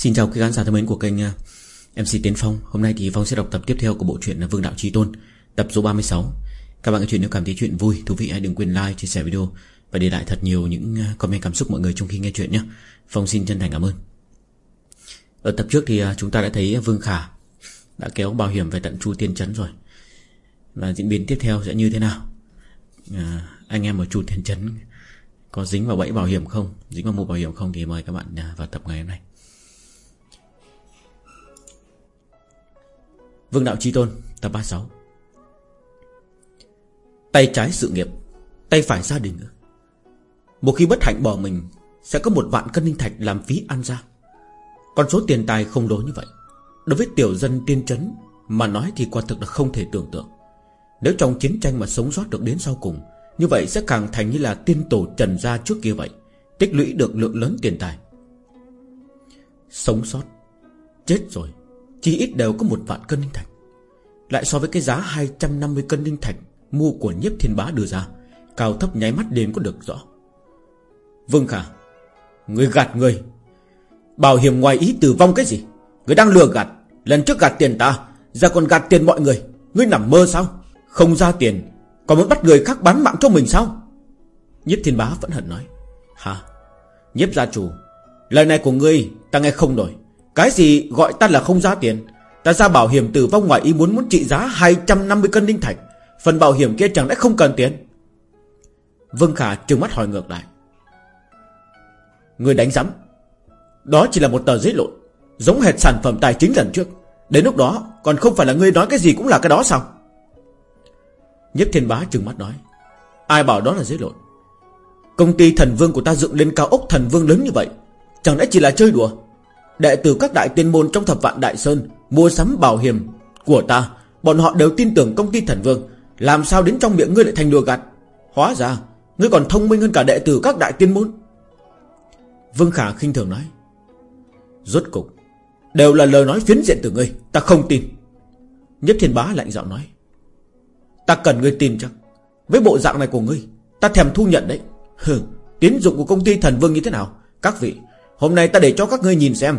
Xin chào quý khán giả thân mến của kênh à, MC Tiến Phong. Hôm nay thì Phong sẽ đọc tập tiếp theo của bộ truyện à, Vương Đạo Trí Tôn Tập số 36 Các bạn nghe chuyện nếu cảm thấy chuyện vui, thú vị hãy đừng quên like, chia sẻ video Và để lại thật nhiều những à, comment cảm xúc mọi người trong khi nghe chuyện nhé. Phong xin chân thành cảm ơn. Ở tập trước thì chúng ta đã thấy Vương Khả Đã kéo bảo hiểm về tận Chu Tiên Trấn rồi. Và diễn biến tiếp theo sẽ như thế nào? À, Anh em ở Chu Tiên Trấn Có dính vào bẫy bảo hiểm không? Dính vào mua bảo hiểm không thì mời các bạn vào tập ngày hôm nay. Vương Đạo Chi Tôn, Tập 36 Tay trái sự nghiệp, Tay phải gia đình. Một khi bất hạnh bỏ mình, Sẽ có một vạn cân linh thạch làm phí ăn ra. Con số tiền tài không đối như vậy. Đối với tiểu dân tiên trấn Mà nói thì quả thực là không thể tưởng tượng. Nếu trong chiến tranh mà sống sót được đến sau cùng, Như vậy sẽ càng thành như là tiên tổ trần gia trước kia vậy, Tích lũy được lượng lớn tiền tài. Sống sót, Chết rồi chỉ ít đều có một vạn cân linh thạch. Lại so với cái giá 250 cân linh thạch Mua của nhiếp thiên bá đưa ra, Cao thấp nháy mắt đến có được rõ. Vương Khả, Người gạt người. Bảo hiểm ngoài ý tử vong cái gì? Người đang lừa gạt, Lần trước gạt tiền ta, Giờ còn gạt tiền mọi người. Ngươi nằm mơ sao? Không ra tiền, Còn muốn bắt người khác bán mạng cho mình sao? Nhiếp thiên bá vẫn hận nói Hả Nhiếp gia chủ, Lời này của ngươi ta nghe không nổi cái gì gọi ta là không giá tiền? Ta ra bảo hiểm tử vong ngoài ý muốn muốn trị giá 250 cân linh thạch? Phần bảo hiểm kia chẳng lẽ không cần tiền? Vương Khả trừng mắt hỏi ngược lại. Người đánh giám, Đó chỉ là một tờ giấy lộn, Giống hệt sản phẩm tài chính lần trước. Đến lúc đó, còn không phải là người nói cái gì cũng là cái đó sao? Nhất thiên bá trừng mắt nói, Ai bảo đó là giấy lộn? Công ty thần vương của ta dựng lên cao ốc thần vương lớn như vậy, Chẳng lẽ chỉ là chơi đùa? Đệ tử các đại tiên môn trong thập vạn đại sơn, Mua sắm bảo hiểm của ta, Bọn họ đều tin tưởng công ty thần vương. Làm sao đến trong miệng ngươi lại thành đùa gạt? Hóa ra, Ngươi còn thông minh hơn cả đệ tử các đại tiên môn. Vương Khả khinh thường nói, Rốt cục, Đều là lời nói phiến diện từ ngươi, Ta không tin. Nhất thiên bá lạnh giọng nói, Ta cần ngươi tin chắc, Với bộ dạng này của ngươi, Ta thèm thu nhận đấy. Hừ, Tiến dụng của công ty thần vương như thế nào? Các vị Hôm nay ta để cho các ngươi nhìn xem.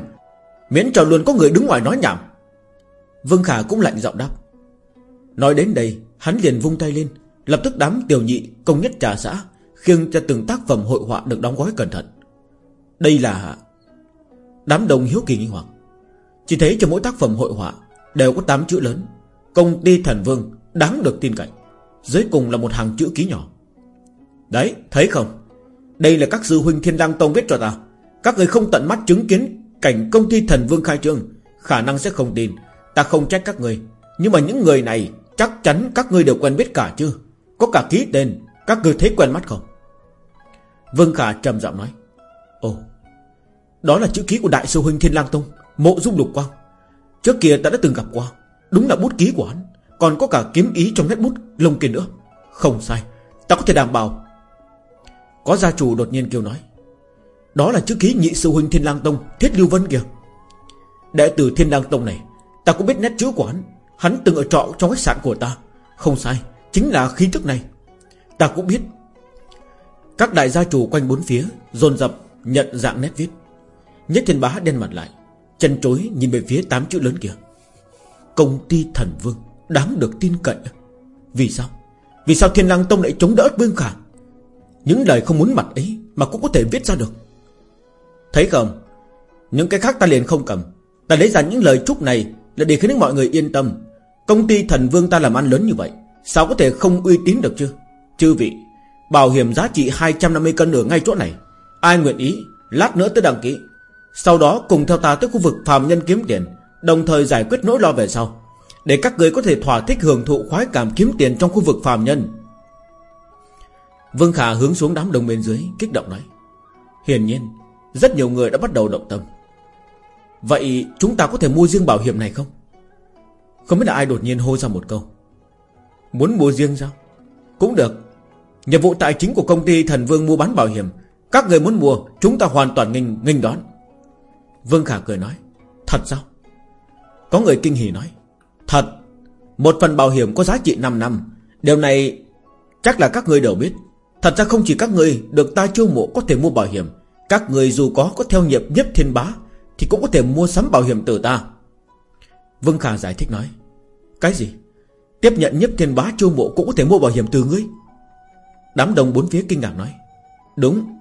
Miễn cho luôn có người đứng ngoài nói nhảm. Vương Khả cũng lạnh giọng đáp. Nói đến đây, Hắn liền vung tay lên, Lập tức đám tiểu nhị, công nhất trà xã, Khiêng cho từng tác phẩm hội họa được đóng gói cẩn thận. Đây là Đám đông hiếu kỳ nghi hoặc. Chỉ thấy cho mỗi tác phẩm hội họa Đều có 8 chữ lớn, Công ty thần vương, đáng được tin cậy. Dưới cùng là một hàng chữ ký nhỏ. Đấy, thấy không? Đây là các sư huynh thiên đăng tông viết cho ta các người không tận mắt chứng kiến Cảnh công ty thần vương khai trương, Khả năng sẽ không tin. Ta không trách các người, Nhưng mà những người này Chắc chắn các người đều quen biết cả chứ? Có cả ký tên, Các người thấy quen mắt không? Vương Khả trầm giọng nói. Ồ, Đó là chữ ký của đại sư huynh Thiên Lang Tông, Mộ Dung Lục Quang. Trước kia ta đã từng gặp qua, Đúng là bút ký của hắn, Còn có cả kiếm ý trong nét bút lông kia nữa. Không sai, Ta có thể đảm bảo. Có gia chủ đột nhiên kêu nói đó là chữ ký nhị sư huynh Thiên Lang Tông, Thiết Lưu Vân kìa. Đệ tử Thiên Lang Tông này, Ta cũng biết nét chữ của hắn. Hắn từng ở trọ trong khách sạn của ta. Không sai, Chính là khí tức này. Ta cũng biết. Các đại gia chủ quanh bốn phía, dồn dập nhận dạng nét viết. Nhất thiên bá đen mặt lại, Chân chối nhìn về phía tám chữ lớn kia Công ty thần vương, Đáng được tin cậy. Vì sao? Vì sao thiên lang tông lại chống đỡ vương khả? Những lời không muốn mặt ấy Mà cũng có thể viết ra được. Thấy không? Những cái khác ta liền không cầm. Ta lấy ra những lời chúc này Là để khiến mọi người yên tâm. Công ty thần vương ta làm ăn lớn như vậy, Sao có thể không uy tín được chứ? Chư vị, Bảo hiểm giá trị 250 cân ở ngay chỗ này. Ai nguyện ý, Lát nữa tới đăng ký. Sau đó cùng theo ta tới khu vực phàm nhân kiếm tiền Đồng thời giải quyết nỗi lo về sau, Để các người có thể thỏa thích hưởng thụ khoái cảm kiếm tiền trong khu vực phàm nhân. Vương Khả hướng xuống đám đông bên dưới, Kích động nói. Hiển nhiên rất nhiều người đã bắt đầu động tâm. Vậy chúng ta có thể mua riêng bảo hiểm này không? Không biết là ai đột nhiên hô ra một câu. Muốn mua riêng sao? Cũng được. Nhiệm vụ tài chính của công ty Thần Vương mua bán bảo hiểm. Các người muốn mua Chúng ta hoàn toàn nghênh, nghênh đón. Vương Khả cười nói Thật sao? Có người kinh hỉ nói Thật. Một phần bảo hiểm có giá trị 5 năm. Điều này chắc là các người đều biết. Thật ra không chỉ các người được ta chiêu mộ có thể mua bảo hiểm các người dù có có theo nghiệp nhất thiên bá, Thì cũng có thể mua sắm bảo hiểm từ ta. Vương Khả giải thích nói, Cái gì? Tiếp nhận nhất thiên bá chu mộ cũng có thể mua bảo hiểm từ ngươi? Đám đồng bốn phía kinh ngạc nói, Đúng,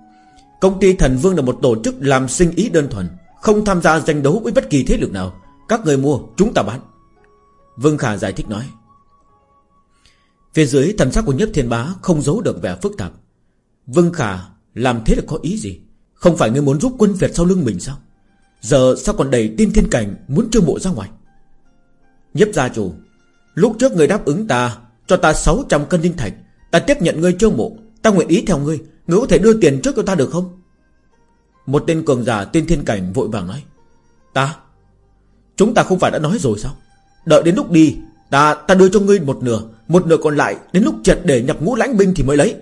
Công ty Thần Vương là một tổ chức làm sinh ý đơn thuần, Không tham gia tranh đấu với bất kỳ thế lực nào. Các người mua, chúng ta bán. Vương Khả giải thích nói, Phía dưới thần sắc của Nhất Thiên Bá Không giấu được vẻ phức tạp. Vương Khả làm thế là có ý gì? Không phải ngươi muốn giúp quân Việt sau lưng mình sao? Giờ sao còn đẩy tiên thiên cảnh Muốn chiêu mộ ra ngoài? Nhếp gia chủ, Lúc trước người đáp ứng ta, Cho ta 600 cân linh thạch, Ta tiếp nhận ngươi chiêu mộ, Ta nguyện ý theo ngươi Ngươi có thể đưa tiền trước cho ta được không? Một tên cường giả tiên thiên cảnh vội vàng nói, Ta, Chúng ta không phải đã nói rồi sao? Đợi đến lúc đi, Ta ta đưa cho ngươi một nửa Một nửa còn lại Đến lúc chật để nhập ngũ lãnh binh thì mới lấy.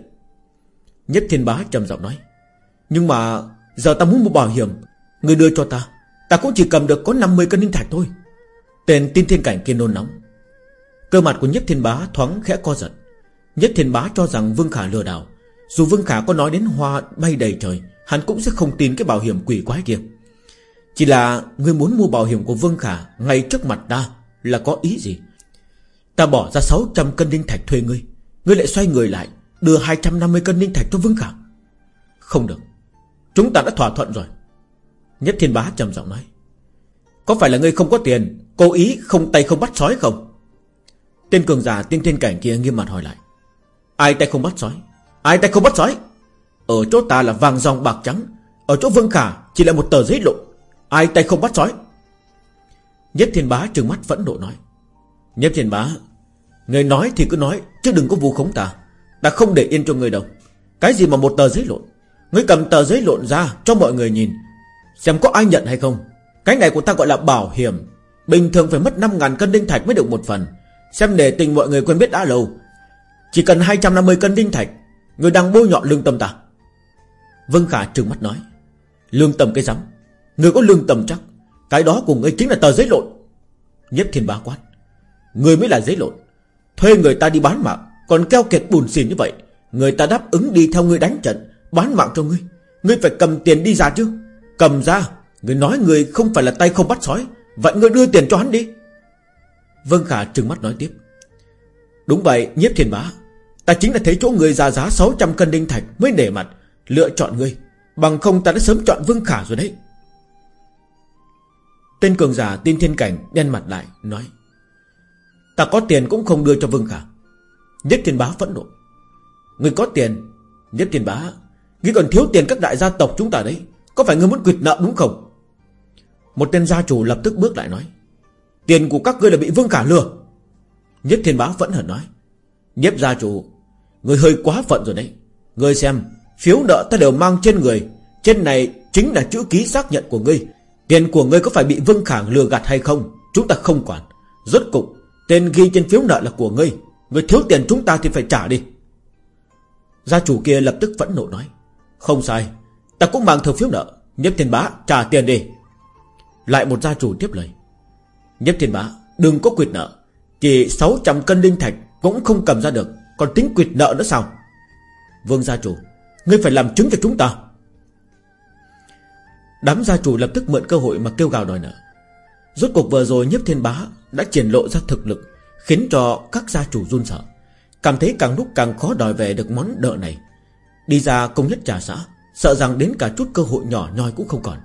Nhất thiên bá trầm giọng nói nhưng mà Giờ ta muốn mua bảo hiểm, người đưa cho ta. Ta cũng chỉ cầm được có 50 cân linh thạch thôi. Tên tin thiên cảnh kia nôn nóng. Cơ mặt của Nhất Thiên Bá thoáng khẽ co giật. Nhất Thiên Bá cho rằng Vương Khả lừa đảo. Dù Vương Khả có nói đến hoa bay đầy trời, Hắn cũng sẽ không tin cái bảo hiểm quỷ quái kia. Chỉ là người muốn mua bảo hiểm của Vương Khả Ngay trước mặt ta là có ý gì? Ta bỏ ra 600 cân linh thạch thuê ngươi. Ngươi lại xoay người lại, Đưa 250 cân linh thạch cho Vương Khả. Không được. Chúng ta đã thỏa thuận rồi. Nhất Thiên Bá trầm giọng nói, Có phải là ngươi không có tiền, Cố ý không tay không bắt sói không? Tên cường giả tiên thiên cảnh kia nghiêm mặt hỏi lại, Ai tay không bắt sói? Ai tay không bắt sói? Ở chỗ ta là vàng dòng bạc trắng, Ở chỗ Vương Khả chỉ là một tờ giấy lộn. Ai tay không bắt sói? Nhất thiên bá trừng mắt vẫn nộ nói, Nhất thiên bá, Người nói thì cứ nói, Chứ đừng có vu khống ta Ta không để yên cho người đâu. Cái gì mà một tờ giấy lộn? Ngươi cầm tờ giấy lộn ra cho mọi người nhìn, Xem có ai nhận hay không. Cái này của ta gọi là bảo hiểm. Bình thường phải mất 5.000 cân đinh thạch mới được một phần. Xem để tình mọi người quen biết đã lâu. Chỉ cần 250 cân đinh thạch, Người đang bôi nhọ lương tâm ta. Vân Khả trừng mắt nói, Lương tâm cái rắm. Người có lương tâm chắc, Cái đó của người chính là tờ giấy lộn. Nhếp thiên bá quát, Người mới là giấy lộn. Thuê người ta đi bán mạng, Còn keo kiệt bùn xỉn như vậy, Người ta đáp ứng đi theo người đánh trận. Bán mạng cho ngươi. Ngươi phải cầm tiền đi ra chứ. Cầm ra, Người nói người không phải là tay không bắt sói. Vậy ngươi đưa tiền cho hắn đi. Vân Khả trừng mắt nói tiếp. Đúng vậy, nhiếp thiên bá. Ta chính là thấy chỗ người ra giá 600 cân đinh thạch Mới để mặt, Lựa chọn ngươi. Bằng không ta đã sớm chọn Vương Khả rồi đấy. Tên cường giả tin thiên cảnh, đen mặt lại, Nói. Ta có tiền cũng không đưa cho Vương Khả. Nhất thiên bá phẫn nộ. Người có tiền, Nhất thiên bá Ngươi còn thiếu tiền các đại gia tộc chúng ta đấy, Có phải ngươi muốn quyệt nợ đúng không? Một tên gia chủ lập tức bước lại nói, Tiền của các ngươi là bị Vương Khả lừa. Nhất thiên bá vẫn hận nói Nhếp gia chủ Người hơi quá phận rồi đấy. Người xem, Phiếu nợ ta đều mang trên người. Trên này chính là chữ ký xác nhận của ngươi. Tiền của ngươi có phải bị Vương Khả lừa gạt hay không, Chúng ta không quản. Rốt cục, Tên ghi trên phiếu nợ là của ngươi. Người thiếu tiền chúng ta thì phải trả đi. Gia chủ kia lập tức phẫn nộ nói không sai, Ta cũng mang theo phiếu nợ. Nhếp thiên bá, trả tiền đi. Lại một gia chủ tiếp lời. Nhếp thiên bá, đừng có quyệt nợ. Chỉ 600 cân linh thạch Cũng không cầm ra được. Còn tính quyệt nợ nữa sao? Vương gia chủ, Ngươi phải làm chứng cho chúng ta. Đám gia chủ lập tức mượn cơ hội mà kêu gào đòi nợ. Rốt cuộc vừa rồi Nhếp thiên bá Đã triển lộ ra thực lực, Khiến cho các gia chủ run sợ. Cảm thấy càng lúc càng khó đòi về được món nợ này. Đi ra công nhất trà xã, Sợ rằng đến cả chút cơ hội nhỏ nhoi cũng không còn.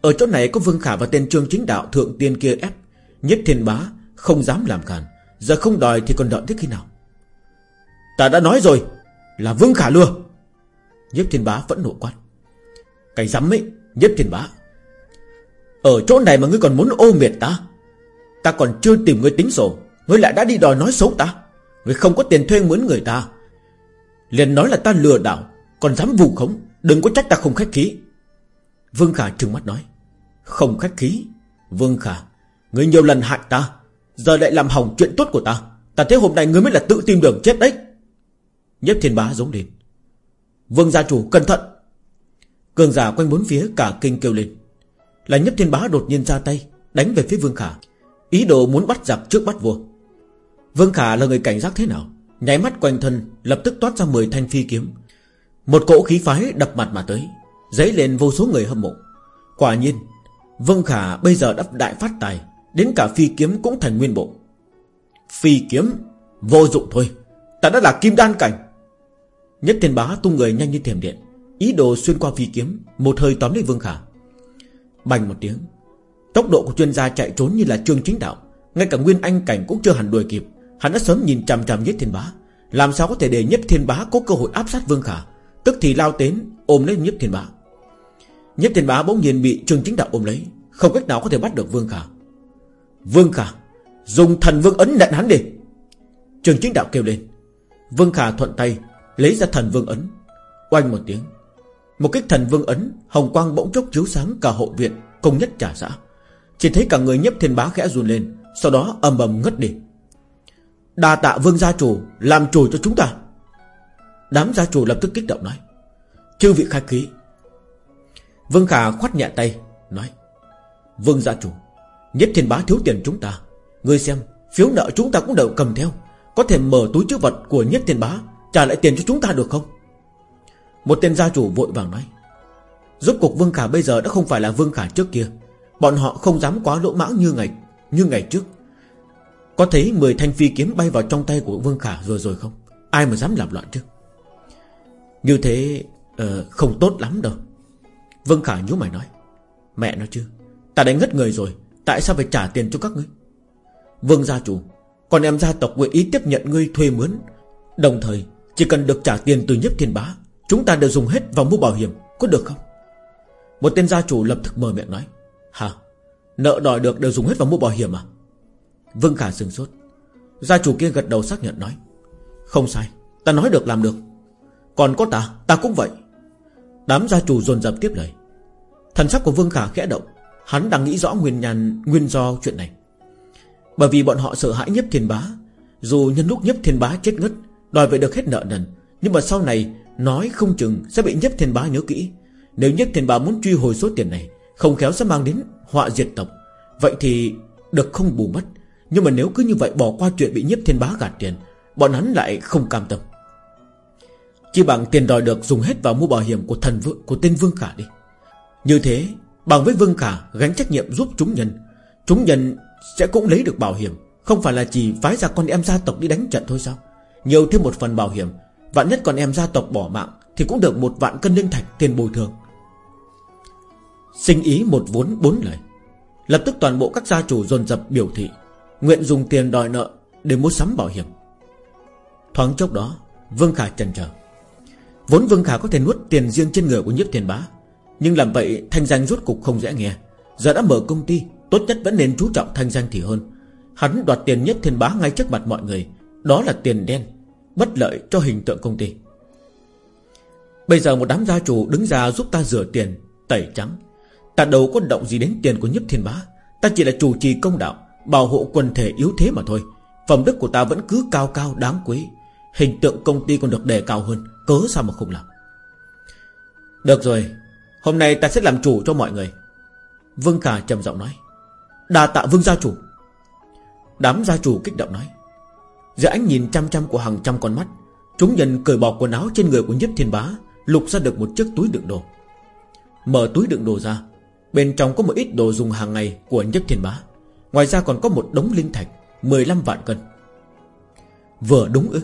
Ở chỗ này có Vương Khả và tên trương chính đạo thượng tiên kia ép, Nhất thiên bá, Không dám làm càn, Giờ không đòi thì còn đợi tới khi nào? Ta đã nói rồi, Là Vương Khả lừa. Nhất thiên bá vẫn nộ quát. Cái dám ấy, Nhất thiên bá. Ở chỗ này mà ngươi còn muốn ô miệt ta? Ta còn chưa tìm ngươi tính sổ, Ngươi lại đã đi đòi nói xấu ta. Ngươi không có tiền thuê mướn người ta liền nói là ta lừa đảo, Còn dám vù khống, Đừng có trách ta không khách khí. Vương Khả trừng mắt nói, Không khách khí. Vương Khả, Ngươi nhiều lần hại ta, Giờ lại làm hỏng chuyện tốt của ta. Ta thấy hôm nay ngươi mới là tự tìm đường chết đấy. Nhếp thiên bá giống lên. Vương gia chủ cẩn thận. Cường giả quanh bốn phía cả kinh kêu lên. Là nhếp thiên bá đột nhiên ra tay, Đánh về phía Vương Khả. Ý đồ muốn bắt giặc trước bắt vua. Vương Khả là người cảnh giác thế nào? Nháy mắt quanh thân, lập tức toát ra 10 thanh phi kiếm. Một cỗ khí phái đập mặt mà tới, dấy lên vô số người hâm mộ. Quả nhiên, Vương Khả bây giờ đắp đại phát tài, Đến cả phi kiếm cũng thành nguyên bộ. Phi kiếm, Vô dụng thôi, Ta đã là kim đan cảnh. Nhất thiên bá tung người nhanh như thiểm điện, Ý đồ xuyên qua phi kiếm, Một hơi tóm lấy Vương Khả. Bành một tiếng, Tốc độ của chuyên gia chạy trốn như là trương chính đạo, Ngay cả nguyên anh cảnh cũng chưa hẳn đuổi kịp. Hắn đã sớm nhìn chằm chằm nhất thiên bá. Làm sao có thể để nhất thiên bá có cơ hội áp sát Vương Khả? Tức thì lao đến ôm lấy nhất thiên bá. Nhất thiên bá bỗng nhiên bị trương chính đạo ôm lấy. Không cách nào có thể bắt được Vương Khả. Vương Khả, Dùng thần vương ấn nện hắn đi. Trường chính đạo kêu lên. Vương Khả thuận tay Lấy ra thần vương ấn. Oanh một tiếng. Một kích thần vương ấn, Hồng quang bỗng chốc chiếu sáng cả hậu viện Công nhất trả xã Chỉ thấy cả người nhấp thiên bá khẽ run lên, Sau đó ầm ầm ngất đi đa tạ vương gia chủ, Làm chủ cho chúng ta. Đám gia chủ lập tức kích động nói. Chư vị khách khí. Vương Khả khoát nhẹ tay, Nói. Vương gia chủ, Nhất thiên bá thiếu tiền chúng ta. Ngươi xem, phiếu nợ chúng ta cũng đều cầm theo. Có thể mở túi chữ vật của nhất thiên bá, Trả lại tiền cho chúng ta được không? Một tên gia chủ vội vàng nói. Giúp cuộc Vương Khả bây giờ đã không phải là Vương Khả trước kia. Bọn họ không dám quá lỗ mãng như ngày Như ngày trước. Có thấy 10 thanh phi kiếm bay vào trong tay của Vương Khả rồi rồi không? Ai mà dám làm loạn chứ? Như thế uh, không tốt lắm đâu. Vương Khả nhú mày nói Mẹ nói chứ Ta đánh ngất người rồi Tại sao phải trả tiền cho các ngươi? Vương gia chủ Còn em gia tộc nguyện ý tiếp nhận ngươi thuê mướn Đồng thời Chỉ cần được trả tiền từ nhiếp thiên bá Chúng ta đều dùng hết vào mua bảo hiểm Có được không? Một tên gia chủ lập tức mở miệng nói Hả? Nợ đòi được đều dùng hết vào mua bảo hiểm à? Vương Khả sừng sốt. Gia chủ kia gật đầu xác nhận nói, Không sai, Ta nói được làm được. Còn có ta Ta cũng vậy. Đám gia chủ dồn dập tiếp lời. Thần sắc của Vương Khả khẽ động, Hắn đang nghĩ rõ nguyên nhân, Nguyên do chuyện này. Bởi vì bọn họ sợ hãi nhếp thiên bá, Dù nhân lúc nhếp thiên bá chết ngất, Đòi về được hết nợ nần, Nhưng mà sau này nói không chừng sẽ bị nhếp thiên bá nhớ kỹ. Nếu nhếp thiên bá muốn truy hồi số tiền này, Không khéo sẽ mang đến họa diệt tộc. Vậy thì được không bù mất. Nhưng mà nếu cứ như vậy bỏ qua chuyện bị nhiếp thiên bá gạt tiền, Bọn hắn lại không cam tâm. Chỉ bằng tiền đòi được dùng hết vào mua bảo hiểm của thần vương, của tên Vương Khả đi. Như thế, Bằng với Vương Khả gánh trách nhiệm giúp chúng nhân Chúng nhân sẽ cũng lấy được bảo hiểm. Không phải là chỉ phái ra con em gia tộc đi đánh trận thôi sao? Nhiều thêm một phần bảo hiểm, Vạn nhất con em gia tộc bỏ mạng Thì cũng được một vạn cân linh thạch tiền bồi thường. Sinh ý một vốn bốn lời. Lập tức toàn bộ các gia chủ dồn dập biểu thị. Nguyện dùng tiền đòi nợ Để mua sắm bảo hiểm. Thoáng chốc đó, Vương Khả chần chờ. Vốn Vương Khả có thể nuốt tiền riêng trên người của nhiếp tiền bá, Nhưng làm vậy thanh danh rốt cục không dễ nghe. Giờ đã mở công ty, Tốt nhất vẫn nên chú trọng thanh danh thì hơn. Hắn đoạt tiền nhất thiên bá ngay trước mặt mọi người, Đó là tiền đen, Bất lợi cho hình tượng công ty. Bây giờ một đám gia chủ đứng ra giúp ta rửa tiền, Tẩy trắng. Ta đâu có động gì đến tiền của nhất thiên bá, Ta chỉ là chủ trì công đạo. Bảo hộ quần thể yếu thế mà thôi. Phẩm đức của ta vẫn cứ cao cao đáng quý. Hình tượng công ty còn được đề cao hơn. Cớ sao mà không làm Được rồi. Hôm nay ta sẽ làm chủ cho mọi người. Vương Khả trầm giọng nói. Đà tạ Vương gia chủ. Đám gia chủ kích động nói. Giữa ánh nhìn chăm chăm của hàng trăm con mắt, Chúng nhân cởi bỏ quần áo trên người của nhiếp thiên bá, Lục ra được một chiếc túi đựng đồ. Mở túi đựng đồ ra, Bên trong có một ít đồ dùng hàng ngày Của nhiếp thiên bá. Ngoài ra còn có một đống linh thạch 15 vạn cân. Vừa đúng ư?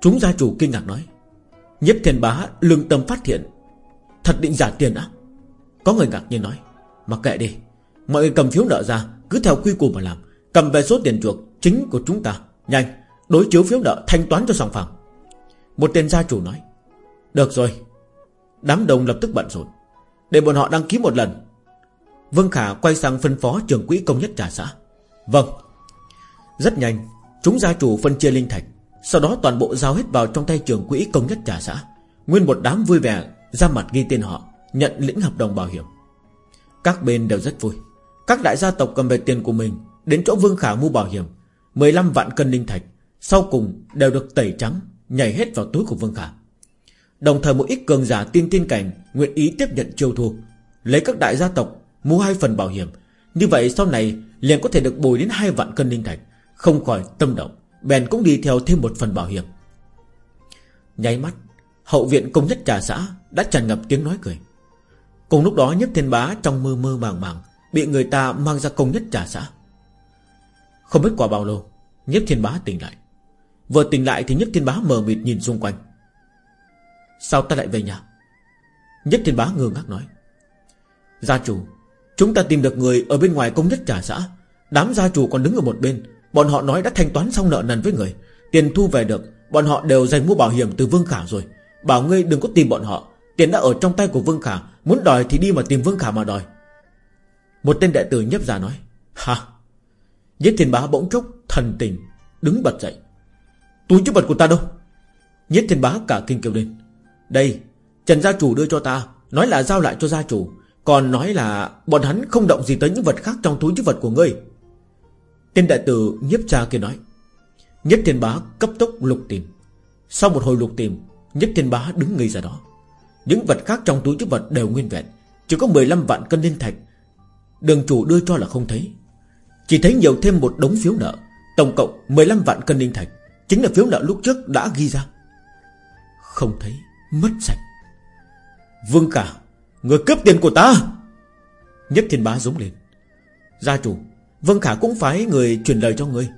Chúng gia chủ kinh ngạc nói. Nhếp thiên bá lương tâm phát hiện. Thật định giả tiền á? Có người ngạc nhiên nói. Mặc kệ đi, Mọi người cầm phiếu nợ ra, Cứ theo quy củ mà làm. Cầm về số tiền chuộc chính của chúng ta. Nhanh, Đối chiếu phiếu nợ thanh toán cho sòng phẳng. Một tên gia chủ nói. Được rồi, Đám đông lập tức bận rộn. Để bọn họ đăng ký một lần Vương Khả quay sang phân phó trưởng quỹ công nhất trà xã. Vâng. Rất nhanh, Chúng gia chủ phân chia linh thạch, Sau đó toàn bộ giao hết vào trong tay trưởng quỹ công nhất trà xã. Nguyên một đám vui vẻ Ra mặt ghi tên họ, Nhận lĩnh hợp đồng bảo hiểm. Các bên đều rất vui. Các đại gia tộc cầm về tiền của mình, Đến chỗ Vương Khả mua bảo hiểm 15 vạn cân linh thạch, Sau cùng đều được tẩy trắng, Nhảy hết vào túi của Vương Khả. Đồng thời một ít cường giả tiên tiên cảnh Nguyện ý tiếp nhận chiêu thu, Lấy các đại gia tộc mua hai phần bảo hiểm. Như vậy sau này, liền có thể được bồi đến hai vạn cân linh thạch. Không khỏi tâm động, Bèn cũng đi theo thêm một phần bảo hiểm. Nháy mắt, Hậu viện công nhất trà xã Đã tràn ngập tiếng nói cười. Cùng lúc đó nhất thiên bá trong mơ mơ màng màng Bị người ta mang ra công nhất trà xã. Không biết qua bao lâu, Nhất thiên bá tỉnh lại. Vừa tỉnh lại thì nhất thiên bá mờ mịt nhìn xung quanh. Sao ta lại về nhà? Nhất thiên bá ngơ ngác nói. Gia chủ Chúng ta tìm được người ở bên ngoài công nhất trả xã. Đám gia chủ còn đứng ở một bên. Bọn họ nói đã thanh toán xong nợ nần với người. Tiền thu về được, Bọn họ đều dành mua bảo hiểm từ Vương Khả rồi. Bảo ngươi đừng có tìm bọn họ. Tiền đã ở trong tay của Vương Khả. Muốn đòi thì đi mà tìm Vương Khả mà đòi. Một tên đệ tử nhấp ra nói Hả Nhất thiên bá bỗng chốc, thần tình, Đứng bật dậy. Túi chứa vật của ta đâu? Nhất thiên bá cả kinh kêu lên. Đây, Trần gia chủ đưa cho ta, Nói là giao lại cho gia chủ. Còn nói là bọn hắn không động gì tới những vật khác trong túi chứa vật của ngươi. Tên đại tử nhiếp cha kia nói, Nhất thiên bá cấp tốc lục tìm. Sau một hồi lục tìm, Nhất thiên bá đứng ngây ra đó. Những vật khác trong túi chứa vật đều nguyên vẹn, Chỉ có 15 vạn cân linh thạch. Đường chủ đưa cho là không thấy. Chỉ thấy nhiều thêm một đống phiếu nợ, Tổng cộng 15 vạn cân linh thạch, Chính là phiếu nợ lúc trước đã ghi ra. Không thấy, Mất sạch. Vương cả. Người cướp tiền của ta? Nhất thiên bá giống lên. Gia chủ, Vương Khả cũng phải người truyền lời cho ngươi.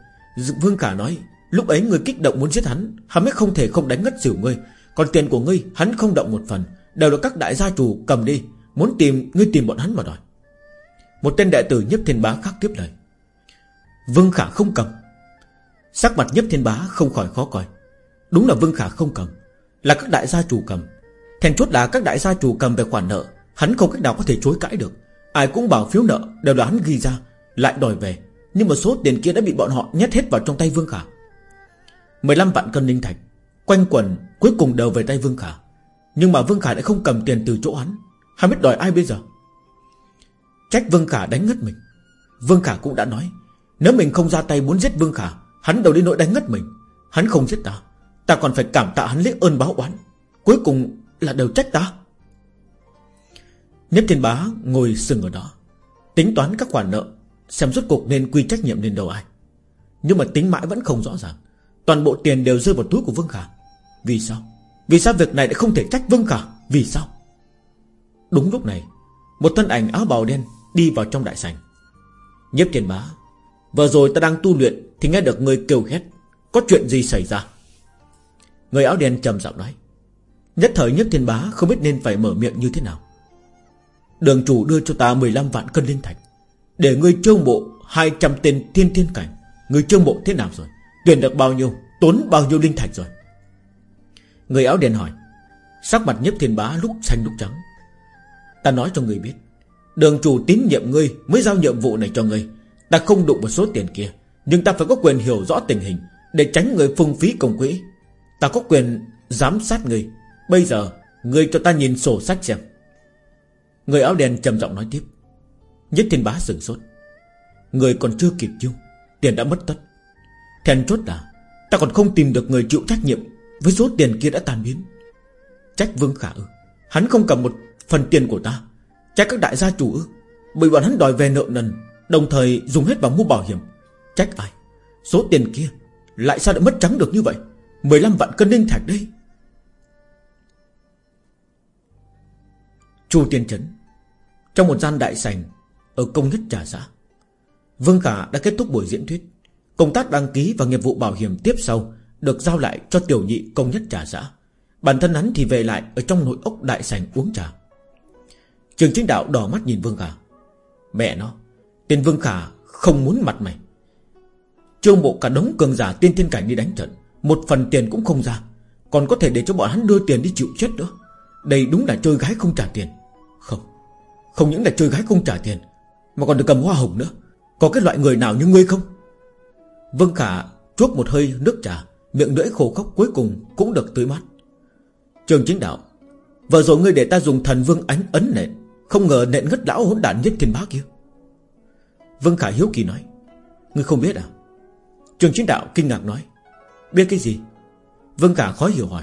Vương Khả nói, Lúc ấy người kích động muốn giết hắn Hắn mới không thể không đánh ngất xỉu ngươi. Còn tiền của ngươi, hắn không động một phần. Đều là các đại gia chủ cầm đi, Muốn tìm, ngươi tìm bọn hắn mà đòi. Một tên đệ tử nhất thiên bá khác tiếp lời. Vương Khả không cầm. Sắc mặt nhất thiên bá không khỏi khó coi. Đúng là Vương Khả không cầm, Là các đại gia chủ cầm. Thèn chốt là các đại gia chủ cầm về khoản nợ. Hắn không cách nào có thể chối cãi được. Ai cũng bảo phiếu nợ đều là hắn ghi ra, Lại đòi về. Nhưng mà số tiền kia đã bị bọn họ nhét hết vào trong tay Vương Khả. 15 vạn cân linh thạch, Quanh quần cuối cùng đều về tay Vương Khả. Nhưng mà Vương Khả lại không cầm tiền từ chỗ hắn. Hắn biết đòi ai bây giờ? Trách Vương Khả đánh ngất mình. Vương Khả cũng đã nói, Nếu mình không ra tay muốn giết Vương Khả, Hắn đâu đến nỗi đánh ngất mình. Hắn không giết ta. Ta còn phải cảm tạ hắn lấy ơn báo oán. Cuối cùng là đều trách ta. Nhất thiên bá ngồi sừng ở đó, Tính toán các khoản nợ, Xem rốt cuộc nên quy trách nhiệm lên đầu ai. Nhưng mà tính mãi vẫn không rõ ràng, Toàn bộ tiền đều rơi vào túi của Vương Khả. Vì sao? Vì sao việc này lại không thể trách Vương Khả? Vì sao? Đúng lúc này, Một thân ảnh áo bào đen đi vào trong đại sảnh. Nhếp thiên bá, Vừa rồi ta đang tu luyện Thì nghe được người kêu hét Có chuyện gì xảy ra? Người áo đen trầm giọng nói. Nhất thời nhất thiên bá không biết nên phải mở miệng như thế nào. Đường chủ đưa cho ta 15 vạn cân linh thạch. Để ngươi trương bộ 200 tên thiên thiên cảnh. Ngươi trương bộ thế nào rồi? Tuyển được bao nhiêu? Tốn bao nhiêu linh thạch rồi? Người áo đen hỏi. Sắc mặt nhất thiên bá lúc xanh lúc trắng. Ta nói cho người biết, Đường chủ tín nhiệm ngươi mới giao nhiệm vụ này cho ngươi. Ta không đụng một số tiền kia, Nhưng ta phải có quyền hiểu rõ tình hình Để tránh người phung phí công quỹ. Ta có quyền giám sát ngươi. Bây giờ, Ngươi cho ta nhìn sổ sách xem. Người áo đen trầm giọng nói tiếp. Nhất thiên bá sừng sốt. Người còn chưa kịp chiêu, Tiền đã mất tất. Thèn chốt là, Ta còn không tìm được người chịu trách nhiệm Với số tiền kia đã tan biến. Trách Vương Khả ư. Hắn không cầm một phần tiền của ta. Trách các đại gia chủ ư. Bởi bọn hắn đòi về nợ nần, Đồng thời dùng hết vào mua bảo hiểm. Trách ai? Số tiền kia Lại sao lại mất trắng được như vậy? 15 vạn cân ninh thạch đây. Chu Tiên Trấn. Trong một gian đại sành Ở công nhất trà xã Vương Khả đã kết thúc buổi diễn thuyết. Công tác đăng ký và nghiệp vụ bảo hiểm tiếp sau Được giao lại cho tiểu nhị công nhất trà xã Bản thân hắn thì về lại Ở trong nội ốc đại sành uống trà. Trường chính đạo đỏ mắt nhìn Vương Khả. Mẹ nó, Tên Vương Khả không muốn mặt mày. Trương bộ cả đống cường giả tiên thiên cảnh đi đánh trận, Một phần tiền cũng không ra. Còn có thể để cho bọn hắn đưa tiền đi chịu chết nữa. Đây đúng là chơi gái không trả tiền. Không Không những là chơi gái không trả tiền, Mà còn được cầm hoa hồng nữa. Có cái loại người nào như ngươi không? Vân Khả chuốc một hơi nước trà, Miệng lưỡi khổ khóc cuối cùng cũng được tươi mát. Trường chính đạo, Vừa rồi ngươi để ta dùng thần vương ánh ấn nện, Không ngờ nện ngất lão hỗn đản nhất thiên bá kia. Vân Khả hiếu kỳ nói, Ngươi không biết à? Trường chính đạo kinh ngạc nói, Biết cái gì? Vân Khả khó hiểu hỏi,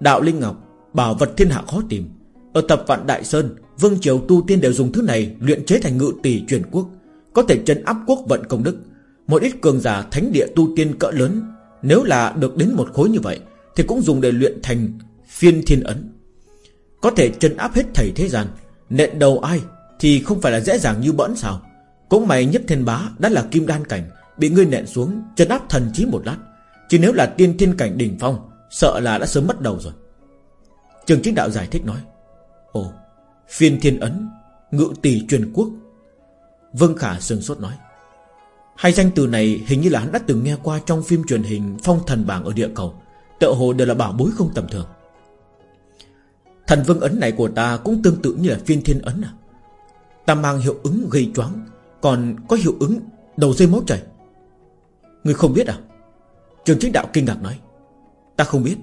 Đạo Linh Ngọc Bảo vật thiên hạ khó tìm ở tập vạn Đại Sơn, Vương Triều tu tiên đều dùng thứ này Luyện chế thành ngự tỷ truyền quốc, Có thể chân áp quốc vận công đức. Một ít cường giả thánh địa tu tiên cỡ lớn, Nếu là được đến một khối như vậy, Thì cũng dùng để luyện thành phiên thiên ấn. Có thể chân áp hết thầy thế gian, Nện đầu ai Thì không phải là dễ dàng như bỡn sao. Cũng mày nhấp thiên bá đã là kim đan cảnh, Bị ngươi nện xuống chân áp thần trí một lát. Chứ nếu là tiên thiên cảnh đỉnh phong, Sợ là đã sớm mất đầu rồi. Trường chính đạo giải thích nói Ồ, phiên thiên ấn, Ngự tỷ truyền quốc. Vương Khả sừng sốt nói, Hai danh từ này hình như là hắn đã từng nghe qua Trong phim truyền hình Phong Thần Bảng ở địa cầu Tợ hồ đều là bảo bối không tầm thường. Thần vương ấn này của ta Cũng tương tự như là phiên thiên ấn à? Ta mang hiệu ứng gây choáng, Còn có hiệu ứng đầu dây máu chảy. Ngươi không biết à? Trường chính đạo kinh ngạc nói, Ta không biết.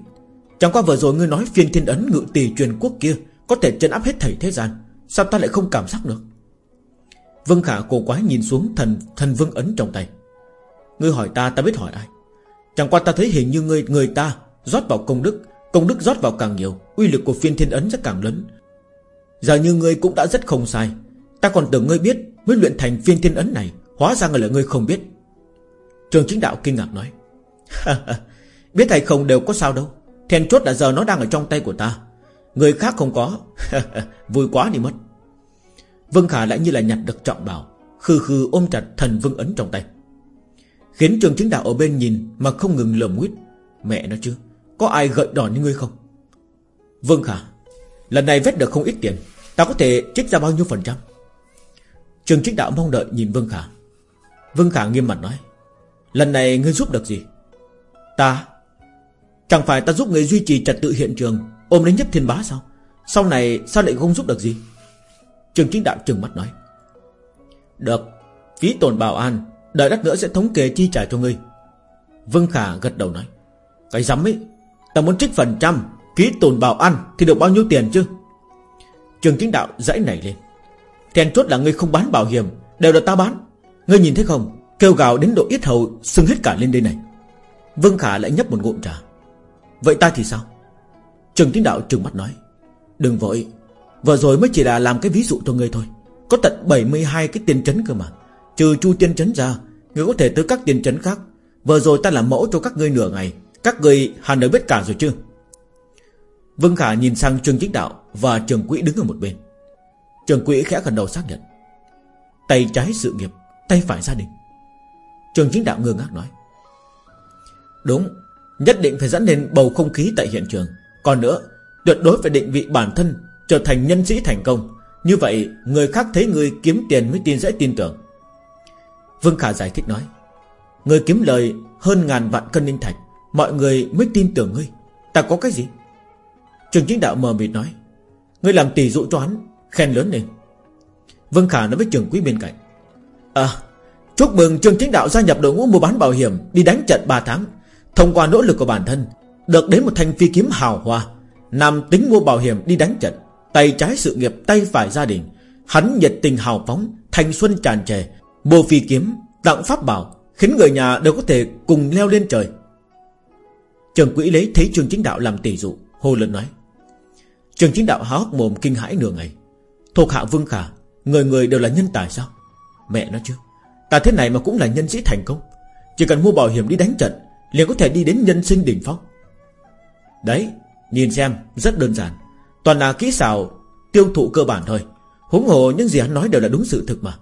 Chẳng qua vừa rồi ngươi nói phiên thiên ấn ngự tỷ truyền quốc kia có thể chân áp hết thảy thế gian, Sao ta lại không cảm giác được? Vương Khả cổ quái nhìn xuống thần thần vương ấn trong tay. Ngươi hỏi ta ta biết hỏi ai? Chẳng qua ta thấy hình như người người ta rót vào công đức Công đức rót vào càng nhiều, Uy lực của phiên thiên ấn sẽ càng lớn. Giờ như ngươi cũng đã rất không sai. Ta còn tưởng ngươi biết Mới luyện thành phiên thiên ấn này, Hóa ra người là ngươi không biết. Trường chính đạo kinh ngạc nói. Biết hay không đều có sao đâu. Then chốt là giờ nó đang ở trong tay của ta. Người khác không có. Vui quá đi mất. Vương Khả lại như là nhặt được trọng bảo, Khư khư ôm chặt thần vương ấn trong tay. Khiến trường chính đạo ở bên nhìn Mà không ngừng lầm nguyết. Mẹ nó chứ, Có ai gợi đòn như ngươi không? Vương Khả, Lần này vết được không ít tiền, Ta có thể trích ra bao nhiêu phần trăm? Trường chính đạo mong đợi nhìn Vương Khả. Vương Khả nghiêm mặt nói, Lần này ngươi giúp được gì? Ta, Chẳng phải ta giúp người duy trì trật tự hiện trường Ôm lấy nhất thiên bá sao? Sau này sao lại không giúp được gì? Trường chính đạo trừng mắt nói. Được Phí tồn bảo an, Đợi đắt nữa sẽ thống kê chi trả cho ngươi. Vương Khả gật đầu nói. Cái dám ấy, Ta muốn trích phần trăm Phí tồn bảo an thì được bao nhiêu tiền chứ? Trường chính đạo dãy nảy lên. Thèn chốt là ngươi không bán bảo hiểm, Đều là ta bán. Ngươi nhìn thấy không? Kêu gào đến độ yết hầu sưng hết cả lên đây này. Vương Khả lại nhấp một ngụm trà. Vậy ta thì sao? Trường tín đạo trừng mắt nói, Đừng vội, Vừa rồi mới chỉ là làm cái ví dụ cho ngươi thôi. Có tận 72 cái tiền chấn cơ mà. Trừ chu tiên chấn ra, Ngươi có thể tới các tiền chấn khác. Vừa rồi ta làm mẫu cho các ngươi nửa ngày, Các ngươi hẳn đã biết cả rồi chưa Vương Khả nhìn sang trường chính đạo Và trường quỹ đứng ở một bên. Trường quỹ khẽ gần đầu xác nhận, Tay trái sự nghiệp, Tay phải gia đình. Trường chính đạo ngơ ngác nói, Đúng, Nhất định phải dẫn đến bầu không khí tại hiện trường. Còn nữa, Tuyệt đối phải định vị bản thân Trở thành nhân sĩ thành công. Như vậy, người khác thấy người kiếm tiền mới tin dễ tin tưởng. Vương Khả giải thích nói, Người kiếm lời hơn ngàn vạn cân linh thạch, Mọi người mới tin tưởng ngươi. Ta có cái gì? Trường chính đạo mờ mịt nói, Ngươi làm tỷ dụ cho hắn, Khen lớn lên. Vương Khả nói với trường quý bên cạnh À Chúc mừng trường chính đạo gia nhập đội ngũ mua bán bảo hiểm, Đi đánh trận 3 tháng. Thông qua nỗ lực của bản thân được đến một thanh phi kiếm hào hoa. Nam tính mua bảo hiểm đi đánh trận, Tay trái sự nghiệp tay phải gia đình. Hắn nhiệt tình hào phóng, Thanh xuân tràn trề, Mua phi kiếm, Tặng pháp bảo, Khiến người nhà đều có thể cùng leo lên trời. Trường quỹ lấy thấy trường chính đạo làm tỷ dụ Hồ lớn nói Trường chính đạo há hốc mồm kinh hãi nửa ngày. Thuộc hạ vương khả, Người người đều là nhân tài sao? Mẹ nó chứ, Ta thế này mà cũng là nhân sĩ thành công. Chỉ cần mua bảo hiểm đi đánh trận, liền có thể đi đến nhân sinh đỉnh phong. Đấy, Nhìn xem, rất đơn giản. Toàn là kỹ xảo, tiêu thụ cơ bản thôi. Húng hồ những gì hắn nói đều là đúng sự thực mà.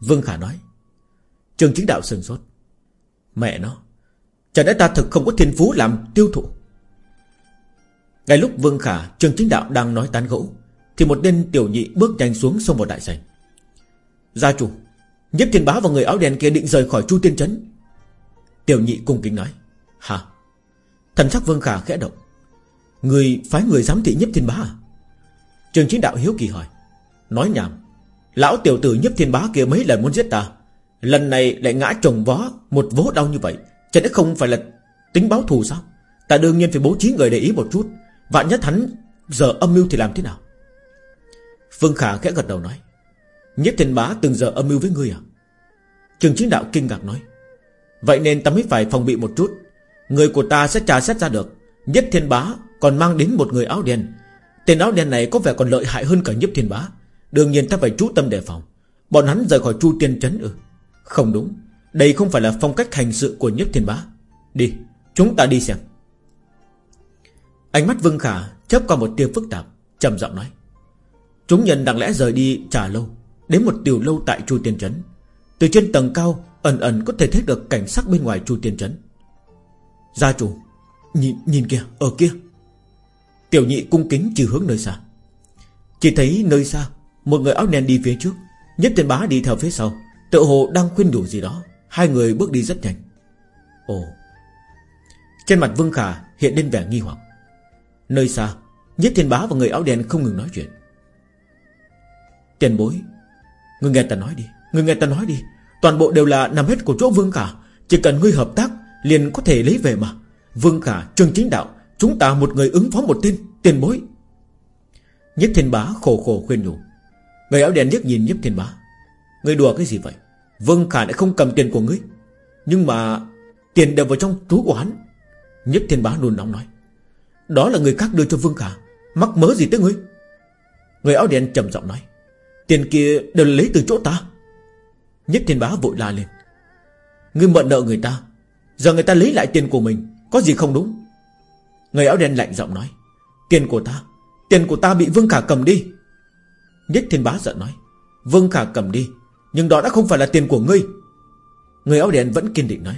Vương Khả nói. Trường chính đạo sừng sốt. Mẹ nó, Chẳng lẽ ta thực không có thiên phú làm tiêu thụ? Ngay lúc Vương Khả, Trường chính đạo đang nói tán gẫu, Thì một tên tiểu nhị bước nhanh xuống sông một đại sảnh. Gia chủ Nhất thiên bá và người áo đen kia định rời khỏi chu tiên trấn. Tiểu nhị cung kính nói. Hả? Thần sắc vương khả khẽ động. Người phái người giám thị nhất thiên bá à? Trường chính đạo hiếu kỳ hỏi. Nói nhảm. Lão tiểu tử nhất thiên bá kia mấy lần muốn giết ta, Lần này lại ngã trồng vó Một vố đau như vậy Chẳng lẽ không phải là tính báo thù sao? Ta đương nhiên phải bố trí người để ý một chút Vạn nhất hắn giờ âm mưu thì làm thế nào? Vương Khả khẽ gật đầu nói. Nhất thiên bá từng giờ âm mưu với ngươi à? Trường chính đạo kinh ngạc nói. Vậy nên ta mới phải phòng bị một chút Người của ta sẽ trả xét ra được. Nhất thiên bá còn mang đến một người áo đen. Tên áo đen này có vẻ còn lợi hại hơn cả nhất thiên bá. Đương nhiên ta phải chú tâm đề phòng. Bọn hắn rời khỏi chu tiên trấn ư? Không đúng. Đây không phải là phong cách hành sự của nhất thiên bá. Đi, Chúng ta đi xem. Ánh mắt Vương Khả chớp qua một tia phức tạp, trầm giọng nói. Chúng nhân đáng lẽ rời đi trà lâu, Đến một tiểu lâu tại Chu Tiên Trấn. Từ trên tầng cao, Ẩn ẩn có thể thấy được cảnh sắc bên ngoài Chu Tiên Trấn. Gia chủ Nhìn, nhìn kìa, ở kia. Tiểu nhị cung kính chỉ hướng nơi xa. Chỉ thấy nơi xa Một người áo đen đi phía trước Nhất tiên bá đi theo phía sau. Tự hồ đang khuyên đủ gì đó Hai người bước đi rất nhanh. Ồ. Trên mặt Vương Khả hiện lên vẻ nghi hoặc. Nơi xa Nhất thiên bá và người áo đen không ngừng nói chuyện. Tiền bối Người nghe ta nói đi Người nghe ta nói đi. Toàn bộ đều là nằm hết của chỗ Vương Khả Chỉ cần ngươi hợp tác liền có thể lấy về mà. Vương Khả, Trương Chính Đạo Chúng ta một người ứng phó một tên Tiền bối. Nhất thiên bá khổ khổ khuyên nhủ. Người áo đen liếc nhìn Nhất thiên bá. Người đùa cái gì vậy? Vương Khả lại không cầm tiền của ngươi. Nhưng mà Tiền đều vào trong túi của hắn. Nhất thiên bá nôn nóng nói. Đó là người khác đưa cho Vương Khả Mắc mớ gì tới ngươi? Người áo đen trầm giọng nói. Tiền kia đều lấy từ chỗ ta. Nhất thiên bá vội la lên. Ngươi mượn nợ người ta Giờ người ta lấy lại tiền của mình, Có gì không đúng? Người áo đen lạnh giọng nói, Tiền của ta, Tiền của ta bị Vương Khả cầm đi. Nhất thiên bá giận nói, Vương Khả cầm đi, Nhưng đó đã không phải là tiền của ngươi. Người áo đen vẫn kiên định nói.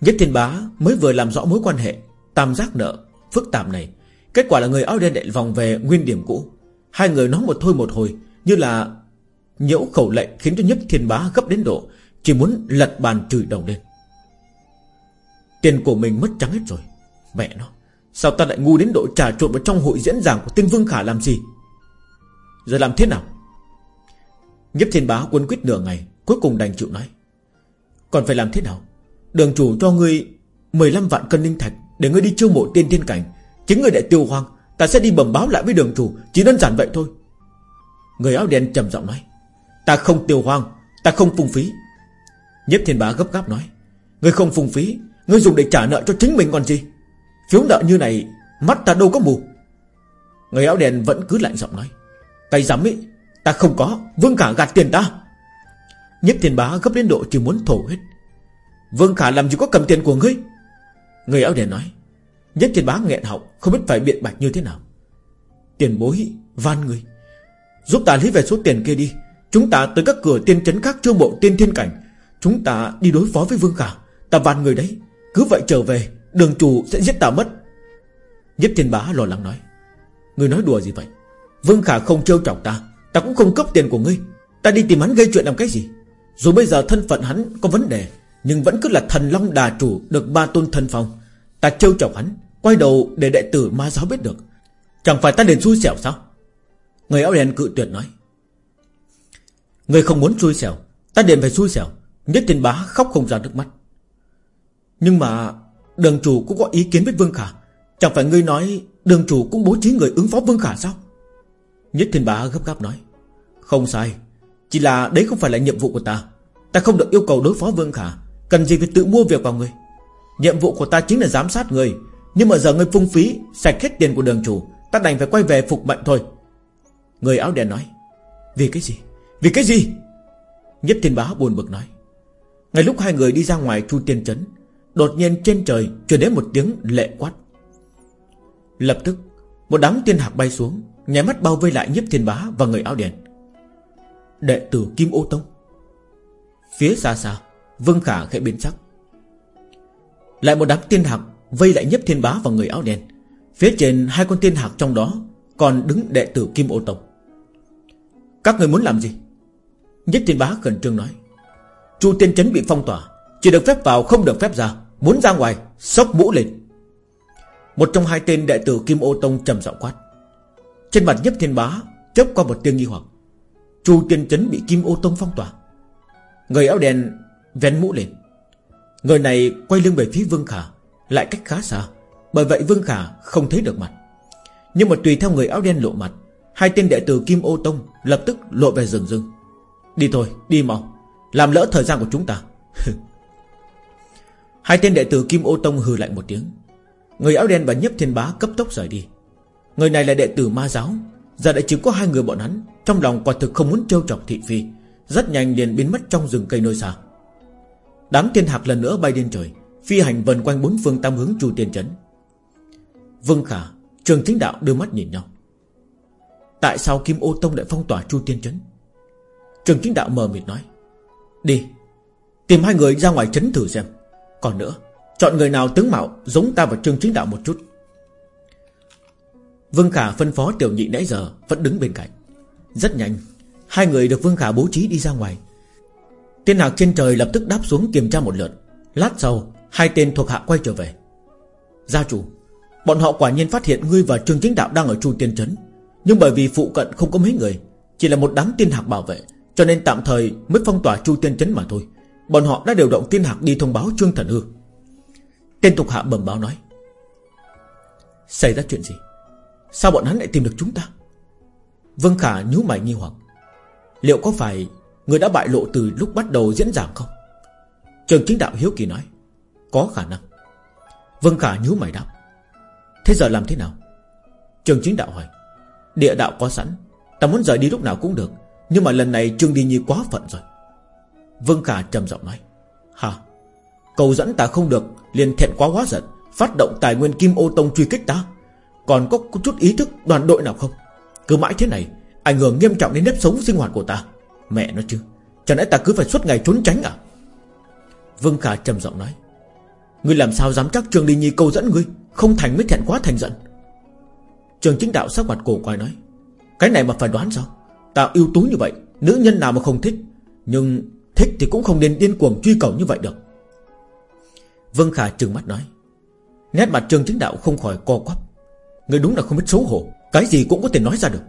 Nhất thiên bá mới vừa làm rõ mối quan hệ, Tam giác nợ, Phức tạp này. Kết quả là người áo đen lại vòng về nguyên điểm cũ. Hai người nói một thôi một hồi, Như là nhiễu khẩu lệnh khiến cho nhất thiên bá gấp đến độ Chỉ muốn lật bàn chửi đầu lên. Tiền của mình mất trắng hết rồi. Mẹ nó, Sao ta lại ngu đến độ trà trộn vào trong hội diễn giảng của tiên Vương Khả làm gì? Giờ làm thế nào? Nhếp thiên bá quân quyết nửa ngày, Cuối cùng đành chịu nói. Còn phải làm thế nào? Đường chủ cho ngươi 15 vạn cân linh thạch Để ngươi đi chiêu mộ tiên thiên cảnh. Chính ngươi đệ tiêu hoang, Ta sẽ đi bẩm báo lại với đường chủ, Chỉ đơn giản vậy thôi. Người áo đen trầm giọng nói. Ta không tiêu hoang, Ta không phung phí. Nhếp thiên bá gấp gáp nói. Ngươi không phung phí Ngươi dùng để trả nợ cho chính mình còn gì? Phiếu nợ như này, Mắt ta đâu có mù. Người áo đèn vẫn cứ lạnh giọng nói. Cái dám ý Ta không có, Vương Khả gạt tiền ta. Nhếp thiên bá gấp đến độ chỉ muốn thổ hết Vương Khả làm gì có cầm tiền của ngươi? Người áo đèn nói. Nhất thiên bá nghẹn họng, Không biết phải biện bạch như thế nào. Tiền bối, van người Giúp ta lấy về số tiền kia đi. Chúng ta tới các cửa tiên trấn khác chưa bộ tiên thiên cảnh. Chúng ta đi đối phó với Vương Khả. Ta van người đấy. Cứ vậy trở về, Đường chủ sẽ giết ta mất. Nhất thiên bá lo lắng nói Người nói đùa gì vậy? Vương Khả không trêu chọc ta Ta cũng không cấp tiền của ngươi. Ta đi tìm hắn gây chuyện làm cái gì? Dù bây giờ thân phận hắn có vấn đề, Nhưng vẫn cứ là thần long đà chủ Được ba tôn thần phong. Ta trêu chọc hắn, Quay đầu để đệ tử ma giáo biết được. Chẳng phải ta đền xui xẻo sao? Người áo đen cự tuyệt nói Người không muốn xui xẻo, Ta đền phải xui xẻo. Nhất thiên bá khóc không ra nước mắt. Nhưng mà Đường chủ cũng có ý kiến với Vương Khả. Chẳng phải ngươi nói Đường chủ cũng bố trí người ứng phó Vương Khả sao? Nhất thiên bá gấp gáp nói, Không sai. Chỉ là đấy không phải là nhiệm vụ của ta. Ta không được yêu cầu đối phó Vương Khả. Cần gì phải tự mua việc vào người. Nhiệm vụ của ta chính là giám sát người. Nhưng mà giờ ngươi phung phí, Sạch hết tiền của đường chủ, Ta đành phải quay về phục mệnh thôi. Người áo đen nói, Vì cái gì? Vì cái gì? Nhất thiên bá buồn bực nói, Ngay lúc hai người đi ra ngoài chu tiên trấn Đột nhiên trên trời truyền đến một tiếng lệ quát. Lập tức, Một đám tiên hạc bay xuống, Nháy mắt bao vây lại nhiếp thiên bá và người áo đen. Đệ tử Kim Ô Tông. Phía xa xa, Vương Khả khẽ biến sắc. Lại một đám tiên hạc Vây lại nhiếp thiên bá và người áo đen. Phía trên hai con tiên hạc trong đó Còn đứng đệ tử Kim Ô Tông. Các người muốn làm gì? Nhất thiên bá khẩn trương nói. Chu tiên chấn bị phong tỏa chỉ được phép vào, không được phép ra. Muốn ra ngoài, sốc mũ lên. Một trong hai tên đệ tử Kim Ô Tông trầm giọng quát. Trên mặt nhấp thiên bá chớp qua một tiếng nghi hoặc. Chu tiên chấn bị Kim Ô Tông phong tỏa. Người áo đen vén mũ lên. Người này quay lưng về phía Vương Khả, Lại cách khá xa. Bởi vậy Vương Khả không thấy được mặt. Nhưng mà tùy theo người áo đen lộ mặt, Hai tên đệ tử Kim Ô Tông Lập tức lộ về rừng rừng Đi thôi, đi mau. Làm lỡ thời gian của chúng ta. Hai tên đệ tử Kim Ô Tông hừ lạnh một tiếng. Người áo đen và nhấp thiên bá cấp tốc rời đi. Người này là đệ tử ma giáo. Giờ đã chỉ có hai người bọn hắn, Trong lòng quả thực không muốn trêu chọc thị phi. Rất nhanh liền biến mất trong rừng cây nơi xa. Đám thiên hạc lần nữa bay lên trời, Phi hành vần quanh bốn phương tam hướng chu tiên chấn Vương Khả, Trường chính đạo đưa mắt nhìn nhau. Tại sao Kim Ô Tông lại phong tỏa Chu Tiên Trấn? Trường chính đạo mờ mịt nói. Đi, Tìm hai người ra ngoài trấn thử xem. Còn nữa, Chọn người nào tướng mạo giống ta và Trương Chính Đạo một chút. Vương Khả phân phó tiểu nhị nãy giờ, Vẫn đứng bên cạnh. Rất nhanh, Hai người được Vương Khả bố trí đi ra ngoài. Tiên hạc trên trời lập tức đáp xuống kiểm tra một lượt. Lát sau, Hai tên thuộc hạ quay trở về. Gia chủ, Bọn họ quả nhiên phát hiện ngươi và Trương Chính Đạo đang ở Chu Tiên Trấn. Nhưng bởi vì phụ cận không có mấy người, Chỉ là một đám tiên hạc bảo vệ, Cho nên tạm thời mới phong tỏa Chu Tiên Trấn mà thôi. Bọn họ đã điều động tiên hạc đi thông báo Trương Thần Hư. Tên tục hạ bẩm báo nói, Xảy ra chuyện gì? Sao bọn hắn lại tìm được chúng ta? Vương Khả nhíu mày nghi hoặc, Liệu có phải Người đã bại lộ từ lúc bắt đầu diễn giảng không? Trường chính đạo hiếu kỳ nói, Có khả năng. Vương Khả nhíu mày đáp, Thế giờ làm thế nào? Trường chính đạo hỏi, Địa đạo có sẵn, Ta muốn rời đi lúc nào cũng được, Nhưng mà lần này Trương Đi Nhi quá phận rồi. Vương Khả trầm giọng nói. Hả? Cầu dẫn ta không được, liền thẹn quá hóa giận, Phát động tài nguyên kim ô tông truy kích ta. Còn có chút ý thức đoàn đội nào không? Cứ mãi thế này, Ảnh hưởng nghiêm trọng đến nếp sống sinh hoạt của ta. Mẹ nó chứ, Chẳng lẽ ta cứ phải suốt ngày trốn tránh à? Vương Khả trầm giọng nói. Ngươi làm sao dám chắc Trường Đình Nhi câu dẫn ngươi, Không thành mới thẹn quá thành giận? Trường chính đạo sắc mặt cổ quay nói. Cái này mà phải đoán sao? Ta ưu tú như vậy, Nữ nhân nào mà không thích? Nhưng thích thì cũng không nên điên cuồng truy cầu như vậy được. Vương Khả trừng mắt nói Nét mặt trường chính đạo không khỏi co quắp. Người đúng là không biết xấu hổ Cái gì cũng có thể nói ra được.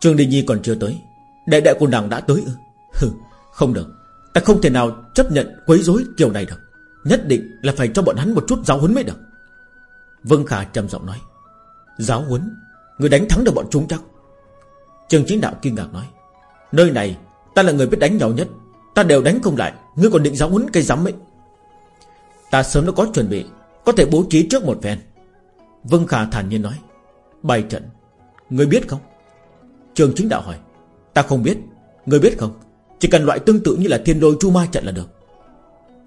Trường Đình Nhi còn chưa tới Đại đại của nàng đã tới ư? Hừ, không được Ta không thể nào chấp nhận quấy rối kiểu này được. Nhất định là phải cho bọn hắn một chút giáo huấn mới được. Vương Khả trầm giọng nói Giáo huấn? Người đánh thắng được bọn chúng chắc? Trường chính đạo kinh ngạc nói Nơi này ta là người biết đánh nhau nhất. Ta đều đánh không lại, Ngươi còn định giáo huấn cây rắm ấy. Ta sớm đã có chuẩn bị, Có thể bố trí trước một phen. Vương Khả thản nhiên nói. Bày trận, ngươi biết không? Trường chính đạo hỏi. Ta không biết, ngươi biết không? Chỉ cần loại tương tự như là thiên lôi chu ma trận là được.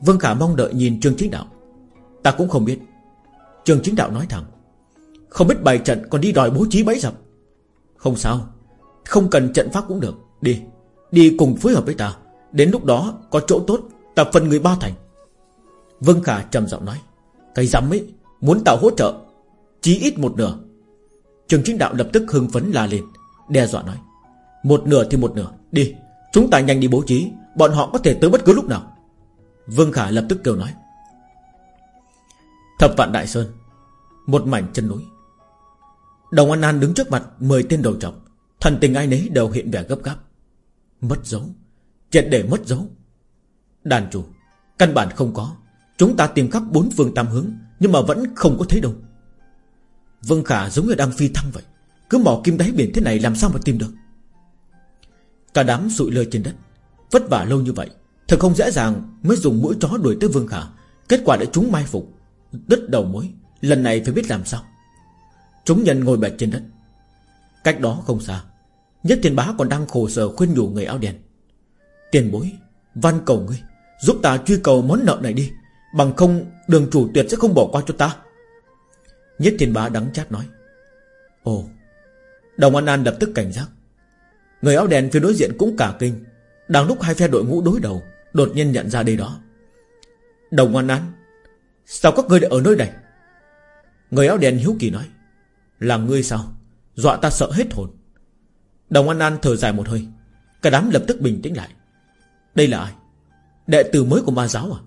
Vương Khả mong đợi nhìn Trường chính đạo. Ta cũng không biết. Trường chính đạo nói thẳng. Không biết bày trận còn đi đòi bố trí bẫy dập Không sao, Không cần trận pháp cũng được. Đi Đi cùng phối hợp với ta. Đến lúc đó, có chỗ tốt Ta phần người ba thành. Vương Khả trầm giọng nói, Cái dám ấy Muốn tạo hỗ trợ, Chí ít một nửa. Trường chính đạo lập tức hưng phấn la lên, Đe dọa nói, Một nửa thì một nửa, Đi, Chúng ta nhanh đi bố trí, Bọn họ có thể tới bất cứ lúc nào. Vương Khả lập tức kêu nói, Thập vạn Đại Sơn, Một mảnh chân núi. Đồng An An đứng trước mặt, Mười tên đầu trọc Thần tình ai nấy đều hiện vẻ gấp gáp. Mất dấu Triệt để mất dấu. Đàn chủ, Căn bản không có. Chúng ta tìm khắp bốn phương tam hướng, Nhưng mà vẫn không có thấy đâu. Vương Khả, giống như đang phi thăng vậy. Cứ mò kim đáy biển thế này làm sao mà tìm được? Cả đám sụi lơ trên đất. Vất vả lâu như vậy, Thật không dễ dàng mới dùng mũi chó đuổi tới Vương Khả. Kết quả đã chúng mai phục. Đứt đầu mối, Lần này phải biết làm sao. Chúng nhân ngồi bệt trên đất. Cách đó không xa, Nhất thiên bá còn đang khổ sở khuyên nhủ người áo đen. Tiền bối Văn cầu ngươi, Giúp ta truy cầu món nợ này đi, Bằng không đường chủ tuyệt sẽ không bỏ qua cho ta. Nhất thiên bá đắng chát nói, Ồ, Đồng An An lập tức cảnh giác. Người áo đen phía đối diện cũng cả kinh, Đang lúc hai phe đội ngũ đối đầu, Đột nhiên nhận ra đây đó. Đồng An An, Sao các ngươi lại ở nơi này? Người áo đen hiếu kỳ nói, Là ngươi sao? Dọa ta sợ hết hồn. Đồng An An thở dài một hơi, Cả đám lập tức bình tĩnh lại. Đây là ai? Đệ tử mới của ma giáo à?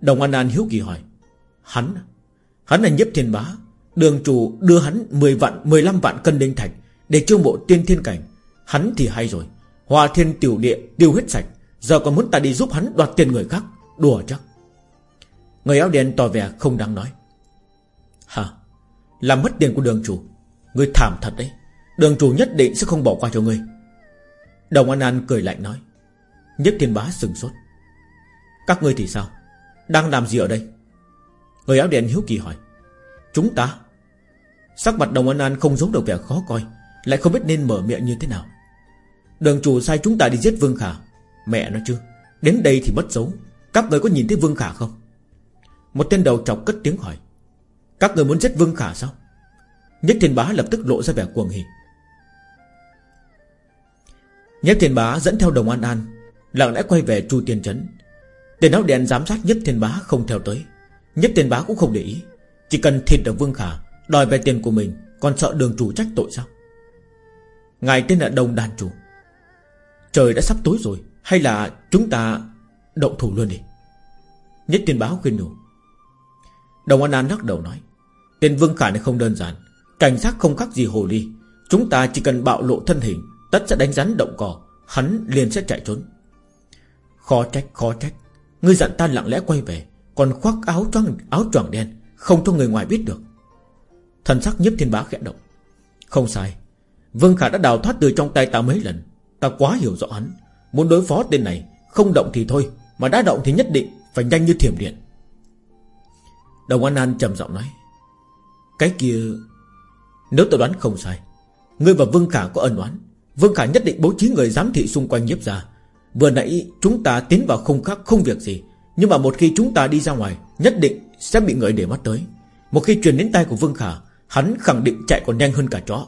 Đồng An An hiếu kỳ hỏi. Hắn à? Hắn là nhiếp thiên bá. Đường chủ đưa hắn 10 vạn 15 vạn cân đinh thạch Để chiêu mộ tiên thiên cảnh. Hắn thì hay rồi. Hòa thiên tiểu địa tiêu hết sạch. Giờ còn muốn ta đi giúp hắn đoạt tiền người khác? Đùa chắc. Người áo đen tỏ vẻ không đáng nói. Hả? Làm mất tiền của đường chủ. Người thảm thật đấy. Đường chủ nhất định sẽ không bỏ qua cho ngươi Đồng An An cười lạnh nói. Nhất thiên bá sừng sốt. Các ngươi thì sao? Đang làm gì ở đây? Người áo đen hiếu kỳ hỏi. Chúng ta? Sắc mặt đồng An An không giống được vẻ khó coi, Lại không biết nên mở miệng như thế nào. Đường chủ sai chúng ta đi giết Vương Khả. Mẹ nó chứ, Đến đây thì mất dấu. Các người có nhìn thấy Vương Khả không? Một tên đầu trọc cất tiếng hỏi. Các người muốn giết Vương Khả sao? Nhất thiên bá lập tức lộ ra vẻ cuồng hỉ. Nhất Thiên Bá dẫn theo Đồng An An Lặng lẽ quay về Chu Tiên Trấn. Tiền áo đen giám sát Nhất Thiên Bá không theo tới. Nhất Thiên Bá cũng không để ý. Chỉ cần thịt được Vương Khả Đòi về tiền của mình, Còn sợ đường chủ trách tội sao? Ngài tên là Đồng Đàn Chủ. Trời đã sắp tối rồi, Hay là chúng ta động thủ luôn đi? Nhất Thiên Bá khuyên nhủ. Đồng An An lắc đầu nói. Tên Vương Khả này không đơn giản. Cảnh sát không khác gì hồ ly. Chúng ta chỉ cần bạo lộ thân hình, Tất sẽ đánh rắn động cỏ, Hắn liền sẽ chạy trốn. Khó trách khó trách. Ngươi dặn ta lặng lẽ quay về, Còn khoác áo choàng áo choàng đen, Không cho người ngoài biết được. Thần sắc nhiếp thiên bá khẽ động. Không sai. Vương Khả đã đào thoát từ trong tay ta mấy lần. Ta quá hiểu rõ hắn. Muốn đối phó tên này, Không động thì thôi, Mà đã động thì nhất định Phải nhanh như thiểm điện. Đồng An An trầm giọng nói. Cái kia, Nếu tôi đoán không sai, Ngươi và Vương Khả có ân oán, Vương Khả nhất định bố trí người giám thị xung quanh nhiếp ra Vừa nãy chúng ta tiến vào không khác không việc gì, Nhưng mà một khi chúng ta đi ra ngoài, Nhất định sẽ bị người để mắt tới. Một khi truyền đến tay của Vương Khả, Hắn khẳng định chạy còn nhanh hơn cả chó.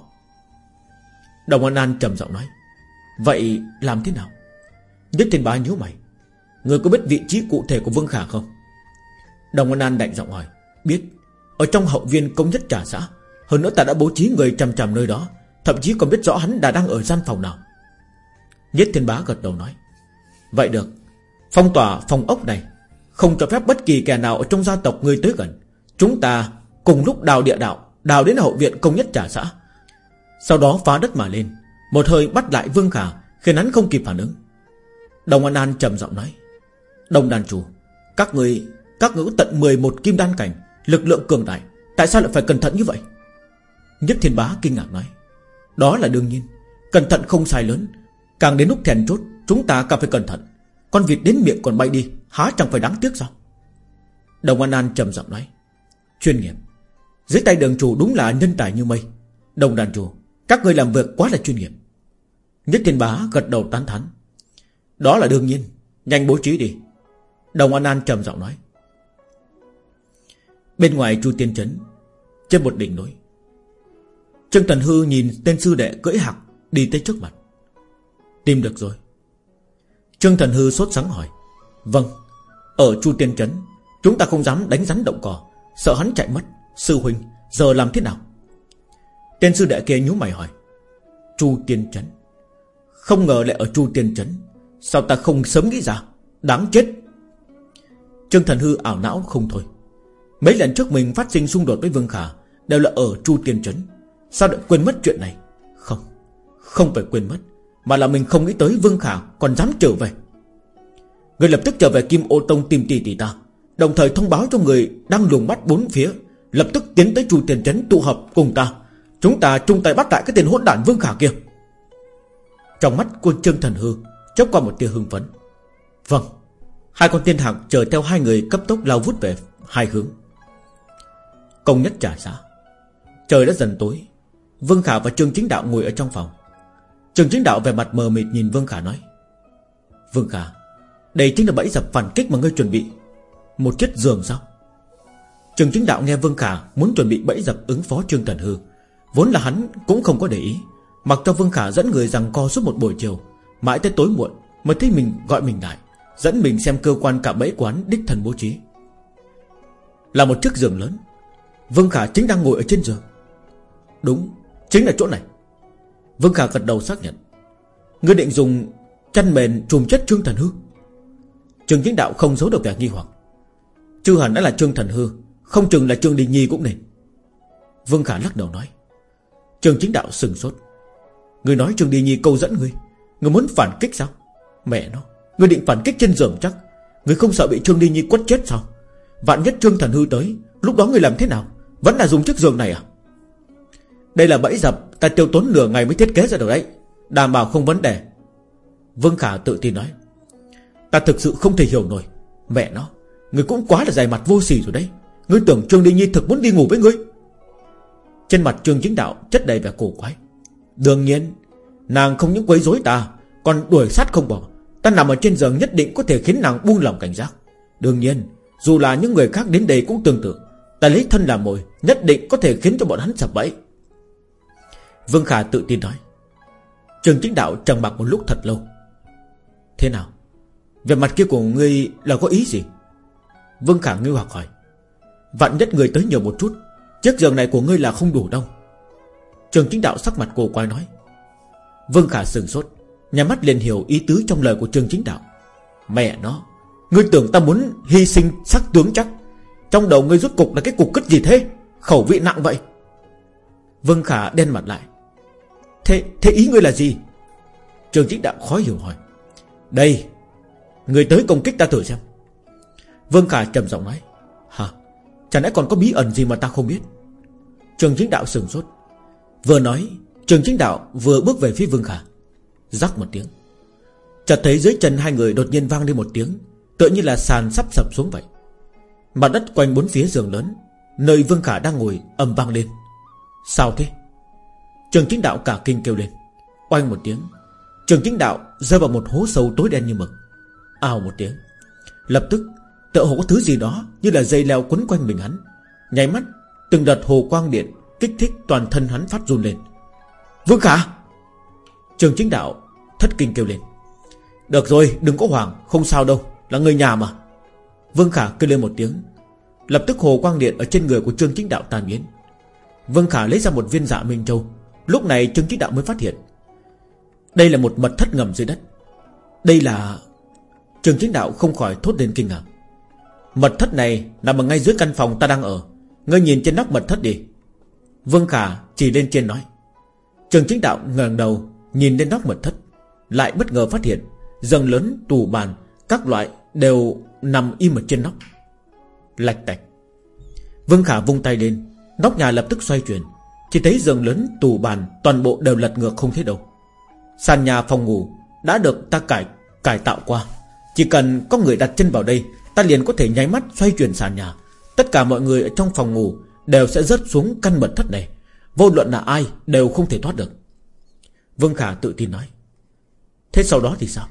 Đồng An An trầm giọng nói, Vậy làm thế nào? Nhất thiên bá nhíu mày, Người có biết vị trí cụ thể của Vương Khả không? Đồng An An đạnh giọng hỏi, Biết. Ở trong hậu viên công nhất trả xã, Hơn nữa ta đã bố trí người chằm chằm nơi đó, Thậm chí còn biết rõ hắn đã đang ở gian phòng nào. Nhất thiên bá gật đầu nói Vậy được. Phong tỏa phòng ốc này Không cho phép bất kỳ kẻ nào ở trong gia tộc ngươi tới gần. Chúng ta cùng lúc đào địa đạo, Đào đến hậu viện công nhất trả xã. Sau đó phá đất mà lên. Một hơi bắt lại Vương Khả, Khiến hắn không kịp phản ứng. Đồng An An trầm giọng nói, Đồng đàn chủ, Các người Các ngữ tận 11 kim đan cảnh, Lực lượng cường đại, Tại sao lại phải cẩn thận như vậy? Nhất thiên bá kinh ngạc nói, Đó là đương nhiên, Cẩn thận không sai lớn. Càng đến lúc thèn chốt Chúng ta cần phải cẩn thận. Con vịt đến miệng còn bay đi, Há chẳng phải đáng tiếc sao? Đồng An An trầm giọng nói. Chuyên nghiệp. Dưới tay đường chủ đúng là nhân tài như mây. Đồng đàn chủ, Các người làm việc quá là chuyên nghiệp. Nhất thiên bá gật đầu tán thán. Đó là đương nhiên. Nhanh bố trí đi. Đồng An An trầm giọng nói. Bên ngoài Chu Tiên Trấn, Trên một đỉnh núi. Trương Thần Hư nhìn tên sư đệ cưỡi hạc Đi tới trước mặt. Tìm được rồi. Trương Thần Hư sốt sắng hỏi. Vâng Ở Chu Tiên Trấn, Chúng ta không dám đánh rắn động cỏ Sợ hắn chạy mất. Sư huynh, Giờ làm thế nào? Tên sư đệ kia nhú mày hỏi. Chu Tiên Trấn. Không ngờ lại ở Chu Tiên Trấn. Sao ta không sớm nghĩ ra? Đáng chết. Trương Thần Hư ảo não không thôi. Mấy lần trước mình phát sinh xung đột với Vương Khả Đều là ở Chu Tiên Trấn. Sao lại quên mất chuyện này? Không Không phải quên mất. Mà là mình không nghĩ tới Vương Khả còn dám trở về. Người lập tức trở về Kim Ô Tông tìm tỷ tỷ ta, Đồng thời thông báo cho người đang lùng bắt bốn phía, Lập tức tiến tới chủ tiền Trấn tụ hợp cùng ta. Chúng ta chung tay bắt lại cái tên hỗn đản Vương Khả kia. Trong mắt quân Trương Thần Hư, chớp qua một tia hưng phấn. Vâng Hai con tiên hạc chờ theo hai người cấp tốc lao vút về hai hướng. Công nhất trả giá. Trời đã dần tối, Vương Khả và Trương Chính Đạo ngồi ở trong phòng trường Chính Đạo về mặt mờ mịt nhìn Vương Khả nói. Vương Khả, Đây chính là bẫy dập phản kích mà ngươi chuẩn bị. Một chiếc giường sao? Trường Chính Đạo nghe Vương Khả Muốn chuẩn bị bẫy dập ứng phó Trương Thần Hư, Vốn là hắn cũng không có để ý, Mặc cho Vương Khả dẫn người rằng co suốt một buổi chiều, Mãi tới tối muộn Mới thấy mình gọi mình lại, Dẫn mình xem cơ quan cả bẫy quán đích thần bố trí. Là một chiếc giường lớn, Vương Khả chính đang ngồi ở trên giường. Đúng, Chính là chỗ này. Vương Khả gật đầu xác nhận. Ngươi định dùng chăn mền trùm chất Trương Thần Hư. Trương Chính Đạo không giấu được vẻ nghi hoặc. Chư hẳn đã là Trương Thần Hư, Không chừng là Trương Đình Nhi cũng nên. Vương Khả lắc đầu nói. Trương Chính Đạo sừng sốt. Người nói Trương Đình Nhi câu dẫn ngươi Ngươi muốn phản kích sao? Mẹ nó, Ngươi định phản kích trên giường chắc, Ngươi không sợ bị Trương Đình Nhi quất chết sao? Vạn nhất Trương Thần Hư tới, Lúc đó ngươi làm thế nào? Vẫn là dùng chiếc giường này à? Đây là bẫy dập, Ta tiêu tốn nửa ngày mới thiết kế ra được đấy. Đảm bảo không vấn đề. Vương Khả tự tin nói. Ta thực sự không thể hiểu nổi. Mẹ nó, người cũng quá là dài mặt vô sỉ rồi đấy. Ngươi tưởng Trương Đình Nhi thực muốn đi ngủ với ngươi? Trên mặt Trương Chính Đạo chất đầy vẻ cổ quái. Đương nhiên, Nàng không những quấy rối ta, Còn đuổi sát không bỏ. Ta nằm ở trên giường nhất định có thể khiến nàng buông lòng cảnh giác. Đương nhiên, Dù là những người khác đến đây cũng tương tự. Ta lấy thân làm mồi, Nhất định có thể khiến cho bọn hắn sập bẫy. Vương Khả tự tin nói. Trường chính đạo trầm mặc một lúc thật lâu. Thế nào? Về mặt kia của ngươi là có ý gì? Vương Khả nghi hoặc hỏi. Vạn nhất người tới nhiều một chút, Chiếc giường này của ngươi là không đủ đâu. Trường chính đạo sắc mặt cổ quay nói. Vương Khả sừng sốt, Nhà mắt liền hiểu ý tứ trong lời của trường chính đạo. Mẹ nó, Ngươi tưởng ta muốn hy sinh sắc tướng chắc? Trong đầu ngươi rút cục là cái cục cất gì thế? Khẩu vị nặng vậy. Vương Khả đen mặt lại. Thế, thế ý ngươi là gì? Trường chính đạo khó hiểu hỏi. Đây Người tới công kích ta thử xem. Vương Khả trầm giọng nói. Hả? Chẳng lẽ còn có bí ẩn gì mà ta không biết? Trường chính đạo sừng sốt. Vừa nói Trường chính đạo vừa bước về phía Vương Khả Rắc một tiếng. Chợt thấy dưới chân hai người đột nhiên vang lên một tiếng Tựa như là sàn sắp sập xuống vậy. Mặt đất quanh bốn phía giường lớn Nơi Vương Khả đang ngồi ầm vang lên. Sao thế? Trường chính đạo cả kinh kêu lên. Oanh một tiếng. Trường chính đạo rơi vào một hố sâu tối đen như mực. Ào một tiếng. Lập tức, tựa hồ có thứ gì đó Như là dây leo quấn quanh mình hắn. Nháy mắt, từng đợt hồ quang điện Kích thích toàn thân hắn phát run lên. Vương Khả! Trường chính đạo thất kinh kêu lên. Được rồi, đừng có hoảng, Không sao đâu, là người nhà mà. Vương Khả kêu lên một tiếng. Lập tức hồ quang điện ở trên người của Trương Chính Đạo tan biến. Vương Khả lấy ra một viên dạ Minh Châu Lúc này Trương Chính Đạo mới phát hiện. Đây là một mật thất ngầm dưới đất. Đây là Trương Chính Đạo không khỏi thốt lên kinh ngạc. Mật thất này nằm ở ngay dưới căn phòng ta đang ở. Ngươi nhìn trên nóc mật thất đi. Vương Khả chỉ lên trên nói. Trường chính đạo ngẩng đầu Nhìn lên nóc mật thất, Lại bất ngờ phát hiện Dần lớn tủ bàn, Các loại đều nằm im ở trên nóc. Lạch tạch Vương Khả vung tay lên, Nóc nhà lập tức xoay chuyển. Chỉ thấy giường lớn, tủ bàn, Toàn bộ đều lật ngược không thấy đâu. Sàn nhà phòng ngủ Đã được ta cải cải tạo qua. Chỉ cần có người đặt chân vào đây, Ta liền có thể nháy mắt xoay chuyển sàn nhà. Tất cả mọi người ở trong phòng ngủ Đều sẽ rớt xuống căn mật thất này. Vô luận là ai đều không thể thoát được. Vương Khả tự tin nói. Thế sau đó thì sao?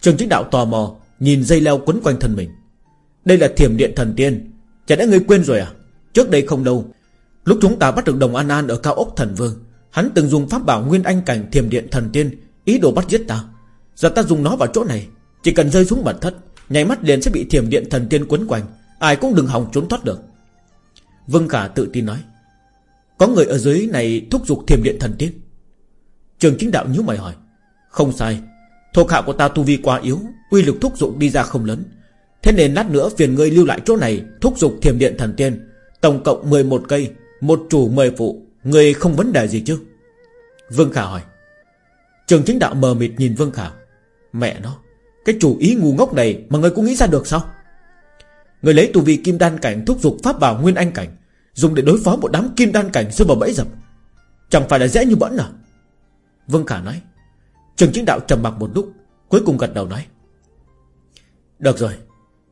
Trường chính đạo tò mò, Nhìn dây leo quấn quanh thân mình. Đây là thiểm điện thần tiên. Chả đã ngươi quên rồi à? Trước đây không đâu Lúc chúng ta bắt được đồng An An ở cao ốc thần vương, Hắn từng dùng pháp bảo nguyên anh cảnh thiềm điện thần tiên, Ý đồ bắt giết ta. Giờ ta dùng nó vào chỗ này, Chỉ cần rơi xuống mật thất Nhảy mắt liền sẽ bị thiềm điện thần tiên quấn quanh, Ai cũng đừng hòng trốn thoát được. Vương Khả tự tin nói, Có người ở dưới này thúc giục thiềm điện thần tiên? Trường chính đạo nhíu mày hỏi, Không sai, Thuộc hạ của ta tu vi quá yếu, Uy lực thúc giục đi ra không lớn. Thế nên lát nữa phiền ngươi lưu lại chỗ này Thúc giục thiềm điện thần tiên, Tổng cộng 11 cây một chủ mời phụ, Người không vấn đề gì chứ? Vương Khả hỏi. Trường chính đạo mờ mịt nhìn Vương Khả. Mẹ nó, Cái chủ ý ngu ngốc này mà người cũng nghĩ ra được sao? Người lấy tù vị kim đan cảnh thúc giục pháp bảo nguyên anh cảnh, Dùng để đối phó một đám kim đan cảnh rơi vào bẫy dập. Chẳng phải là dễ như bỡn à? Vương Khả nói. Trường chính đạo trầm mặc một lúc, Cuối cùng gật đầu nói. Được rồi,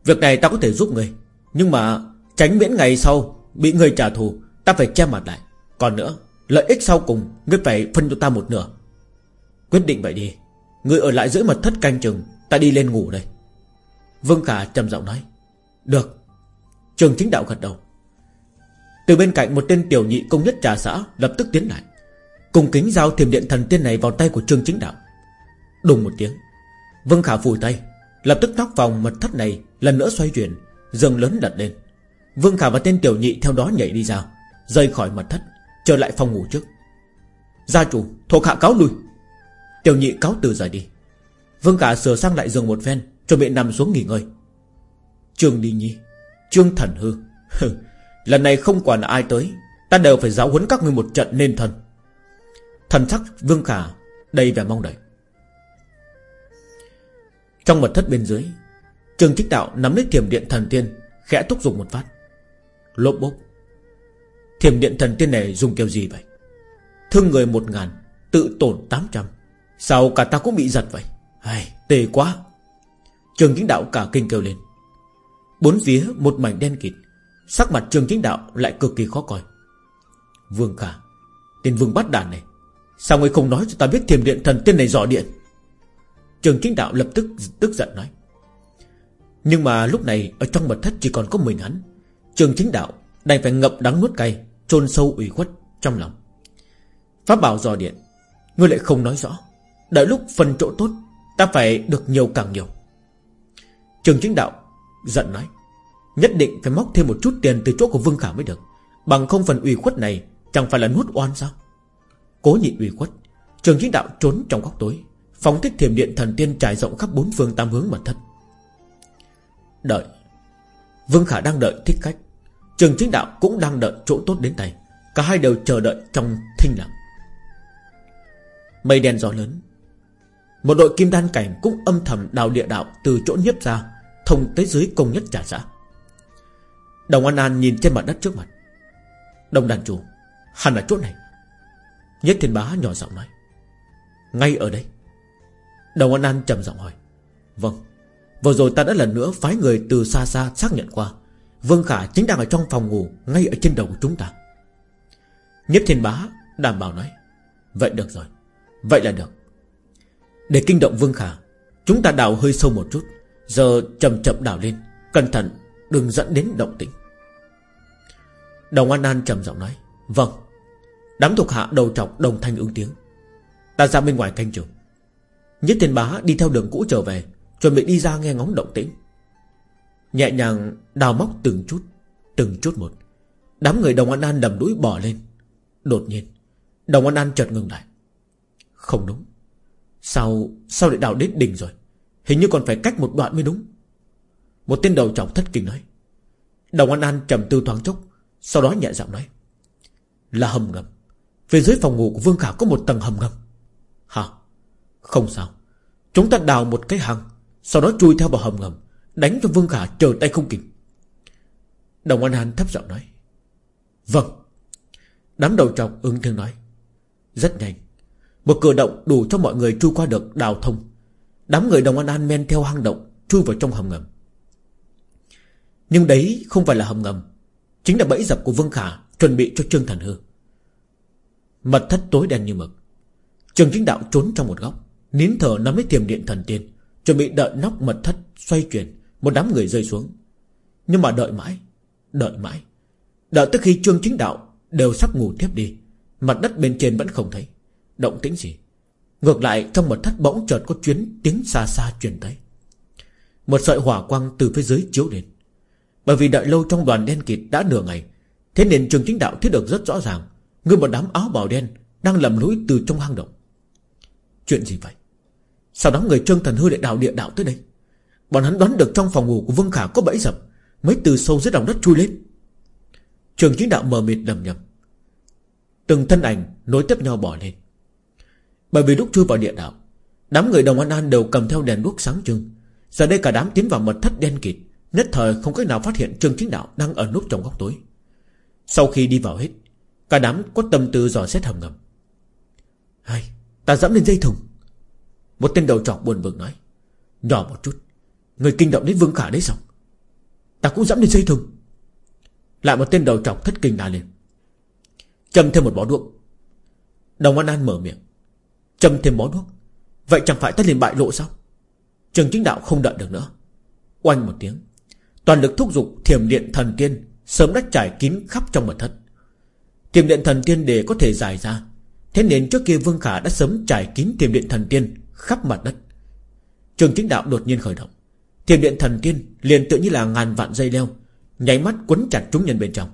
Việc này ta có thể giúp người, Nhưng mà tránh miễn ngày sau Bị người trả thù Ta phải che mặt lại. Còn nữa, Lợi ích sau cùng, Ngươi phải phân cho ta một nửa. Quyết định vậy đi. Ngươi ở lại giữa mật thất canh chừng, Ta đi lên ngủ đây. Vương Khả trầm giọng nói. Được. Trường chính đạo gật đầu. Từ bên cạnh một tên tiểu nhị công nhất trà xã Lập tức tiến lại. Cùng kính giao thiềm điện thần tiên này vào tay của trương chính đạo. Đùng một tiếng, Vương Khả phủi tay, Lập tức nóc vòng mật thất này Lần nữa xoay chuyển Dường lớn đặt lên. Vương Khả và tên tiểu nhị theo đó nhảy đi ra. Rời khỏi mật thất, Trở lại phòng ngủ trước. Gia chủ, thuộc hạ cáo lui. Tiểu nhị cáo từ rời đi. Vương cả sửa sang lại giường một phen, Chuẩn bị nằm xuống nghỉ ngơi. Trương Đi Nhi, Trương Thần Hư. Lần này không còn ai tới, Ta đều phải giáo huấn các ngươi một trận nên thần Thần sắc Vương Khả Đầy vẻ mong đợi. Trong mật thất bên dưới Trường Trích Đạo nắm lấy thiểm điện thần tiên, Khẽ thúc giục một phát. Lốp bốp. Thiểm điện thần tiên này dùng kiểu gì vậy? Thương người một ngàn Tự tổn tám trăm. Sao cả ta cũng bị giật vậy? Ai, Tệ quá. Trường chính đạo cả kinh kêu lên. Bốn phía một mảnh đen kịt Sắc mặt trường chính đạo lại cực kỳ khó coi. Vương Khả Tên vương bắt đàn này Sao ngươi không nói cho ta biết thiềm điện thần tiên này dò điện? Trường chính đạo lập tức tức giận nói. Nhưng mà lúc này Ở trong mật thất chỉ còn có mình hắn Trường chính đạo đành phải ngậm đắng nuốt cay chôn sâu ủy khuất trong lòng. Pháp bảo dò điện, Ngươi lại không nói rõ. Đợi lúc phần chỗ tốt, Ta phải được nhiều càng nhiều. Trường chính đạo giận nói, Nhất định phải móc thêm một chút tiền từ chỗ của Vương Khả mới được. Bằng không phần ủy khuất này Chẳng phải là nuốt oan sao? Cố nhịn ủy khuất, Trường chính đạo trốn trong góc tối, Phóng thích thiềm điện thần tiên trải rộng khắp bốn phương tam hướng mà thất. Đợi, Vương Khả đang đợi thích khách. Trường chính đạo cũng đang đợi chỗ tốt đến tay. Cả hai đều chờ đợi trong thinh lặng. Mây đen gió lớn. Một đội kim đan cảnh cũng âm thầm đào địa đạo Từ chỗ nhếp ra, Thông tới dưới công nhất trả xã Đồng An An nhìn trên mặt đất trước mặt. Đồng đàn chủ, Hẳn là chỗ này. Nhất thiên bá nhỏ giọng nói. Ngay ở đây. Đồng An An trầm giọng hỏi. Vâng Vừa rồi ta đã lần nữa phái người từ xa xa xác nhận qua. Vương Khả chính đang ở trong phòng ngủ, Ngay ở trên đầu của chúng ta. Nhếp thiên bá, đảm bảo nói, Vậy được rồi, Vậy là được. Để kinh động Vương Khả, Chúng ta đào hơi sâu một chút, Giờ chậm chậm đào lên, Cẩn thận, đừng dẫn đến động tĩnh. Đồng An An trầm giọng nói Vâng. Đám thuộc hạ đầu trọc đồng thanh ứng tiếng. Ta ra bên ngoài canh trường Nhất thiên bá đi theo đường cũ trở về, Chuẩn bị đi ra nghe ngóng động tĩnh. Nhẹ nhàng đào móc từng chút Từng chút một. Đám người đồng an an đầm đuổi bỏ lên. Đột nhiên, Đồng an an chợt ngừng lại. Không đúng. Sao sao lại đào đến đỉnh rồi? Hình như còn phải cách một đoạn mới đúng. Một tên đầu trọc thất kinh nói. Đồng an an trầm tư thoáng chốc, Sau đó nhẹ giọng nói. Là hầm ngầm. Phía dưới phòng ngủ của Vương Khả có một tầng hầm ngầm. Hả? Không sao. Chúng ta đào một cái hang, Sau đó chui theo vào hầm ngầm. Đánh cho Vương Khả trở tay không kịp. Đồng An Hàn thấp giọng nói Vâng. Đám đầu trọc ứng thương nói, Rất nhanh. Một cửa động đủ cho mọi người chui qua được đào thông. Đám người Đồng An An men theo hang động, Chui vào trong hầm ngầm. Nhưng đấy không phải là hầm ngầm, Chính là bẫy dập của Vương Khả Chuẩn bị cho Trương Thần Hư. Mật thất tối đen như mực. Trường chính đạo trốn trong một góc, Nín thở nắm lấy tiềm điện thần tiên, Chuẩn bị đợi nóc mật thất xoay chuyển. Một đám người rơi xuống. Nhưng mà đợi mãi Đợi mãi. Đợi tới khi trương chính đạo Đều sắp ngủ tiếp đi, Mặt đất bên trên vẫn không thấy. Động tĩnh gì? Ngược lại, trong mật thất bỗng chợt có chuyến tiếng xa xa truyền tới. Một sợi hỏa quang từ phía dưới chiếu đến Bởi vì đợi lâu trong đoàn đen kịt đã nửa ngày, Thế nên trường chính đạo thấy được rất rõ ràng, Người một đám áo bào đen Đang lầm lũi từ trong hang động. Chuyện gì vậy? Sao đó người trương thần hư lại đào địa đạo tới đây? Bọn hắn đoán được trong phòng ngủ của Vương Khả có bẫy dập Mới từ sâu dưới lòng đất chui lên. Trường chính đạo mờ mịt đầm nhầm. Từng thân ảnh nối tiếp nhau bỏ lên. Bởi vì lúc chui vào địa đạo, Đám người đồng an an đều cầm theo đèn đuốc sáng trưng. Giờ đây cả đám tiến vào mật thất đen kịt, Nhất thời không cách nào phát hiện Trương Chính Đạo đang ở núp trong góc tối. Sau khi đi vào hết, Cả đám có tâm tư dò xét hầm ngầm. Hay, Ta dẫm lên dây thừng. Một tên đầu trọc buồn bực nói. Nhỏ một chút. Người kinh động đến Vương Khả đấy sao Ta cũng dẫm lên dây thừng. Lại một tên đầu trọc thất kinh la lên. Châm thêm một bó đuốc. Đồng An An mở miệng. Châm thêm bó đuốc. Vậy chẳng phải ta liền bại lộ sao? Trường chính đạo không đợi được nữa. Oanh một tiếng. Toàn lực thúc giục thiểm điện thần tiên Sớm đã trải kín khắp trong mật thất. Thiểm điện thần tiên để có thể dài ra. Thế nên trước kia Vương Khả đã sớm trải kín thiểm điện thần tiên Khắp mặt đất. Trường chính đạo đột nhiên khởi động. Thiểm điện thần tiên liền tự như là ngàn vạn dây leo, Nháy mắt quấn chặt chúng nhân bên trong.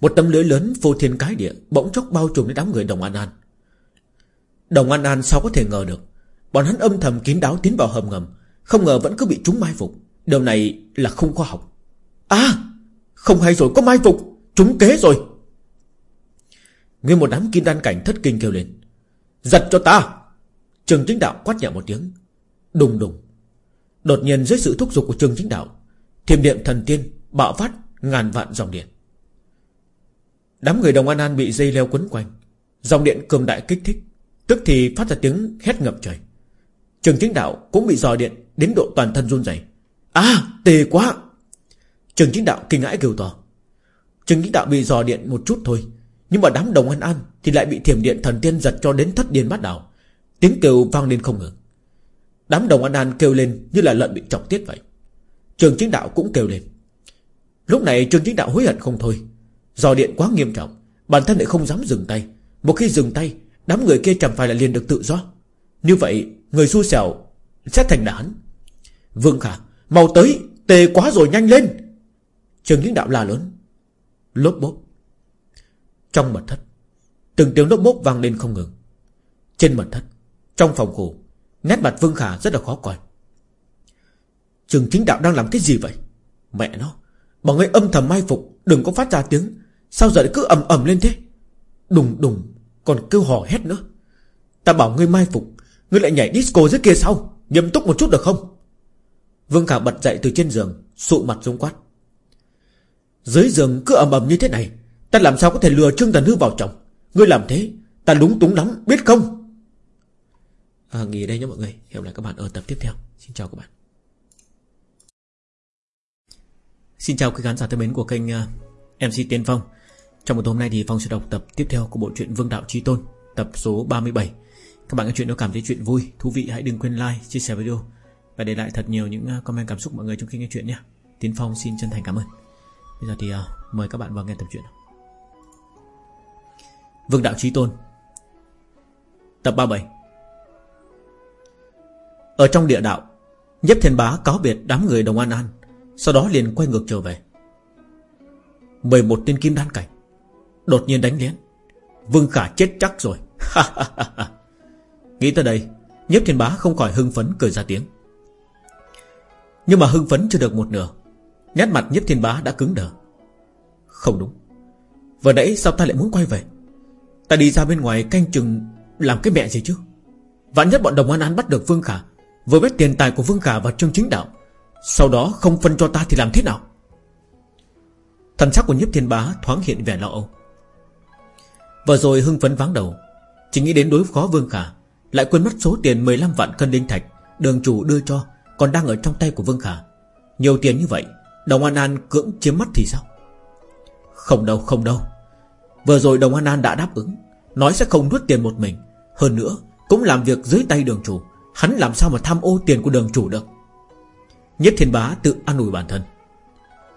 Một tấm lưới lớn vô thiên cái địa Bỗng chốc bao trùm đến đám người Đồng An An. Đồng An An sao có thể ngờ được, Bọn hắn âm thầm kín đáo tiến vào hầm ngầm, Không ngờ vẫn cứ bị chúng mai phục. Điều này là không khoa học. À không hay rồi, có mai phục Chúng kế rồi. Nguyên một đám kim đan cảnh thất kinh kêu lên. Giật cho ta. Trường chính đạo quát nhẹ một tiếng. Đùng đùng. Đột nhiên dưới sự thúc giục của trường chính đạo Thiềm điện thần tiên bạo phát ngàn vạn dòng điện. Đám người đồng an an bị dây leo quấn quanh, Dòng điện cường đại kích thích, Tức thì phát ra tiếng hét ngập trời. Trường chính đạo cũng bị dò điện Đến độ toàn thân run rẩy. À tê quá! Trường chính đạo kinh ngãi kêu to. Trường chính đạo bị dò điện một chút thôi, Nhưng mà đám đồng an an Thì lại bị thiểm điện thần tiên giật cho đến thất điên bắt đảo Tiếng kêu vang lên không ngừng. Đám đồng an an kêu lên như là lợn bị chọc tiết vậy. Trường chính đạo cũng kêu lên. Lúc này trường chính đạo hối hận không thôi. Do điện quá nghiêm trọng, Bản thân lại không dám dừng tay. Một khi dừng tay, Đám người kia chẳng phải là liền được tự do. Như vậy, người xui xẻo Sẽ thành đán Vương Khả, Mau tới Tề quá rồi, nhanh lên. Trường chính đạo la lớn. Lốp bốp. Trong mật thất, Từng tiếng lốp bốp vang lên không ngừng. Trên mật thất, Trong phòng khổ Nét mặt Vương Khả rất là khó coi. Trường chính đạo đang làm cái gì vậy? Mẹ nó Bọn ngươi âm thầm mai phục, Đừng có phát ra tiếng. Sao giờ lại cứ ầm ầm lên thế? Đùng đùng, Còn kêu hò hét nữa. Ta bảo ngươi mai phục, Ngươi lại nhảy disco dưới kia sau Nghiêm túc một chút được không? Vương Khả bật dậy từ trên giường, Sụ mặt xuống quát. Dưới giường cứ ầm ầm như thế này, Ta làm sao có thể lừa Trương Tần Hư vào chồng? Ngươi làm thế, Ta lúng túng lắm, biết không? À, Nghỉ đây nhé mọi người. Hẹn lại các bạn ở tập tiếp theo. Xin chào các bạn. Xin chào quý khán giả thân mến của kênh ờ, MC Tiên Phong. Trong một hôm nay thì Phong sẽ đọc tập tiếp theo của bộ truyện Vương Đạo Chi Tôn Tập số 37 Các bạn nghe chuyện nếu cảm thấy chuyện vui, thú vị hãy đừng quên like, chia sẻ video Và để lại thật nhiều những ờ, comment cảm xúc mọi người trong khi nghe chuyện nhé. Tiến Phong xin chân thành cảm ơn. Bây giờ thì uh, mời các bạn vào nghe tập truyện Vương Đạo Chi Tôn Tập 37 ở trong địa đạo Nhếp Thiên Bá cáo biệt đám người Đồng An An, Sau đó liền quay ngược trở về. 11 tên kim đan cảnh, Đột nhiên đánh lén. Vương Khả chết chắc rồi. Nghĩ tới đây Nhếp Thiên Bá không khỏi hưng phấn cười ra tiếng. Nhưng mà hưng phấn chưa được một nửa, Nét mặt Nhếp Thiên Bá đã cứng đờ. Không đúng. Vừa nãy sao ta lại muốn quay về? Ta đi ra bên ngoài canh chừng Làm cái mẹ gì chứ? Vạn nhất bọn đồng an án bắt được Vương Khả Vừa biết tiền tài của Vương Khả và Trương Chính Đạo, Sau đó không phân cho ta thì làm thế nào? Thần sắc của nhiếp thiên bá thoáng hiện vẻ lo âu. Vừa rồi hưng phấn vắng đầu, Chỉ nghĩ đến đối phó Vương Khả, Lại quên mất số tiền 15 vạn cân linh thạch Đường chủ đưa cho Còn đang ở trong tay của Vương Khả. Nhiều tiền như vậy, Đồng An An cưỡng chiếm mất thì sao? Không đâu không đâu. Vừa rồi Đồng An An đã đáp ứng, Nói sẽ không nuốt tiền một mình, Hơn nữa cũng làm việc dưới tay đường chủ Hắn làm sao mà tham ô tiền của đường chủ được? Nhất thiên bá tự an ủi bản thân.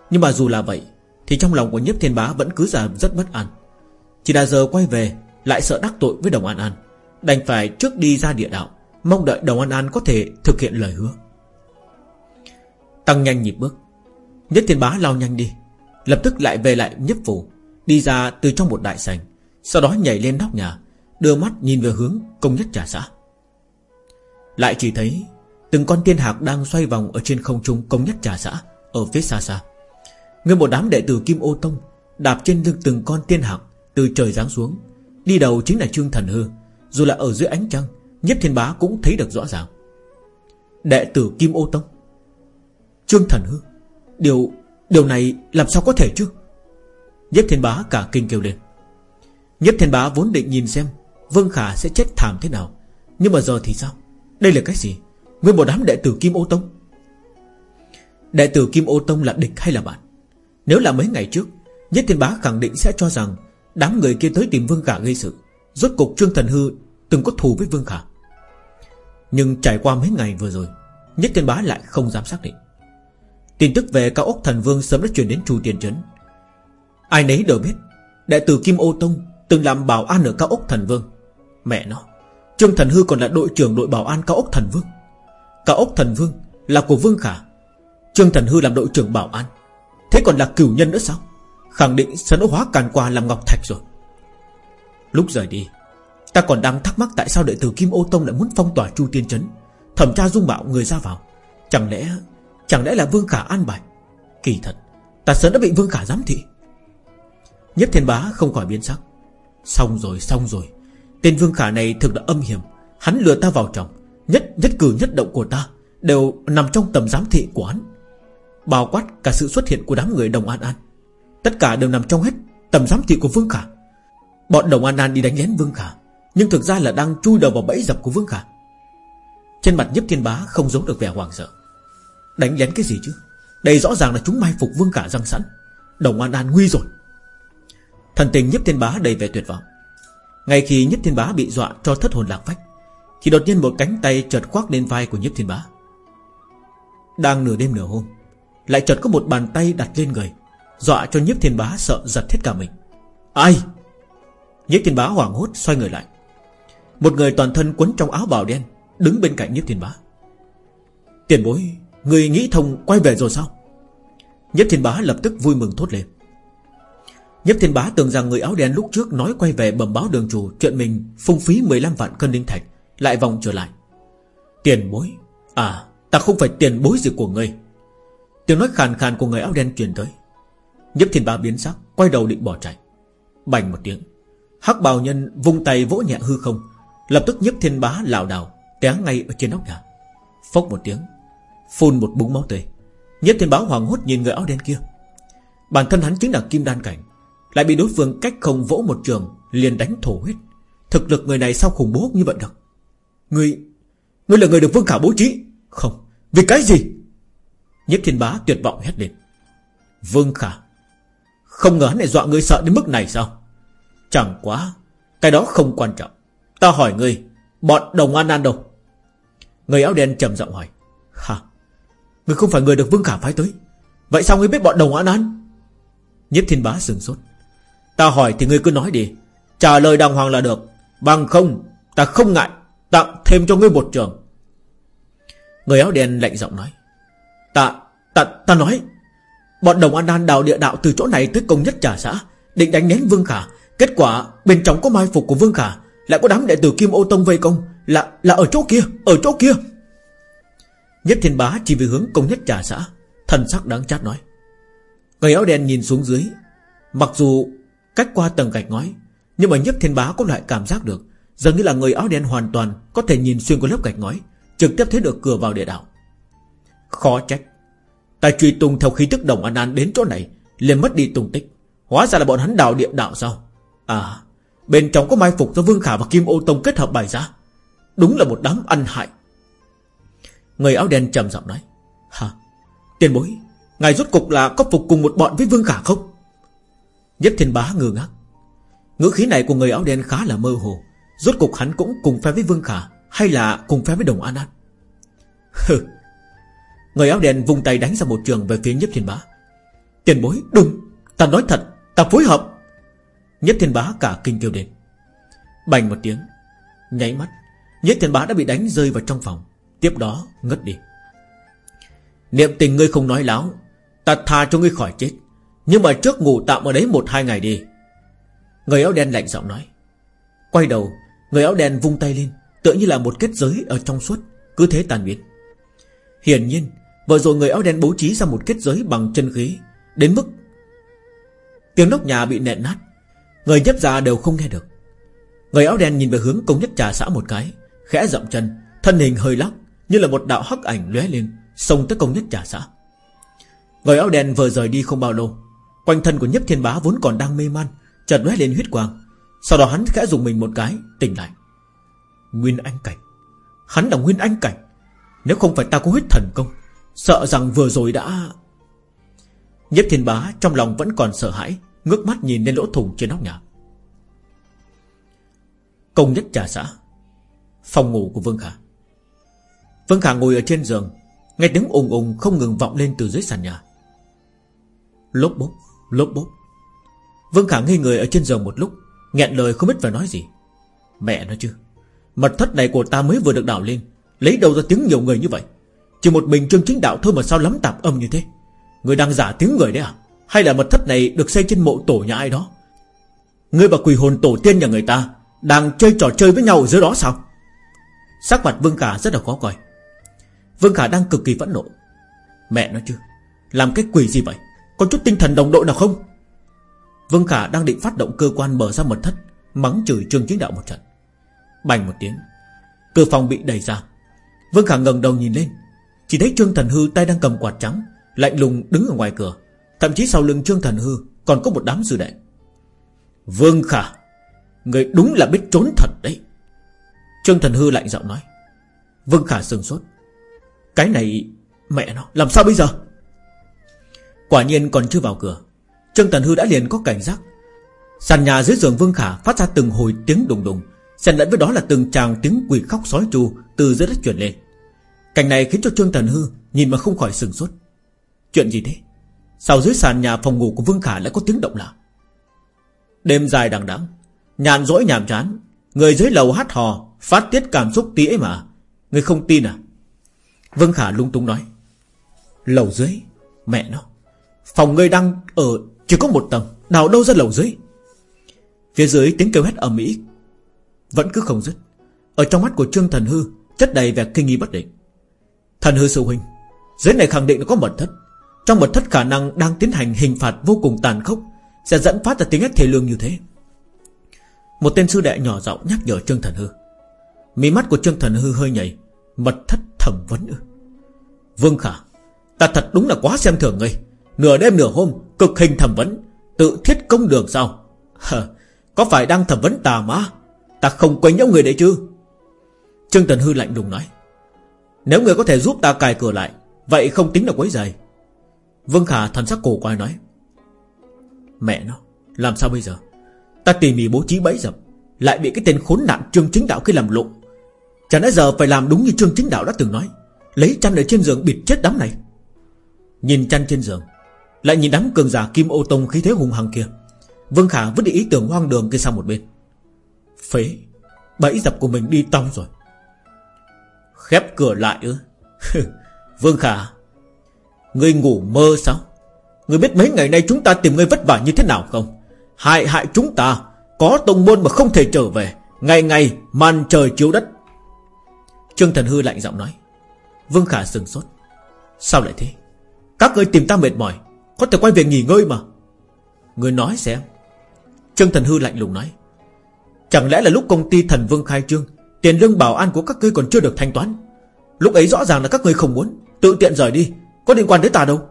Nhưng mà dù là vậy, Thì trong lòng của Nhất thiên bá vẫn cứ ra rất bất an. Chỉ là giờ quay về, Lại sợ đắc tội với Đồng An An, Đành phải trước đi ra địa đạo, Mong đợi Đồng An An có thể thực hiện lời hứa. Tăng nhanh nhịp bước, Nhất thiên bá lao nhanh đi, Lập tức lại về lại nhấp phủ, Đi ra từ trong một đại sành Sau đó nhảy lên nóc nhà, Đưa mắt nhìn về hướng công nhất trà xã. Lại chỉ thấy Từng con tiên hạc đang xoay vòng Ở trên không trung công nhất trà xã, Ở phía xa xa. Người một đám đệ tử Kim Ô Tông Đạp trên lưng từng con tiên hạc Từ trời giáng xuống, Đi đầu chính là Trương Thần Hư. Dù là ở dưới ánh trăng, Nhất Thiên Bá cũng thấy được rõ ràng. Đệ tử Kim Ô Tông, Trương Thần Hư, Điều điều này làm sao có thể chứ? Nhất Thiên Bá cả kinh kêu lên. Nhất Thiên Bá vốn định nhìn xem Vương Khả sẽ chết thảm thế nào, Nhưng mà giờ thì sao? Đây là cái gì? Nguyên một đám đệ tử Kim Ô Tông. Đệ tử Kim Ô Tông là địch hay là bạn? Nếu là mấy ngày trước, Nhất Thiên Bá khẳng định sẽ cho rằng Đám người kia tới tìm Vương Khả gây sự. Rốt cục Trương Thần Hư từng có thù với Vương Khả. Nhưng trải qua mấy ngày vừa rồi, Nhất Thiên Bá lại không dám xác định. Tin tức về cao ốc thần vương sớm đã truyền đến Chu Tiên Trấn. Ai nấy đều biết, Đệ tử Kim Ô Tông Từng làm bảo an ở cao ốc thần vương. Mẹ nó Trương Thần Hư còn là đội trưởng đội bảo an cao ốc thần vương. Cao ốc thần vương là của Vương Khả, Trương Thần Hư làm đội trưởng bảo an. Thế còn là cửu nhân nữa sao? Khẳng định sấn hóa càn qua làm ngọc thạch rồi. Lúc rời đi, Ta còn đang thắc mắc tại sao đệ tử Kim Ô Tông lại muốn phong tỏa Chu Tiên Trấn, Thẩm tra dung mạo người ra vào. Chẳng lẽ Chẳng lẽ là Vương Khả an bài? Kỳ thật, Ta sớm đã bị Vương Khả giám thị. Nhất Thiên Bá không khỏi biến sắc. Xong rồi xong rồi. Tên Vương Khả này thực là âm hiểm. Hắn lừa ta vào chồng, Nhất nhất cử nhất động của ta Đều nằm trong tầm giám thị của hắn. Bao quát cả sự xuất hiện của đám người Đồng An An. Tất cả đều nằm trong hết Tầm giám thị của Vương Khả. Bọn Đồng An An đi đánh lén Vương Khả Nhưng thực ra là đang chui đầu vào bẫy dập của Vương Khả. Trên mặt nhấp thiên bá không giống được vẻ hoàng sợ. Đánh lén cái gì chứ? Đây rõ ràng là chúng mai phục Vương Khả răng sẵn. Đồng An An nguy rồi. Thần tình nhấp thiên bá đầy vẻ tuyệt vọng. Ngay khi Nhất thiên bá bị dọa cho thất hồn lạc phách, Thì đột nhiên một cánh tay chợt khoác lên vai của Nhất thiên bá. Đang nửa đêm nửa hôm, Lại chợt có một bàn tay đặt lên người, Dọa cho Nhất thiên bá sợ giật hết cả mình. Ai? Nhất thiên bá hoảng hốt xoay người lại. Một người toàn thân quấn trong áo bào đen Đứng bên cạnh Nhất Thiên Bá. Tiền bối, Người nghĩ thông quay về rồi sao? Nhất Thiên Bá lập tức vui mừng thốt lên. Nhiếp Thiên Bá tưởng rằng người áo đen lúc trước Nói quay về bẩm báo đường chủ Chuyện mình phung phí 15 vạn cân linh thạch, Lại vòng trở lại. Tiền bối À ta không phải tiền bối gì của ngươi. Tiếng nói khàn khàn của người áo đen truyền tới. Nhiếp Thiên Bá biến sắc, Quay đầu định bỏ chạy. Bành một tiếng, Hắc bào nhân vung tay vỗ nhẹ hư không, Lập tức nhiếp thiên bá lảo đảo, Té ngay ở trên nóc nhà. Phốc một tiếng, Phun một búng máu tươi. Nhiếp thiên bá hoàng hốt nhìn người áo đen kia. Bản thân hắn chính là kim đan cảnh lại bị đối phương cách không vỗ một trường, Liền đánh thổ huyết. Thực lực người này sao khủng bố như vậy được? Người người là người được Vương Khả bố trí? Không, Vì cái gì? Nhất thiên bá tuyệt vọng hét lên. Vương Khả, Không ngờ hắn lại dọa ngươi sợ đến mức này sao? Chẳng quá, Cái đó không quan trọng. Ta hỏi ngươi, Bọn đồng an an đâu? Người áo đen trầm giọng hỏi. Hả? Ngươi không phải người được Vương Khả phái tới. Vậy sao ngươi biết bọn đồng an an Nhiếp thiên bá sừng sốt. Ta hỏi thì ngươi cứ nói đi. Trả lời đàng hoàng là được. Bằng không, Ta không ngại Tặng thêm cho ngươi một trường. Người áo đen lạnh giọng nói. Ta Ta ta nói. Bọn đồng an an đào địa đạo từ chỗ này tới công nhất trả xã, Định đánh nén Vương Khả. Kết quả, bên trong có mai phục của Vương Khả, Lại có đám đệ tử Kim Ô Tông vây công, Là là ở chỗ kia, Ở chỗ kia. Nhất thiên bá chỉ về hướng công nhất trà xã, Thần sắc đáng chát nói. Người áo đen nhìn xuống dưới, Mặc dù cách qua tầng gạch ngói. Nhưng mà nhất thiên bá có loại cảm giác được. Dường như là người áo đen hoàn toàn Có thể nhìn xuyên qua lớp gạch ngói, Trực tiếp thấy được cửa vào địa đạo. Khó trách. Ta truy tung theo khí tức đồng an an đến chỗ này, liền mất đi tung tích. Hóa ra là bọn hắn đào địa đạo sao? À Bên trong có mai phục do Vương Khả và Kim Ô Tông kết hợp bài ra. Đúng là một đám ăn hại. Người áo đen trầm giọng nói. Hả? Tiền bối, Ngài rốt cục là có phục cùng một bọn với Vương Khả không? Nhất thiên bá ngơ ngác. Ngữ khí này của người áo đen khá là mơ hồ. Rốt cục hắn cũng cùng phe với Vương Khả Hay là cùng phe với Đồng An An? Hừ. Người áo đen vung tay đánh ra một trường về phía nhất thiên bá. Tiền bối đừng Ta nói thật, Ta phối hợp. Nhất thiên bá cả kinh kêu lên Bành một tiếng. Nháy mắt, Nhất thiên bá đã bị đánh rơi vào trong phòng. Tiếp đó, ngất đi. Niệm tình ngươi không nói láo, Ta tha cho ngươi khỏi chết. Nhưng mà trước ngủ tạm ở đấy một hai ngày đi. Người áo đen lạnh giọng nói. Quay đầu, Người áo đen vung tay lên, Tựa như là một kết giới ở trong suốt, Cứ thế tàn biến. Hiển nhiên, Vừa rồi người áo đen bố trí ra một kết giới bằng chân khí Đến mức Tiếng nóc nhà bị nện nát. Người nhấp già đều không nghe được. Người áo đen nhìn về hướng công nhất trà xã một cái, Khẽ dậm chân, Thân hình hơi lắc, Như là một đạo hắc ảnh lóe lên, Xông tới công nhất trà xã. Người áo đen vừa rời đi không bao lâu Quanh thân của nhấp thiên bá vốn còn đang mê man, Chợt lóe lên huyết quang. Sau đó hắn khẽ dùng mình một cái, Tỉnh lại. Nguyên anh cảnh. Hắn là nguyên anh cảnh. Nếu không phải ta có huyết thần công, Sợ rằng vừa rồi đã Nhếp thiên bá trong lòng vẫn còn sợ hãi, Ngước mắt nhìn lên lỗ thủng trên nóc nhà. Công nhất trà xã. Phòng ngủ của Vương Khả. Vương Khả ngồi ở trên giường, Nghe tiếng ùng ùng không ngừng vọng lên từ dưới sàn nhà. Lốp bốp. Lốp bốp. Vương Khả ngây người ở trên giường một lúc, nghẹn lời không biết phải nói gì. Mẹ nó chứ, Mật thất này của ta mới vừa được đảo lên, Lấy đâu ra tiếng nhiều người như vậy? Chỉ một mình trương chính đạo thôi mà sao lắm tạp âm như thế? Người đang giả tiếng người đấy à? Hay là mật thất này được xây trên mộ tổ nhà ai đó? Ngươi và quỷ hồn tổ tiên nhà người ta Đang chơi trò chơi với nhau ở dưới đó sao? Sắc mặt Vương Khả rất là khó coi. Vương Khả đang cực kỳ phẫn nộ. Mẹ nói chứ, Làm cái quỷ gì vậy? Có chút tinh thần đồng đội nào không? Vương Khả đang định phát động cơ quan mở ra mật thất, Mắng chửi Trương Chính Đạo một trận. Bành một tiếng, Cửa phòng bị đẩy ra. Vương Khả ngẩng đầu nhìn lên, Chỉ thấy Trương Thần Hư tay đang cầm quạt trắng, Lạnh lùng đứng ở ngoài cửa. Thậm chí sau lưng Trương Thần Hư Còn có một đám sư đệ. Vương Khả, Người đúng là biết trốn thật đấy. Trương Thần Hư lạnh giọng nói. Vương Khả sừng sốt. Cái này mẹ nó, làm sao bây giờ? Quả nhiên còn chưa vào cửa. Trương tần Hư đã liền có cảnh giác. Sàn nhà dưới giường Vương Khả phát ra từng hồi tiếng đùng đùng, Xen lẫn với đó là từng tràng tiếng quỷ khóc sói chu Từ dưới đất chuyển lên. Cảnh này khiến cho Trương tần Hư Nhìn mà không khỏi sừng sốt. Chuyện gì thế? Sao dưới sàn nhà phòng ngủ của Vương Khả lại có tiếng động lạ? Đêm dài đằng đẵng, Nhàn rỗi nhàm chán, Người dưới lầu hát hò, Phát tiết cảm xúc tí ấy mà. Người không tin à? Vương Khả lung tung nói, Lầu dưới, Mẹ nó. Phòng ngươi đang ở chỉ có một tầng, Nào đâu ra lầu dưới. Phía dưới tiếng kêu hét ở Mỹ Vẫn cứ không dứt. Ở trong mắt của Trương Thần Hư, Chất đầy vẻ kinh nghi bất định. Thần Hư sư huynh, Dưới này khẳng định là có mật thất. Trong mật thất khả năng đang tiến hành hình phạt vô cùng tàn khốc, Sẽ dẫn phát ra tiếng hét thể lương như thế. Một tên sư đệ nhỏ giọng nhắc nhở Trương Thần Hư. Mí mắt của Trương Thần Hư hơi nhảy, Mật thất thẩm vấn ư. Vương Khả, Ta thật đúng là quá xem thường ngươi. Nửa đêm nửa hôm Cực hình thẩm vấn. Tự thiết công đường sao? Hờ, Có phải đang thẩm vấn tà má Ta không quen nhau người đấy chứ? Trương Tần Hư lạnh đùng nói. Nếu người có thể giúp ta cài cửa lại Vậy không tính là quấy giày Vương Khả thần sắc cổ quay nói. Mẹ nó Làm sao bây giờ? Ta tỉ mỉ bố trí bẫy dập Lại bị cái tên khốn nạn Trương Chính Đạo kia làm lộ. Chẳng lẽ giờ phải làm đúng như Trương Chính Đạo đã từng nói? Lấy chăn ở trên giường bịt chết đám này. Nhìn chăn trên giường lại nhìn đám cường giả kim ô tông khí thế hùng hằng kia. Vương Khả vứt đi ý tưởng hoang đường kia sang một bên. Phế, Bẫy dập của mình đi tong rồi. Khép cửa lại ư? Vương Khả, Ngươi ngủ mơ sao? Ngươi biết mấy ngày nay chúng ta tìm ngươi vất vả như thế nào không? Hại hại chúng ta, Có tông môn mà không thể trở về, Ngày ngày màn trời chiếu đất. Trương Thần Hư lạnh giọng nói. Vương Khả sừng sốt. Sao lại thế? Các ngươi tìm ta mệt mỏi có thể quay về nghỉ ngơi mà. Người nói xem Trương Thần Hư lạnh lùng nói. Chẳng lẽ là lúc công ty thần Vương khai trương, Tiền lương bảo an của các ngươi còn chưa được thanh toán? Lúc ấy rõ ràng là các ngươi không muốn, Tự tiện rời đi. Có liên quan đến ta đâu?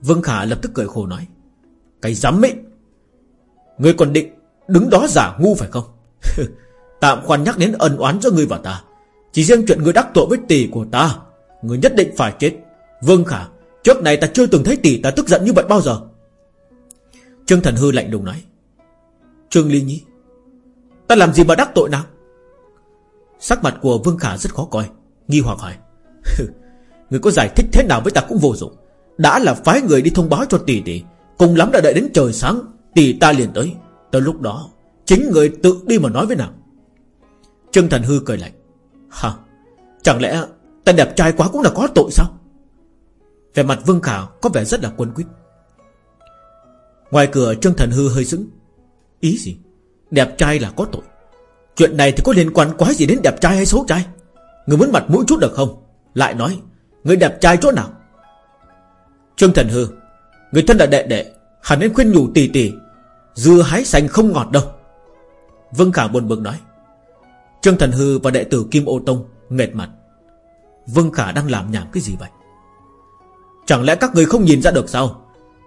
Vương Khả lập tức cười khổ nói. Cái dám ấy. Ngươi còn định đứng đó giả ngu phải không? Tạm khoan nhắc đến ân oán giữa ngươi và ta. Chỉ riêng chuyện ngươi đắc tội với tỷ của ta, Ngươi nhất định phải chết. Vương Khả Trước này ta chưa từng thấy tỷ, ta tức giận như vậy bao giờ? Trương Thần Hư lạnh lùng nói. Trương Ly Nhi, Ta làm gì mà đắc tội nào Sắc mặt của Vương Khả rất khó coi, Nghi hoặc hỏi. Người có giải thích thế nào với ta cũng vô dụng. Đã là phái người đi thông báo cho tỷ tỷ, Cùng lắm đã đợi đến trời sáng, Tỷ ta liền tới. Tới lúc đó, Chính người tự đi mà nói với nàng. Trương Thần Hư cười lạnh. Hả Chẳng lẽ ta đẹp trai quá cũng là có tội sao? Về mặt Vương Khả có vẻ rất là quân quyết. Ngoài cửa, Trương Thần Hư hơi sững. Ý gì? Đẹp trai là có tội. Chuyện này thì có liên quan quá gì đến đẹp trai hay xấu trai? Người muốn mặt mũi chút được không? Lại nói, Người đẹp trai chỗ nào? Trương Thần Hư, Người thân là đệ đệ, Hẳn nên khuyên nhủ tỷ tỷ Dưa hái xanh không ngọt đâu. Vương Khả buồn bực nói. Trương Thần Hư và đệ tử Kim Ô Tông Nghệt mặt. Vương Khả đang làm nhảm cái gì vậy? Chẳng lẽ các người không nhìn ra được sao?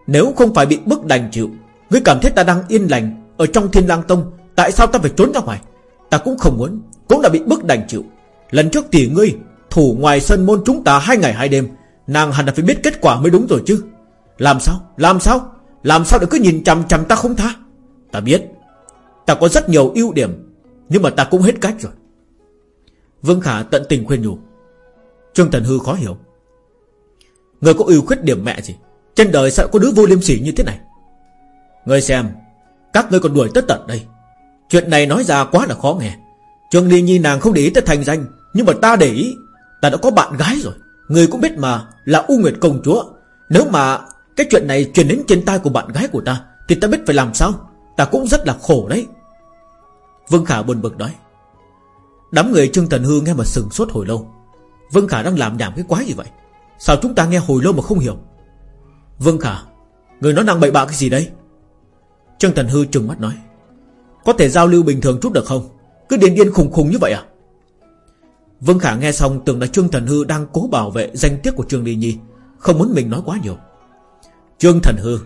Nếu không phải bị bức đành chịu, Ngươi cảm thấy ta đang yên lành Ở trong thiên lang tông, Tại sao ta phải trốn ra ngoài? Ta cũng không muốn, Cũng đã bị bức đành chịu. Lần trước tỷ ngươi, Thủ ngoài sân môn chúng ta hai ngày hai đêm, Nàng hẳn là phải biết kết quả mới đúng rồi chứ. Làm sao? Làm sao? Làm sao để cứ nhìn chằm chằm ta không tha? Ta biết, Ta có rất nhiều ưu điểm, Nhưng mà ta cũng hết cách rồi. Vương Khả tận tình khuyên nhủ. Trương Thần Hư khó hiểu. Người có ưu khuyết điểm mẹ gì? Trên đời sao có đứa vô liêm sỉ như thế này? Người xem, Các ngươi còn đuổi tất tận đây. Chuyện này nói ra quá là khó nghe. Trương Ly Nhi nàng không để ý tới thành danh, Nhưng mà ta để ý, Ta đã có bạn gái rồi. Người cũng biết mà, là U Nguyệt Công Chúa. Nếu mà cái chuyện này truyền đến trên tai của bạn gái của ta, Thì ta biết phải làm sao. Ta cũng rất là khổ đấy. Vương Khả buồn bực nói. Đám người Trương Thần Hư nghe mà sừng sốt hồi lâu. Vương Khả đang làm nhảm cái quái gì vậy? Sao chúng ta nghe hồi lâu mà không hiểu? Vương Khả, Người nó đang bậy bạ cái gì đây Trương Thần Hư trừng mắt nói. Có thể giao lưu bình thường chút được không? Cứ điên điên khùng khùng như vậy à? Vương Khả nghe xong tưởng là Trương Thần Hư đang cố bảo vệ danh tiết của Trương Ly Nhi, Không muốn mình nói quá nhiều. Trương Thần Hư,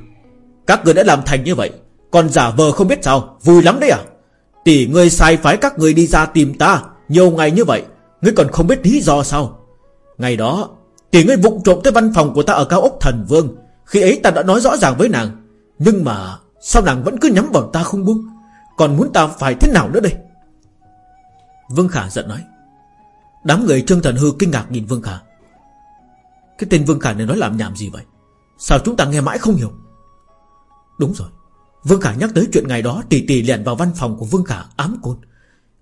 Các người đã làm thành như vậy, Còn giả vờ không biết sao, Vui lắm đấy à? Tỷ người sai phái các người đi ra tìm ta, Nhiều ngày như vậy, Ngươi còn không biết lý do sao? Ngày đó thì ngươi vụng trộm tới văn phòng của ta ở cao ốc thần vương. Khi ấy ta đã nói rõ ràng với nàng. Nhưng mà Sao nàng vẫn cứ nhắm vào ta không buông? Còn muốn ta phải thế nào nữa đây? Vương Khả giận nói. Đám người Trương Thần Hư kinh ngạc nhìn Vương Khả. Cái tên Vương Khả này nói làm nhảm gì vậy? Sao chúng ta nghe mãi không hiểu? Đúng rồi. Vương Khả nhắc tới chuyện ngày đó Tỷ tỷ liền vào văn phòng của Vương Khả ám côn.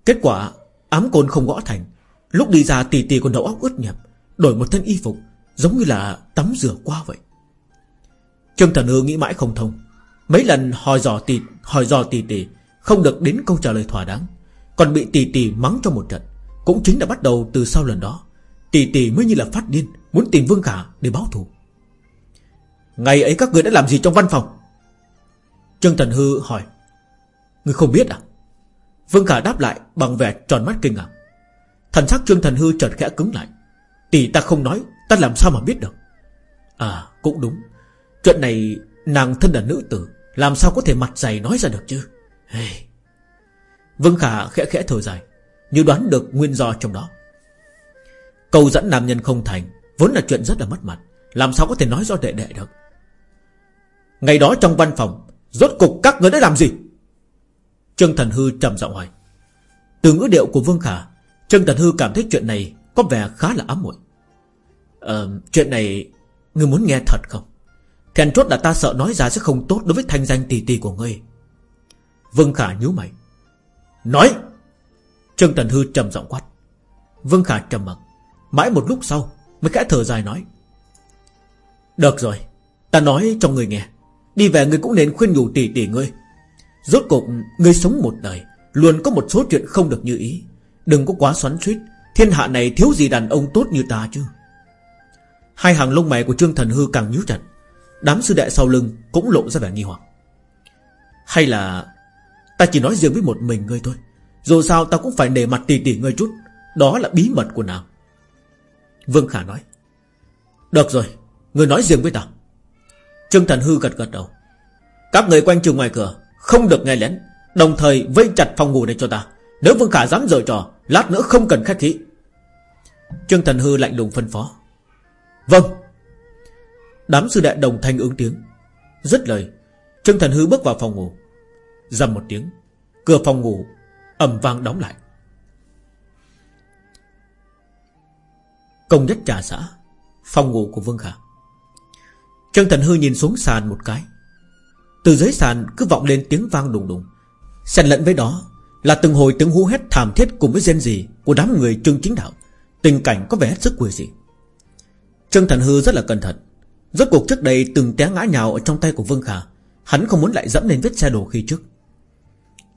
Kết quả Ám côn không gõ thành. Lúc đi ra tỷ tỷ còn đầu óc ướt nhẹp. Đổi một thân y phục, Giống như là tắm rửa qua vậy. Trương Thần Hư nghĩ mãi không thông. Mấy lần hỏi dò tì, hỏi dò tì tì, Không được đến câu trả lời thỏa đáng. Còn bị tì tì mắng cho một trận, Cũng chính là bắt đầu từ sau lần đó. Tì tì mới như là phát điên, Muốn tìm Vương Khả để báo thù. Ngày ấy các người đã làm gì trong văn phòng? Trương Thần Hư hỏi. Người không biết à? Vương Khả đáp lại bằng vẻ tròn mắt kinh ngạc. Thần sắc Trương Thần Hư chợt khẽ cứng lại. Tỷ ta không nói, Ta làm sao mà biết được? À cũng đúng. Chuyện này, nàng thân là nữ tử, Làm sao có thể mặt dày nói ra được chứ? Hey. Vương Khả khẽ khẽ thở dài, Như đoán được nguyên do trong đó. Câu dẫn nam nhân không thành, Vốn là chuyện rất là mất mặt, Làm sao có thể nói do đệ đệ được? Ngày đó trong văn phòng, Rốt cục các người đã làm gì? Trương Thần Hư trầm giọng hỏi. Từ ngữ điệu của Vương Khả, Trương Thần Hư cảm thấy chuyện này có vẻ khá là ám muội. Ờ chuyện này Ngươi muốn nghe thật không? Thèn chốt là ta sợ nói ra sẽ không tốt Đối với thanh danh tỷ tỷ của ngươi. Vương Khả nhíu mày. Nói! Trương Tần Hư trầm giọng quát. Vương Khả trầm mặc. Mãi một lúc sau, Mới khẽ thở dài nói. Được rồi, Ta nói cho người nghe. Đi về người cũng nên khuyên nhủ tỷ tỷ ngươi. Rốt cuộc, ngươi sống một đời, Luôn có một số chuyện không được như ý. Đừng có quá xoắn suýt Thiên hạ này thiếu gì đàn ông tốt như ta chứ? Hai hàng lông mày của Trương Thần Hư càng nhíu chặt. Đám sư đệ sau lưng cũng lộ ra vẻ nghi hoặc. Hay là Ta chỉ nói riêng với một mình ngươi thôi. Dù sao ta cũng phải nề mặt tỷ tỷ ngươi chút. Đó là bí mật của nàng. Vương Khả nói. Được rồi, Ngươi nói riêng với ta. Trương Thần Hư gật gật đầu. Các người quanh trường ngoài cửa, Không được nghe lén, Đồng thời vây chặt phòng ngủ này cho ta. Nếu Vương Khả dám rời trò, Lát nữa không cần khách khí. Trương Thần Hư lạnh lùng phân phó. Vâng. Đám sư đệ đồng thanh ứng tiếng. Rất lời, Trương Thần Hư bước vào phòng ngủ. Dầm một tiếng, Cửa phòng ngủ ầm vang đóng lại. Công nhất trà xã, Phòng ngủ của Vương Khả. Trương Thần Hư nhìn xuống sàn một cái. Từ dưới sàn cứ vọng lên tiếng vang đùng đùng. Xen lẫn với đó là từng hồi tiếng hú hét thảm thiết cùng với rên rỉ Của đám người Trương Chính Đạo. Tình cảnh có vẻ hết sức quỷ dị. Trương Thần Hư rất là cẩn thận. Rốt cuộc trước đây từng té ngã nhào ở trong tay của Vương Khả. Hắn không muốn lại dẫm lên vết xe đổ khi trước.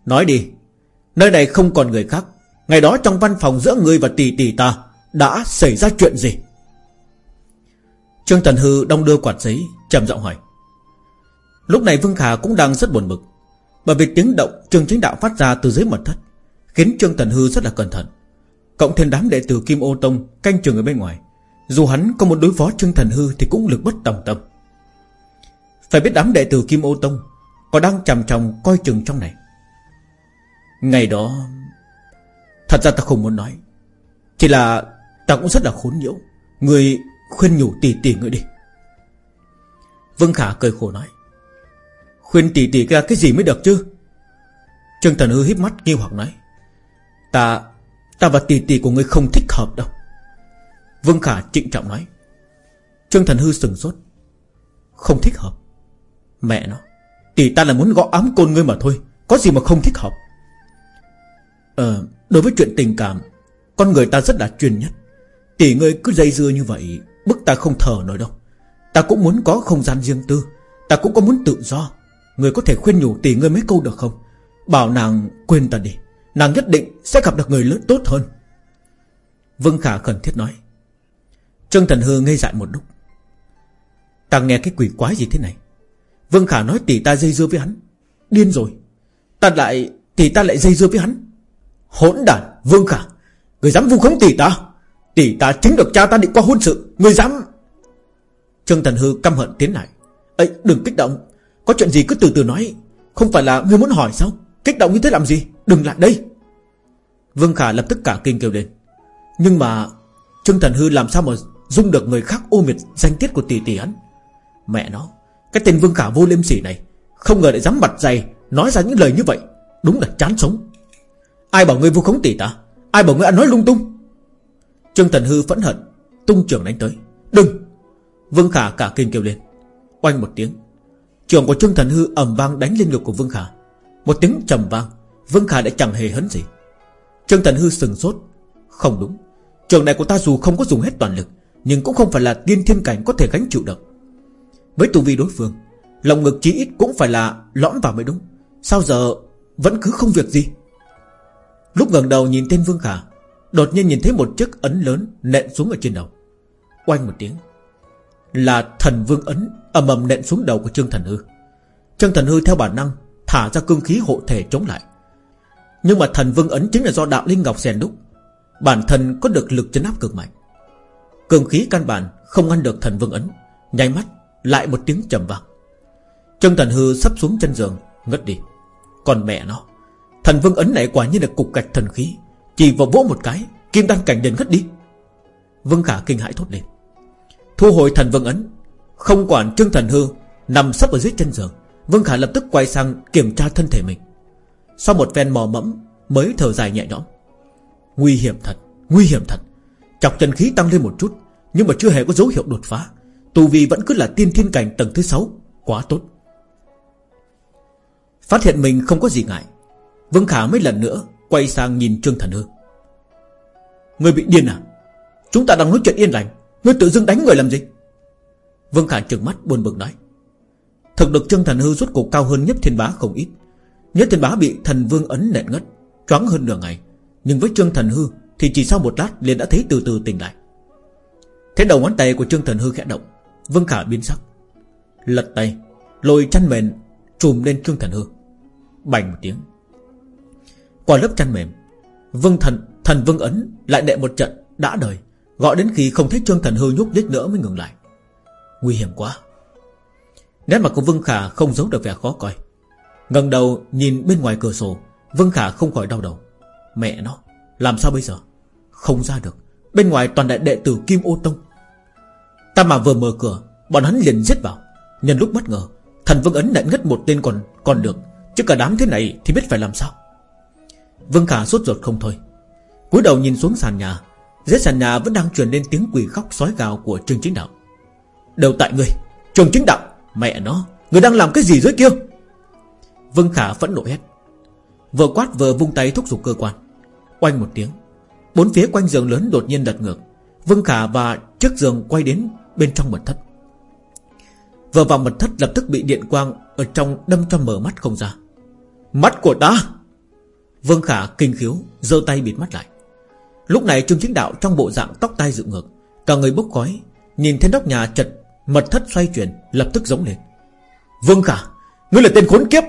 Nói đi, Nơi này không còn người khác. Ngày đó trong văn phòng giữa người và tỷ tỷ ta Đã xảy ra chuyện gì? Trương Thần Hư đong đưa quạt giấy, trầm giọng hỏi. Lúc này Vương Khả cũng đang rất buồn bực. Bởi vì tiếng động Trương Chính Đạo phát ra từ dưới mật thất, Khiến Trương Thần Hư rất là cẩn thận. Cộng thêm đám đệ tử Kim Ô Tông Canh trường ở bên ngoài, Dù hắn có một đối phó Trương Thần Hư Thì cũng lực bất tòng tâm. Phải biết đám đệ tử Kim Ô Tông Có đang chằm chằm coi chừng trong này. Ngày đó, Thật ra ta không muốn nói, Chỉ là ta cũng rất là khốn nhiễu. Người khuyên nhủ tỷ tỷ người đi. Vương Khả cười khổ nói Khuyên tỷ tỷ ra cái gì mới được chứ? Trương Thần Hư híp mắt nghi hoặc nói, Ta Ta và tỷ tỷ của người không thích hợp đâu. Vương Khả trịnh trọng nói, Trương Thần Hư sừng sốt, Không thích hợp? Mẹ nó, Tỷ ta là muốn gõ ám côn ngươi mà thôi, Có gì mà không thích hợp? Ờ Đối với chuyện tình cảm, Con người ta rất là chuyên nhất. Tỷ ngươi cứ dây dưa như vậy, Bức ta không thở nổi đâu. Ta cũng muốn có không gian riêng tư, Ta cũng có muốn tự do. Người có thể khuyên nhủ tỷ ngươi mấy câu được không? Bảo nàng quên ta đi. Nàng nhất định sẽ gặp được người lớn tốt hơn. Vương Khả khẩn thiết nói. Trương Thần Hư ngây dại một lúc. Ta nghe cái quỷ quái gì thế này? Vương Khả nói tỷ ta dây dưa với hắn. Điên rồi. Ta lại Tỷ ta lại dây dưa với hắn. Hỗn đản, Vương Khả. Người dám vu khống tỷ ta. Tỷ ta chính được cha ta định qua hôn sự. Người dám. Trương Thần Hư căm hận tiến lại. Ấy đừng kích động. Có chuyện gì cứ từ từ nói. Không phải là ngươi muốn hỏi sao? Kích động như thế làm gì? Đừng lại đây. Vương Khả lập tức cả kinh kêu lên. Nhưng mà Trương Thần Hư làm sao mà Dung được người khác ô miệt danh tiết của tỷ tỷ hắn? Mẹ nó, Cái tên Vương Khả vô liêm sỉ này, Không ngờ lại dám mặt dày, Nói ra những lời như vậy. Đúng là chán sống. Ai bảo ngươi vu khống tỷ ta? Ai bảo ngươi ăn nói lung tung? Trương Thần Hư phẫn hận, Tung trưởng đánh tới. Đừng! Vương Khả cả kinh kêu lên. Oanh một tiếng. Trường của Trương Thần Hư ầm vang đánh lên ngực của Vương Khả. Một tiếng trầm vang, Vương Khả đã chẳng hề hấn gì. Trương Thần Hư sừng sốt. Không đúng, Trường này của ta dù không có dùng hết toàn lực, Nhưng cũng không phải là tiên thiên cảnh có thể gánh chịu được. Với tu vi đối phương, Lòng ngực chí ít cũng phải là lõm vào mới đúng. Sao giờ vẫn cứ không việc gì? Lúc gần đầu nhìn tên Vương Khả, Đột nhiên nhìn thấy một chiếc ấn lớn Nện xuống ở trên đầu. Oanh một tiếng là thần vương ấn, ầm ầm nện xuống đầu của Trương Thần Hư. Trương Thần Hư theo bản năng Thả ra cương khí hộ thể chống lại. Nhưng mà thần vương ấn chính là do đạo Linh Ngọc rèn đúc. Bản thân có được lực chấn áp cực mạnh. Cương khí căn bản Không ngăn được thần vương ấn, Nháy mắt lại một tiếng trầm vang. Trương Thần Hư sắp xuống chân giường, Ngất đi. Còn mẹ nó, Thần vương ấn này quả như là cục gạch thần khí, Chỉ vào vỗ một cái, Kim đan cảnh liền ngất đi. Vương Khả kinh hãi thốt lên. Thu hồi thần vương ấn, Không quản Trương Thần Hư Nằm sắp ở dưới chân giường, Vương Khả lập tức quay sang kiểm tra thân thể mình. Sau một ven mò mẫm Mới thở dài nhẹ nhõm. Nguy hiểm thật, Nguy hiểm thật. Chọc chân khí tăng lên một chút, Nhưng mà chưa hề có dấu hiệu đột phá. Tù vi vẫn cứ là tiên thiên cảnh tầng thứ 6 Quá tốt. Phát hiện mình không có gì ngại, Vương Khả mấy lần nữa Quay sang nhìn Trương Thần Hư. Người bị điên à? Chúng ta đang nói chuyện yên lành. Ngươi tự dưng đánh người làm gì? Vương Khả trừng mắt, buồn bực nói. Thực lực Trương Thần Hư rút cục cao hơn Nhất Thiên Bá không ít. Nhất Thiên Bá bị thần vương ấn nện ngất, Choáng hơn nửa ngày. Nhưng với Trương Thần Hư Thì chỉ sau một lát liền đã thấy từ từ tỉnh lại. Thế đầu ngón tay của Trương Thần Hư khẽ động, Vương Khả biến sắc. Lật tay, Lôi chăn mềm Trùm lên Trương Thần Hư. Bành một tiếng. Qua lớp chăn mềm, Vương thần thần vương ấn lại đệ một trận, đã đời. Gọi đến khi không thấy Trương Thần Hư nhúc nhích nữa mới ngừng lại. Nguy hiểm quá. Nét mặt của Vương Khả không giấu được vẻ khó coi. Ngẩng đầu nhìn bên ngoài cửa sổ, Vương Khả không khỏi đau đầu. Mẹ nó, Làm sao bây giờ? Không ra được. Bên ngoài toàn đại đệ tử Kim Ô Tông. Ta mà vừa mở cửa, Bọn hắn liền giết vào. Nhân lúc bất ngờ, Thần Vương Ấn lại ngất một tên còn còn được. Chứ cả đám thế này thì biết phải làm sao? Vương Khả sốt ruột không thôi. Cúi đầu nhìn xuống sàn nhà dưới sàn nhà vẫn đang truyền lên tiếng quỷ khóc sói gào của Trương Chính Đạo. Đều tại người, Trương Chính Đạo, Mẹ nó, Người đang làm cái gì dưới kia? Vương Khả phẫn nộ hết Vừa quát vừa vung tay thúc giục cơ quan. Oanh một tiếng, Bốn phía quanh giường lớn đột nhiên lật ngược. Vương Khả và chiếc giường quay đến bên trong mật thất. Vừa vào mật thất lập tức bị điện quang Ở trong đâm cho mở mắt không ra. Mắt của ta! Vương Khả kinh khiếu, giơ tay bịt mắt lại. Lúc này Trương Chính Đạo trong bộ dạng tóc tai dựng ngược, Cả người bốc khói, Nhìn thấy nóc nhà chật, Mật thất xoay chuyển, Lập tức giống lên. Vương Khả, Ngươi là tên khốn kiếp,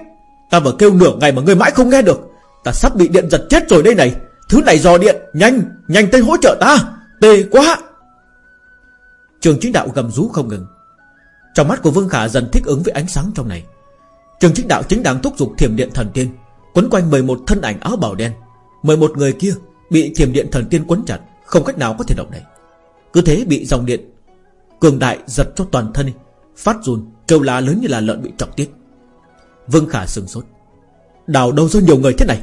Ta vừa kêu nửa ngày mà ngươi mãi không nghe được, Ta sắp bị điện giật chết rồi đây này, Thứ này dò điện, Nhanh Nhanh tới hỗ trợ ta Tê quá. Trường chính đạo gầm rú không ngừng. Trong mắt của Vương Khả dần thích ứng với ánh sáng trong này. Trường chính đạo chính đang thúc giục thiểm điện thần tiên, Quấn quanh 11 thân ảnh áo bào đen 11 người kia Bị thiềm điện thần tiên quấn chặt, Không cách nào có thể động đậy. Cứ thế bị dòng điện Cường đại giật cho toàn thân, Phát run, kêu la lớn như là lợn bị trọng tiết. Vương Khả sừng sốt. Đào đâu ra nhiều người thế này?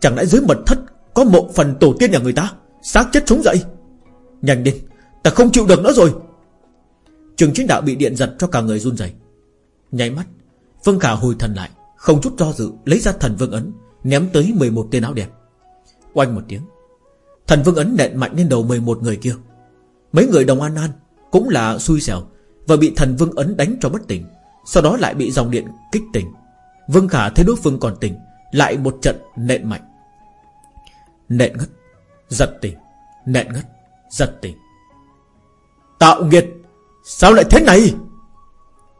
Chẳng lẽ dưới mật thất Có một phần tổ tiên nhà người ta, xác chết sống dậy? Nhanh đi Ta không chịu được nữa rồi. Trường chính đạo bị điện giật cho cả người run rẩy. Nháy mắt, Vương Khả hồi thần lại, Không chút do dự lấy ra thần vương ấn, Ném tới 11 tên áo đẹp Oanh một tiếng Thần vương ấn nện mạnh lên đầu 11 người kia. Mấy người đồng an an Cũng là xui xẻo Và bị thần vương ấn đánh cho bất tỉnh, Sau đó lại bị dòng điện kích tỉnh. Vương Khả thấy đối phương còn tỉnh, Lại một trận nện mạnh. Nện ngất, Giật tỉnh. Nện ngất, Giật tỉnh. Tạo nghiệt, Sao lại thế này?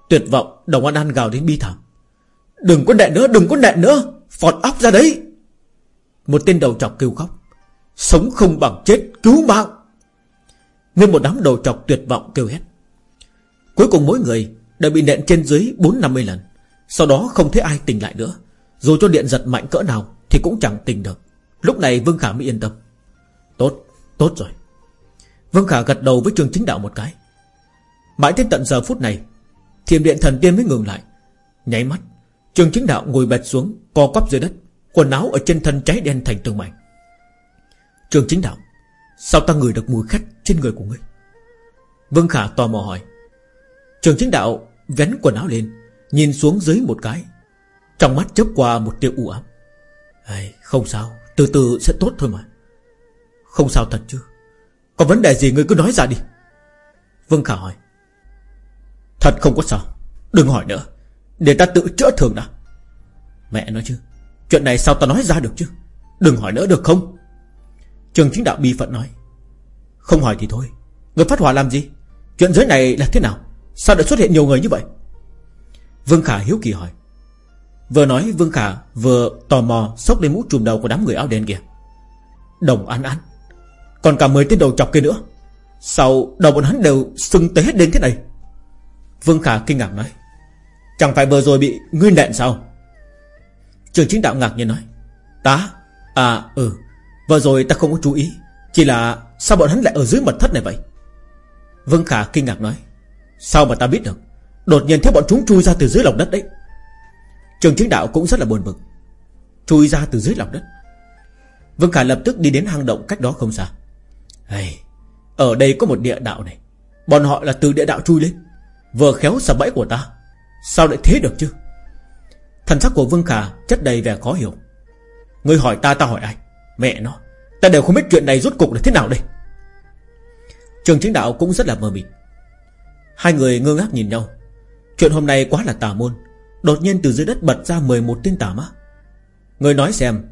Tuyệt vọng, Đồng An An gào đến bi thảm. Đừng có nện nữa, Đừng có nện nữa, Phọt óc ra đấy. Một tên đầu trọc kêu khóc. Sống không bằng chết Cứu mạng. Nguyên một đám đầu trọc tuyệt vọng kêu hết Cuối cùng mỗi người Đã bị nện trên dưới 4-50 lần. Sau đó không thấy ai tỉnh lại nữa. Dù cho điện giật mạnh cỡ nào Thì cũng chẳng tỉnh được. Lúc này Vương Khả mới yên tâm. Tốt, tốt rồi. Vương Khả gật đầu với trường chính đạo một cái. Mãi đến tận giờ phút này Thiềm điện thần tiên mới ngừng lại. Nháy mắt Trường chính đạo ngồi bệt xuống Co quắp dưới đất Quần áo ở trên thân cháy đen thành từng mảnh. Trường chính đạo, Sao ta ngửi được mùi khét trên người của ngươi? Vương Khả tò mò hỏi. Trường chính đạo vén quần áo lên, Nhìn xuống dưới một cái. Trong mắt chớp qua một tia u ám. Không sao, Từ từ sẽ tốt thôi mà. Không sao thật chứ. Có vấn đề gì ngươi cứ nói ra đi. Vương Khả hỏi. Thật không có sao. Đừng hỏi nữa. Để ta tự chữa thường đã. Mẹ nói chứ. Chuyện này sao ta nói ra được chứ? Đừng hỏi nữa được không? Trường chính đạo bi phận nói, Không hỏi thì thôi. Người phát hỏa làm gì? Chuyện giới này là thế nào? Sao lại xuất hiện nhiều người như vậy? Vương Khả hiếu kỳ hỏi, Vừa nói, Vương Khả vừa tò mò Xốc lên mũ trùm đầu của đám người áo đen kia Đồng an an, Còn cả 10 tên đầu chọc kia nữa. Sao đầu bọn hắn đều sưng tế hết đến thế này? Vương Khả kinh ngạc nói, Chẳng phải vừa rồi bị ngươi nện sao? Trường chính đạo ngạc nhiên nói, tá À ừ. Vừa rồi ta không có chú ý Chỉ là sao bọn hắn lại ở dưới mật thất này vậy? Vương Khả kinh ngạc nói Sao mà ta biết được? Đột nhiên thấy bọn chúng chui ra từ dưới lòng đất đấy. Trường chính đạo cũng rất là buồn bực. Chui ra từ dưới lòng đất. Vương Khả lập tức đi đến hang động cách đó không xa. Hey, Ở đây có một địa đạo này. Bọn họ là từ địa đạo chui lên. Vừa khéo sập bẫy của ta Sao lại thế được chứ? Thần sắc của Vương Khả chất đầy vẻ khó hiểu. Người hỏi ta ta hỏi ai? Mẹ nó, Ta đều không biết chuyện này rốt cục là thế nào đây. Trường chính đạo cũng rất là mờ mịt. Hai người ngơ ngác nhìn nhau. Chuyện hôm nay quá là tà môn. Đột nhiên từ dưới đất bật ra 11 tên tà ma. Người nói xem,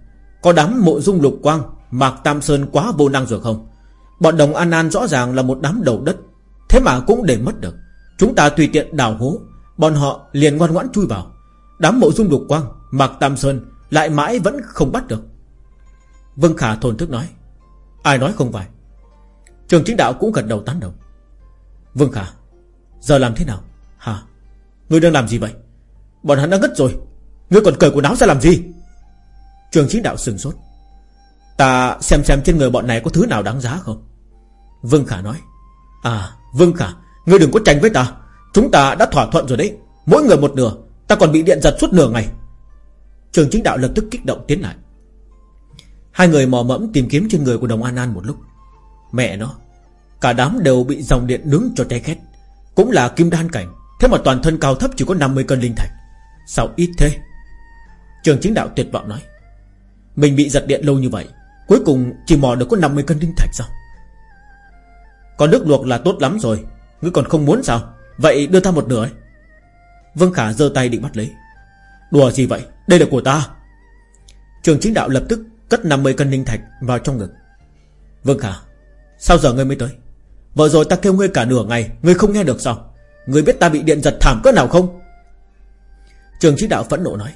Có đám mộ dung lục quang, Mạc Tam Sơn quá vô năng rồi không? Bọn đồng An An rõ ràng là một đám đầu đất, Thế mà cũng để mất được. Chúng ta tùy tiện đào hố, Bọn họ liền ngoan ngoãn chui vào. Đám mộ dung lục quang, Mạc Tam Sơn Lại mãi vẫn không bắt được. Vân Khả thồn thức nói. Ai nói không phải? Trường chính đạo cũng gật đầu tán đồng. Vương Khả, Giờ làm thế nào? Hả? Ngươi đang làm gì vậy? Bọn hắn đã ngất rồi. Ngươi còn cởi quần áo ra làm gì? Trường chính đạo sừng sốt. Ta xem xem trên người bọn này có thứ nào đáng giá không? Vương Khả nói. À Vương Khả, Ngươi đừng có tranh với ta. Chúng ta đã thỏa thuận rồi đấy. Mỗi người một nửa, Ta còn bị điện giật suốt nửa ngày. Trường chính đạo lập tức kích động tiến lại. Hai người mò mẫm tìm kiếm trên người của đồng An An một lúc. Mẹ nó, Cả đám đều bị dòng điện nướng cho cháy khét. Cũng là kim đan cảnh, Thế mà toàn thân cao thấp chỉ có 50 cân linh thạch. Sao ít thế? Trường chính đạo tuyệt vọng nói. Mình bị giật điện lâu như vậy, Cuối cùng chỉ mò được có 50 cân linh thạch sao? Còn nước luộc là tốt lắm rồi, Ngươi còn không muốn sao? Vậy đưa ta một nửa ấy. Vương Khả giơ tay định bắt lấy. Đùa gì vậy? Đây là của ta. Trường chính đạo lập tức cất 50 cân linh thạch vào trong ngực. Vương Khả Sao giờ ngươi mới tới? Vợ rồi ta kêu ngươi cả nửa ngày, Ngươi không nghe được sao? Ngươi biết ta bị điện giật thảm cỡ nào không? Trường trí đạo phẫn nộ nói.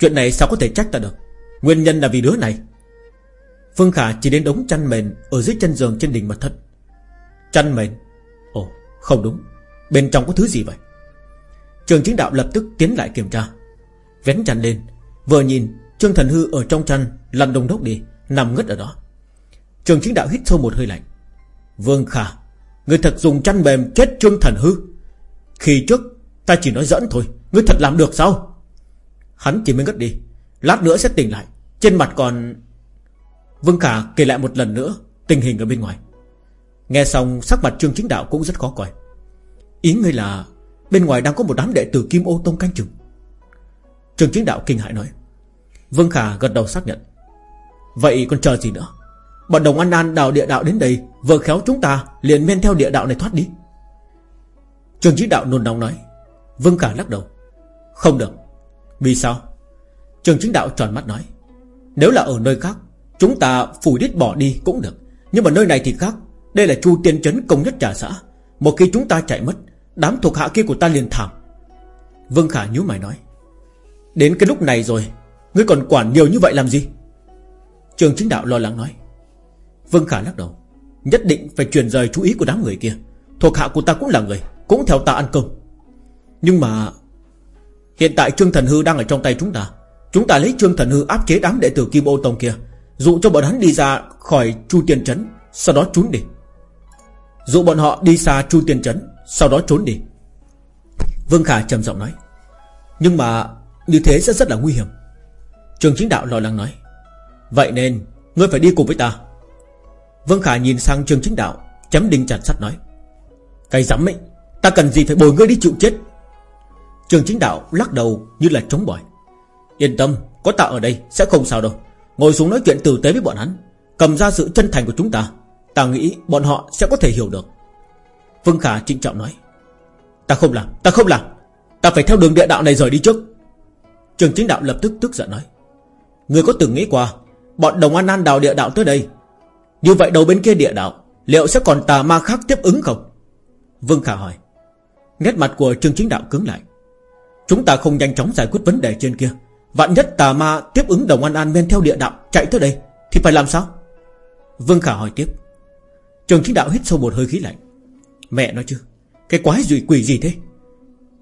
Chuyện này sao có thể trách ta được? Nguyên nhân là vì đứa này. Phương Khả chỉ đến đống chăn mền Ở dưới chân giường trên đỉnh mật thất. Chăn mền? Ồ, không đúng. Bên trong có thứ gì vậy? Trường chính đạo lập tức tiến lại kiểm tra. Vén chăn lên, Vừa nhìn Trương Thần Hư ở trong chăn Lăn đông đốc đi, Nằm ngất ở đó. Trường chính đạo hít sâu một hơi lạnh. Vương Khả, Người thật dùng chăn mềm chết Trương Thần Hư. Khi trước, ta chỉ nói dẫn thôi, Ngươi thật làm được sao? Hắn chỉ mới ngất đi, Lát nữa sẽ tỉnh lại. Trên mặt còn Vương Khả kể lại một lần nữa Tình hình ở bên ngoài. Nghe xong, sắc mặt Trương Chính Đạo cũng rất khó coi. Ý ngươi là, Bên ngoài đang có một đám đệ tử Kim Ô Tông canh chừng. Trương Chính Đạo kinh hại nói Vương Khả gật đầu xác nhận. Vậy còn chờ gì nữa? Bọn đồng An An đào địa đạo đến đây, Vừa khéo chúng ta liền men theo địa đạo này thoát đi. Trường Chính Đạo nôn nóng nói. Vương Khả lắc đầu. Không được. Vì sao? Trường chính đạo tròn mắt nói. Nếu là ở nơi khác, Chúng ta phủi đít bỏ đi cũng được. Nhưng mà nơi này thì khác. Đây là chu tiên trấn công nhất trà xã. Một khi chúng ta chạy mất, Đám thuộc hạ kia của ta liền thảm. Vương Khả nhíu mày nói. Đến cái lúc này rồi Ngươi còn quản nhiều như vậy làm gì? Trường chính đạo lo lắng nói. Vương Khả lắc đầu. Nhất định phải truyền rời chú ý của đám người kia. Thuộc hạ của ta cũng là người, Cũng theo ta ăn cơm. Nhưng mà Hiện tại Trương Thần Hư đang ở trong tay chúng ta. Chúng ta lấy Trương Thần Hư áp chế đám đệ tử Kim Ô Tông kia, Dụ cho bọn hắn đi ra khỏi Chu Tiên Trấn, Sau đó trốn đi. Dụ bọn họ đi xa Chu Tiên Trấn, Sau đó trốn đi. Vương Khả trầm giọng nói. Nhưng mà như thế sẽ rất là nguy hiểm. Trường chính đạo lo lắng nói Vậy nên ngươi phải đi cùng với ta. Vương Khả nhìn sang trường chính đạo Chấm đinh chặt sắt nói Cái rắm ấy Ta cần gì phải bồi ngươi đi chịu chết? Trường chính đạo lắc đầu như là chống bỏi Yên tâm Có ta ở đây sẽ không sao đâu. Ngồi xuống nói chuyện tử tế với bọn hắn Cầm ra sự chân thành của chúng ta Ta nghĩ bọn họ sẽ có thể hiểu được. Vương Khả trịnh trọng nói Ta không làm, ta không làm. Ta phải theo đường địa đạo này rời đi trước. Trường chính đạo lập tức tức giận nói Người có từng nghĩ qua, Bọn đồng an an đào địa đạo tới đây. Như vậy đầu bên kia địa đạo, Liệu sẽ còn tà ma khác tiếp ứng không? Vương Khả hỏi. Nét mặt của Trương Chính Đạo cứng lại. Chúng ta không nhanh chóng giải quyết vấn đề trên kia. Vạn nhất tà ma tiếp ứng đồng an an men theo địa đạo Chạy tới đây, Thì phải làm sao? Vương Khả hỏi tiếp. Trường Chính Đạo hít sâu một hơi khí lạnh. Mẹ nói chứ, Cái quái gì quỷ gì thế?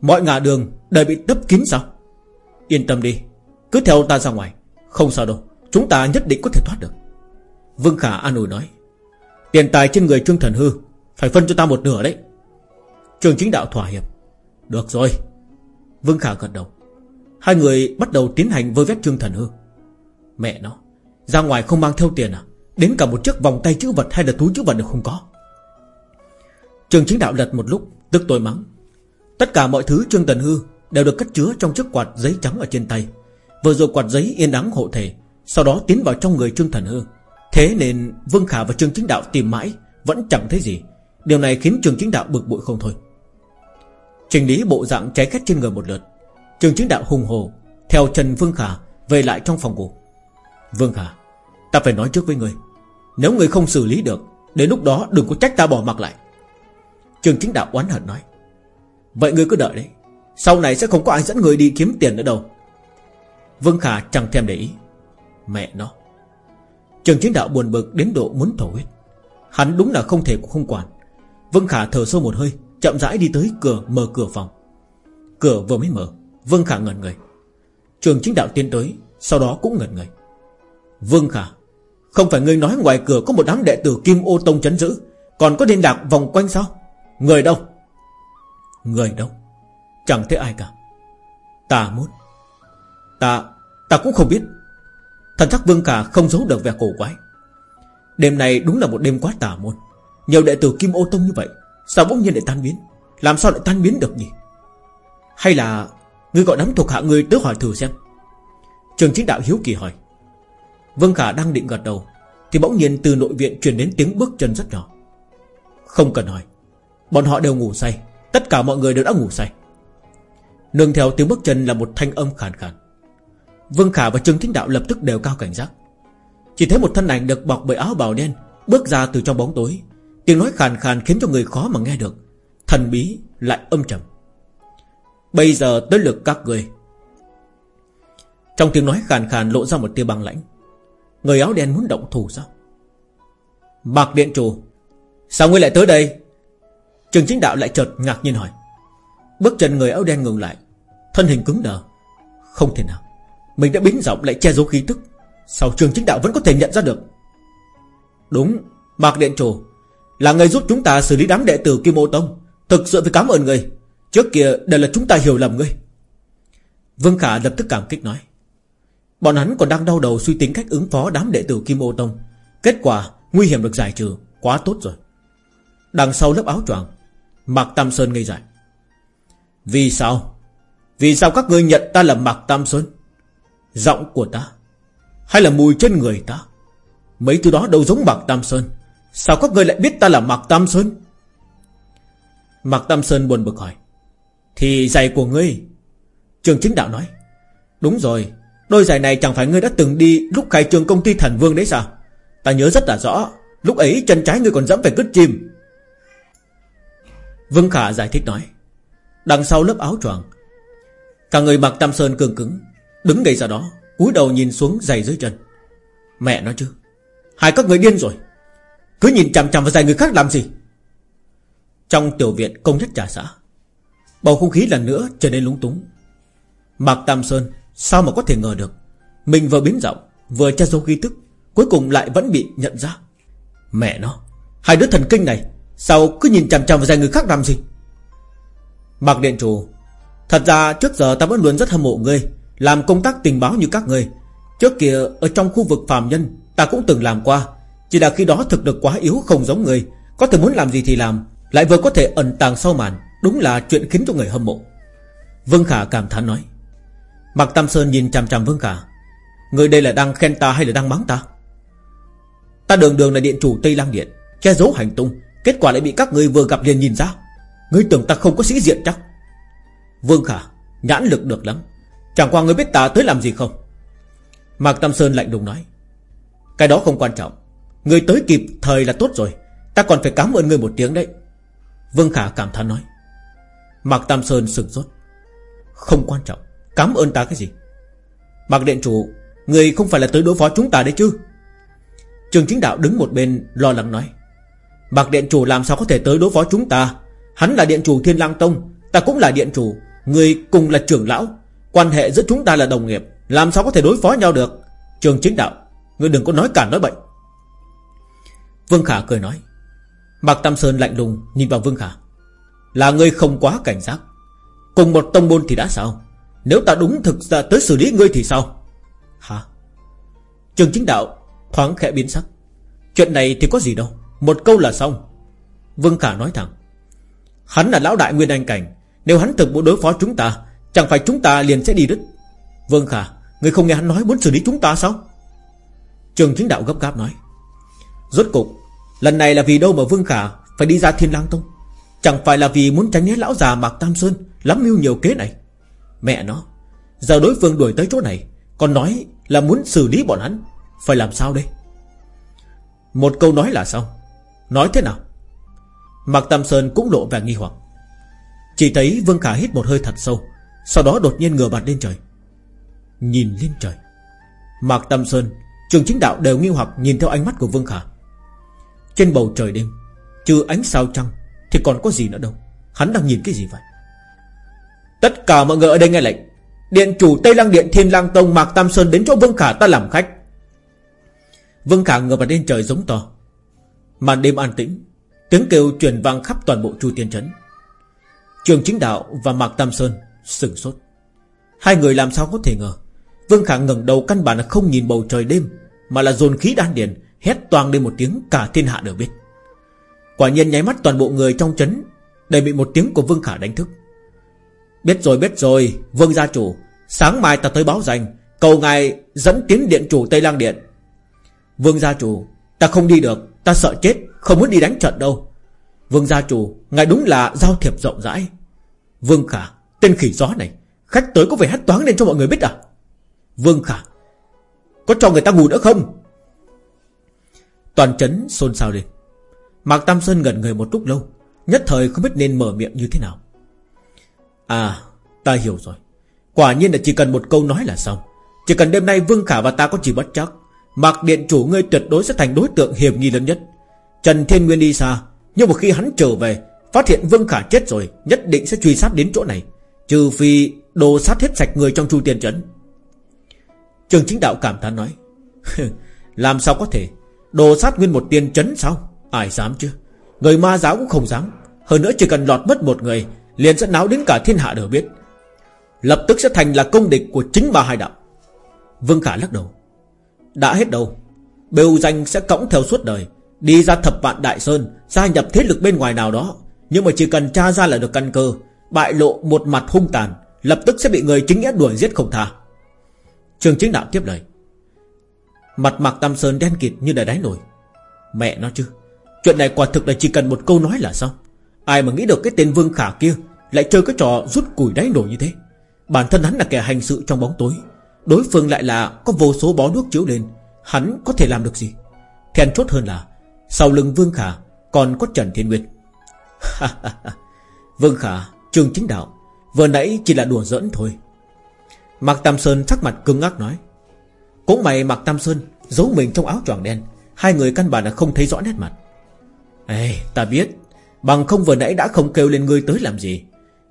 Mọi ngả đường đều bị tấp kín sao? Yên tâm đi, Cứ theo ta ra ngoài. Không sao đâu, Chúng ta nhất định có thể thoát được. Vương Khả an ủi nói, Tiền tài trên người Trương Thần Hư, Phải phân cho ta một nửa đấy. Trường chính đạo thỏa hiệp, Được rồi. Vương Khả gật đầu. Hai người bắt đầu tiến hành vơi vét Trương Thần Hư. Mẹ nó, Ra ngoài không mang theo tiền à? Đến cả một chiếc vòng tay chữ vật hay là túi chữ vật đều không có. Trường chính đạo lật một lúc, Tức tôi mắng. Tất cả mọi thứ Trương thần Hư Đều được cất chứa trong chiếc quạt giấy trắng ở trên tay. Vừa rồi quạt giấy yên ắng hộ thể, Sau đó tiến vào trong người Trương Thần Hư. Thế nên Vương Khả và Trương Chính Đạo tìm mãi, Vẫn chẳng thấy gì. Điều này khiến Trương Chính Đạo bực bội không thôi. Trình lý bộ dạng cháy khét trên người một lượt, Trương Chính Đạo hùng hồ, Theo Trần Vương Khả về lại trong phòng ngủ. Vương Khả, Ta phải nói trước với người, Nếu người không xử lý được, Đến lúc đó đừng có trách ta bỏ mặc lại. Trương Chính Đạo oán hận nói, Vậy ngươi cứ đợi đấy, Sau này sẽ không có ai dẫn người đi kiếm tiền nữa đâu. Vương Khả chẳng thèm để ý. Mẹ nó. Trường Chính đạo buồn bực đến độ muốn thổ huyết. Hắn đúng là không thể cũng không quản. Vương Khả thở sâu một hơi, Chậm rãi đi tới cửa mở cửa phòng. Cửa vừa mới mở, Vương Khả ngẩn người. Trường chính đạo tiến tới, Sau đó cũng ngẩn người. Vương Khả Không phải ngươi nói ngoài cửa có một đám đệ tử Kim ô tông chấn giữ, Còn có liên lạc vòng quanh sao? Người đâu? Người đâu? Chẳng thấy ai cả. Ta muốn. Ta Ta cũng không biết. Thần sắc Vương cả không giấu được vẻ cổ quái. Đêm này đúng là một đêm quá tà môn. Nhiều đệ tử Kim Ô Tông như vậy, Sao bỗng nhiên lại tan biến? Làm sao lại tan biến được nhỉ? Hay là Ngươi gọi đám thuộc hạ ngươi tới hỏi thử xem. Trường chính đạo hiếu kỳ hỏi. Vương Khả đang định gật đầu, Thì bỗng nhiên từ nội viện truyền đến tiếng bước chân rất nhỏ. Không cần hỏi, Bọn họ đều ngủ say, Tất cả mọi người đều đã ngủ say. Nương theo tiếng bước chân là một thanh âm khàn khàn. Vương Khả và Trương Thính Đạo lập tức đều cao cảnh giác. Chỉ thấy một thân ảnh được bọc bởi áo bào đen Bước ra từ trong bóng tối. Tiếng nói khàn khàn khiến cho người khó mà nghe được. Thần bí lại âm trầm. Bây giờ tới lượt các người Trong tiếng nói khàn khàn lộ ra một tia băng lãnh. Người áo đen muốn động thủ sao? Mạc Điện Chủ, Sao ngươi lại tới đây? Trường chính đạo lại chợt ngạc nhiên hỏi. Bước chân người áo đen ngừng lại. Thân hình cứng đờ, Không thể nào. Mình đã biến giọng lại che giấu khí tức. Sao trường chính đạo vẫn có thể nhận ra được? Đúng, Mạc Điện Chủ. Là người giúp chúng ta xử lý đám đệ tử Kim Ô Tông. Thực sự phải cảm ơn người. Trước kia đều là chúng ta hiểu lầm ngươi Vương Khả lập tức cảm kích nói. Bọn hắn còn đang đau đầu suy tính cách ứng phó đám đệ tử Kim Ô Tông. Kết quả, nguy hiểm được giải trừ. Quá tốt rồi. Đằng sau lớp áo choàng, Mạc Tam Sơn ngây dại. Vì sao? Vì sao các ngươi nhận ta là Mạc Tam Sơn? Giọng của ta? Hay là mùi trên người ta? Mấy thứ đó đâu giống Mạc Tam Sơn? Sao các người lại biết ta là Mạc Tam Sơn? Mạc Tam Sơn buồn bực hỏi. Thì giày của ngươi? Trường chính đạo nói. Đúng rồi, Đôi giày này chẳng phải ngươi đã từng đi Lúc khai trường công ty thần vương đấy sao? Ta nhớ rất là rõ, Lúc ấy chân trái ngươi còn dẫm phải cứt chim. Vương Khả giải thích nói. Đằng sau lớp áo choàng, Cả người Mạc tam sơn cường cứng. Đứng ngay ra đó, cúi đầu nhìn xuống giày dưới chân. Mẹ nó chứ, Hai các người điên rồi. Cứ nhìn chằm chằm vào giày người khác làm gì? Trong tiểu viện công nhất trà xã, Bầu không khí lần nữa trở nên lúng túng. Mạc Tam Sơn Sao mà có thể ngờ được, Mình vừa biến giọng, Vừa che giấu ghi tức, Cuối cùng lại vẫn bị nhận ra. Mẹ nó, Hai đứa thần kinh này, Sao cứ nhìn chằm chằm vào giày người khác làm gì? Mạc Điện Chủ, Thật ra trước giờ ta vẫn luôn rất hâm mộ ngươi làm công tác tình báo như các người Trước kia, ở trong khu vực phàm nhân, Ta cũng từng làm qua. Chỉ là khi đó thực lực quá yếu, không giống người. Có thể muốn làm gì thì làm, Lại vừa có thể ẩn tàng sau màn. Đúng là chuyện khiến cho người hâm mộ. Vương Khả cảm thán nói. Mạc Tam Sơn nhìn chằm chằm Vương Khả. Người đây là đang khen ta hay là đang mắng ta? Ta đường đường là điện chủ Tây Lang Điện, Che giấu hành tung. Kết quả lại bị các người vừa gặp liền nhìn ra. Ngươi tưởng ta không có sĩ diện chắc? Vương Khả, Nhãn lực được lắm. Chẳng qua ngươi biết ta tới làm gì không? Mạc Tam Sơn lạnh lùng nói. Cái đó không quan trọng. Ngươi tới kịp thời là tốt rồi. Ta còn phải cảm ơn ngươi một tiếng đấy. Vương Khả cảm thán nói. Mạc Tam Sơn sừng sốt. Không quan trọng. Cảm ơn ta cái gì? Mạc Điện Chủ, Người không phải là tới đối phó chúng ta đấy chứ? Trường chính đạo đứng một bên, lo lắng nói. Mạc Điện Chủ làm sao có thể tới đối phó chúng ta? Hắn là Điện Chủ Thiên Lang Tông, Ta cũng là Điện Chủ. Người cùng là trưởng lão. Quan hệ giữa chúng ta là đồng nghiệp, Làm sao có thể đối phó nhau được? Trường chính đạo Người đừng có nói cản nói bệnh Vương Khả cười nói, Mạc Tam Sơn lạnh lùng nhìn vào Vương Khả, Là ngươi không quá cảnh giác. Cùng một tông môn thì đã sao? Nếu ta đúng thực ra tới xử lý ngươi thì sao? Hả? Trường chính đạo thoáng khẽ biến sắc. Chuyện này thì có gì đâu, Một câu là xong. Vương Khả nói thẳng, Hắn là lão đại nguyên anh cảnh, Nếu hắn thực muốn đối phó chúng ta Chẳng phải chúng ta liền sẽ đi đứt. Vương Khả, Người không nghe hắn nói muốn xử lý chúng ta sao? Trường chính đạo gấp gáp nói. Rốt cục, Lần này là vì đâu mà Vương Khả Phải đi ra thiên lang tông? Chẳng phải là vì muốn tránh né lão già Mạc Tam Sơn, Lắm mưu nhiều kế này? Mẹ nó, Giờ đối phương đuổi tới chỗ này, Còn nói là muốn xử lý bọn hắn, Phải làm sao đây? Một câu nói là xong. Nói thế nào? Mạc Tam Sơn cũng lộ vẻ nghi hoặc. Chỉ thấy Vương Khả hít một hơi thật sâu. Sau đó đột nhiên ngửa mặt lên trời. Nhìn lên trời. Mạc Tam Sơn, Trường chính đạo đều nghi hoặc nhìn theo ánh mắt của Vương Khả. Trên bầu trời đêm, Trừ ánh sao trăng Thì còn có gì nữa đâu. Hắn đang nhìn cái gì vậy? Tất cả mọi người ở đây nghe lệnh. Điện chủ Tây Lăng Điện Thiên Lang Tông Mạc Tam Sơn đến chỗ Vương Khả ta làm khách. Vương Khả ngửa mặt lên trời giống to. Màn đêm an tĩnh, Tiếng kêu truyền vang khắp toàn bộ Chu Tiên Trấn. Trường Chính Đạo và Mạc Tam Sơn sừng sốt. Hai người làm sao có thể ngờ, Vương Khả ngẩng đầu căn bản là không nhìn bầu trời đêm, Mà là dồn khí đan điền, Hét toang lên một tiếng cả thiên hạ đều biết. Quả nhiên nháy mắt toàn bộ người trong chấn Đều bị một tiếng của Vương Khả đánh thức. Biết rồi biết rồi, Vương gia chủ, Sáng mai ta tới báo danh, Cầu ngài dẫn tiến điện chủ Tây Lang Điện. Vương gia chủ, Ta không đi được, Ta sợ chết, Không muốn đi đánh trận đâu. Vương gia chủ, Ngài đúng là giao thiệp rộng rãi. Vương Khả Tên khỉ gió này, Khách tới có phải hát toán lên cho mọi người biết à? Vương Khả, Có cho người ta ngủ nữa không? Toàn chấn xôn xao lên. Mạc Tam Sơn gần người một lúc lâu, Nhất thời không biết nên mở miệng như thế nào. À ta hiểu rồi. Quả nhiên là chỉ cần một câu nói là xong. Chỉ cần đêm nay Vương Khả và ta có chỉ bất chắc, Mạc Điện chủ ngươi tuyệt đối sẽ thành đối tượng hiểm nghi lớn nhất. Trần Thiên Nguyên đi xa, Nhưng một khi hắn trở về, Phát hiện Vương Khả chết rồi, Nhất định sẽ truy sát đến chỗ này. Trừ phi đồ sát hết sạch người trong chu tiên trấn. Trường chính đạo cảm thán nói Làm sao có thể? Đồ sát nguyên một tiên trấn sao? Ai dám chứ? Người ma giáo cũng không dám. Hơn nữa chỉ cần lọt mất một người, Liền sẽ náo đến cả thiên hạ đều biết. Lập tức sẽ thành là công địch của chính ba hai đạo. Vương Khả lắc đầu, Đã hết đâu. Bêu danh sẽ cõng theo suốt đời, Đi ra thập vạn đại sơn, Gia nhập thế lực bên ngoài nào đó. Nhưng mà chỉ cần tra ra là được căn cơ. Bại lộ một mặt hung tàn, Lập tức sẽ bị người chính nghĩa đuổi giết không tha. Trường chính đạo tiếp lời. Mặt Mạc Tam Sơn đen kịt như là đáy nổi Mẹ nó chứ, Chuyện này quả thực là chỉ cần một câu nói là xong. Ai mà nghĩ được cái tên Vương Khả kia Lại chơi cái trò rút củi đáy nổi như thế. Bản thân hắn là kẻ hành sự trong bóng tối. Đối phương lại là có vô số bó nước chiếu lên. Hắn có thể làm được gì? Then chốt hơn là, Sau lưng Vương Khả còn có Trần Thiên nguyệt. Vương Khả Trường chính đạo, Vừa nãy chỉ là đùa giỡn thôi. Mạc Tam Sơn sắc mặt cứng ngắc nói, Cũng mày Mạc Tam Sơn Giấu mình trong áo choàng đen, Hai người căn bản là không thấy rõ nét mặt. Ê, ta biết, Bằng không vừa nãy đã không kêu lên ngươi tới làm gì,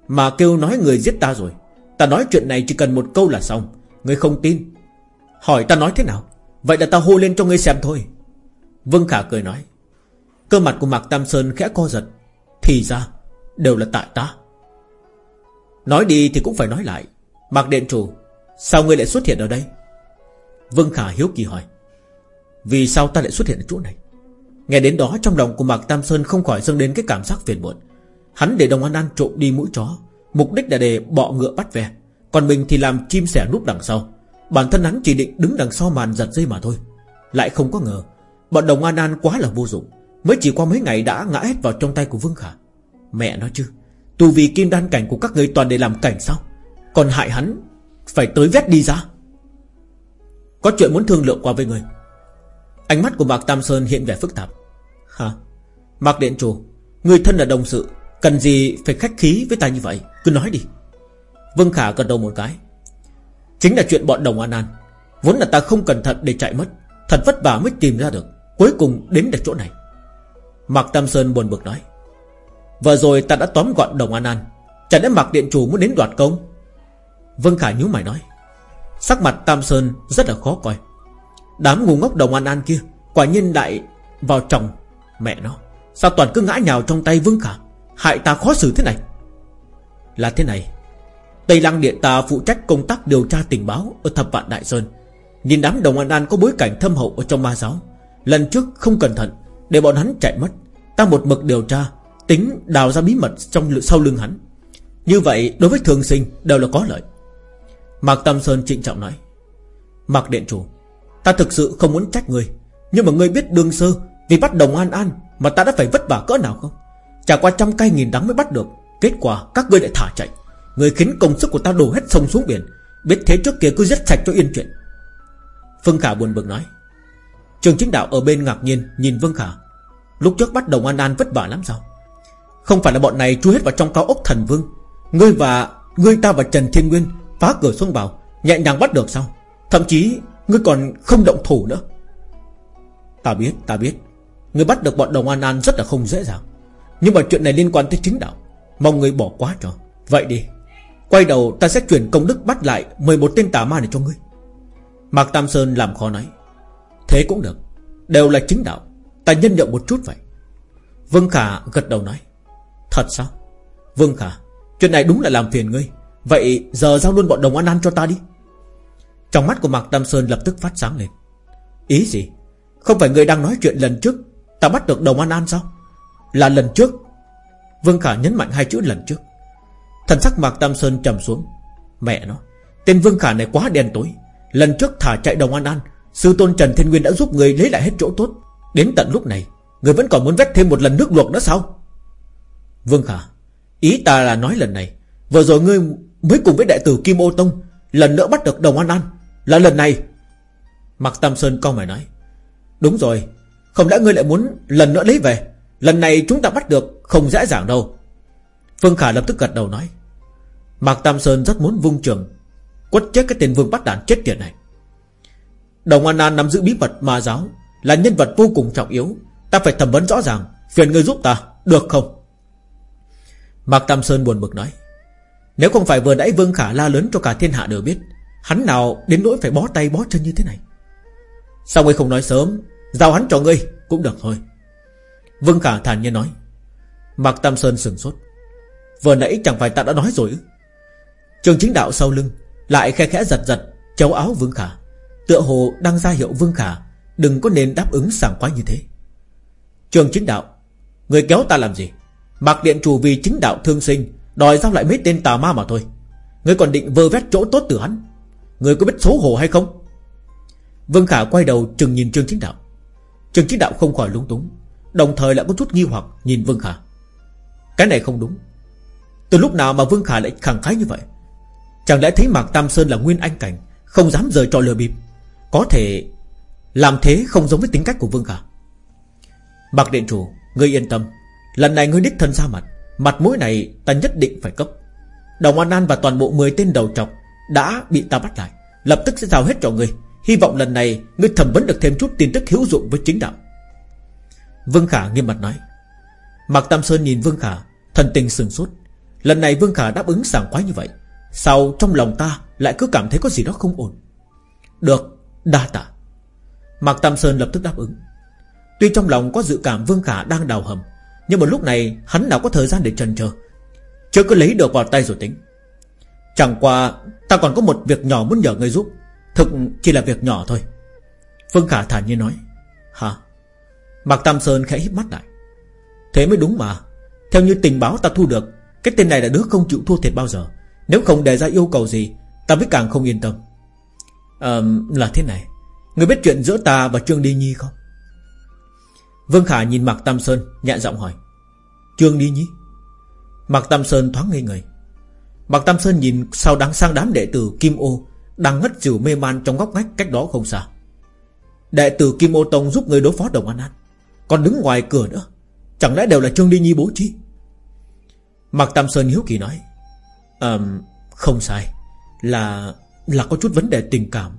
Mà kêu nói người giết ta rồi. Ta nói chuyện này chỉ cần một câu là xong, Ngươi không tin. Hỏi ta nói thế nào? Vậy là ta hô lên cho ngươi xem thôi. Vương Khả cười nói, Cơ mặt của Mạc Tam Sơn khẽ co giật, Thì ra đều là tại ta. Nói đi thì cũng phải nói lại. Mạc Điện Chủ Sao ngươi lại xuất hiện ở đây? Vương Khả hiếu kỳ hỏi. Vì sao ta lại xuất hiện ở chỗ này? Nghe đến đó trong lòng của Mạc Tam Sơn Không khỏi dâng đến cái cảm giác phiền muộn. Hắn để đồng an an trộm đi mũi chó Mục đích là để bọ ngựa bắt về, Còn mình thì làm chim sẻ núp đằng sau. Bản thân hắn chỉ định đứng đằng sau màn giật dây mà thôi. Lại không có ngờ Bọn đồng An An quá là vô dụng Mới chỉ qua mấy ngày đã ngã hết vào trong tay của Vương Khả. Mẹ nói chứ. Tù vì kim đan cảnh của các người toàn để làm cảnh sao? Còn hại hắn, Phải tới vét đi ra. Có chuyện muốn thương lượng qua với người. Ánh mắt của Mạc Tam Sơn hiện vẻ phức tạp. Hả? Mạc Điện Chủ, Người thân là đồng sự, Cần gì phải khách khí với ta như vậy? Cứ nói đi. Vương Khả gật đầu một cái. Chính là chuyện bọn đồng An An Vốn là ta không cẩn thận để chạy mất. Thật vất vả mới tìm ra được. Cuối cùng đến được chỗ này. Mạc Tam Sơn buồn bực nói. Vừa rồi ta đã tóm gọn đồng An An. Chẳng lẽ mặc Điện Chủ muốn đến đoạt công? Vương Khả nhíu mày nói. Sắc mặt Tam Sơn rất là khó coi. Đám ngu ngốc đồng An An kia, Quả nhiên đại vào chồng Mẹ nó. Sao toàn cứ ngã nhào trong tay Vương Khả? Hại ta khó xử thế này. Là thế này. Tây Lăng Điện ta phụ trách công tác điều tra tình báo Ở thập vạn Đại Sơn. Nhìn đám đồng an an có bối cảnh thâm hậu Ở trong ma giáo, Lần trước không cẩn thận, Để bọn hắn chạy mất. Ta một mực điều tra Tính đào ra bí mật trong sau lưng hắn. Như vậy, đối với thường sinh đều là có lợi. Mạc Tam Sơn trịnh trọng nói, Mạc Điện Chủ, Ta thực sự không muốn trách người Nhưng mà ngươi biết đường sơ, Vì bắt đồng an an Mà ta đã phải vất vả cỡ nào không? Trả qua trăm cây nghìn đắng mới bắt được, Kết quả các ngươi lại thả chạy. Người khiến công sức của ta đổ hết sông xuống biển, Biết thế trước kia cứ giết sạch cho yên chuyện. Phương Khả buồn bực nói, Trường chính đạo ở bên ngạc nhiên Nhìn Vương Khả. Lúc trước bắt đồng An An vất vả lắm sao? Không phải là bọn này chui hết vào trong cao ốc thần vương. Ngươi và Ngươi ta và Trần Thiên Nguyên Phá cửa xuống vào, Nhẹ nhàng bắt được sao? Thậm chí, Ngươi còn không động thủ nữa. Ta biết ta biết. Ngươi bắt được bọn đồng An An rất là không dễ dàng. Nhưng mà chuyện này liên quan tới chính đạo. Mong ngươi bỏ quá cho. Vậy đi. Quay đầu, ta sẽ chuyển công đức bắt lại 11 tên tà ma này cho ngươi. Mạc Tam Sơn làm khó nói. Thế cũng được. Đều là chính đạo. Ta nhân nhượng một chút vậy. Vương Khả gật đầu nói. Thật sao? Vương Khả, Chuyện này đúng là làm phiền ngươi. Vậy giờ giao luôn bọn đồng ăn ăn cho ta đi. Trong mắt của Mạc Tam Sơn lập tức phát sáng lên. Ý gì? Không phải ngươi đang nói chuyện lần trước, Ta bắt được đồng ăn ăn sao? Là lần trước. Vương Khả nhấn mạnh hai chữ lần trước. Thần sắc Mạc Tam Sơn trầm xuống. Mẹ nó, Tên Vương Khả này quá đen tối. Lần trước thả chạy đồng an an Sư tôn Trần Thiên Nguyên đã giúp người lấy lại hết chỗ tốt. Đến tận lúc này Người vẫn còn muốn vét thêm một lần nước luộc nữa sao? Vương Khả Ý ta là nói lần này, Vừa rồi ngươi mới cùng với đại tử Kim Ô Tông Lần nữa bắt được đồng an an, Là lần này. Mạc Tam Sơn con mày nói, Đúng rồi, Không lẽ ngươi lại muốn lần nữa lấy về? Lần này chúng ta bắt được không dễ dàng đâu. Vương Khả lập tức gật đầu nói, Mạc Tam Sơn rất muốn vung trường, Quất chết cái tên vương bắt đàn chết tiệt này. Đồng An An nắm giữ bí mật ma giáo, Là nhân vật vô cùng trọng yếu, Ta phải thẩm vấn rõ ràng, Phiền ngươi giúp ta, Được không? Mạc Tam Sơn buồn bực nói, Nếu không phải vừa nãy Vương Khả la lớn cho cả thiên hạ đều biết, Hắn nào đến nỗi phải bó tay bó chân như thế này? Sao ngươi không nói sớm, Giao hắn cho ngươi cũng được thôi. Vương Khả thản nhiên nói. Mạc Tam Sơn sừng sốt. Vừa nãy chẳng phải ta đã nói rồi ư? Trường chính đạo sau lưng Lại khe khẽ giật giật Châu áo Vương Khả. Tựa hồ đang ra hiệu Vương Khả, Đừng có nên đáp ứng sảng khoái như thế. Trường chính đạo, Người kéo ta làm gì? Mạc điện chủ vì chính đạo thương sinh, Đòi giao lại mấy tên tà ma mà thôi. Người còn định vơ vét chỗ tốt từ hắn. Người có biết xấu hổ hay không? Vương Khả quay đầu chừng nhìn Trương Chính Đạo. Trương Chính Đạo không khỏi lúng túng, Đồng thời lại có chút nghi hoặc nhìn Vương Khả. Cái này không đúng. Từ lúc nào mà Vương Khả lại khẳng khái như vậy? Chẳng lẽ thấy Mạc Tam Sơn là nguyên anh cảnh, Không dám rời trò lừa bịp? Có thể làm thế không giống với tính cách của Vương Khả. Mạc Điện Chủ Ngươi yên tâm. Lần này ngươi đích thân ra mặt Mặt mũi này ta nhất định phải cấp. Đồng An An và toàn bộ 10 tên đầu trọc Đã bị ta bắt lại, Lập tức sẽ giao hết cho ngươi. Hy vọng lần này ngươi thẩm vấn được thêm chút tin tức hữu dụng với chính đạo. Vương Khả nghiêm mặt nói. Mạc Tam Sơn nhìn Vương Khả, Thần tình sừng sốt. Lần này Vương Khả đáp ứng sảng khoái như vậy, Sao trong lòng ta lại cứ cảm thấy có gì đó không ổn? Được, Đa tạ. Mạc Tam Sơn lập tức đáp ứng. Tuy trong lòng có dự cảm Vương Khả đang đào hầm nhưng mà lúc này hắn nào có thời gian để chần chờ Chưa cứ lấy được vào tay rồi tính. Chẳng qua Ta còn có một việc nhỏ muốn nhờ người giúp. Thực chỉ là việc nhỏ thôi. Vương Khả thản nhiên nói. Hả? Mạc Tam Sơn khẽ híp mắt lại. Thế mới đúng mà. Theo như tình báo ta thu được cái tên này là đứa không chịu thua thiệt bao giờ. Nếu không đề ra yêu cầu gì Ta mới càng không yên tâm. À, Là thế này. Người biết chuyện giữa ta và Trương Đi Nhi không? Vương Khả nhìn Mạc Tam Sơn Nhẹ giọng hỏi. Trương Đi Nhi? Mạc Tam Sơn thoáng ngây người. Mạc Tam Sơn nhìn sau đáng sang đám đệ tử Kim Ô Đang ngất xỉu mê man trong góc ngách cách đó không xa. Đệ tử Kim Ô Tông giúp người đối phó Đồng An An Còn đứng ngoài cửa nữa. Chẳng lẽ đều là Trương Đi Nhi bố trí? Mạc Tam Sơn hiếu kỳ nói. Um, Không sai. Là là có chút vấn đề tình cảm.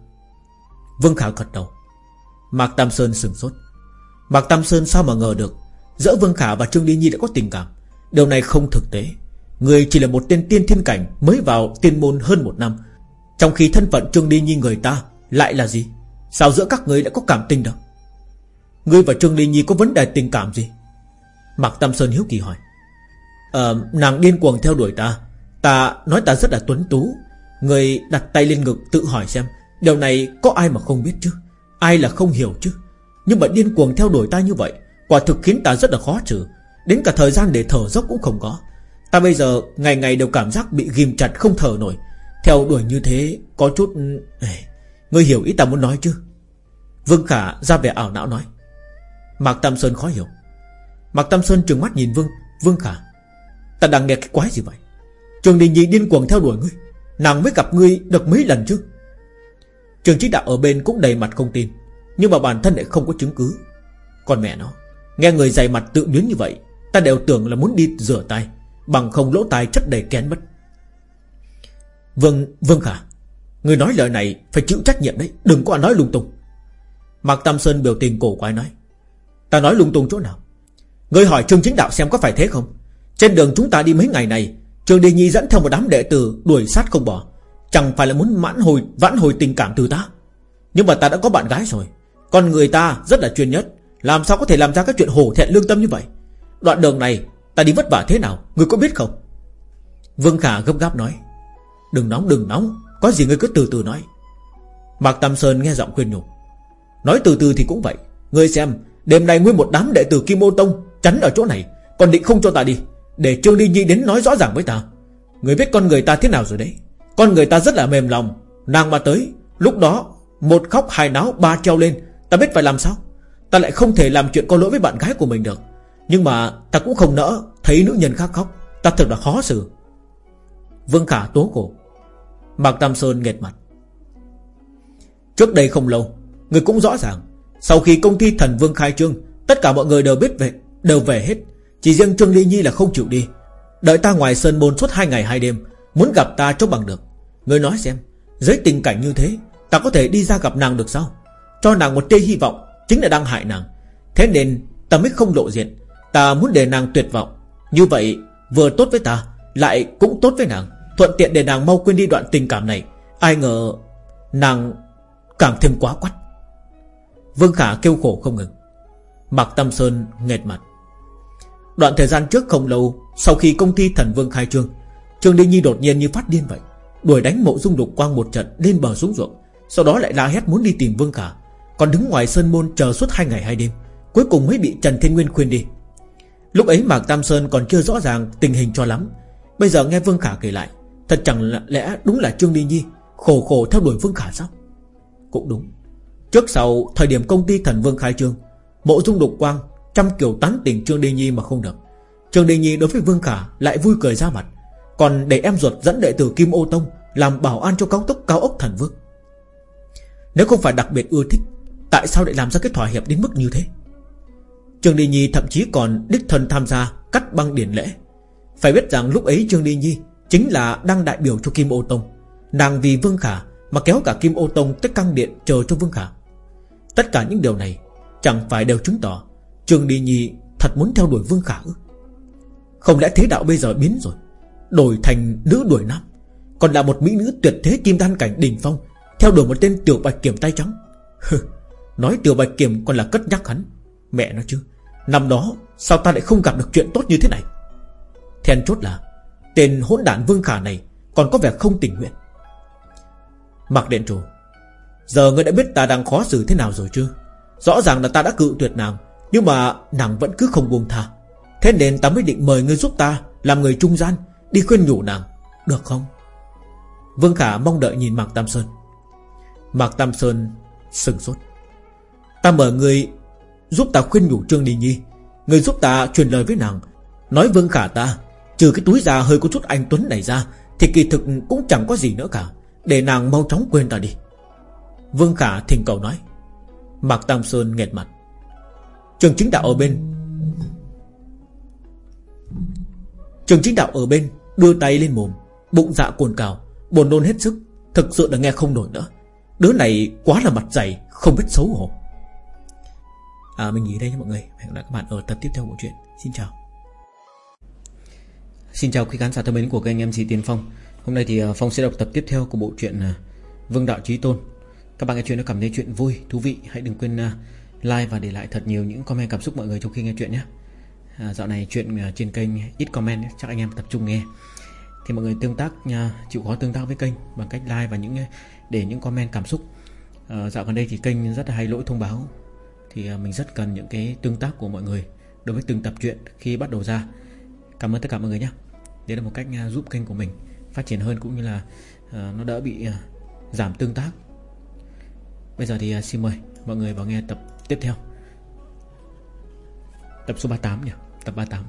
Vương Khả gật đầu. Mạc Tam Sơn sừng sốt. Mạc Tam Sơn sao mà ngờ được? Giữa Vương Khả và Trương Đi Nhi đã có tình cảm. Điều này không thực tế. Người chỉ là một tên tiên thiên cảnh Mới vào tiên môn hơn một năm. Trong khi thân phận Trương Đi Nhi người ta Lại là gì? Sao giữa các người đã có cảm tình đâu? Ngươi và Trương Đi Nhi có vấn đề tình cảm gì? Mạc Tam Sơn hiếu kỳ hỏi. Ờ nàng điên cuồng theo đuổi ta. Ta nói ta rất là tuấn tú. Người đặt tay lên ngực tự hỏi xem, Điều này có ai mà không biết chứ? Ai là không hiểu chứ? Nhưng mà điên cuồng theo đuổi ta như vậy, Quả thực khiến ta rất là khó trừ Đến cả thời gian để thở dốc cũng không có. Ta bây giờ ngày ngày đều cảm giác bị ghim chặt không thở nổi. Theo đuổi như thế Có chút Ngươi hiểu ý ta muốn nói chứ? Vương Khả ra vẻ ảo não nói. Mạc Tam Sơn khó hiểu. Mạc Tam Sơn trừng mắt nhìn Vương Vương Khả. Ta đang nghe cái quái gì vậy? Trường Đình Nhi điên cuồng theo đuổi ngươi. Nàng mới gặp ngươi được mấy lần chứ? Trường Chí Đạo ở bên cũng đầy mặt không tin. Nhưng mà bản thân lại không có chứng cứ. Còn mẹ nó Nghe người dày mặt tự biến như vậy Ta đều tưởng là muốn đi rửa tay Bằng không lỗ tai chất đầy kén mất. Vâng, vâng khả. Người nói lời này phải chịu trách nhiệm đấy Đừng có nói lung tung. Mạc Tam Sơn biểu tình cổ quái nói Ta nói lung tung chỗ nào? Người hỏi Trương Chính Đạo xem có phải thế không? Trên đường chúng ta đi mấy ngày này trương Đề Nhi dẫn theo một đám đệ tử Đuổi sát không bỏ. Chẳng phải là muốn mãn hồi vãn hồi tình cảm từ ta? Nhưng mà ta đã có bạn gái rồi con người ta rất là chuyên nhất. Làm sao có thể làm ra các chuyện hổ thẹn lương tâm như vậy? Đoạn đường này, ta đi vất vả thế nào? Người có biết không? Vương Khả gấp gáp nói. Đừng nóng đừng nóng. Có gì người cứ từ từ nói. Mạc Tam Sơn nghe giọng khuyên nhủ. Nói từ từ thì cũng vậy. Ngươi xem, Đêm nay nguyên một đám đệ tử Kim Ô Tông Chắn ở chỗ này. Còn định không cho ta đi, Để Trương Ly Nhi đến nói rõ ràng với ta. Người biết con người ta thế nào rồi đấy? Con người ta rất là mềm lòng. Nàng mà tới, Lúc đó, Một khóc hai náo ba treo lên Ta biết phải làm sao? Ta lại không thể làm chuyện có lỗi với bạn gái của mình được. Nhưng mà ta cũng không nỡ Thấy nữ nhân khác khóc. Ta thật là khó xử. Vương Khả tố cổ. Mạc Tam Sơn nghẹt mặt. Trước đây không lâu, Người cũng rõ ràng, Sau khi công ty thần Vương khai trương, Tất cả mọi người đều biết về, Đều về hết. Chỉ riêng Trương Ly Nhi là không chịu đi. Đợi ta ngoài sơn môn suốt hai ngày hai đêm, Muốn gặp ta cho bằng được. Người nói xem, Dưới tình cảnh như thế, Ta có thể đi ra gặp nàng được sao? Cho nàng một tia hy vọng, Chính là đang hại nàng. Thế nên ta mới không lộ diện. Ta muốn để nàng tuyệt vọng. Như vậy, vừa tốt với ta, Lại cũng tốt với nàng. Thuận tiện để nàng mau quên đi đoạn tình cảm này. Ai ngờ Nàng càng thêm quá quắt. Vương Khả kêu khổ không ngừng. Mạc Tâm Sơn nghẹt mặt. Đoạn thời gian trước không lâu, Sau khi công ty thần Vương khai trương Trương Đinh Nhi đột nhiên như phát điên vậy, Đuổi đánh mộ dung đục quang một trận, lên bờ xuống ruộng, Sau đó lại la hét muốn đi tìm Vương Khả. Còn đứng ngoài sân môn chờ suốt hai ngày hai đêm, Cuối cùng mới bị Trần Thiên Nguyên khuyên đi. Lúc ấy Mạc Tam Sơn còn chưa rõ ràng tình hình cho lắm. Bây giờ nghe Vương Khả kể lại, Thật chẳng lẽ đúng là Trương Đinh Nhi Khổ khổ theo đuổi Vương Khả sao? Cũng đúng. Trước sau thời điểm công ty thần Vương khai trương, Mộ dung đục quang, Trăm kiểu tán tỉnh Trương Đinh Nhi mà không được. Trương Đinh Nhi đối với Vương Khả lại vui cười ra mặt. Còn để em ruột dẫn đệ tử Kim Ô Tông Làm bảo an cho cao tốc cao ốc thần vương. Nếu không phải đặc biệt ưa thích Tại sao lại làm ra cái thỏa hiệp đến mức như thế? Trương Đi Nhi thậm chí còn đích thân tham gia Cắt băng điển lễ. Phải biết rằng lúc ấy Trương Đi Nhi Chính là đang đại biểu cho Kim Ô Tông. Nàng vì Vương Khả mà kéo cả Kim Ô Tông tới căng điện chờ cho Vương Khả. Tất cả những điều này Chẳng phải đều chứng tỏ Trương Đi Nhi thật muốn theo đuổi Vương Khả ư? Không lẽ thế đạo bây giờ biến rồi, Đổi thành nữ đuổi nam, Còn là một mỹ nữ tuyệt thế kim đan cảnh đỉnh phong, Theo đuổi một tên tiểu bạch kiểm tay trắng? Nói tiểu bạch kiểm còn là cất nhắc hắn. Mẹ nó chứ, Năm đó sao ta lại không gặp được chuyện tốt như thế này? Then chốt là, Tên hỗn đản Vương Khả này Còn có vẻ không tình nguyện. Mặc Điện trù Giờ ngươi đã biết ta đang khó xử thế nào rồi chưa Rõ ràng là ta đã cự tuyệt nàng, Nhưng mà nàng vẫn cứ không buông tha. Thế nên ta mới định mời ngươi giúp ta Làm người trung gian, Đi khuyên nhủ nàng. Được không? Vương Khả mong đợi nhìn Mạc Tam Sơn. Mạc Tam Sơn sừng sốt. Ta mở người, Giúp ta khuyên nhủ Trương Đình Nhi. Người giúp ta truyền lời với nàng. Nói Vương Khả ta, Trừ cái túi già hơi có chút anh Tuấn này ra, Thì kỳ thực cũng chẳng có gì nữa cả. Để nàng mau chóng quên ta đi. Vương Khả thỉnh cầu nói. Mạc Tam Sơn nghẹt mặt. Trường chính đạo ở bên. Trường chính đạo ở bên, Đưa tay lên mồm, Bụng dạ cuồn cào, Buồn nôn hết sức, Thực sự là nghe không nổi nữa. Đứa này quá là mặt dày, Không biết xấu hổ. À mình nghỉ đây nha mọi người. Hẹn gặp lại các bạn ở tập tiếp theo của chuyện Xin chào. Xin chào quý khán giả thân mến của kênh MC Tiến Phong. Hôm nay thì à, Phong sẽ đọc tập tiếp theo của bộ truyện à, Vương Đạo Trí Tôn. Các bạn nghe chuyện đã cảm thấy chuyện vui, thú vị Hãy đừng quên à, like và để lại thật nhiều những comment cảm xúc mọi người trong khi nghe chuyện nhé. À, Dạo này chuyện trên kênh ít comment Chắc anh em tập trung nghe. Thì mọi người tương tác chịu khó tương tác với kênh Bằng cách like và những để những comment cảm xúc. À, Dạo gần đây thì kênh rất là hay lỗi thông báo. Thì à, mình rất cần những cái tương tác của mọi người Đối với từng tập truyện khi bắt đầu ra. Cảm ơn tất cả mọi người nhé. Đấy là một cách à, giúp kênh của mình Phát triển hơn cũng như là à, Nó đỡ bị giảm tương tác. Bây giờ thì xin mời Mọi người vào nghe tập tiếp theo. Tập số 38 nhỉ? Tập 38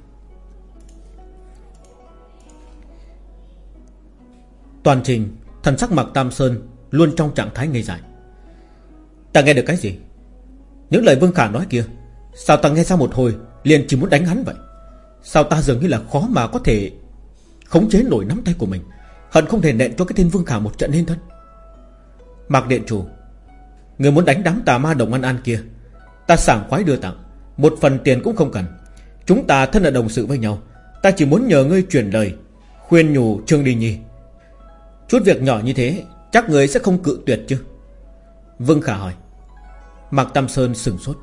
Toàn trình Thần sắc mặc Tam Sơn Luôn trong trạng thái ngây dại. Ta nghe được cái gì? Những lời Vương Khả nói kia. Sao ta nghe sau một hồi, Liền chỉ muốn đánh hắn vậy? Sao ta dường như là khó mà có thể Khống chế nổi nắm tay của mình? Hận không thể nện cho cái tên Vương Khả một trận lên thân. Mạc Điện Chủ, Người muốn đánh đám tà ma đồng ăn an kia, Ta sảng khoái đưa tặng, Một phần tiền cũng không cần. Chúng ta thân là đồng sự với nhau, Ta chỉ muốn nhờ ngươi truyền lời, Khuyên nhủ Trương Đi Nhi. Chút việc nhỏ như thế, Chắc người sẽ không cự tuyệt chứ? Vương Khả hỏi. Mạc Tam Sơn sừng sốt.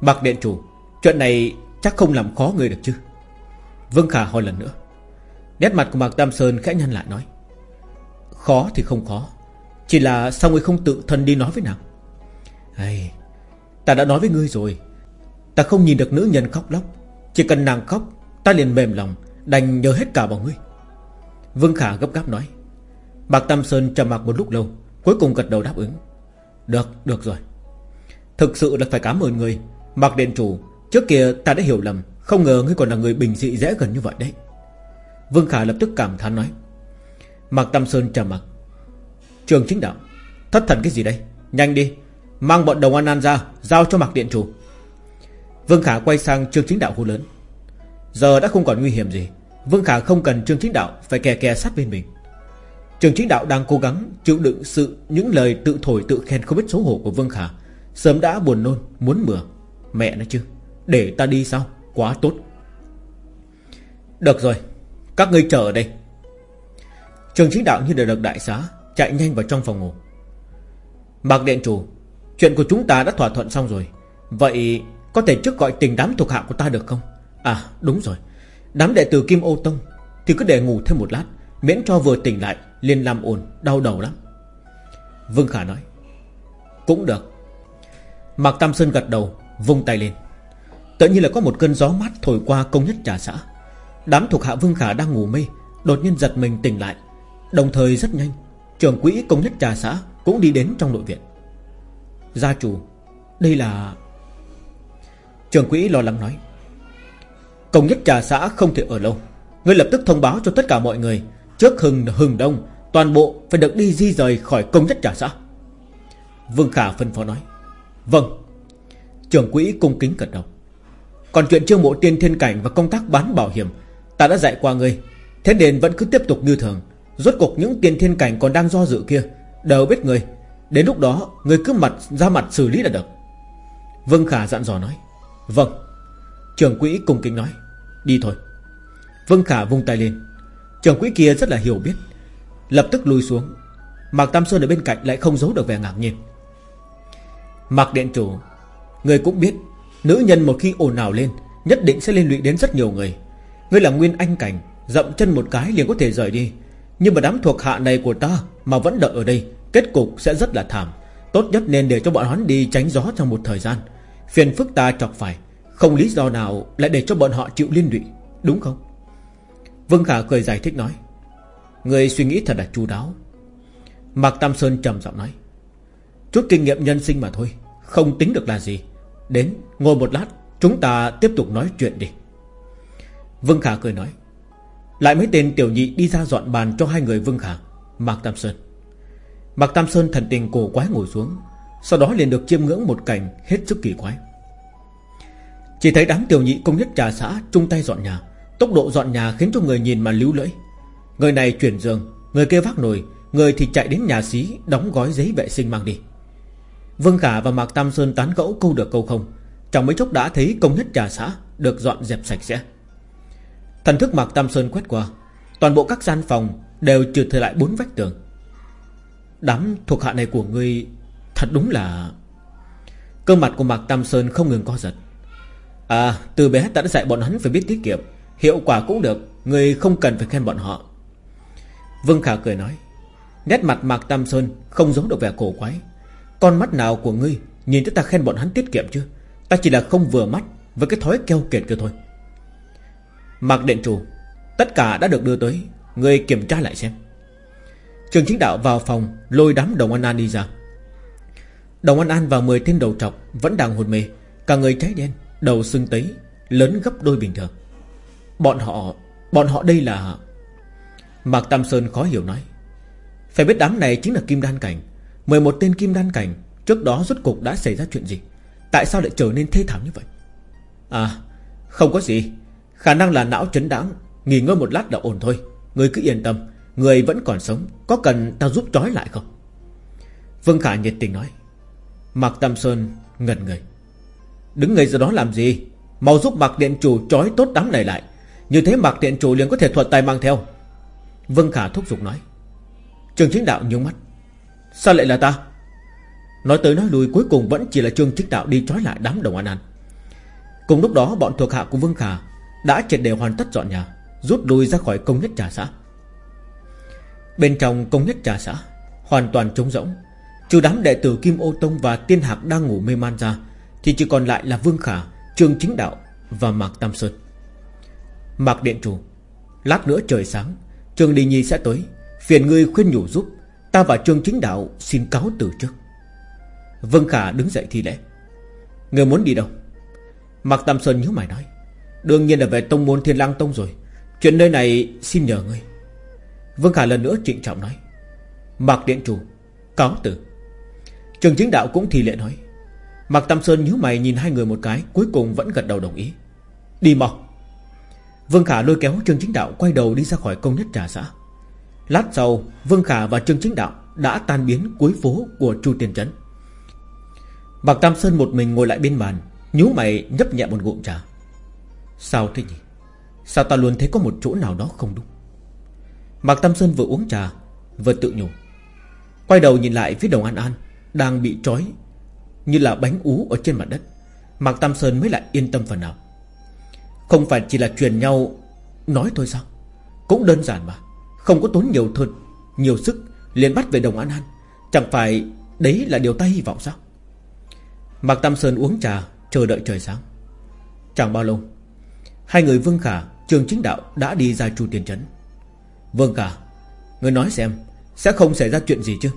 Mạc Điện Chủ Chuyện này chắc không làm khó người được chứ? Vương Khả hỏi lần nữa. Nét mặt của Mạc Tam Sơn khẽ nhăn lại nói. Khó thì không khó Chỉ là sao ngươi không tự thân đi nói với nàng? Hay, Ta đã nói với ngươi rồi. Ta không nhìn được nữ nhân khóc lóc. Chỉ cần nàng khóc Ta liền mềm lòng Đành nhờ hết cả vào ngươi. Vương Khả gấp gáp nói. Mạc Tam Sơn trầm mặc một lúc lâu Cuối cùng gật đầu đáp ứng. Được, được rồi. Thực sự là phải cảm ơn người. Mạc Điện Chủ, Trước kia ta đã hiểu lầm, Không ngờ ngươi còn là người bình dị dễ gần như vậy đấy. Vương Khả lập tức cảm thán nói. Mạc Tam Sơn trầm mặc. Trường chính đạo, Thất thần cái gì đây? Nhanh đi, Mang bọn đồng an an ra, Giao cho Mạc Điện Chủ. Vương Khả quay sang Trương Chính Đạo hô lớn. Giờ đã không còn nguy hiểm gì. Vương Khả không cần Trương Chính Đạo Phải kè kè sát bên mình. Trương Chính Đạo đang cố gắng chịu đựng sự, Những lời tự thổi tự khen không biết xấu hổ của Vương Khả. Sớm đã buồn nôn, Muốn mửa. Mẹ nó chứ, Để ta đi sao? Quá tốt. Được rồi, các ngươi chờ ở đây. Trường chính đạo như được được đại xá, Chạy nhanh vào trong phòng ngủ. Mạc Điện Chủ, Chuyện của chúng ta đã thỏa thuận xong rồi. Vậy có thể trước gọi tình đám thuộc hạ của ta được không? À đúng rồi. Đám đệ tử Kim Ô Tông Thì cứ để ngủ thêm một lát, Miễn cho vừa tỉnh lại, liền làm ồn, đau đầu lắm. Vương Khả nói, Cũng được Mạc Tam Sơn gật đầu, Vung tay lên. Tự nhiên là có một cơn gió mát thổi qua công nhất trà xã. Đám thuộc hạ Vương Khả đang ngủ mê, Đột nhiên giật mình tỉnh lại. Đồng thời rất nhanh, Trưởng quỹ công nhất trà xã Cũng đi đến trong nội viện. Gia chủ, Đây là Trưởng quỹ lo lắng nói. Công nhất trà xã không thể ở lâu. Ngươi lập tức thông báo cho tất cả mọi người. Trước hừng hừng đông, Toàn bộ phải được đi di rời khỏi công nhất trà xã. Vương Khả phân phó nói. Vâng Trưởng quỹ cung kính cẩn đầu. Còn chuyện chiêu mộ tiên thiên cảnh Và công tác bán bảo hiểm, Ta đã dạy qua ngươi. Thế nên vẫn cứ tiếp tục như thường. Rốt cuộc những tiền thiên cảnh còn đang do dự kia, Đều biết ngươi. Đến lúc đó, ngươi cứ mặt, ra mặt xử lý là được. Vương Khả dặn dò nói Vâng. Trưởng quỹ cùng kính nói, Đi thôi. Vương Khả vung tay lên. Trưởng quỹ kia rất là hiểu biết, Lập tức lùi xuống. Mạc Tam Sơn ở bên cạnh lại không giấu được vẻ ngạc nhiên. Mạc Điện Chủ Người cũng biết, Nữ nhân một khi ồn ào lên, Nhất định sẽ liên lụy đến rất nhiều người. Ngươi là nguyên anh cảnh, Dậm chân một cái liền có thể rời đi. Nhưng mà đám thuộc hạ này của ta Mà vẫn đợi ở đây, Kết cục sẽ rất là thảm. Tốt nhất nên để cho bọn hắn đi tránh gió trong một thời gian. Phiền phức ta chọc phải, Không lý do nào lại để cho bọn họ chịu liên lụy, Đúng không? Vương Khả cười giải thích nói, Người suy nghĩ thật là chu đáo. Mạc Tam Sơn trầm giọng nói Chút kinh nghiệm nhân sinh mà thôi, Không tính được là gì. Đến ngồi một lát, Chúng ta tiếp tục nói chuyện đi. Vương Khả cười nói, Lại mấy tên tiểu nhị đi ra dọn bàn cho hai người Vương Khả, Mạc Tam Sơn. Mạc Tam Sơn thần tình cổ quái ngồi xuống, Sau đó liền được chiêm ngưỡng một cảnh hết sức kỳ quái. Chỉ thấy đám tiểu nhị công nhất trà xã chung tay dọn nhà, Tốc độ dọn nhà khiến cho người nhìn mà líu lưỡi. Người này chuyển giường, Người kia vác nồi, Người thì chạy đến nhà xí Đóng gói giấy vệ sinh mang đi. Vương Khả và Mạc Tam Sơn tán gẫu câu được câu không. Trong mấy chốc đã thấy công nhất trà xã Được dọn dẹp sạch sẽ. Thần thức Mạc Tam Sơn quét qua, Toàn bộ các gian phòng Đều trừ thời lại bốn vách tường. Đám thuộc hạ này của ngươi Thật đúng là Cơ mặt của Mạc Tam Sơn không ngừng co giật. À từ bé ta đã dạy bọn hắn phải biết tiết kiệm, Hiệu quả cũng được, Ngươi không cần phải khen bọn họ. Vương Khả cười nói, Nét mặt Mạc Tam Sơn không giấu được vẻ cổ quái. Con mắt nào của ngươi Nhìn thấy ta khen bọn hắn tiết kiệm chưa Ta chỉ là không vừa mắt Với cái thói keo kiệt kia thôi. Mạc Điện Chủ, Tất cả đã được đưa tới, Ngươi kiểm tra lại xem. Trường chính đạo vào phòng, Lôi đám đồng An An đi ra. Đồng An An và 10 tên đầu trọc Vẫn đang hồn mê, Cả người cháy đen, Đầu sưng tấy, Lớn gấp đôi bình thường. Bọn họ Bọn họ đây là Mạc Tam Sơn khó hiểu nói, Phải biết đám này chính là Kim Đan Cảnh 11 tên Kim Đan Cảnh, Trước đó rốt cục đã xảy ra chuyện gì? Tại sao lại trở nên thê thảm như vậy? À không có gì. Khả năng là não chấn đáng, Nghỉ ngơi một lát là ổn thôi. Người cứ yên tâm, Người vẫn còn sống. Có cần ta giúp trói lại không? Vương Khả nhiệt tình nói. Mạc Tam Sơn ngần người. Đứng người ra đó làm gì? Mau giúp Mạc Điện Chủ trói tốt đám này lại. Như thế Mạc Điện Chủ liền có thể thuật tay mang theo. Vương Khả thúc giục nói. Trường chính đạo nhướng mắt. Sao lại là ta? Nói tới nói lui, cuối cùng vẫn chỉ là Trương Chính Đạo đi trói lại đám đồng an an. Cùng lúc đó, bọn thuộc hạ của Vương Khả Đã triệt để hoàn tất dọn nhà, Rút lui ra khỏi công nhất trà xã. Bên trong công nhất trà xã, Hoàn toàn trống rỗng. Trừ đám đệ tử Kim Ô Tông và Tiên Hạc đang ngủ mê man ra, Thì chỉ còn lại là Vương Khả, Trương Chính Đạo và Mạc Tam Sơn. Mạc Điện Chủ, Lát nữa trời sáng, Trương Đình Nhi sẽ tới, Phiền ngươi khuyên nhủ giúp. Ta và Trương Chính Đạo xin cáo từ trước Vương Khả đứng dậy thi lễ. Người muốn đi đâu? Mạc Tam Sơn nhớ mày nói. Đương nhiên là về tông môn Thiên Lang Tông rồi. Chuyện nơi này xin nhờ ngươi. Vương Khả lần nữa trịnh trọng nói. Mạc Điện Chủ, Cáo từ. Trường chính đạo cũng thì lệ nói. Mạc Tam Sơn nhíu mày nhìn hai người một cái, Cuối cùng vẫn gật đầu đồng ý. Đi mau. Vương Khả lôi kéo Trương Chính Đạo Quay đầu đi ra khỏi công nhất trà xã. Lát sau, Vương Khả và Trương Chính Đạo Đã tan biến cuối phố của Chu Tiên Trấn. Bạc Tam Sơn một mình ngồi lại bên bàn, nhíu mày nhấp nhẹ một ngụm trà. Sao thế nhỉ? Sao ta luôn thấy có một chỗ nào đó không đúng? Mạc Tam Sơn vừa uống trà, Vừa tự nhủ. Quay đầu nhìn lại phía đồng An An, Đang bị trói Như là bánh ú ở trên mặt đất. Mạc Tam Sơn mới lại yên tâm phần nào. Không phải chỉ là truyền nhau Nói thôi sao? Cũng đơn giản mà. Không có tốn nhiều thơn Nhiều sức, liền bắt về đồng An An. Chẳng phải đấy là điều ta hy vọng sao? Mạc Tam Sơn uống trà, Chờ đợi trời sáng. Chẳng bao lâu, Hai người Vương Khả, Trường chính đạo đã đi ra Chu tiền Trấn. Vương Khả, Người nói xem, Sẽ không xảy ra chuyện gì chứ?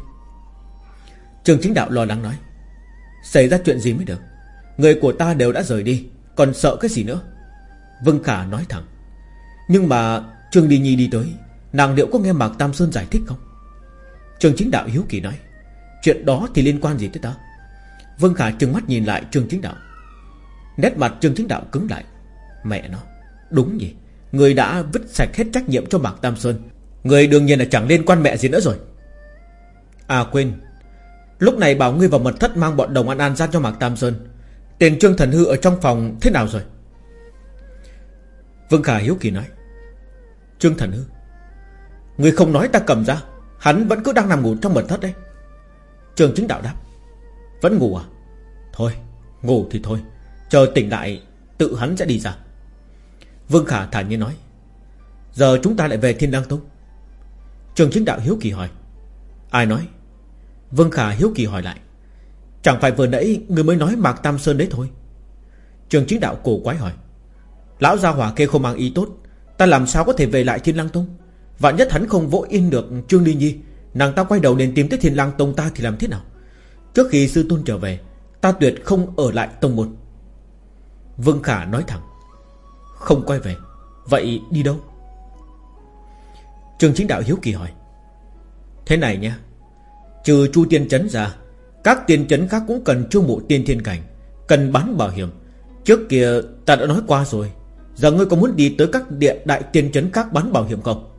Trường chính đạo lo lắng nói, Xảy ra chuyện gì mới được? Người của ta đều đã rời đi, Còn sợ cái gì nữa? Vương Khả nói thẳng, Nhưng mà Trương Đi Nhi đi tới Nàng liệu có nghe Mạc Tam Sơn giải thích không? Trường chính đạo hiếu kỳ nói, Chuyện đó thì liên quan gì tới ta? Vương Khả trừng mắt nhìn lại Trương chính đạo. Nét mặt Trương chính đạo cứng lại. Mẹ nó, Đúng nhỉ. Người đã vứt sạch hết trách nhiệm cho Mạc Tam Sơn. Người đương nhiên là chẳng liên quan mẹ gì nữa rồi. À quên. Lúc này bảo ngươi vào mật thất mang bọn đồng An An ra cho Mạc Tam Sơn. Tiền Trương Thần Hư ở trong phòng thế nào rồi? Vương Khả hiếu kỳ nói, Trương Thần Hư Người không nói ta cầm ra, Hắn vẫn cứ đang nằm ngủ trong mật thất đấy. Trường chính đạo đáp, Vẫn ngủ à? Thôi, ngủ thì thôi, Chờ tỉnh lại tự hắn sẽ đi ra. Vương Khả thản nhiên nói, Giờ chúng ta lại về Thiên Đăng Tông. Trường chính đạo hiếu kỳ hỏi, Ai nói? Vương Khả hiếu kỳ hỏi lại, Chẳng phải vừa nãy người mới nói Mạc Tam Sơn đấy thôi? Trường chính đạo cổ quái hỏi, Lão gia hỏa kê không mang ý tốt, Ta làm sao có thể về lại Thiên Lăng Tông? Vạn nhất hắn không vỗ yên được Trương Ly Nhi, Nàng ta quay đầu nên tìm tới Thiên Lang Tông ta thì làm thế nào? Trước khi sư tôn trở về, Ta tuyệt không ở lại tông một Vương Khả nói thẳng, Không quay về, Vậy đi đâu? Trường chính đạo hiếu kỳ hỏi, Thế này nha Trừ chu tiên chấn ra, Các tiên chấn khác cũng cần chu mộ tiên thiên cảnh, Cần bán bảo hiểm. Trước kia ta đã nói qua rồi, Giờ ngươi có muốn đi tới các địa đại tiên chấn khác bán bảo hiểm không?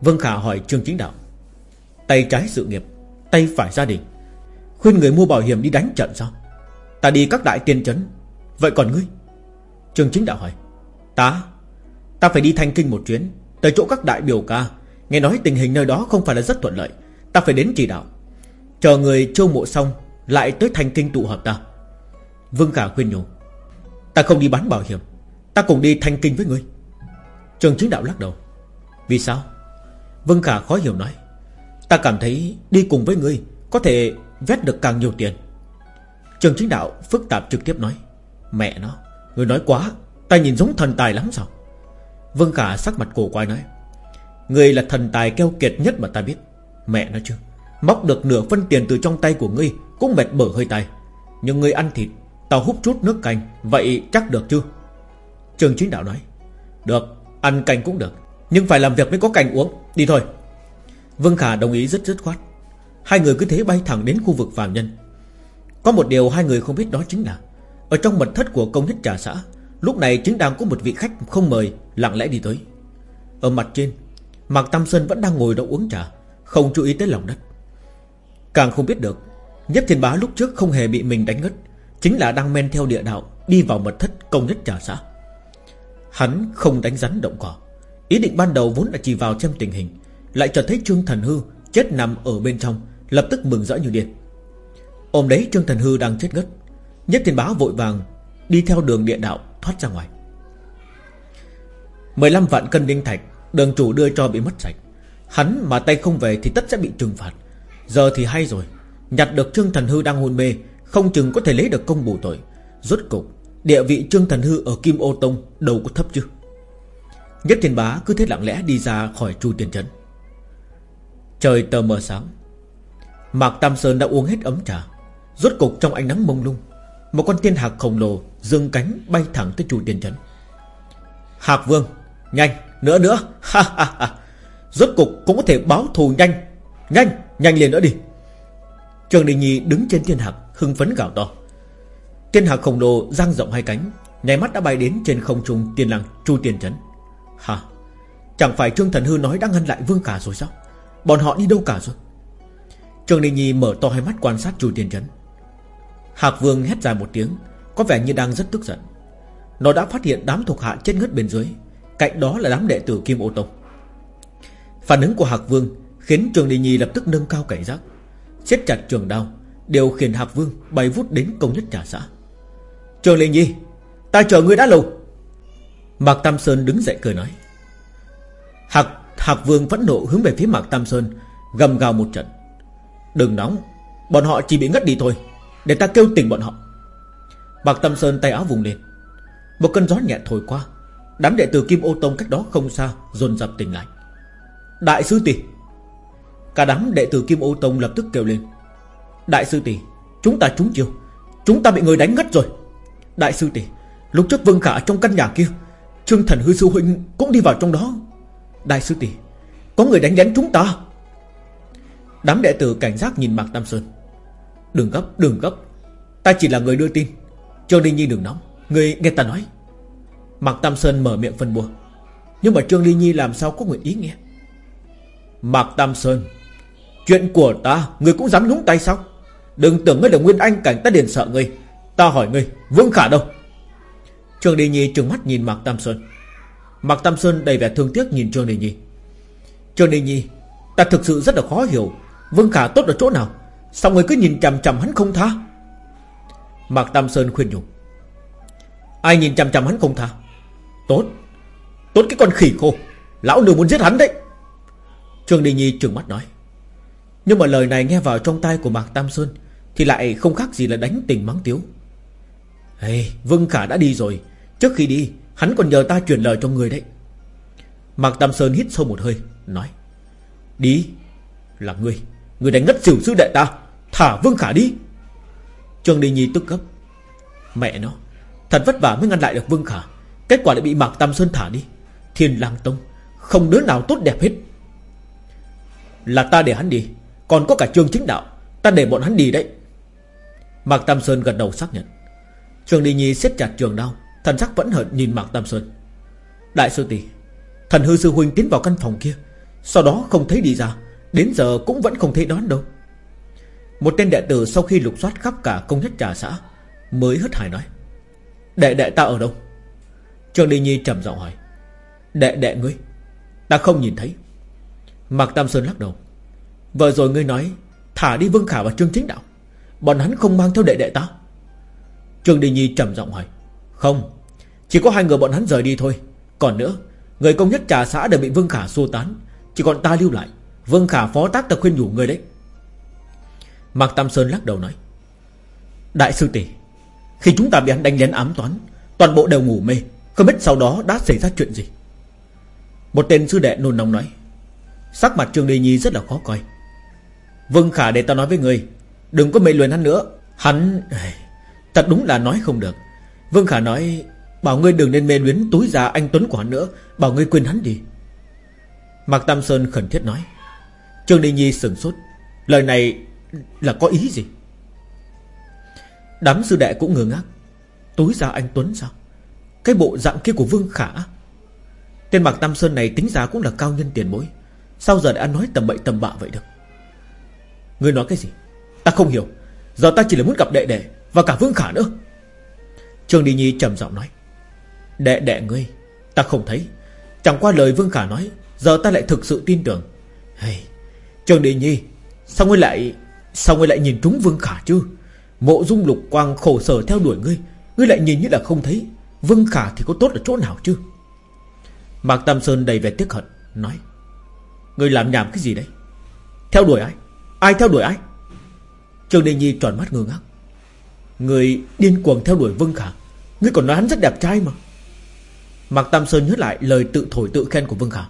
Vương Khả hỏi Trương Chính Đạo. Tay trái sự nghiệp, Tay phải gia đình. Khuyên người mua bảo hiểm đi đánh trận sao? Ta đi các đại tiên chấn. Vậy còn ngươi? Trương Chính Đạo hỏi. Ta? Ta phải đi thanh kinh một chuyến, Tới chỗ các đại biểu ca. Nghe nói tình hình nơi đó không phải là rất thuận lợi. Ta phải đến chỉ đạo. Chờ người châu mộ xong, Lại tới thanh kinh tụ hợp ta. Vương Khả khuyên nhủ. Ta không đi bán bảo hiểm. Ta cùng đi thanh kinh với ngươi. Trường chính đạo lắc đầu. Vì sao? Vương Khả khó hiểu nói. Ta cảm thấy đi cùng với ngươi Có thể vét được càng nhiều tiền. Trường chính đạo phức tạp trực tiếp nói. Mẹ nó Người nói quá, Ta nhìn giống thần tài lắm sao? Vương Khả sắc mặt cổ quay nói. Người là thần tài keo kiệt nhất mà ta biết. Mẹ nó chứ, Móc được nửa phân tiền từ trong tay của ngươi Cũng mệt bở hơi tay Nhưng ngươi ăn thịt Tao hút chút nước canh, Vậy chắc được chưa Trường chính đạo nói. Được, Ăn canh cũng được. Nhưng phải làm việc mới có cảnh uống. Đi thôi. Vương Khả đồng ý rất dứt khoát. Hai người cứ thế bay thẳng đến khu vực phàm nhân. Có một điều hai người không biết đó chính là, Ở trong mật thất của công nhất trà xã, Lúc này chính đang có một vị khách không mời, Lặng lẽ đi tới. Ở mặt trên, Mạc Tam Sơn vẫn đang ngồi đó uống trà, Không chú ý tới lòng đất. Càng không biết được, Nhất thiên bá lúc trước không hề bị mình đánh ngất, Chính là đang men theo địa đạo Đi vào mật thất công nhất trà xã. Hắn không đánh rắn động cỏ. Ý định ban đầu vốn là chỉ vào xem tình hình, Lại chợt thấy Trương Thần Hư Chết nằm ở bên trong, Lập tức mừng rỡ như điên. Ôm đấy Trương Thần Hư đang chết ngất, Nhất thiên bá vội vàng Đi theo đường địa đạo thoát ra ngoài. 15 vạn cân đinh thạch Đường chủ đưa cho bị mất sạch. Hắn mà tay không về thì tất sẽ bị trừng phạt. Giờ thì hay rồi, Nhặt được Trương Thần Hư đang hôn mê, Không chừng có thể lấy được công bù tội. Rốt cục, Địa vị Trương Thần Hư ở Kim Ô Tông Đâu có thấp chứ? Nhất thiên bá cứ thế lặng lẽ đi ra khỏi Chu Tiên Trấn. Trời tờ mờ sáng. Mạc Tam Sơn đã uống hết ấm trà. Rốt cục trong ánh nắng mông lung, Một con tiên hạc khổng lồ Dương cánh bay thẳng tới Chu Tiên Trấn. Hạc Vương, Nhanh, nữa nữa. Ha ha ha. Rốt cục cũng có thể báo thù nhanh. Nhanh nhanh liền nữa đi. Trường Đình Nhi đứng trên thiên hạc, Hưng phấn gào to. Tiên hạc khổng lồ giang rộng hai cánh Nhảy mắt đã bay đến trên không trung tiên làng Chu Tiên Trấn. Hả? Chẳng phải Trương Thần Hư nói đã ngăn lại Vương Cả rồi sao? Bọn họ đi đâu cả rồi? Trương Đình Nhi mở to hai mắt quan sát Chu Tiên Trấn. Hạc Vương hét dài một tiếng, Có vẻ như đang rất tức giận. Nó đã phát hiện đám thuộc hạ chết ngất bên dưới, Cạnh đó là đám đệ tử Kim Ô Tông. Phản ứng của Hạc Vương Khiến Trường Đình Nhi lập tức nâng cao cảnh giác, siết chặt trường đao, Điều khiển Hạc Vương bay vút đến công nhất trà xã. Trường Đình Nhi, Ta chờ ngươi đã lâu. Mạc Tam Sơn đứng dậy cười nói. Hạc, Hạc Vương vẫn nộ hướng về phía Mạc Tam Sơn Gầm gào một trận. Đừng nóng Bọn họ chỉ bị ngất đi thôi Để ta kêu tỉnh bọn họ. Mạc Tam Sơn tay áo vùng lên. Một cơn gió nhẹ thổi qua Đám đệ tử Kim Ô Tông cách đó không xa dồn dập tỉnh lại. Đại sư tỷ. Cả đám đệ tử Kim Ô Tông lập tức kêu lên. Đại sư tỷ Chúng ta trúng chiêu Chúng ta bị người đánh ngất rồi. Đại sư tỷ Lúc trước Vương Khả trong căn nhà kia Trương Thần Hư Sư Huynh cũng đi vào trong đó. Đại sư tỷ, Có người đánh lén chúng ta. Đám đệ tử cảnh giác nhìn Mạc Tam Sơn. Đừng gấp đừng gấp. Ta chỉ là người đưa tin. Trương Linh Nhi đừng nóng. Người nghe ta nói. Mạc Tam Sơn mở miệng phân bua. Nhưng mà Trương Ly Nhi làm sao có nguyện ý nghe? Mạc Tam Sơn, Chuyện của ta, Người cũng dám nhúng tay sao? Đừng tưởng ngươi là Nguyên Anh cảnh ta điền sợ ngươi. Ta hỏi ngươi, Vương Khả đâu? Trương Ly Nhi trừng mắt nhìn Mạc Tam Sơn. Mạc Tam Sơn đầy vẻ thương tiếc nhìn Trương Ly Nhi. Trương Ly Nhi, Ta thực sự rất là khó hiểu, Vương Khả tốt ở chỗ nào? Sao người cứ nhìn chằm chằm hắn không tha? Mạc Tam Sơn khuyên nhủ. Ai nhìn chằm chằm hắn không tha? Tốt Tốt cái con khỉ khô, Lão nương muốn giết hắn đấy. Trương Đình Nhi trừng mắt nói. Nhưng mà lời này nghe vào trong tai của Mạc Tam Sơn Thì lại không khác gì là đánh tình mắng tiếu hey, Vương Khả đã đi rồi. Trước khi đi Hắn còn nhờ ta truyền lời cho người đấy. Mạc Tam Sơn hít sâu một hơi Nói Đi Là ngươi. Ngươi đánh ngất xỉu sư đệ ta. Thả Vương Khả đi. Trương Đình Nhi tức gấp Mẹ nó Thật vất vả mới ngăn lại được Vương Khả. Kết quả lại bị Mạc Tam Sơn thả đi. Thiên lang tông Không đứa nào tốt đẹp hết. Là ta để hắn đi Còn có cả Trương Chính Đạo. Ta để bọn hắn đi đấy. Mạc Tam Sơn gật đầu xác nhận. Trương Đình Nhi siết chặt trường đao Thần sắc vẫn hận nhìn Mạc Tam Sơn. Đại sư tỷ, Thần hư sư huynh tiến vào căn phòng kia, Sau đó không thấy đi ra, Đến giờ cũng vẫn không thấy đón đâu. Một tên đệ tử sau khi lục soát khắp cả công nhất trà xã, Mới hất hải nói, Đệ đệ ta ở đâu? Trương Đình Nhi trầm giọng hỏi, Đệ đệ ngươi, Ta không nhìn thấy. Mạc Tam Sơn lắc đầu, Vừa rồi ngươi nói Thả đi Vương Khả và Trương Chính Đạo, Bọn hắn không mang theo đệ đệ ta. Trương Đình Nhi trầm giọng hỏi. Không, Chỉ có hai người bọn hắn rời đi thôi. Còn nữa, Người công nhất trà xã đều bị Vương Khả xô tán. Chỉ còn ta lưu lại, Vương Khả phó tác ta khuyên nhủ người đấy. Mạc Tam Sơn lắc đầu nói. Đại sư tỷ, Khi chúng ta bị hắn đánh lén ám toán, Toàn bộ đều ngủ mê. Không biết sau đó đã xảy ra chuyện gì? Một tên sư đệ nôn nóng nói. Sắc mặt Trương Đề Nhi rất là khó coi. Vương Khả để ta nói với người, Đừng có mê luyện hắn nữa. Hắn Thật đúng là nói không được. Vương Khả nói, Bảo ngươi đừng nên mê luyến túi già anh Tuấn của hắn nữa, Bảo ngươi quên hắn đi. Mạc Tam Sơn khẩn thiết nói, Trương Đình Nhi sửng sốt, Lời này là có ý gì? Đám sư đệ cũng ngơ ngác, Túi già anh Tuấn sao? Cái bộ dạng kia của Vương Khả Tên Mạc Tam Sơn này tính giá cũng là cao nhân tiền bối, Sao giờ đã nói tầm bậy tầm bạ vậy được? Ngươi nói cái gì? Ta không hiểu. Giờ ta chỉ là muốn gặp đệ đệ. Và cả Vương Khả nữa. Trương Đi Nhi trầm giọng nói Đệ đệ ngươi Ta không thấy. Chẳng qua lời Vương Khả nói Giờ ta lại thực sự tin tưởng. Hey, Trương Đi Nhi Sao ngươi lại Sao ngươi lại nhìn trúng Vương Khả chứ? Mộ dung lục quang khổ sở theo đuổi ngươi Ngươi lại nhìn như là không thấy. Vương Khả thì có tốt ở chỗ nào chứ? Mạc Tam Sơn đầy vẻ tiếc hận Nói Ngươi làm nhảm cái gì đấy? Theo đuổi ai? Ai theo đuổi ai? Trương Đình Nhi tròn mắt ngơ ngác. Người điên cuồng theo đuổi Vương Khả. Ngươi còn nói hắn rất đẹp trai mà. Mạc Tam Sơn nhớ lại lời tự thổi tự khen của Vương Khả.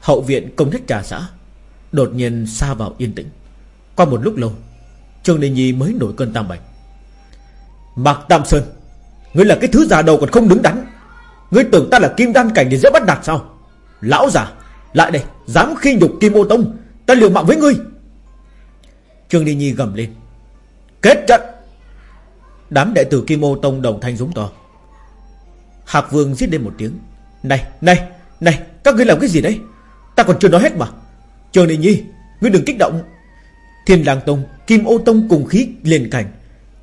Hậu viện công nhất trà xã Đột nhiên xa vào yên tĩnh. Qua một lúc lâu, Trương Đình Nhi mới nổi cơn tam bạch. Mạc Tam Sơn, Ngươi là cái thứ già đầu còn không đứng đắn. Ngươi tưởng ta là kim đan cảnh để dễ bắt nạt sao? Lão già, Lại đây, Dám khi nhục kim ô tông, Ta liều mạng với ngươi. Trương đình Nhi gầm lên. Kết trận! Đám đệ tử Kim Ô Tông đồng thanh giống to. Hạc Vương giết lên một tiếng. Này, này, này Các ngươi làm cái gì đấy? Ta còn chưa nói hết mà. Trường Đi Nhi Ngươi đừng kích động. Thiên Lang Tông, Kim Ô Tông cùng khí liền cảnh.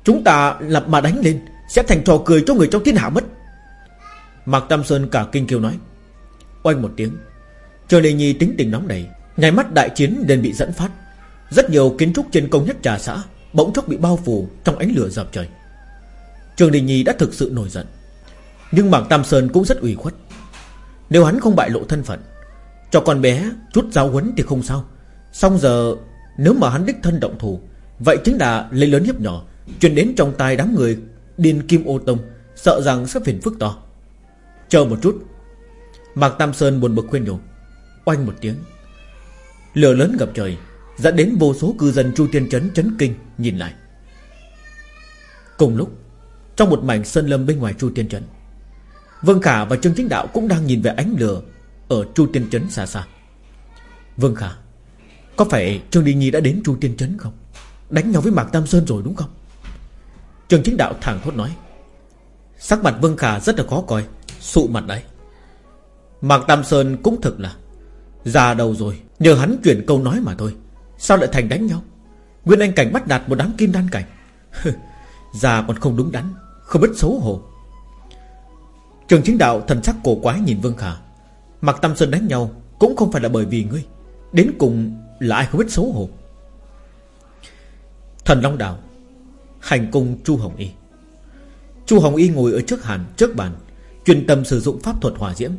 Chúng ta lập mà đánh lên Sẽ thành trò cười cho người trong thiên hạ mất. Mạc Tam Sơn cả kinh kêu nói. Oanh một tiếng. Trường Đi Nhi tính tình nóng nảy Ngày mắt đại chiến nên bị dẫn phát. Rất nhiều kiến trúc trên công nhất trà xã Bỗng chốc bị bao phủ trong ánh lửa dập trời. Trường Đình Nhi đã thực sự nổi giận. Nhưng Mạc Tam Sơn cũng rất ủy khuất. Nếu hắn không bại lộ thân phận, Cho con bé chút giáo huấn thì không sao. Xong giờ, Nếu mà hắn đích thân động thủ, Vậy chính là lấy lớn hiếp nhỏ Truyền đến trong tai đám người Điên Kim Ô Tông, Sợ rằng sẽ phiền phức to. Chờ một chút. Mạc Tam Sơn buồn bực khuyên nhủ. Oanh một tiếng. Lửa lớn ngập trời, Dẫn đến vô số cư dân Chu Tiên Trấn chấn kinh nhìn lại. Cùng lúc trong một mảnh sơn lâm bên ngoài Chu Tiên Trấn. Vương Khả và Trương Chính Đạo cũng đang nhìn về ánh lửa Ở Chu Tiên Trấn xa xa. Vương Khả, Có phải Trương Đi Nhi đã đến Chu Tiên Trấn không? Đánh nhau với Mạc Tam Sơn rồi đúng không? Trương Chính Đạo thẳng thốt nói. Sắc mặt Vương Khả rất là khó coi, Sụ mặt đấy. Mạc Tam Sơn cũng thực là, Già đầu rồi, Nhờ hắn chuyển câu nói mà thôi, Sao lại thành đánh nhau? Nguyên Anh Cảnh bắt đạt một đám kim đan cảnh. Già còn không đúng đắn. Không biết xấu hổ. Trường chính đạo thần sắc cổ quái nhìn Vương Khả. Mặc Tâm Sơn đánh nhau Cũng không phải là bởi vì ngươi, Đến cùng là ai không biết xấu hổ. Thần Long Đạo, Hành cung Chu Hồng Y. Chu Hồng Y ngồi ở trước hàn, trước bàn, Chuyên tâm sử dụng pháp thuật hỏa diễm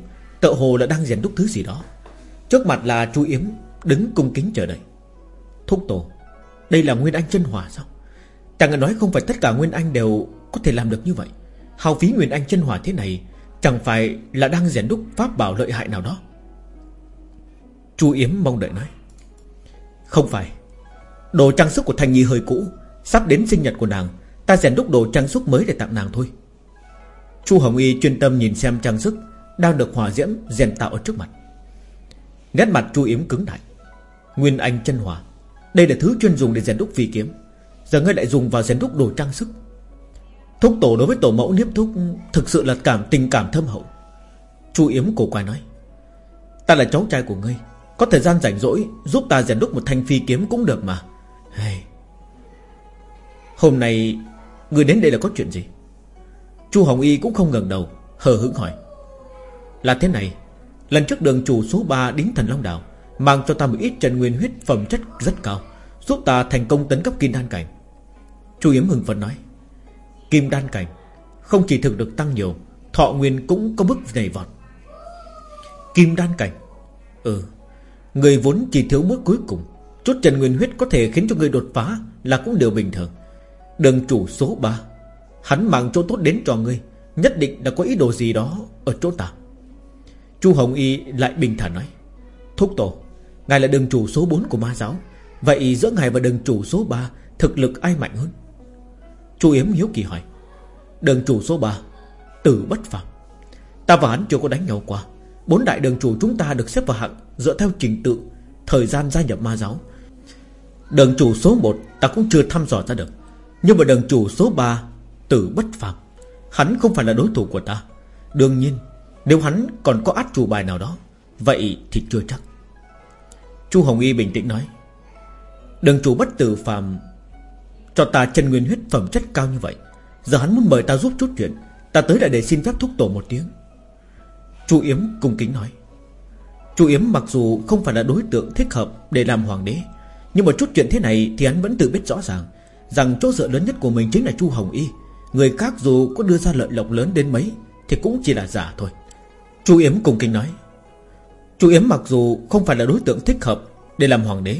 Tự hồ là đang rèn đúc thứ gì đó. Trước mặt là Chu Yếm Đứng cung kính chờ đợi. Thúc tổ, Đây là Nguyên Anh chân hỏa sao? Chẳng nói không phải tất cả Nguyên Anh đều có thể làm được như vậy? Hào phí Nguyên Anh chân hỏa thế này Chẳng phải là đang rèn đúc pháp bảo lợi hại nào đó? Chu Yếm mong đợi nói. Không phải. Đồ trang sức của Thanh Nhi hơi cũ, Sắp đến sinh nhật của nàng, Ta rèn đúc đồ trang sức mới để tặng nàng thôi. Chu Hồng Y chuyên tâm nhìn xem trang sức Đang được hòa diễm rèn tạo ở trước mặt. Nét mặt Chu Yếm cứng lại. Nguyên Anh chân hỏa, Đây là thứ chuyên dùng để rèn đúc phi kiếm. Giờ ngươi lại dùng vào rèn đúc đồ trang sức. Thúc tổ đối với tổ mẫu niếp thúc Thực sự là cảm tình cảm thâm hậu. Chu Yếm cổ quay nói, Ta là cháu trai của ngươi, Có thời gian rảnh rỗi Giúp ta rèn đúc một thanh phi kiếm cũng được mà. Hey. Hôm nay Người đến đây là có chuyện gì? Chu Hồng Y cũng không ngẩng đầu, Hờ hững hỏi, Là thế này, Lần trước đường chủ số 3 đính thần Long Đảo Mang cho ta một ít trần nguyên huyết phẩm chất rất cao, Giúp ta thành công tấn cấp kim đan cảnh. Chu Yếm hừng phấn nói Kim đan cảnh, Không chỉ thực được tăng nhiều, Thọ nguyên cũng có bước nhảy vọt. Kim đan cảnh Ừ Người vốn chỉ thiếu bước cuối cùng, Chút Trần nguyên huyết có thể khiến cho người đột phá Là cũng điều bình thường. Đường chủ số 3 Hắn mang chỗ tốt đến cho ngươi, Nhất định đã có ý đồ gì đó Ở chỗ ta. Chu Hồng Y lại bình thản nói, Thúc tổ, Ngài là đường chủ số 4 của ma giáo, Vậy giữa ngài và đường chủ số 3 Thực lực ai mạnh hơn? Chu Yếm hiếu kỳ hỏi. Đường chủ số 3 Tử bất phạm Ta và hắn chưa có đánh nhau qua. Bốn đại đường chủ chúng ta được xếp vào hạng Dựa theo trình tự, Thời gian gia nhập ma giáo. Đường chủ số 1 ta cũng chưa thăm dò ra được. Nhưng mà đường chủ số 3 Tử bất phạm Hắn không phải là đối thủ của ta. Đương nhiên, Nếu hắn còn có át chủ bài nào đó, Vậy thì chưa chắc. Chu Hồng Y bình tĩnh nói. Đường chủ bất tử phàm cho ta chân nguyên huyết phẩm chất cao như vậy, Giờ hắn muốn mời ta giúp chút chuyện, Ta tới là để xin phép thúc tổ một tiếng. Chu Yếm cung kính nói. Chu Yếm mặc dù không phải là đối tượng thích hợp Để làm hoàng đế, Nhưng mà chút chuyện thế này thì hắn vẫn tự biết rõ ràng, Rằng chỗ dựa lớn nhất của mình chính là Chu Hồng Y. Người khác dù có đưa ra lợi lộc lớn đến mấy Thì cũng chỉ là giả thôi. Chu Yếm cung kính nói. Chu Yếm mặc dù không phải là đối tượng thích hợp Để làm hoàng đế,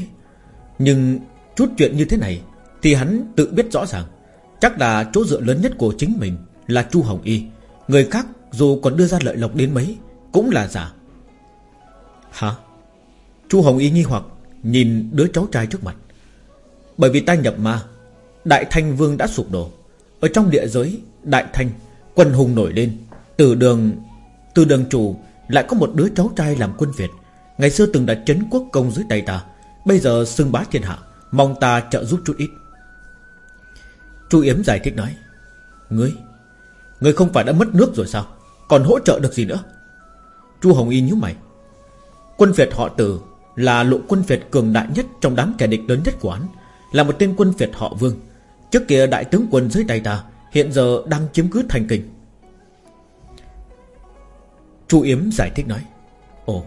Nhưng chút chuyện như thế này thì hắn tự biết rõ ràng, Chắc là chỗ dựa lớn nhất của chính mình Là Chu Hồng Y. Người khác dù còn đưa ra lợi lộc đến mấy Cũng là giả. Hả? Chu Hồng Y nghi hoặc Nhìn đứa cháu trai trước mặt. Bởi vì ta nhập ma, Đại Thanh Vương đã sụp đổ. Ở trong địa giới, Đại Thanh, Quân hùng nổi lên. Từ đường Từ đường chủ Lại có một đứa cháu trai làm quân Việt. Ngày xưa từng đã chấn quốc công dưới tay ta, Bây giờ xưng bá thiên hạ, Mong ta trợ giúp chút ít. Chu Yếm giải thích nói, Ngươi Ngươi không phải đã mất nước rồi sao? Còn hỗ trợ được gì nữa? Chu Hồng Y nhíu mày. Quân Việt họ Từ Là lộ quân Việt cường đại nhất Trong đám kẻ địch lớn nhất của hắn, Là một tên quân Việt họ Vương. Trước kia đại tướng quân dưới tay ta, Hiện giờ đang chiếm cứ thành kinh. Chu Yếm giải thích nói, Ồ,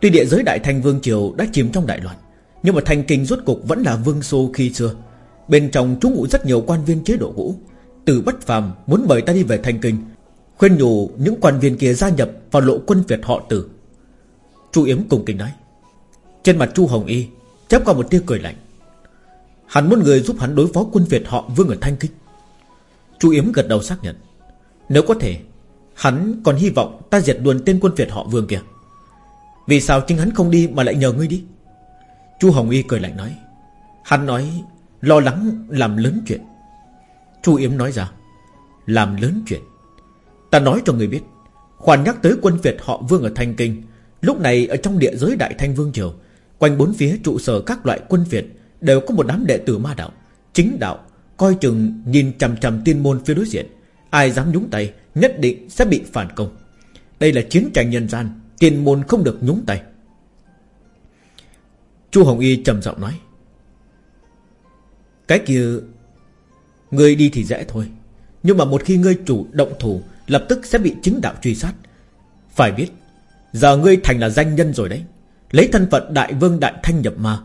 Tuy địa giới đại Thanh vương triều đã chìm trong đại loạn, Nhưng mà thành kinh rốt cục vẫn là vương xô khi xưa. Bên trong trú ngụ rất nhiều quan viên chế độ cũ. Từ bất phàm muốn mời ta đi về thành kinh, Khuyên nhủ những quan viên kia gia nhập vào lộ quân Việt họ tử. Chu Yếm cùng kính nói, Trên mặt Chu Hồng Y, Chép qua một tia cười lạnh. Hắn muốn người giúp hắn đối phó quân Việt họ vương ở Thanh Kinh. Chu Yếm gật đầu xác nhận, Nếu có thể, Hắn còn hy vọng ta diệt luôn tên quân Việt họ vương kia. Vì sao chính hắn không đi mà lại nhờ ngươi đi? Chu Hồng Y cười lạnh nói, Hắn nói Lo lắng làm lớn chuyện. Chu Yếm nói ra, Làm lớn chuyện. Ta nói cho người biết, Khoan nhắc tới quân Việt họ vương ở Thanh Kinh, Lúc này ở trong địa giới Đại Thanh Vương Triều, Quanh bốn phía trụ sở các loại quân Việt Đều có một đám đệ tử ma đạo, Chính đạo, Coi chừng nhìn chằm chằm tiên môn phía đối diện, Ai dám nhúng tay Nhất định sẽ bị phản công. Đây là chiến tranh nhân gian, Tiên môn không được nhúng tay. Chu Hồng Y trầm giọng nói cái kia, Ngươi đi thì dễ thôi. Nhưng mà một khi ngươi chủ động thủ, Lập tức sẽ bị chính đạo truy sát. Phải biết, Giờ ngươi thành là danh nhân rồi đấy. Lấy thân phận đại vương đại thanh nhập ma,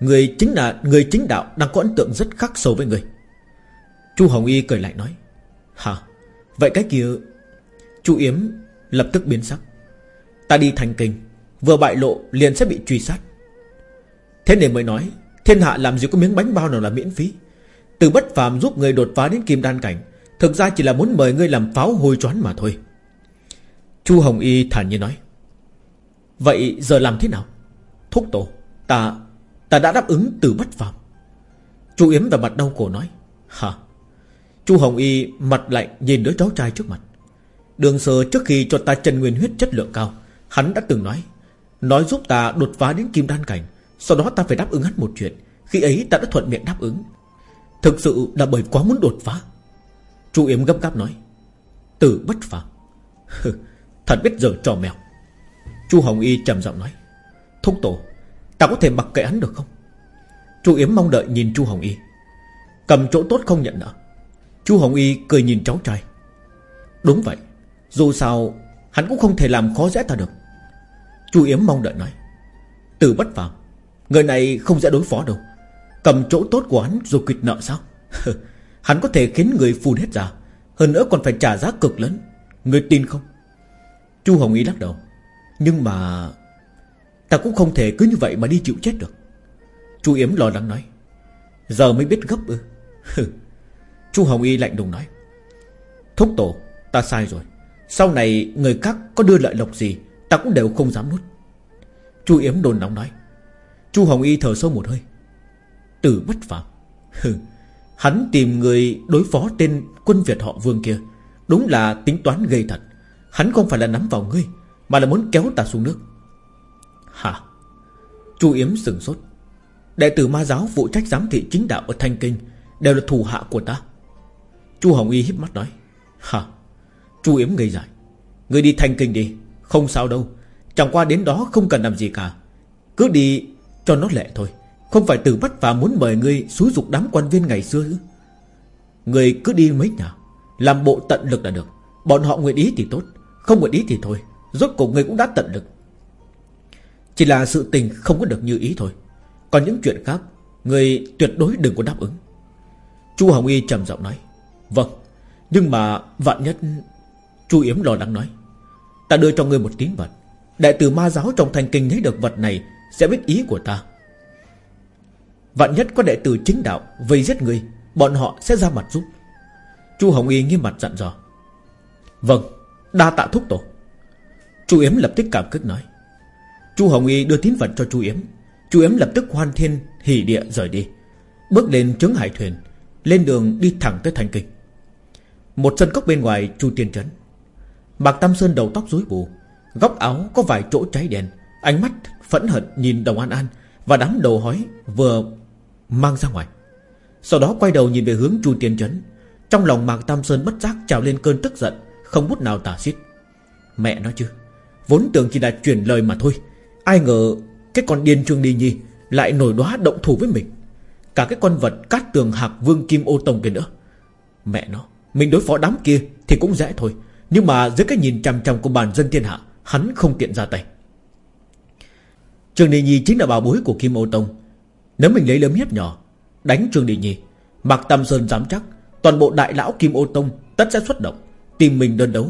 Người chính là, người chính đạo Đang có ấn tượng rất khắc sâu với người Chu Hồng Y cười lại nói, Hả? Vậy cái kia Chu Yếm lập tức biến sắc. Ta đi thành kinh, Vừa bại lộ liền sẽ bị truy sát. Thế nên mới nói Thiên hạ làm gì có miếng bánh bao nào là miễn phí. Từ bất phàm giúp người đột phá đến kim đan cảnh, Thực ra chỉ là muốn mời ngươi làm pháo hôi choán mà thôi. Chu Hồng Y thản nhiên nói, Vậy giờ làm thế nào? Thúc tổ, Ta Ta đã đáp ứng từ bất phàm. Chu Yếm và mặt đau khổ nói, Hả? Chu Hồng Y mặt lạnh nhìn đứa cháu trai trước mặt. Đường sơ trước khi cho ta chân nguyên huyết chất lượng cao, Hắn đã từng nói Nói giúp ta đột phá đến kim đan cảnh sau đó ta phải đáp ứng hắn một chuyện. Khi ấy ta đã thuận miệng đáp ứng. Thực sự là bởi quá muốn đột phá. Chu Yếm gấp gáp nói Tử bất phàm. Thật biết giờ trò mèo. Chu Hồng Y trầm giọng nói, Thúc tổ, Ta có thể mặc kệ hắn được không? Chu Yếm mong đợi nhìn Chu Hồng Y. Cầm chỗ tốt không nhận nợ. Chu Hồng Y cười nhìn cháu trai. Đúng vậy, Dù sao hắn cũng không thể làm khó dễ ta được. Chu Yếm mong đợi nói, Từ bất phàm. Người này không dễ đối phó đâu. Cầm chỗ tốt của hắn rồi quyệt nợ sao? Hắn có thể khiến người phun hết ra. Hơn nữa còn phải trả giá cực lớn. Người tin không? Chu Hồng Y lắc đầu. Nhưng mà Ta cũng không thể cứ như vậy mà đi chịu chết được. Chu Yếm lo lắng nói. Giờ mới biết gấp ư? Chu Hồng Y lạnh lùng nói. Thúc tổ, Ta sai rồi. Sau này người khác có đưa lợi lộc gì, Ta cũng đều không dám nuốt. Chu Yếm đồn nóng nói. Chu Hồng Y thở sâu một hơi. Tử bất phạm Hắn tìm người đối phó tên quân Việt họ vương kia, Đúng là tính toán gây thật. Hắn không phải là nắm vào ngươi, Mà là muốn kéo ta xuống nước. Hả? Chu Yếm sừng sốt. Đệ tử ma giáo phụ trách giám thị chính đạo ở Thanh Kinh Đều là thù hạ của ta. Chu Hồng Y híp mắt nói. Hả? Chu Yếm ngây dại. Ngươi đi Thanh Kinh đi, Không sao đâu. Chẳng qua đến đó không cần làm gì cả. Cứ đi cho nó lệ thôi. Không phải từ bắt và muốn mời ngươi Xúi dục đám quan viên ngày xưa Ngươi cứ đi mấy nhà, Làm bộ tận lực là được. Bọn họ nguyện ý thì tốt, Không nguyện ý thì thôi. Rốt cuộc ngươi cũng đã tận lực. Chỉ là sự tình không có được như ý thôi. Còn những chuyện khác, ngươi tuyệt đối đừng có đáp ứng. Chu Hồng Y trầm giọng nói Vâng Nhưng mà vạn nhất Chu Yếm lo lắng nói, Ta đưa cho ngươi một tín vật. Đại tử ma giáo trong thành kinh thấy được vật này sẽ biết ý của ta. Vạn nhất có đệ tử chính đạo Vây giết người, Bọn họ sẽ ra mặt giúp. Chu Hồng Y nghiêm mặt dặn dò. Vâng Đa tạ thúc tổ. Chu Yếm lập tức cảm kích nói. Chu Hồng Y đưa tín vật cho Chu Yếm. Chu Yếm lập tức hoan thiên hỉ địa rời đi. Bước lên trướng hải thuyền, Lên đường đi thẳng tới thành kinh. Một sân cốc bên ngoài Chu Tiên Trấn. Mạc Tam Sơn đầu tóc rối bù, Góc áo có vài chỗ cháy đèn Ánh mắt phẫn hận nhìn Đồng An An Và đám đầu hói vừa mang ra ngoài. Sau đó quay đầu nhìn về hướng Chu Tiên Trấn. Trong lòng Mạc Tam Sơn bất giác trào lên cơn tức giận, Không bút nào tả xiết. Mẹ nói chứ, Vốn tưởng chỉ là truyền lời mà thôi. Ai ngờ cái con điên Trương Đi Nhi Lại nổi đóa động thủ với mình. Cả cái con vật cát tường hạc vương kim ô tông kia nữa. Mẹ nó, Mình đối phó đám kia thì cũng dễ thôi. Nhưng mà dưới cái nhìn chằm chằm của bản dân thiên hạ, Hắn không tiện ra tay. Trương Đi Nhi chính là bảo bối của Kim Ô Tông. Nếu mình lấy lớn hiếp nhỏ, Đánh Trương Đi Nhi Mạc Tam Sơn dám chắc, Toàn bộ đại lão Kim Ô Tông tất sẽ xuất động, Tìm mình đơn đấu.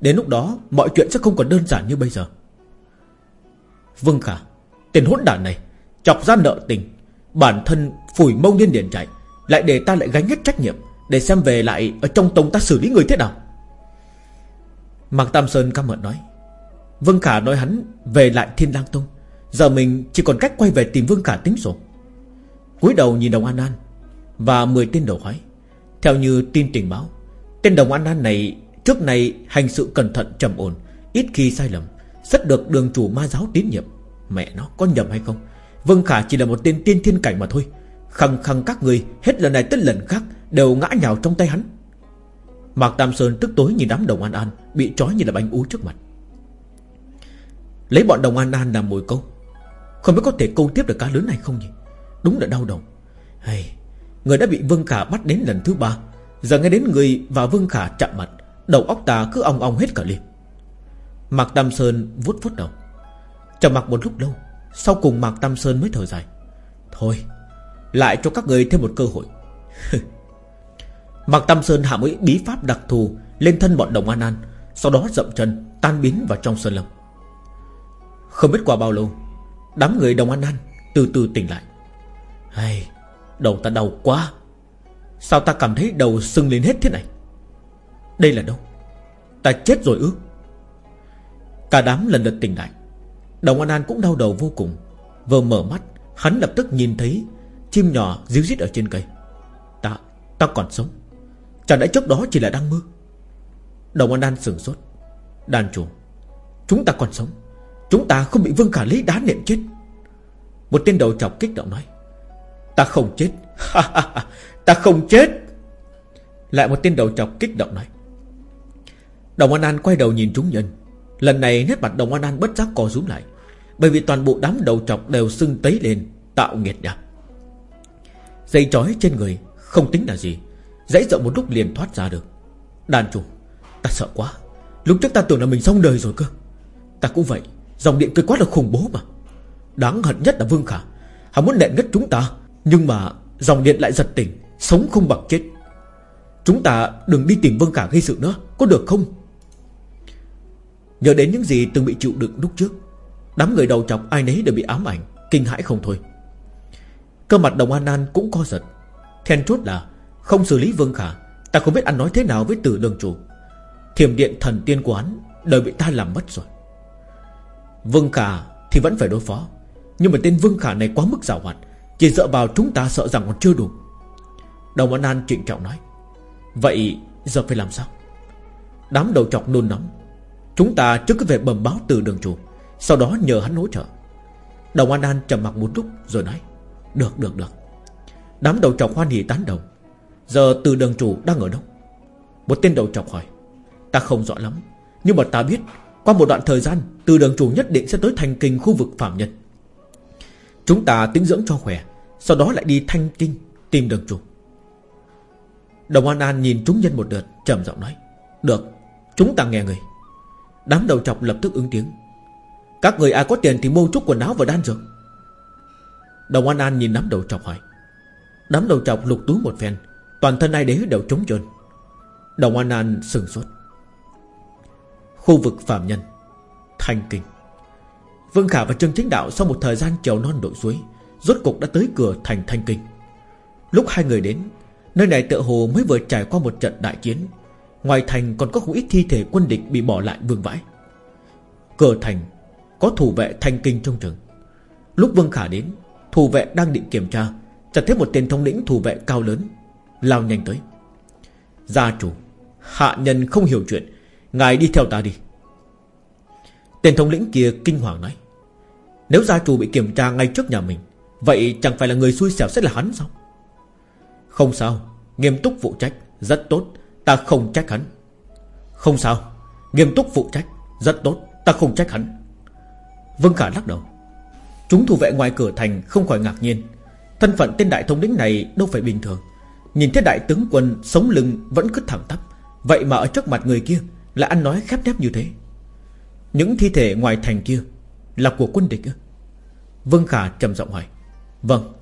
Đến lúc đó, mọi chuyện sẽ không còn đơn giản như bây giờ. Vương Khả, Tên hỗn đản này, Chọc ra nợ tình, Bản thân phủi mông điên điển chạy, Lại để ta lại gánh hết trách nhiệm, Để xem về lại ở trong tông ta xử lý người thế nào. Mạc Tam Sơn căm hận nói Vương Khả nói hắn về lại Thiên Lang Tông Giờ mình chỉ còn cách quay về tìm Vương Khả tính sổ cúi đầu nhìn đồng An An Và 10 tên đầu hói. Theo như tin tình báo, Tên đồng An An này Trước này hành sự cẩn thận, trầm ổn, Ít khi sai lầm, Rất được đường chủ ma giáo tín nhiệm. Mẹ nó, có nhầm hay không? Vương Khả chỉ là một tên tiên thiên cảnh mà thôi. Khăng khăng các người hết lần này tới lần khác Đều ngã nhào trong tay hắn. Mạc Tam Sơn tức tối nhìn đám đồng An An Bị trói như là bánh ú trước mặt. Lấy bọn đồng An An làm mồi câu không biết có thể câu tiếp được cá lớn này không nhỉ? Đúng là đau đầu. Hey, Người đã bị Vương Khả bắt đến lần thứ ba. Giờ nghe đến người và Vương Khả chạm mặt Đầu óc ta cứ ong ong hết cả lên. Mạc Tam Sơn vuốt vuốt đầu. Trầm mặc một lúc lâu Sau cùng Mạc Tam Sơn mới thở dài. Thôi Lại cho các người thêm một cơ hội. Mạc Tam Sơn hạ mũi bí pháp đặc thù Lên thân bọn đồng An An Sau đó dậm chân tan biến vào trong sơn lâm. Không biết qua bao lâu Đám người đồng An An từ từ tỉnh lại. Hay Đầu ta đau quá. Sao ta cảm thấy đầu sưng lên hết thế này? Đây là đâu? Ta chết rồi ư? Cả đám lần lượt tỉnh lại. Đồng An An cũng đau đầu vô cùng. Vừa mở mắt Hắn lập tức nhìn thấy Chim nhỏ díu dít ở trên cây. Ta, ta còn sống. Chẳng lẽ trước đó chỉ là đang mơ? Đồng An An sửng sốt. Đàn chủ Chúng ta còn sống. Chúng ta không bị Vương Khả lý đá niệm chết. Một tên đầu chọc kích động nói, Ta không chết. Ta không chết. Lại một tên đầu chọc kích động nói, Đồng An An quay đầu nhìn chúng nhân. Lần này nét mặt Đồng An An bất giác co rúm lại, Bởi vì toàn bộ đám đầu chọc đều sưng tấy lên, Tạo nghiệt nhạc Dây trói trên người không tính là gì, Dãy dợ một lúc liền thoát ra được. Đàn chủ, Ta sợ quá. Lúc trước ta tưởng là mình xong đời rồi cơ. Ta cũng vậy. Dòng điện cây quá là khủng bố mà. Đáng hận nhất là Vương Khả. Hắn muốn nện ngất chúng ta, Nhưng mà dòng điện lại giật tỉnh, Sống không bằng chết. Chúng ta đừng đi tìm Vương Khả gây sự nữa, Có được không? Nhớ đến những gì từng bị chịu đựng lúc trước, Đám người đầu chọc ai nấy đều bị ám ảnh, Kinh hãi không thôi. Cơ mặt đồng An An cũng co giật. Then chốt là Không xử lý Vương Khả, Ta không biết ăn nói thế nào với tử đường chủ. Thiểm điện thần tiên quán Đời bị ta làm mất rồi. Vương Khả thì vẫn phải đối phó. Nhưng mà tên Vương Khả này quá mức giảo hoạt, Chỉ dựa vào chúng ta sợ rằng còn chưa đủ. Đồng An An trịnh trọng nói, Vậy giờ phải làm sao? Đám đầu chọc nôn nóng, Chúng ta trước cứ về bẩm báo từ đường chủ, Sau đó nhờ hắn hỗ trợ. Đồng An An trầm mặc một lúc rồi nói, Được được được. Đám đầu chọc hoan hỉ tán đồng Giờ từ đường chủ đang ở đâu? Một tên đầu chọc hỏi, Ta không rõ lắm, Nhưng mà ta biết qua một đoạn thời gian, Từ đường chủ nhất định sẽ tới thành kinh khu vực phạm nhân Chúng ta tính dưỡng cho khỏe, Sau đó lại đi thanh kinh Tìm đường chủ. Đồng An An nhìn chúng nhân một đợt, trầm giọng nói, Được, Chúng ta nghe người. Đám đầu chọc lập tức ứng tiếng. Các người ai có tiền thì mua chút quần áo và đan dược. Đồng An An nhìn đám đầu chọc hỏi. Đám đầu chọc lục túi một phen, Toàn thân ai đế đều trống trơn. Đồng An An sừng sốt. Khu vực phạm nhân. Thanh Kinh. Vương Khả và Trương Chính Đạo Sau một thời gian trèo non đội suối, Rốt cục đã tới cửa thành Thanh Kinh. Lúc hai người đến, Nơi này tựa hồ mới vừa trải qua một trận đại chiến. Ngoài thành còn có không ít thi thể quân địch Bị bỏ lại vương vãi. Cửa thành Có thủ vệ Thanh Kinh trong trường Lúc Vương Khả đến, Thủ vệ đang định kiểm tra, Chợt thấy một tên thống lĩnh thủ vệ cao lớn, Lao nhanh tới. Gia chủ, Hạ nhân không hiểu chuyện Ngài đi theo ta đi. Tên thống lĩnh kia kinh hoàng nói, Nếu gia chủ bị kiểm tra ngay trước nhà mình, Vậy chẳng phải là người xui xẻo sẽ là hắn sao? Không sao, Nghiêm túc phụ trách, Rất tốt, Ta không trách hắn. Không sao, Nghiêm túc phụ trách, Rất tốt, Ta không trách hắn. Vương Khả lắc đầu. Chúng thủ vệ ngoài cửa thành không khỏi ngạc nhiên. Thân phận tên đại thống lĩnh này đâu phải bình thường. Nhìn thấy đại tướng quân sống lưng vẫn cứ thẳng tắp, Vậy mà ở trước mặt người kia là ăn nói khép nép như thế. Những thi thể ngoài thành kia Là của quân địch Vương Khả trầm giọng hỏi. Vâng.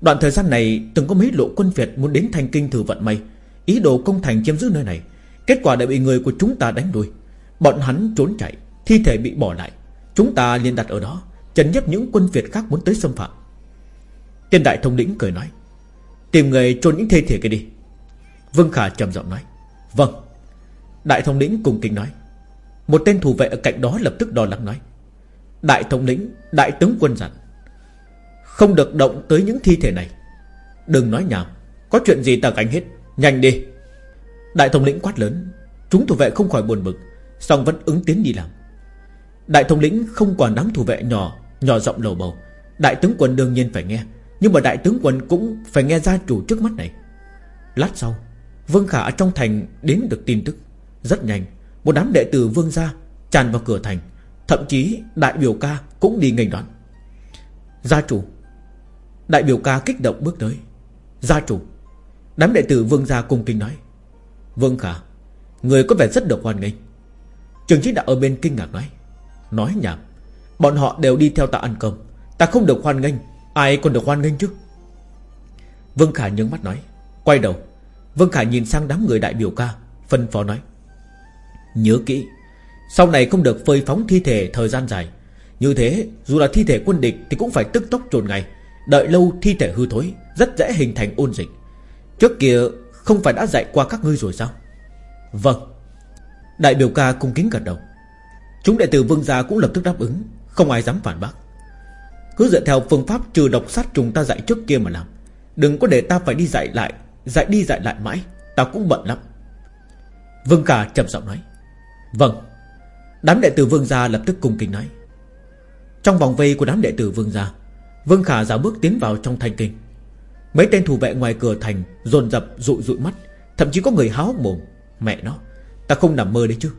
Đoạn thời gian này từng có mấy lộ quân Việt Muốn đến thành kinh thử vận may. Ý đồ công thành chiếm giữ nơi này. Kết quả đã bị người của chúng ta đánh đuôi. Bọn hắn trốn chạy, Thi thể bị bỏ lại. Chúng ta liền đặt ở đó Trần nhấp những quân Việt khác muốn tới xâm phạm. Tiên đại thống lĩnh cười nói. Tìm người trôn những thi thể kia đi. Vương Khả trầm giọng nói. Vâng. Đại thống lĩnh cùng kinh nói. Một tên thủ vệ ở cạnh đó lập tức đo lắng nói. Đại thống lĩnh, Đại tướng quân dặn. Không được động tới những thi thể này. Đừng nói nhảm. Có chuyện gì ta gánh hết. Nhanh đi. Đại thống lĩnh quát lớn. Chúng thủ vệ không khỏi buồn bực, song vẫn ứng tiến đi làm. Đại thống lĩnh không còn đám thủ vệ nhỏ Nhỏ giọng lầu bầu. Đại tướng quân đương nhiên phải nghe, Nhưng mà đại tướng quân cũng phải nghe gia chủ trước mắt này. Lát sau, Vương Khả ở trong thành đến được tin tức. Rất nhanh, Một đám đệ tử Vương gia tràn vào cửa thành, Thậm chí đại biểu ca cũng đi nghênh đón. Gia chủ, Đại biểu ca kích động bước tới. Gia chủ, Đám đệ tử Vương gia cùng kinh nói, Vương Khả, Người có vẻ rất được hoan nghênh. Trường chính đạo ở bên kinh ngạc nói Nói nhảm, Bọn họ đều đi theo ta ăn cơm, Ta không được hoan nghênh, Ai còn được hoan nghênh chứ? Vương Khả nhướng mắt nói, Quay đầu, Vương Khả nhìn sang đám người đại biểu ca, Phân phó nói Nhớ kỹ. Sau này không được phơi phóng thi thể thời gian dài. Như thế, dù là thi thể quân địch Thì cũng phải tức tốc trồn ngày Đợi lâu thi thể hư thối, Rất dễ hình thành ôn dịch. Trước kia không phải đã dạy qua các ngươi rồi sao? Vâng. Đại biểu ca cung kính gật đầu. Chúng đệ tử vương gia cũng lập tức đáp ứng, Không ai dám phản bác. Cứ dựa theo phương pháp trừ độc sát trùng ta dạy trước kia mà làm. Đừng có để ta phải đi dạy lại, Dạy đi dạy lại mãi, Ta cũng bận lắm. Vương Khả trầm giọng nói. Vâng. Đám đệ tử Vương Gia lập tức cung kính nói. Trong vòng vây của đám đệ tử Vương Gia Vương Khả dạo bước tiến vào trong thành kinh. Mấy tên thủ vệ ngoài cửa thành dồn dập dụi dụi mắt Thậm chí có người háo mồm Mẹ nó Ta không nằm mơ đấy chứ.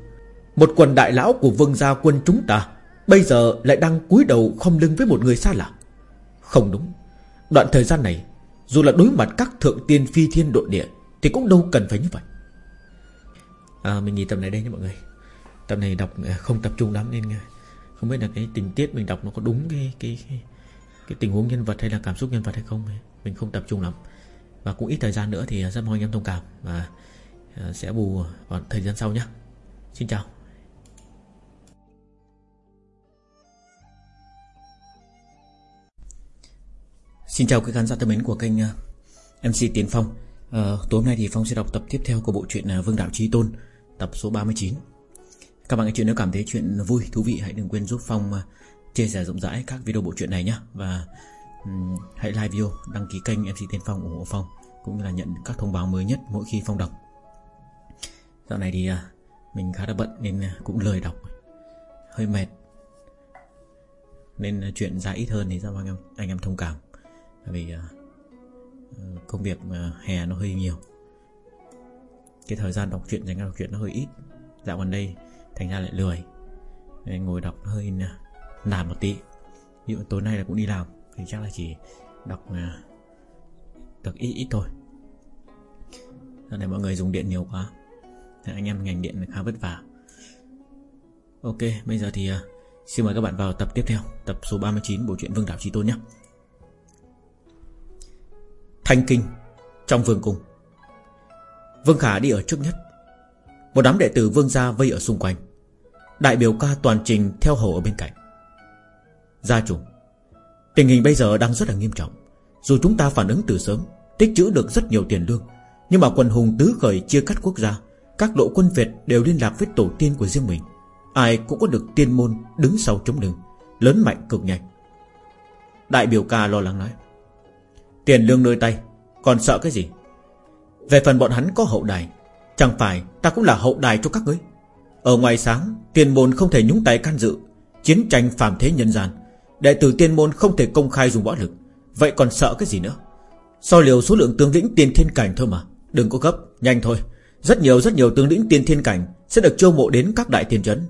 Một quần đại lão của vương gia quân chúng ta Bây giờ lại đang cúi đầu không lưng với một người xa lạ. Không đúng. Đoạn thời gian này Dù là đối mặt các thượng tiên phi thiên độ địa Thì cũng đâu cần phải như vậy. À, Mình nghỉ tầm này đây nha mọi người. Tập này đọc ờ, không tập trung lắm nên ờ, Không biết là cái tình tiết mình đọc nó có đúng cái cái, cái, cái tình huống nhân vật hay là cảm xúc nhân vật hay không Mình không tập trung lắm. Và cũng ít thời gian nữa thì ờ, rất mong anh em thông cảm Và sẽ bù vào thời gian sau nhé Xin chào. Xin chào các khán giả thân mến của kênh MC Tiến Phong. À, Tối nay thì Phong sẽ đọc tập tiếp theo của bộ truyện Vương Đạo Trí Tôn Tập số 39 các bạn nghe chuyện nếu cảm thấy chuyện vui, thú vị Hãy đừng quên giúp Phong à, chia sẻ rộng rãi các video bộ truyện này nhé Và um, hãy like video, đăng ký kênh MC tiên Phong ủng hộ Phong Cũng như là nhận các thông báo mới nhất mỗi khi Phong đọc. Dạo này thì uh, mình khá là bận nên à, cũng lười đọc Hơi mệt. Nên chuyện dài ít hơn thì sao anh em, anh em thông cảm. Vì uh, công việc uh, hè nó hơi nhiều. Cái thời gian đọc truyện dành cho đọc truyện nó hơi ít. Dạo gần đây thành ra lại lười. Nên ngồi đọc hơi à, nản một tí. Ví dụ tối nay là cũng đi làm, thì chắc là chỉ đọc à, được ít ít thôi. Giờ này mọi người dùng điện nhiều quá. Anh em ngành điện khá vất vả. Ok, bây giờ thì à, Xin mời các bạn vào tập tiếp theo, Tập số 39 bộ truyện Vương Đảo Trí Tôn nhé. Thanh Kinh, Trong vương cung. Vương Khả đi ở trước nhất. Một đám đệ tử vương gia vây ở xung quanh. Đại biểu ca toàn trình theo hầu ở bên cạnh. Gia chủ, Tình hình bây giờ đang rất là nghiêm trọng. Dù chúng ta phản ứng từ sớm, Tích trữ được rất nhiều tiền lương, Nhưng mà quần hùng tứ khởi chia cắt quốc gia, Các lộ quân Việt đều liên lạc với tổ tiên của riêng mình. Ai cũng có được tiên môn Đứng sau chống lưng, Lớn mạnh cực nhanh. Đại biểu ca lo lắng nói, Tiền lương nơi tay, Còn sợ cái gì? Về phần bọn hắn có hậu đài, Chẳng phải ta cũng là hậu đài cho các ngươi? Ở ngoài sáng tiên môn không thể nhúng tay can dự Chiến tranh phàm thế nhân gian. Đệ tử tiên môn không thể công khai dùng võ lực Vậy còn sợ cái gì nữa? So liều số lượng tướng lĩnh tiên thiên cảnh thôi mà Đừng có gấp, nhanh thôi. Rất nhiều rất nhiều tướng lĩnh tiên thiên cảnh Sẽ được chiêu mộ đến các đại tiên trấn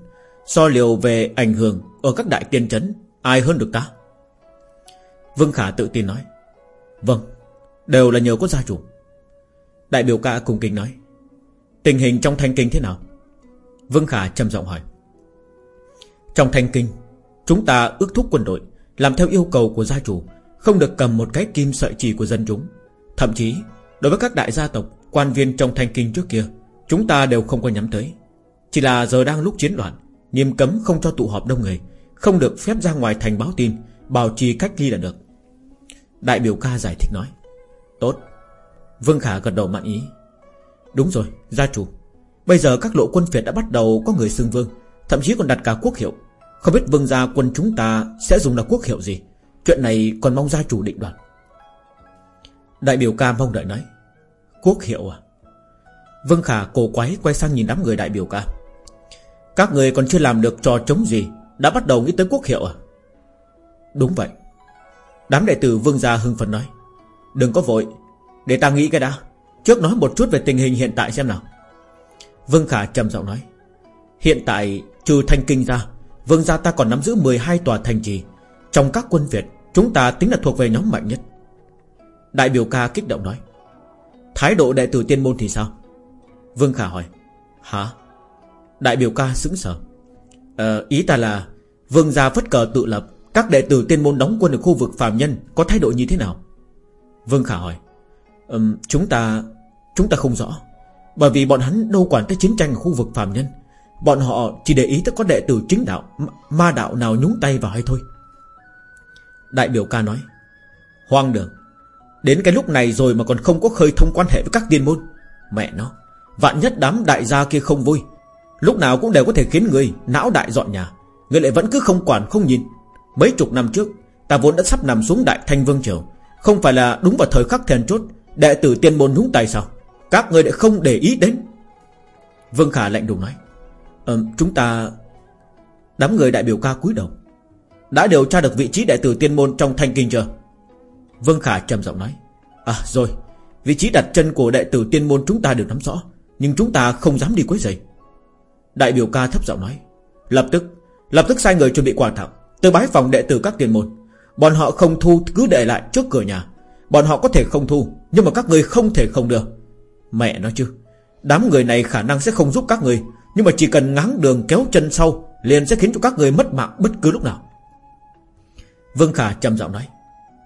So liều về ảnh hưởng Ở các đại tiên trấn Ai hơn được ta? Vương Khả tự tin nói Vâng Đều là nhờ có gia chủ. Đại biểu ca cùng kinh nói Tình hình trong thanh kinh thế nào? Vương Khả trầm giọng hỏi. Trong thanh kinh, Chúng ta ước thúc quân đội Làm theo yêu cầu của gia chủ, Không được cầm một cái kim sợi chỉ của dân chúng. Thậm chí, Đối với các đại gia tộc, Quan viên trong thanh kinh trước kia, Chúng ta đều không có nhắm tới. Chỉ là giờ đang lúc chiến loạn, Nghiêm cấm không cho tụ họp đông người, Không được phép ra ngoài thành báo tin, Bảo trì cách ly là được. Đại biểu ca giải thích nói. Tốt. Vương Khả gật đầu mạn ý. Đúng rồi, gia chủ. Bây giờ các lộ quân phiệt đã bắt đầu có người xưng vương, Thậm chí còn đặt cả quốc hiệu. Không biết vương gia quân chúng ta sẽ dùng là quốc hiệu gì? Chuyện này còn mong gia chủ định đoạt. Đại biểu ca mong đợi nói, Quốc hiệu à? Vương Khả cổ quái quay sang nhìn đám người đại biểu ca. Các người còn chưa làm được trò chống gì, Đã bắt đầu nghĩ tới quốc hiệu à? Đúng vậy. Đám đệ tử vương gia hưng phấn nói, Đừng có vội, Để ta nghĩ cái đã. Trước nói một chút về tình hình hiện tại xem nào. Vương Khả trầm giọng nói Hiện tại trừ thanh kinh ra Vương gia ta còn nắm giữ 12 tòa thành trì. Trong các quân Việt Chúng ta tính là thuộc về nhóm mạnh nhất. Đại biểu ca kích động nói Thái độ đệ tử tiên môn thì sao? Vương Khả hỏi Hả? Đại biểu ca sững sờ ờ, Ý ta là Vương gia phất cờ tự lập các đệ tử tiên môn đóng quân ở khu vực phàm nhân Có thái độ như thế nào? Vương Khả hỏi um, Chúng ta Chúng ta không rõ. Bởi vì bọn hắn đâu quản tới chiến tranh ở khu vực phàm nhân. Bọn họ chỉ để ý tới có đệ tử chính đạo Ma đạo nào nhúng tay vào hay thôi. Đại biểu ca nói, Hoang đường, Đến cái lúc này rồi mà còn không có khơi thông quan hệ với các tiên môn. Mẹ nó, Vạn nhất đám đại gia kia không vui, Lúc nào cũng đều có thể khiến người Não đại dọn nhà, Người lại vẫn cứ không quản, không nhìn. Mấy chục năm trước, Ta vốn đã sắp nằm xuống đại thanh vương triều, Không phải là đúng vào thời khắc then chốt, Đệ tử tiên môn nhúng tay sao? Các người lại không để ý đến. Vương Khả lạnh lùng nói ờ, Chúng ta Đám người đại biểu ca cúi đầu. Đã điều tra được vị trí đệ tử tiên môn trong thanh kinh chưa? Vương Khả trầm giọng nói À rồi. Vị trí đặt chân của đệ tử tiên môn chúng ta được nắm rõ Nhưng chúng ta không dám đi quấy rầy. Đại biểu ca thấp giọng nói Lập tức Lập tức sai người chuẩn bị quà tặng Tới bái phòng đệ tử các tiên môn. Bọn họ không thu cứ để lại trước cửa nhà. Bọn họ có thể không thu Nhưng mà các người không thể không được Mẹ nói chứ, Đám người này khả năng sẽ không giúp các người, Nhưng mà chỉ cần ngáng đường kéo chân sau, Liền sẽ khiến cho các người mất mạng bất cứ lúc nào. Vương Khả trầm giọng nói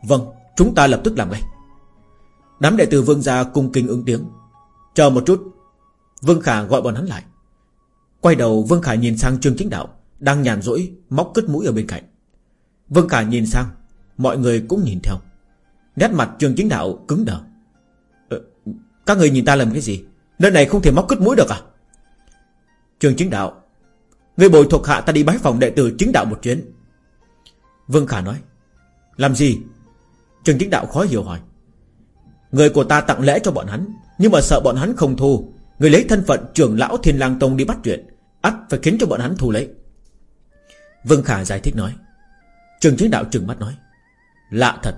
Vâng chúng ta lập tức làm ngay. Đám đệ tử Vương gia cung kính ứng tiếng. Chờ một chút. Vương Khả gọi bọn hắn lại. Quay đầu, Vương Khả nhìn sang Trương Chính Đạo, Đang nhàn rỗi, móc cất mũi ở bên cạnh. Vương Khả nhìn sang, Mọi người cũng nhìn theo. Nét mặt Trương Chính Đạo cứng đờ. Các người nhìn ta làm cái gì? Nơi này không thể móc cứt mũi được à? Trường Chính Đạo, Người bồi thuộc hạ ta đi bái phòng đệ tử chính đạo một chuyến. Vương Khả nói, Làm gì? Trường Chính Đạo khó hiểu hỏi, Người của ta tặng lễ cho bọn hắn, Nhưng mà sợ bọn hắn không thu. Người lấy thân phận trưởng lão thiên lang tông đi bắt chuyện, ắt phải khiến cho bọn hắn thu lấy. Vương Khả giải thích nói, Trường chính đạo trừng mắt nói, Lạ thật,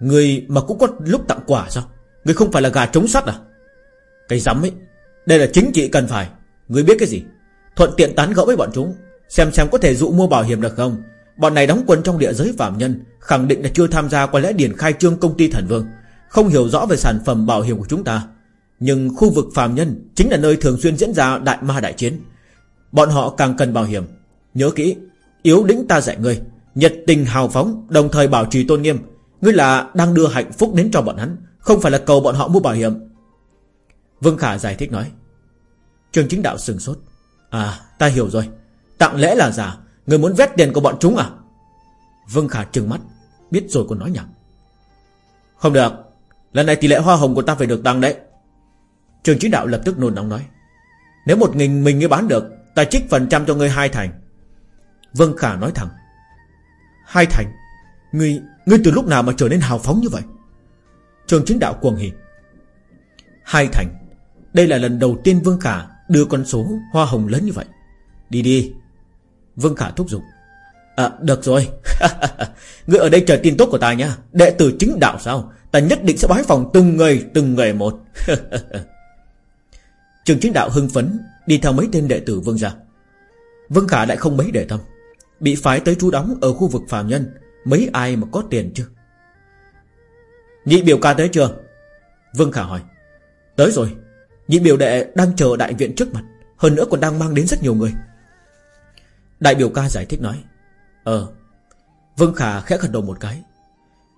Người mà cũng có lúc tặng quà sao? Người không phải là gà trống sắt à? Cái rắm ấy, Đây là chính trị cần phải. Người biết cái gì? Thuận tiện tán gẫu với bọn chúng, Xem xem có thể dụ mua bảo hiểm được không. Bọn này đóng quân trong địa giới phạm nhân, Khẳng định là chưa tham gia qua lẽ điển khai trương công ty thần vương, Không hiểu rõ về sản phẩm bảo hiểm của chúng ta. Nhưng khu vực phạm nhân Chính là nơi thường xuyên diễn ra đại ma đại chiến. Bọn họ càng cần bảo hiểm. Nhớ kỹ, Yếu đĩnh ta dạy ngươi Nhật tình hào phóng, Đồng thời bảo trì tôn nghiêm. Ngươi là đang đưa hạnh phúc đến cho bọn hắn. Không phải là cầu bọn họ mua bảo hiểm. Vương Khả giải thích nói. Trường chính đạo sừng sốt. À ta hiểu rồi. Tặng lễ là giả. Người muốn vét tiền của bọn chúng à? Vương Khả trừng mắt Biết rồi còn nói nhầm Không được. Lần này tỷ lệ hoa hồng của ta phải được tăng đấy. Trường chính đạo lập tức nôn nóng nói. Nếu một nghìn mình ngươi bán được Ta trích phần trăm cho ngươi hai thành. Vương Khả nói thẳng. Hai thành? Ngươi, ngươi từ lúc nào mà trở nên hào phóng như vậy? Trường chính đạo cuồng hỉ. Hai thành, Đây là lần đầu tiên Vương Khả Đưa con số hoa hồng lớn như vậy. Đi đi. Vương Khả thúc giục. À được rồi. Ngươi ở đây chờ tin tốt của ta nha Đệ tử chính đạo sao? Ta nhất định sẽ bái phòng từng người từng người một. Trường chính đạo hưng phấn, Đi theo mấy tên đệ tử Vương gia. Vương Khả lại không mấy để tâm. Bị phái tới trú đóng ở khu vực phàm nhân, Mấy ai mà có tiền chứ? Nhị biểu ca tới chưa? Vương Khả hỏi. Tới rồi. Nhị biểu đệ đang chờ đại viện trước mặt, Hơn nữa còn đang mang đến rất nhiều người. Đại biểu ca giải thích nói Ờ. Vương Khả khẽ gật đầu một cái.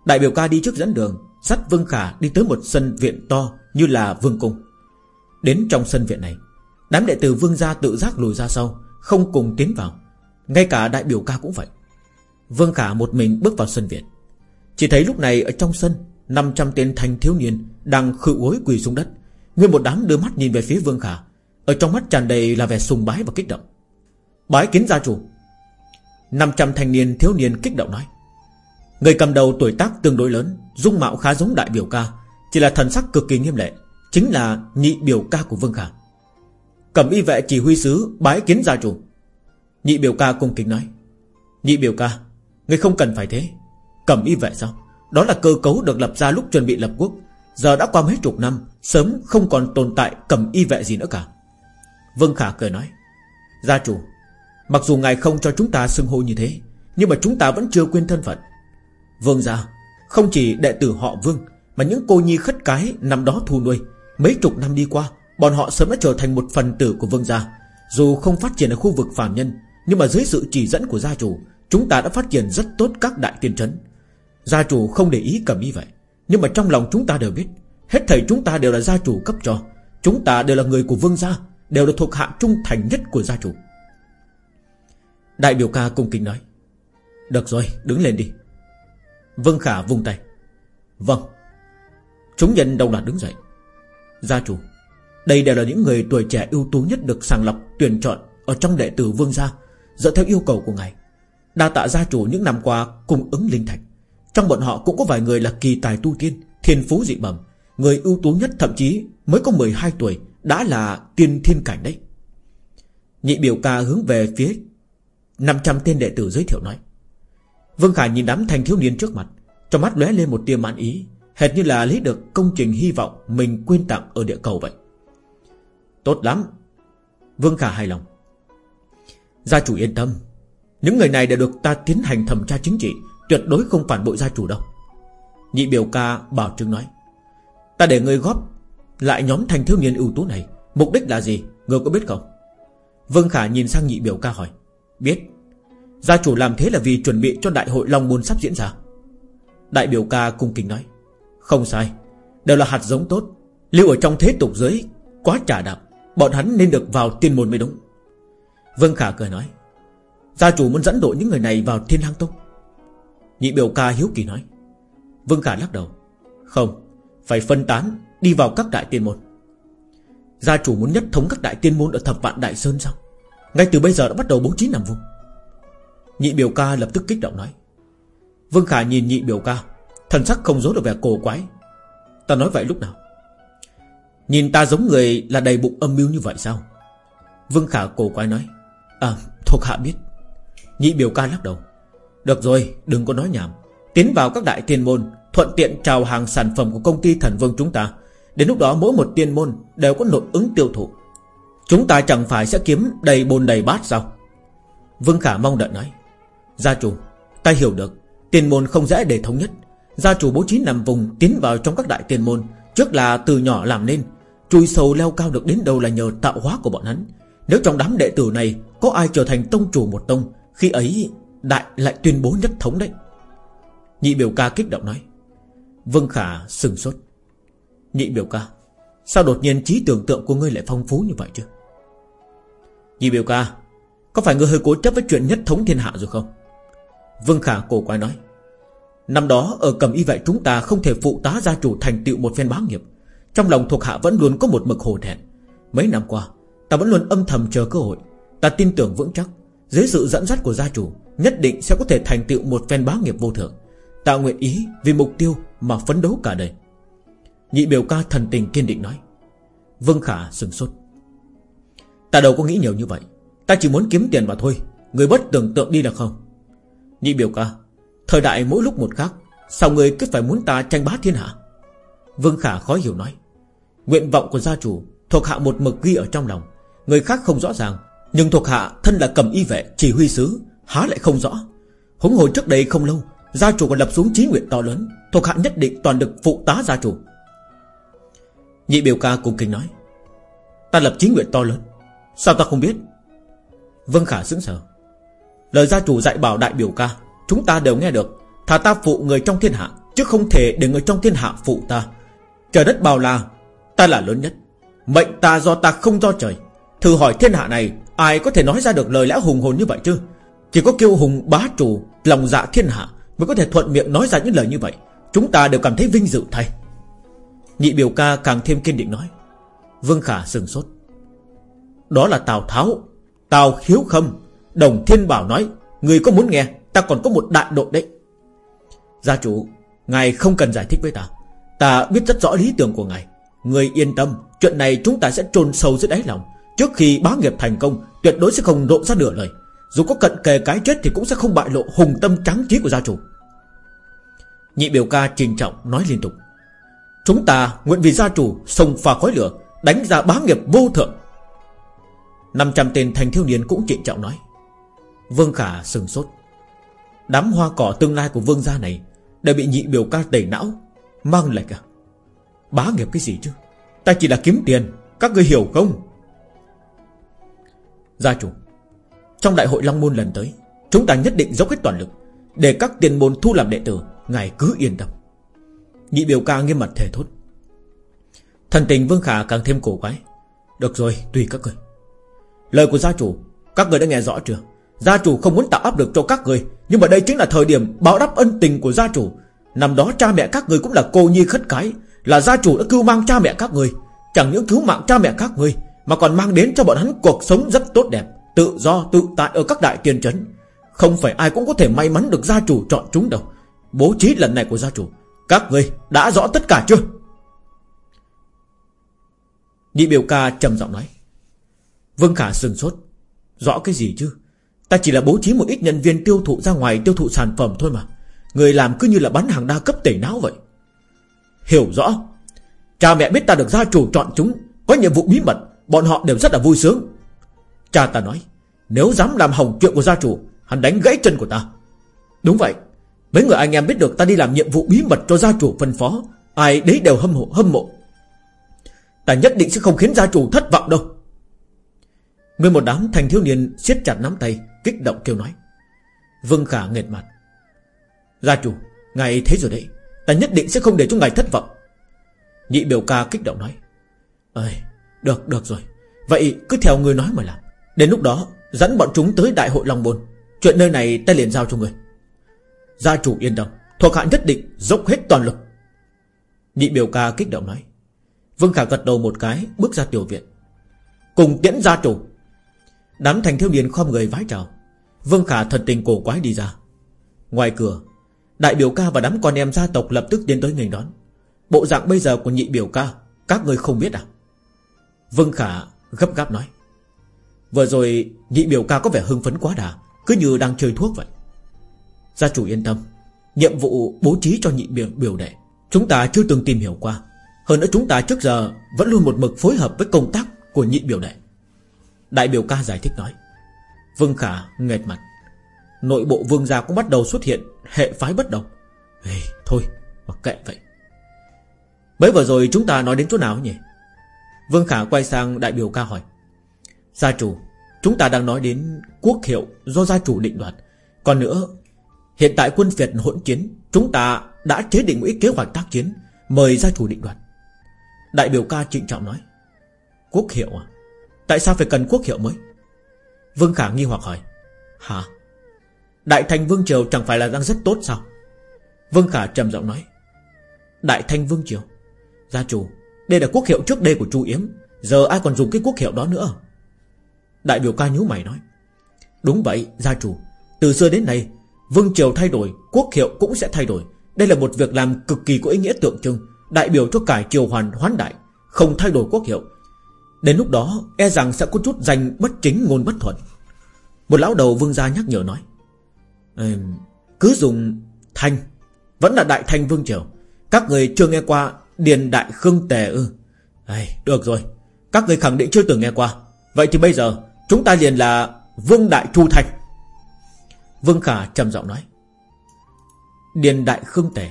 Đại biểu ca đi trước dẫn đường, Dắt Vương Khả đi tới một sân viện to Như là vương cung. Đến trong sân viện này, Đám đệ tử Vương gia tự giác lùi ra sau, Không cùng tiến vào. Ngay cả đại biểu ca cũng vậy. Vương Khả một mình bước vào sân viện. Chỉ thấy lúc này ở trong sân 500 tên thanh thiếu niên Đang khự uối quỳ xuống đất. Nguyên một đám đưa mắt nhìn về phía Vương Khả. Ở trong mắt tràn đầy là vẻ sùng bái và kích động. Bái kiến gia chủ. 500 thanh niên thiếu niên kích động nói. Người cầm đầu tuổi tác tương đối lớn, Dung mạo khá giống đại biểu ca, Chỉ là thần sắc cực kỳ nghiêm lệ, Chính là nhị biểu ca của Vương Khả. Cầm y vệ chỉ huy sứ bái kiến gia chủ. Nhị biểu ca cung kính nói. Nhị biểu ca, Người không cần phải thế. Cầm y vệ sao? Đó là cơ cấu được lập ra lúc chuẩn bị lập quốc. Giờ đã qua mấy chục năm, Sớm không còn tồn tại cầm y vệ gì nữa cả. Vương Khả cười nói, Gia chủ, Mặc dù ngài không cho chúng ta xưng hô như thế, Nhưng mà chúng ta vẫn chưa quên thân phận. Vương gia, Không chỉ đệ tử họ Vương, Mà những cô nhi khất cái năm đó thu nuôi, Mấy chục năm đi qua, Bọn họ sớm đã trở thành một phần tử của Vương gia. Dù không phát triển ở khu vực phàm nhân, Nhưng mà dưới sự chỉ dẫn của gia chủ, Chúng ta đã phát triển rất tốt các đại tiên trấn. Gia chủ không để ý cầm như vậy. Nhưng mà trong lòng chúng ta đều biết, Hết thầy chúng ta đều là gia chủ cấp cho. Chúng ta đều là người của vương gia, Đều là thuộc hạ trung thành nhất của gia chủ. Đại biểu ca cung kính nói, Được rồi, đứng lên đi. Vương Khả vung tay Vâng. Chúng nhân đồng loạt đứng dậy. Gia chủ, Đây đều là những người tuổi trẻ ưu tú nhất được sàng lọc, tuyển chọn Ở trong đệ tử Vương gia, Dựa theo yêu cầu của ngài, Đa tạ gia chủ những năm qua cung ứng linh thạch. Trong bọn họ cũng có vài người là kỳ tài tu tiên, Thiên phú dị bẩm. Người ưu tú nhất thậm chí mới có 12 tuổi, Đã là tiên thiên cảnh đấy. Nhị biểu ca hướng về phía 500 tên đệ tử giới thiệu nói. Vương Khải nhìn đám thanh thiếu niên trước mặt, Trong mắt lóe lên một tia mãn ý, Hệt như là lấy được công trình hy vọng Mình quên tặng ở địa cầu vậy. Tốt lắm. Vương Khả hài lòng. Gia chủ yên tâm, Những người này đã được ta tiến hành thẩm tra chính trị Tuyệt đối không phản bội gia chủ đâu. Nhị biểu ca bảo chứng nói, Ta để người góp Lại nhóm thanh thiếu niên ưu tú này, Mục đích là gì? Ngươi có biết không? Vương Khả nhìn sang nhị biểu ca hỏi, Biết. Gia chủ làm thế là vì chuẩn bị cho đại hội Long Môn sắp diễn ra. Đại biểu ca cung kính nói, Không sai, Đều là hạt giống tốt. Lưu ở trong thế tục giới Quá trả đạm Bọn hắn nên được vào tiên môn mới đúng. Vương Khả cười nói, Gia chủ muốn dẫn độ những người này vào thiên lang tông Nhị biểu ca hiếu kỳ nói. Vương Khả lắc đầu. Không, Phải phân tán, Đi vào các đại tiên môn. Gia chủ muốn nhất thống các đại tiên môn Ở thập vạn đại sơn sao? Ngay từ bây giờ đã bắt đầu bố trí nằm vùng. Nhị biểu ca lập tức kích động nói. Vương Khả nhìn nhị biểu ca, Thần sắc không giấu được vẻ cổ quái. Ta nói vậy lúc nào? Nhìn ta giống người là đầy bụng âm mưu như vậy sao? Vương Khả cổ quái nói. À thuộc hạ biết. Nhị biểu ca lắc đầu. Được rồi, đừng có nói nhảm. Tiến vào các đại tiên môn, Thuận tiện chào hàng sản phẩm của công ty thần vương chúng ta. Đến lúc đó, mỗi một tiên môn Đều có nội ứng tiêu thụ. Chúng ta chẳng phải sẽ kiếm đầy bồn đầy bát sao? Vương Khả mong đợi nói. Gia chủ, Ta hiểu được. Tiên môn không dễ để thống nhất. Gia chủ bố trí nằm vùng tiến vào trong các đại tiên môn. Trước là từ nhỏ làm nên. Chui sâu leo cao được đến đâu là nhờ tạo hóa của bọn hắn. Nếu trong đám đệ tử này Có ai trở thành tông chủ một tông, Khi ấy đại lại tuyên bố nhất thống đấy. Nhị biểu ca kích động nói. Vương Khả sừng sốt. Nhị biểu ca, Sao đột nhiên trí tưởng tượng của ngươi lại phong phú như vậy chứ? Nhị biểu ca, Có phải ngươi hơi cố chấp với chuyện nhất thống thiên hạ rồi không? Vương Khả cổ quái nói. Năm đó ở cầm y vậy chúng ta không thể phụ tá gia chủ thành tựu một phen bá nghiệp. Trong lòng thuộc hạ vẫn luôn có một mực hồ thẹn. Mấy năm qua, Ta vẫn luôn âm thầm chờ cơ hội. Ta tin tưởng vững chắc. Dưới sự dẫn dắt của gia chủ, Nhất định sẽ có thể thành tựu một phen bá nghiệp vô thượng, tạo nguyện ý vì mục tiêu Mà phấn đấu cả đời. Nhị biểu ca thần tình kiên định nói. Vương Khả sừng sốt. Ta đâu có nghĩ nhiều như vậy. Ta chỉ muốn kiếm tiền mà thôi. Người bất tưởng tượng đi được không? Nhị biểu ca, Thời đại mỗi lúc một khác, Sao người cứ phải muốn ta tranh bá thiên hạ? Vương Khả khó hiểu nói. Nguyện vọng của gia chủ Thuộc hạ một mực ghi ở trong lòng. Người khác không rõ ràng nhưng thuộc hạ thân là cầm y vệ, Chỉ huy sứ, Há lại không rõ. Húng hồi trước đây không lâu, Gia chủ còn lập xuống chí nguyện to lớn, Thuộc hạ nhất định toàn được phụ tá gia chủ. Nhị biểu ca cùng kinh nói, Ta lập chí nguyện to lớn, Sao ta không biết? Vân Khả sững sờ. Lời gia chủ dạy bảo đại biểu ca, Chúng ta đều nghe được, Thà ta phụ người trong thiên hạ, Chứ không thể để người trong thiên hạ phụ ta. Trời đất bao la, Ta là lớn nhất, Mệnh ta do ta không do trời. Thử hỏi thiên hạ này, Ai có thể nói ra được lời lẽ hùng hồn như vậy chứ? Chỉ có kiêu hùng bá chủ, Lòng dạ thiên hạ Mới có thể thuận miệng nói ra những lời như vậy. Chúng ta đều cảm thấy vinh dự thay. Nhị biểu ca càng thêm kiên định nói, Vương Khả sừng sốt. Đó là Tào Tháo, Tào hiếu Khâm. Đồng Thiên Bảo nói, Người có muốn nghe, Ta còn có một đại đội đấy. Gia chủ, Ngài không cần giải thích với ta. Ta biết rất rõ lý tưởng của ngài. Người yên tâm, Chuyện này chúng ta sẽ trôn sâu dưới đáy lòng. Trước khi bá nghiệp thành công, Tuyệt đối sẽ không lộ ra nửa lời. Dù có cận kề cái chết thì cũng sẽ không bại lộ hùng tâm trắng trí của gia chủ. Nhị biểu ca trình trọng nói liên tục. Chúng ta nguyện vì gia chủ Sông pha khói lửa, Đánh ra bá nghiệp vô thượng. 500 tên thành thiếu niên cũng trịnh trọng nói. Vương Khả sừng sốt. Đám hoa cỏ tương lai của vương gia này đã bị nhị biểu ca tẩy não, Mang lệch à? Bá nghiệp cái gì chứ? Ta chỉ là kiếm tiền, Các người hiểu không? Gia chủ, Trong đại hội Long Môn lần tới, Chúng ta nhất định dốc hết toàn lực Để các tiền môn thu làm đệ tử, Ngài cứ yên tâm. Nhị biểu ca nghiêm mặt thể thốt. Thần tình Vương Khả càng thêm cổ quái. Được rồi, tùy các người. Lời của gia chủ, Các người đã nghe rõ chưa? Gia chủ không muốn tạo áp lực cho các người, Nhưng mà đây chính là thời điểm báo đáp ân tình của gia chủ. Năm đó cha mẹ các người cũng là cô nhi khất cái, Là gia chủ đã cứu mang cha mẹ các người. Chẳng những cứu mạng cha mẹ các người mà còn mang đến cho bọn hắn cuộc sống rất tốt đẹp, Tự do, tự tại ở các đại tiên trấn. Không phải ai cũng có thể may mắn được gia chủ chọn chúng đâu. Bố trí lần này của gia chủ, Các người đã rõ tất cả chưa? Nhị biểu ca trầm giọng nói. Vương Khả sừng sốt. Rõ cái gì chứ? Ta chỉ là bố trí một ít nhân viên tiêu thụ ra ngoài tiêu thụ sản phẩm thôi mà. Người làm cứ như là bán hàng đa cấp tẩy não vậy. Hiểu rõ. Cha mẹ biết ta được gia chủ chọn chúng, Có nhiệm vụ bí mật. Bọn họ đều rất là vui sướng. Cha ta nói, Nếu dám làm hỏng chuyện của gia chủ, Hắn đánh gãy chân của ta. Đúng vậy, Mấy người anh em biết được ta đi làm nhiệm vụ bí mật cho gia chủ phân phó, Ai đấy đều hâm mộ hâm mộ. Ta nhất định sẽ không khiến gia chủ thất vọng đâu. Người một đám thành thiếu niên siết chặt nắm tay, Kích động kêu nói. Vương Khả nghệt mặt. Gia chủ, Ngài thấy rồi đấy, Ta nhất định sẽ không để cho ngài thất vọng. Nhị biểu ca kích động nói. Ơi được được rồi. Vậy cứ theo người nói mà làm. Đến lúc đó, dẫn bọn chúng tới đại hội Long Bồn Chuyện nơi này ta liền giao cho người Gia chủ yên tâm. Thuộc hạ nhất định dốc hết toàn lực. Nhị biểu ca kích động nói. Vương Khả gật đầu một cái, Bước ra tiểu viện. Cùng tiễn gia chủ. Đám thành thiếu niên khom người vái chào. Vương Khả thần tình cổ quái đi ra. Ngoài cửa, Đại biểu ca và đám con em gia tộc lập tức tiến tới nghênh đón. Bộ dạng bây giờ của nhị biểu ca, Các người không biết à? Vâng Khả gấp gáp nói. Vừa rồi nhị biểu ca có vẻ hưng phấn quá đà Cứ như đang chơi thuốc vậy. Gia chủ yên tâm Nhiệm vụ bố trí cho nhị biểu, biểu đệ Chúng ta chưa từng tìm hiểu qua. Hơn nữa chúng ta trước giờ Vẫn luôn một mực phối hợp với công tác của nhị biểu đệ. Đại biểu ca giải thích nói. Vương Khả nghệt mặt. Nội bộ vương gia cũng bắt đầu xuất hiện Hệ phái bất đồng. Ê, Thôi mặc kệ vậy. Mới vừa rồi chúng ta nói đến chỗ nào nhỉ? Vương Khả quay sang đại biểu ca hỏi. Gia chủ, Chúng ta đang nói đến quốc hiệu Do gia chủ định đoạt. Còn nữa, Hiện tại quân Việt hỗn chiến, Chúng ta đã chế định một kế hoạch tác chiến, Mời gia chủ định đoạt. Đại biểu ca trịnh trọng nói. Quốc hiệu à? Tại sao phải cần quốc hiệu mới? Vương Khả nghi hoặc hỏi. Hả? Đại Thanh Vương Triều chẳng phải là đang rất tốt sao? Vương Khả trầm giọng nói. Đại Thanh Vương Triều? Gia chủ đây là quốc hiệu trước đây của Chu Yếm. Giờ ai còn dùng cái quốc hiệu đó nữa? Đại biểu ca nhíu mày nói. Đúng vậy, gia chủ. Từ xưa đến nay, Vương Triều thay đổi, Quốc hiệu cũng sẽ thay đổi. Đây là một việc làm cực kỳ có ý nghĩa tượng trưng. Đại biểu cho cải triều hoàn hoán đại, Không thay đổi quốc hiệu. Đến lúc đó e rằng sẽ có chút danh bất chính ngôn bất thuận. Một lão đầu vương gia nhắc nhở nói. Cứ dùng thanh. Vẫn là đại thanh vương triều. Các người chưa nghe qua Điền đại khương tề ư? Ê, Được rồi. Các người khẳng định chưa từng nghe qua. Vậy thì bây giờ Chúng ta liền là Vương Đại Chu thành Vương Khả trầm giọng nói. Điền Đại Khương Tề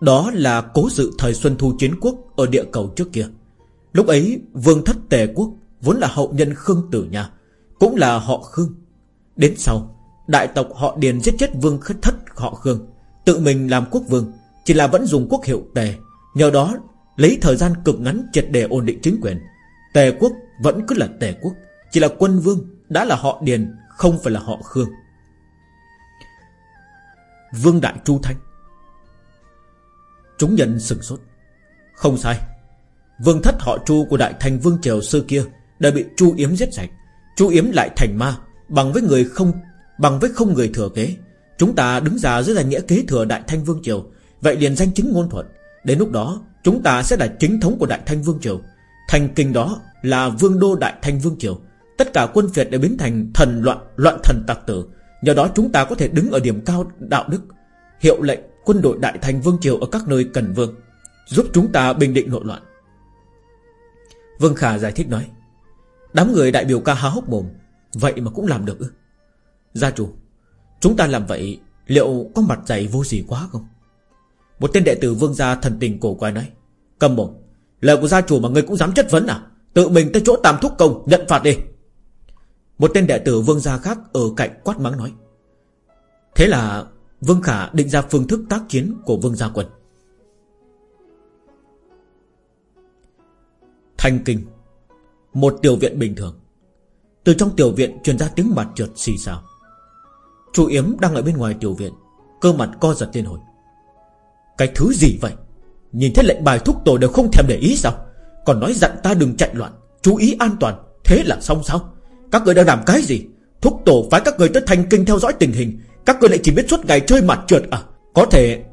Đó là cố dự thời Xuân Thu Chiến Quốc Ở địa cầu trước kia. Lúc ấy Vương Thất Tề Quốc Vốn là hậu nhân Khương Tử Nha Cũng là họ Khương. Đến sau Đại tộc họ Điền giết chết Vương Khất Thất họ Khương Tự mình làm quốc vương Chỉ là vẫn dùng quốc hiệu Tề. Nhờ đó, lấy thời gian cực ngắn triệt để ổn định chính quyền. Tề quốc vẫn cứ là Tề quốc, Chỉ là quân vương, Đã là họ Điền, Không phải là họ Khương. Vương Đại Chu Thanh. Chúng nhận sừng sốt. Không sai. Vương thất họ Chu của Đại Thành Vương Triều xưa kia Đã bị Chu Yếm giết sạch. Chu Yếm lại thành ma, Bằng với người không, Bằng với không người thừa kế. Chúng ta đứng ra dưới danh nghĩa kế thừa Đại Thanh Vương Triều. Vậy liền danh chính ngôn thuận. Đến lúc đó, chúng ta sẽ là chính thống của Đại Thanh Vương Triều. Thành kinh đó là Vương Đô Đại Thanh Vương Triều. Tất cả quân Việt đều biến thành thần loạn Loạn thần tặc tử. Nhờ đó chúng ta có thể đứng ở điểm cao đạo đức. Hiệu lệnh quân đội Đại Thanh Vương Triều Ở các nơi cần vương, Giúp chúng ta bình định nội loạn. Vương Khả giải thích nói, Đám người đại biểu ca há hốc mồm, Vậy mà cũng làm được ư? Gia chủ, Chúng ta làm vậy Liệu có mặt dày vô gì quá không? Một tên đệ tử vương gia thần tình cổ quay nói, Cầm mồm, Lời của gia chủ mà ngươi cũng dám chất vấn à? Tự mình tới chỗ tam thúc công nhận phạt đi. Một tên đệ tử vương gia khác Ở cạnh quát mắng nói, Thế là Vương Khả định ra phương thức tác chiến của Vương Gia Quân. Thanh Kinh, Một tiểu viện bình thường. Từ trong tiểu viện truyền ra tiếng mặt trượt xì xào. Chu Yếm đang ở bên ngoài tiểu viện, Cơ mặt co giật lên hồi. Cái thứ gì vậy? Nhìn thấy lệnh bài thúc tổ đều không thèm để ý sao? Còn nói dặn ta đừng chạy loạn, Chú ý an toàn, Thế là xong sao? Các người đang làm cái gì? Thúc tổ phái các người tới thành kinh theo dõi tình hình, Các người lại chỉ biết suốt ngày chơi mặt trượt à? Có thể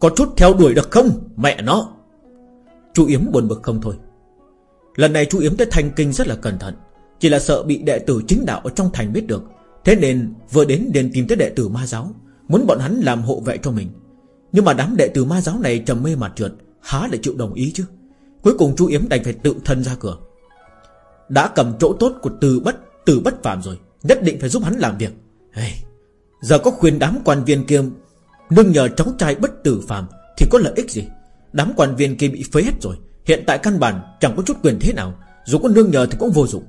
Có chút theo đuổi được không, Mẹ nó? Chú Yếm buồn bực không thôi. Lần này chú Yếm tới Thanh Kinh rất là cẩn thận, Chỉ là sợ bị đệ tử chính đạo ở trong thành biết được. Thế nên vừa đến liền tìm tới đệ tử ma giáo, Muốn bọn hắn làm hộ vệ cho mình. Nhưng mà đám đệ tử ma giáo này trầm mê mặt trượt Há lại chịu đồng ý chứ? Cuối cùng chú Yếm đành phải tự thân ra cửa. Đã cầm chỗ tốt của từ bất Từ bất phạm rồi Nhất định phải giúp hắn làm việc. Hey, Giờ có khuyên đám quan viên kia Nương nhờ cháu trai bất tử phàm Thì có lợi ích gì? Đám quan viên kia bị phế hết rồi Hiện tại căn bản chẳng có chút quyền thế nào Dù có nương nhờ thì cũng vô dụng.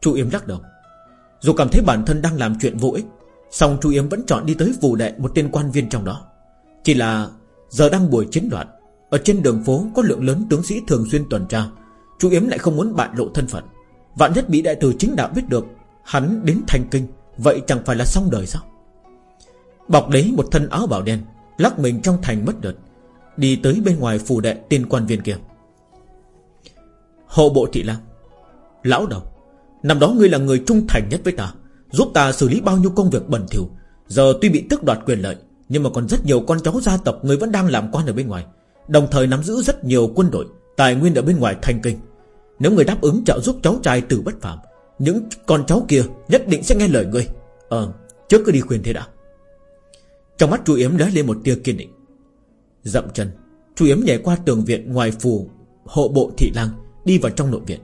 Chu Yếm lắc đầu. Dù cảm thấy bản thân đang làm chuyện vô ích Xong Chu Yếm vẫn chọn đi tới vụ đệ một tên quan viên trong đó. Chỉ là Giờ đang buổi chiến loạn Ở trên đường phố có lượng lớn tướng sĩ thường xuyên tuần tra. Chú Yếm lại không muốn bại lộ thân phận. Vạn nhất bị đại tử chính đạo biết được, Hắn đến thành kinh, Vậy chẳng phải là xong đời sao? Bọc lấy một thân áo bảo đen, Lắc mình trong thành mất đợt, Đi tới bên ngoài phủ đệ tên quan viên kia. Hộ bộ thị lang, Lão đầu, Năm đó ngươi là người trung thành nhất với ta, Giúp ta xử lý bao nhiêu công việc bẩn thỉu, Giờ tuy bị tức đoạt quyền lợi nhưng mà còn rất nhiều con cháu gia tộc người vẫn đang làm quan ở bên ngoài. Đồng thời nắm giữ rất nhiều quân đội, Tài nguyên ở bên ngoài thành kinh. Nếu người đáp ứng trợ giúp cháu trai từ bất phạm Những con cháu kia nhất định sẽ nghe lời ngươi Ờ trước cứ đi khuyên thế đã. Trong mắt chú Yếm lóe lên một tia kiên định. Dậm chân Chú Yếm nhảy qua tường viện ngoài phủ Hộ bộ thị lang, Đi vào trong nội viện.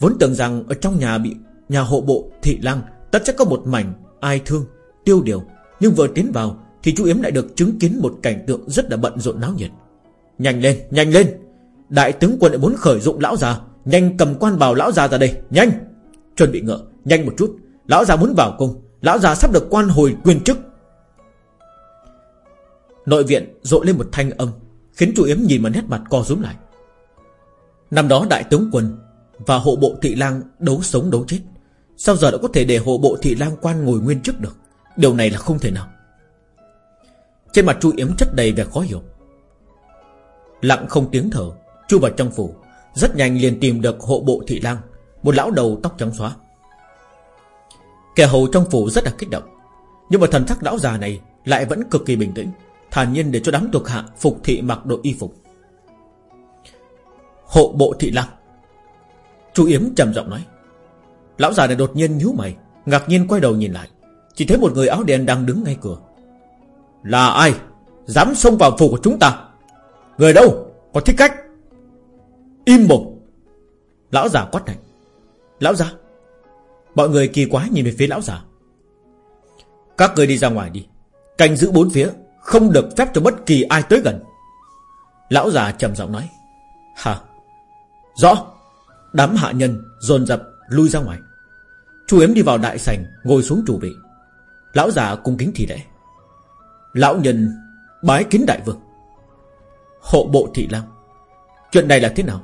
Vốn tưởng rằng ở trong nhà bị, Nhà hộ bộ thị lang, Tất chắc có một mảnh ai thương, Tiêu điều. Nhưng vừa tiến vào thì chú Yếm lại được chứng kiến một cảnh tượng rất là bận rộn náo nhiệt. Nhanh lên nhanh lên. Đại tướng quân lại muốn khởi dụng lão già. Nhanh cầm quan bào lão già ra đây. Nhanh. Chuẩn bị ngựa, Nhanh một chút. Lão già muốn vào cung. Lão già sắp được quan hồi quyền chức. Nội viện rộ lên một thanh âm, Khiến chủ yếm nhìn mà nét mặt co rúm lại. Năm đó đại tướng quân Và hộ bộ thị lang đấu sống đấu chết. Sao giờ đã có thể để hộ bộ thị lang quan ngồi nguyên chức được? Điều này là không thể nào. Trên mặt chu yếm chất đầy vẻ khó hiểu. Lặng không tiếng thở, Chu vào trong phủ, Rất nhanh liền tìm được hộ bộ thị lang, Một lão đầu tóc trắng xóa. Kẻ hầu trong phủ rất là kích động, Nhưng mà thần sắc lão già này Lại vẫn cực kỳ bình tĩnh, Thản nhiên để cho đám thuộc hạ phục thị mặc đội y phục. Hộ bộ thị lang. Chu Yếm trầm giọng nói. Lão già này đột nhiên nhíu mày, Ngạc nhiên quay đầu nhìn lại, Chỉ thấy một người áo đen đang đứng ngay cửa. Là ai Dám xông vào phủ của chúng ta? Người đâu Có thích cách? Im mồm Lão già quát này Lão già, Mọi người kỳ quá nhìn về phía lão già. Các người đi ra ngoài đi. Canh giữ bốn phía, Không được phép cho bất kỳ ai tới gần. Lão già trầm giọng nói. Hả? Rõ. Đám hạ nhân dồn dập lui ra ngoài. Chu Yếm đi vào đại sảnh, Ngồi xuống chủ vị Lão già cung kính thì lễ. Lão nhân bái kính đại vương. Hộ bộ thị lang, Chuyện này là thế nào?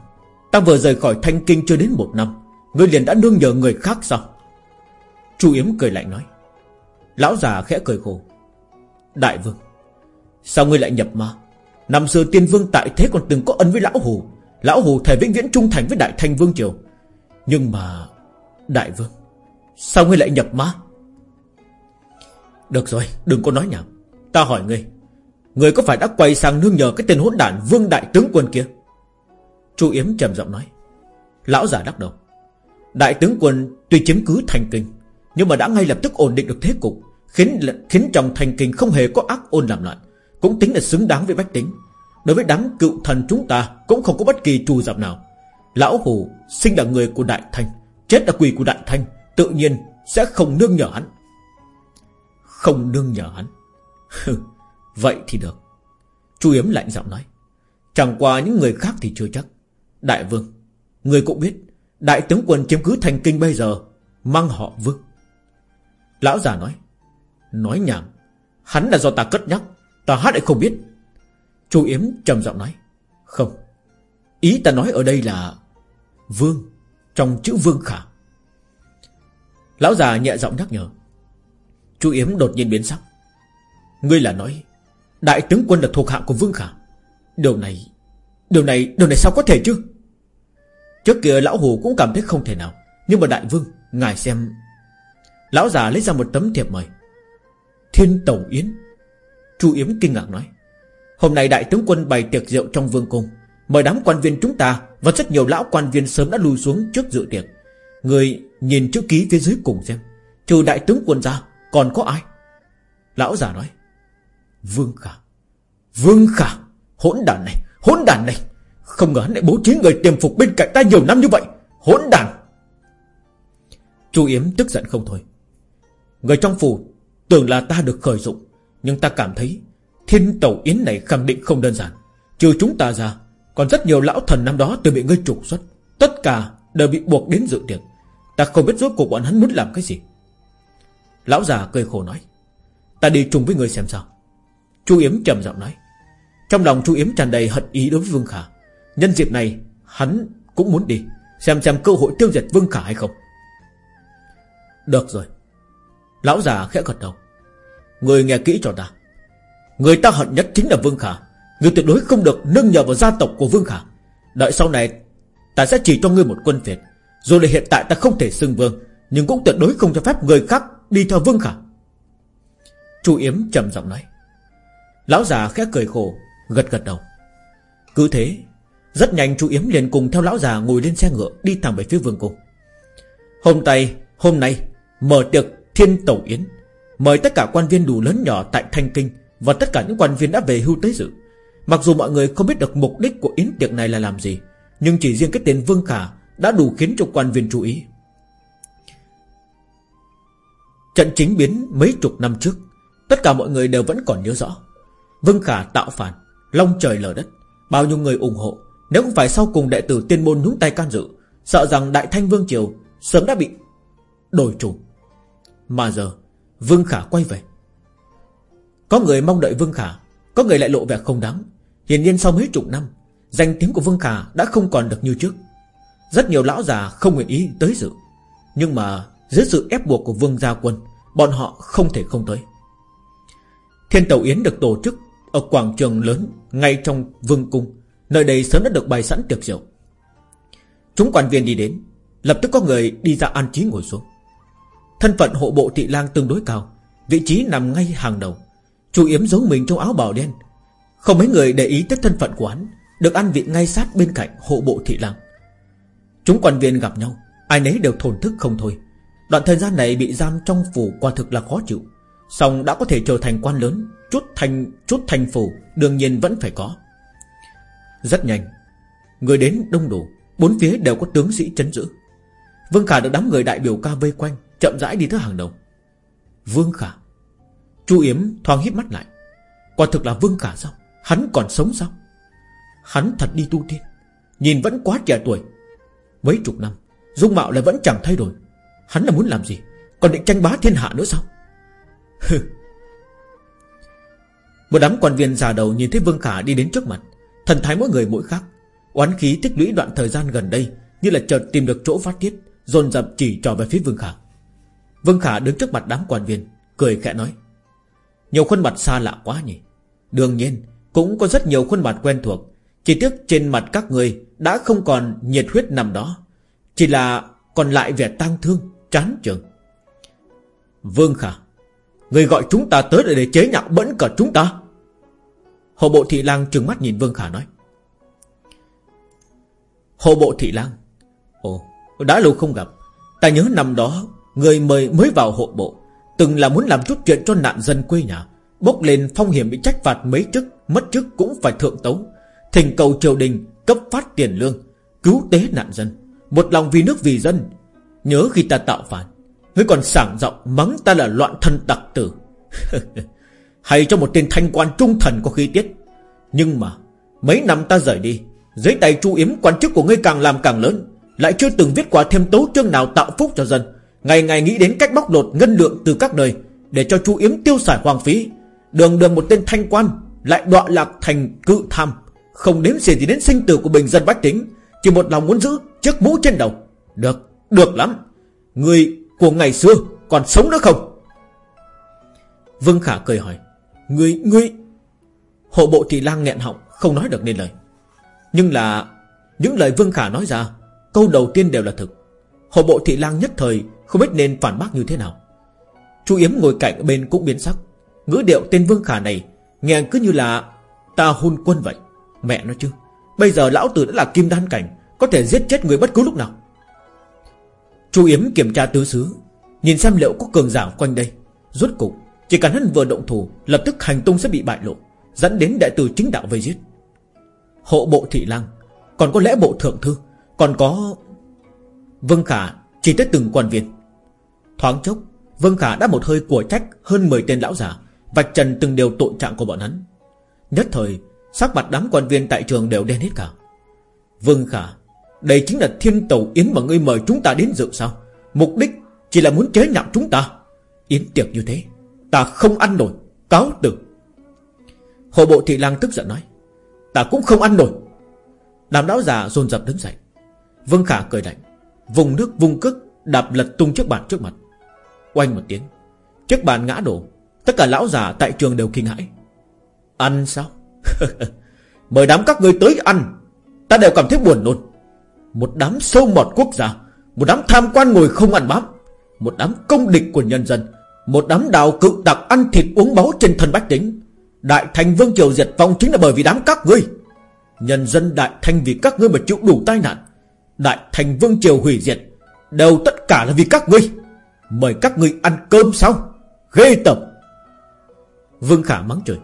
Ta vừa rời khỏi thanh kinh chưa đến một năm, Ngươi liền đã nương nhờ người khác sao? Chu Yếm cười lạnh nói. Lão già khẽ cười khổ. Đại vương, Sao ngươi lại nhập ma? Năm xưa tiên vương tại thế còn từng có ân với lão hù. Lão hù thề vĩnh viễn trung thành với đại thanh vương triều. Nhưng mà, Đại vương, Sao ngươi lại nhập ma? Được rồi, đừng có nói nhảm. Ta hỏi ngươi Ngươi có phải đã quay sang nương nhờ cái tên hỗn đản vương đại tướng quân kia? Chu Yếm trầm giọng nói. Lão già đắc đầu. Đại tướng quân tuy chiếm cứ thành kinh, Nhưng mà đã ngay lập tức ổn định được thế cục, Khiến khiến trong thành kinh không hề có ác ôn làm loạn, Cũng tính là xứng đáng với bách tính. Đối với đám cựu thần chúng ta Cũng không có bất kỳ trù dập nào. Lão Hù sinh là người của Đại Thanh Chết là quỷ của Đại Thanh Tự nhiên sẽ không nương nhờ hắn. Không nương nhờ hắn. Vậy thì được. Chu Yếm lạnh giọng nói. Chẳng qua những người khác thì chưa chắc. Đại vương, Người cũng biết, Đại tướng quân chiếm cứ thành kinh bây giờ, Mang họ vương. Lão già nói Nói nhảm, Hắn là do ta cất nhắc, Ta hát lại không biết. Chu Yếm trầm giọng nói, Không, Ý ta nói ở đây là Vương, Trong chữ Vương Khả. Lão già nhẹ giọng nhắc nhở. Chu Yếm đột nhiên biến sắc. Ngươi là nói, Đại tướng quân là thuộc hạ của Vương Khả. Điều này Điều này Điều này sao có thể chứ? Trước kia lão hù cũng cảm thấy không thể nào, Nhưng mà đại vương, Ngài xem. Lão già lấy ra một tấm thiệp mời. Thiên tẩu Yến. Chu Yếm kinh ngạc nói, Hôm nay đại tướng quân bày tiệc rượu trong vương cung, Mời đám quan viên chúng ta Và rất nhiều lão quan viên sớm đã lùi xuống trước dự tiệc. Người nhìn chữ ký phía dưới cùng xem, Trừ đại tướng quân ra Còn có ai? Lão già nói Vương Khả. Vương Khả, Hỗn đàn này, Hỗn đàn này. Không ngờ hắn lại bố trí người tiềm phục bên cạnh ta nhiều năm như vậy. Hỗn đàn Chu Yếm tức giận không thôi. Người trong phủ Tưởng là ta được khởi dụng, Nhưng ta cảm thấy Thiên tẩu yến này khẳng định không đơn giản. Trừ chúng ta ra, Còn rất nhiều lão thần năm đó đều bị ngươi trục xuất. Tất cả đều bị buộc đến dự tiệc. Ta không biết rốt cuộc bọn hắn muốn làm cái gì. Lão già cười khổ nói, Ta đi chung với người xem sao. Chu Yếm trầm giọng nói. Trong lòng Chu Yếm tràn đầy hận ý đối với Vương Khả. Nhân dịp này, hắn cũng muốn đi, Xem xem cơ hội tiêu diệt Vương Khả hay không. Được rồi. Lão già khẽ gật đầu. Người nghe kỹ cho ta. Người ta hận nhất chính là Vương Khả. Người tuyệt đối không được nâng nhờ vào gia tộc của Vương Khả. Đợi sau này, Ta sẽ chỉ cho ngươi một quân phiệt. Dù là hiện tại ta không thể xưng vương, Nhưng cũng tuyệt đối không cho phép người khác đi theo Vương Khả. Chu Yếm trầm giọng nói. Lão già khẽ cười khổ, Gật gật đầu. Cứ thế, Rất nhanh chú Yếm liền cùng theo lão già ngồi lên xe ngựa Đi thẳng về phía vương cung. Hôm nay Hôm nay, Mở tiệc thiên tẩu yến. Mời tất cả quan viên đủ lớn nhỏ tại Thanh Kinh Và tất cả những quan viên đã về hưu tới dự. Mặc dù mọi người không biết được mục đích của yến tiệc này là làm gì, Nhưng chỉ riêng cái tên Vương Khả Đã đủ khiến cho quan viên chú ý. Trận chính biến mấy chục năm trước, Tất cả mọi người đều vẫn còn nhớ rõ. Vương Khả tạo phản, Long trời lở đất. Bao nhiêu người ủng hộ, Nếu không phải sau cùng đệ tử tiên môn nhúng tay can dự, Sợ rằng Đại Thanh Vương Triều Sớm đã bị đổi chủ. Mà giờ, Vương Khả quay về. Có người mong đợi Vương Khả, Có người lại lộ vẻ không đáng. Hiển nhiên sau mấy chục năm, Danh tiếng của Vương Khả đã không còn được như trước. Rất nhiều lão già không nguyện ý tới dự. Nhưng mà dưới sự ép buộc của Vương Gia Quân, Bọn họ không thể không tới. Thiên Tàu Yến được tổ chức ở quảng trường lớn, Ngay trong Vương Cung, Nơi đây sớm đã được bày sẵn tiệc rượu. Chúng quan viên đi đến, Lập tức có người đi ra an trí ngồi xuống. Thân phận hộ bộ thị lang tương đối cao, Vị trí nằm ngay hàng đầu, Chủ yếm giấu mình trong áo bào đen. Không mấy người để ý tới thân phận của hắn, Được ăn vị ngay sát bên cạnh hộ bộ thị lang. Chúng quan viên gặp nhau, Ai nấy đều thổn thức không thôi. Đoạn thời gian này bị giam trong phủ quả thực là khó chịu Xong đã có thể trở thành quan lớn Chút thành chút thành phủ Đương nhiên vẫn phải có. Rất nhanh, Người đến đông đủ, Bốn phía đều có tướng sĩ chấn giữ. Vương Khả được đám người đại biểu ca vây quanh, Chậm rãi đi tới hàng đầu. Vương Khả, Chu Yếm thoáng hít mắt lại. Quả thực là Vương Khả sao? Hắn còn sống sao? Hắn thật đi tu tiên, Nhìn vẫn quá trẻ tuổi. Mấy chục năm, Dung mạo lại vẫn chẳng thay đổi. Hắn là muốn làm gì? Còn định tranh bá thiên hạ nữa sao? Hừ một đám quan viên già đầu nhìn thấy Vương Khả đi đến trước mặt. Thần thái mỗi người mỗi khác. Oán khí tích lũy đoạn thời gian gần đây, Như là chợt tìm được chỗ phát tiết, Dồn dập chỉ trò về phía Vương Khả. Vương Khả đứng trước mặt đám quan viên, Cười khẽ nói, Nhiều khuôn mặt xa lạ quá nhỉ. Đương nhiên, cũng có rất nhiều khuôn mặt quen thuộc, Chỉ tiếc trên mặt các người Đã không còn nhiệt huyết nằm đó, Chỉ là còn lại vẻ tang thương, Chán trường Vương Khả, Người gọi chúng ta tới để chế nhạo bẫn cả chúng ta. Hồ bộ thị lang trừng mắt nhìn Vương Khả nói. Hồ bộ thị lang, Ồ, đã lâu không gặp. Ta nhớ năm đó, Người mời mới vào hộ bộ, Từng là muốn làm chút chuyện cho nạn dân quê nhà. Bốc lên phong hiểm bị trách phạt mấy chức, Mất chức cũng phải thượng tấu. Thỉnh cầu triều đình cấp phát tiền lương, Cứu tế nạn dân. Một lòng vì nước vì dân. Nhớ khi ta tạo phản, Ngươi còn sảng giọng mắng ta là loạn thân tặc tử. Hay cho một tên thanh quan trung thần có khí tiết. Nhưng mà Mấy năm ta rời đi Dưới tay chu yếm quan chức của ngươi càng làm càng lớn. Lại chưa từng viết quả thêm tấu chương nào tạo phúc cho dân. Ngày ngày nghĩ đến cách bóc lột ngân lượng từ các nơi Để cho chu yếm tiêu xài hoang phí. Đường đường một tên thanh quan Lại đọa lạc thành cự tham. Không đếm xỉa gì đến sinh tử của bình dân bách tính Chỉ một lòng muốn giữ chiếc mũ trên đầu. Được, được lắm. Người của ngày xưa còn sống nữa không? Vương Khả cười hỏi. Ngươi, ngươi. Hộ bộ thị lang nghẹn họng Không nói được nên lời. Nhưng là Những lời Vương Khả nói ra Câu đầu tiên đều là thực. Hộ bộ thị lang nhất thời Không biết nên phản bác như thế nào. Chu Yếm ngồi cạnh bên cũng biến sắc. Ngữ điệu tên Vương Khả này Nghe cứ như là Ta hôn quân vậy. Mẹ nói chứ Bây giờ lão tử đã là kim đan cảnh Có thể giết chết người bất cứ lúc nào. Chu Yếm kiểm tra tứ xứ Nhìn xem liệu có cường giả quanh đây. Rốt cục chỉ cần hắn vừa động thủ, Lập tức hành tung sẽ bị bại lộ, Dẫn đến đại tử chính đạo vây giết. Hộ bộ thị lang, Còn có lẽ bộ thượng thư, Còn có Vương Khả chỉ tới từng quan viên. Thoáng chốc, Vương Khả đã một hơi của trách hơn 10 tên lão giả Vạch trần từng điều tội trạng của bọn hắn. Nhất thời, Sắc mặt đám quan viên tại trường đều đen hết cả. Vương Khả, Đây chính là thiên tàu yến mà ngươi mời chúng ta đến dự sao? Mục đích chỉ là muốn chế nhạo chúng ta. Yến tiệc như thế. Ta không ăn nổi, Cáo từ. Hồ bộ thị lang tức giận nói, Ta cũng không ăn nổi. Đám lão già dồn dập đứng dậy. Vương Khả cười lạnh, Vùng nước vung cức Đạp lật tung chiếc bàn trước mặt. Oanh một tiếng, Chiếc bàn ngã đổ, Tất cả lão già tại trường đều kinh hãi. Ăn sao? Mời đám các người tới ăn, Ta đều cảm thấy buồn nôn. Một đám sâu mọt quốc gia, Một đám tham quan ngồi không ăn bám, Một đám công địch của nhân dân một đám đào cự đặc ăn thịt uống máu trên thân bách tính. Đại thành vương triều diệt vong chính là bởi vì đám các ngươi. Nhân dân đại thành vì các ngươi mà chịu đủ tai nạn. Đại thành vương triều hủy diệt. Đều tất cả là vì các ngươi. Mời các ngươi ăn cơm sao Ghê tởm. Vương Khả mắng trời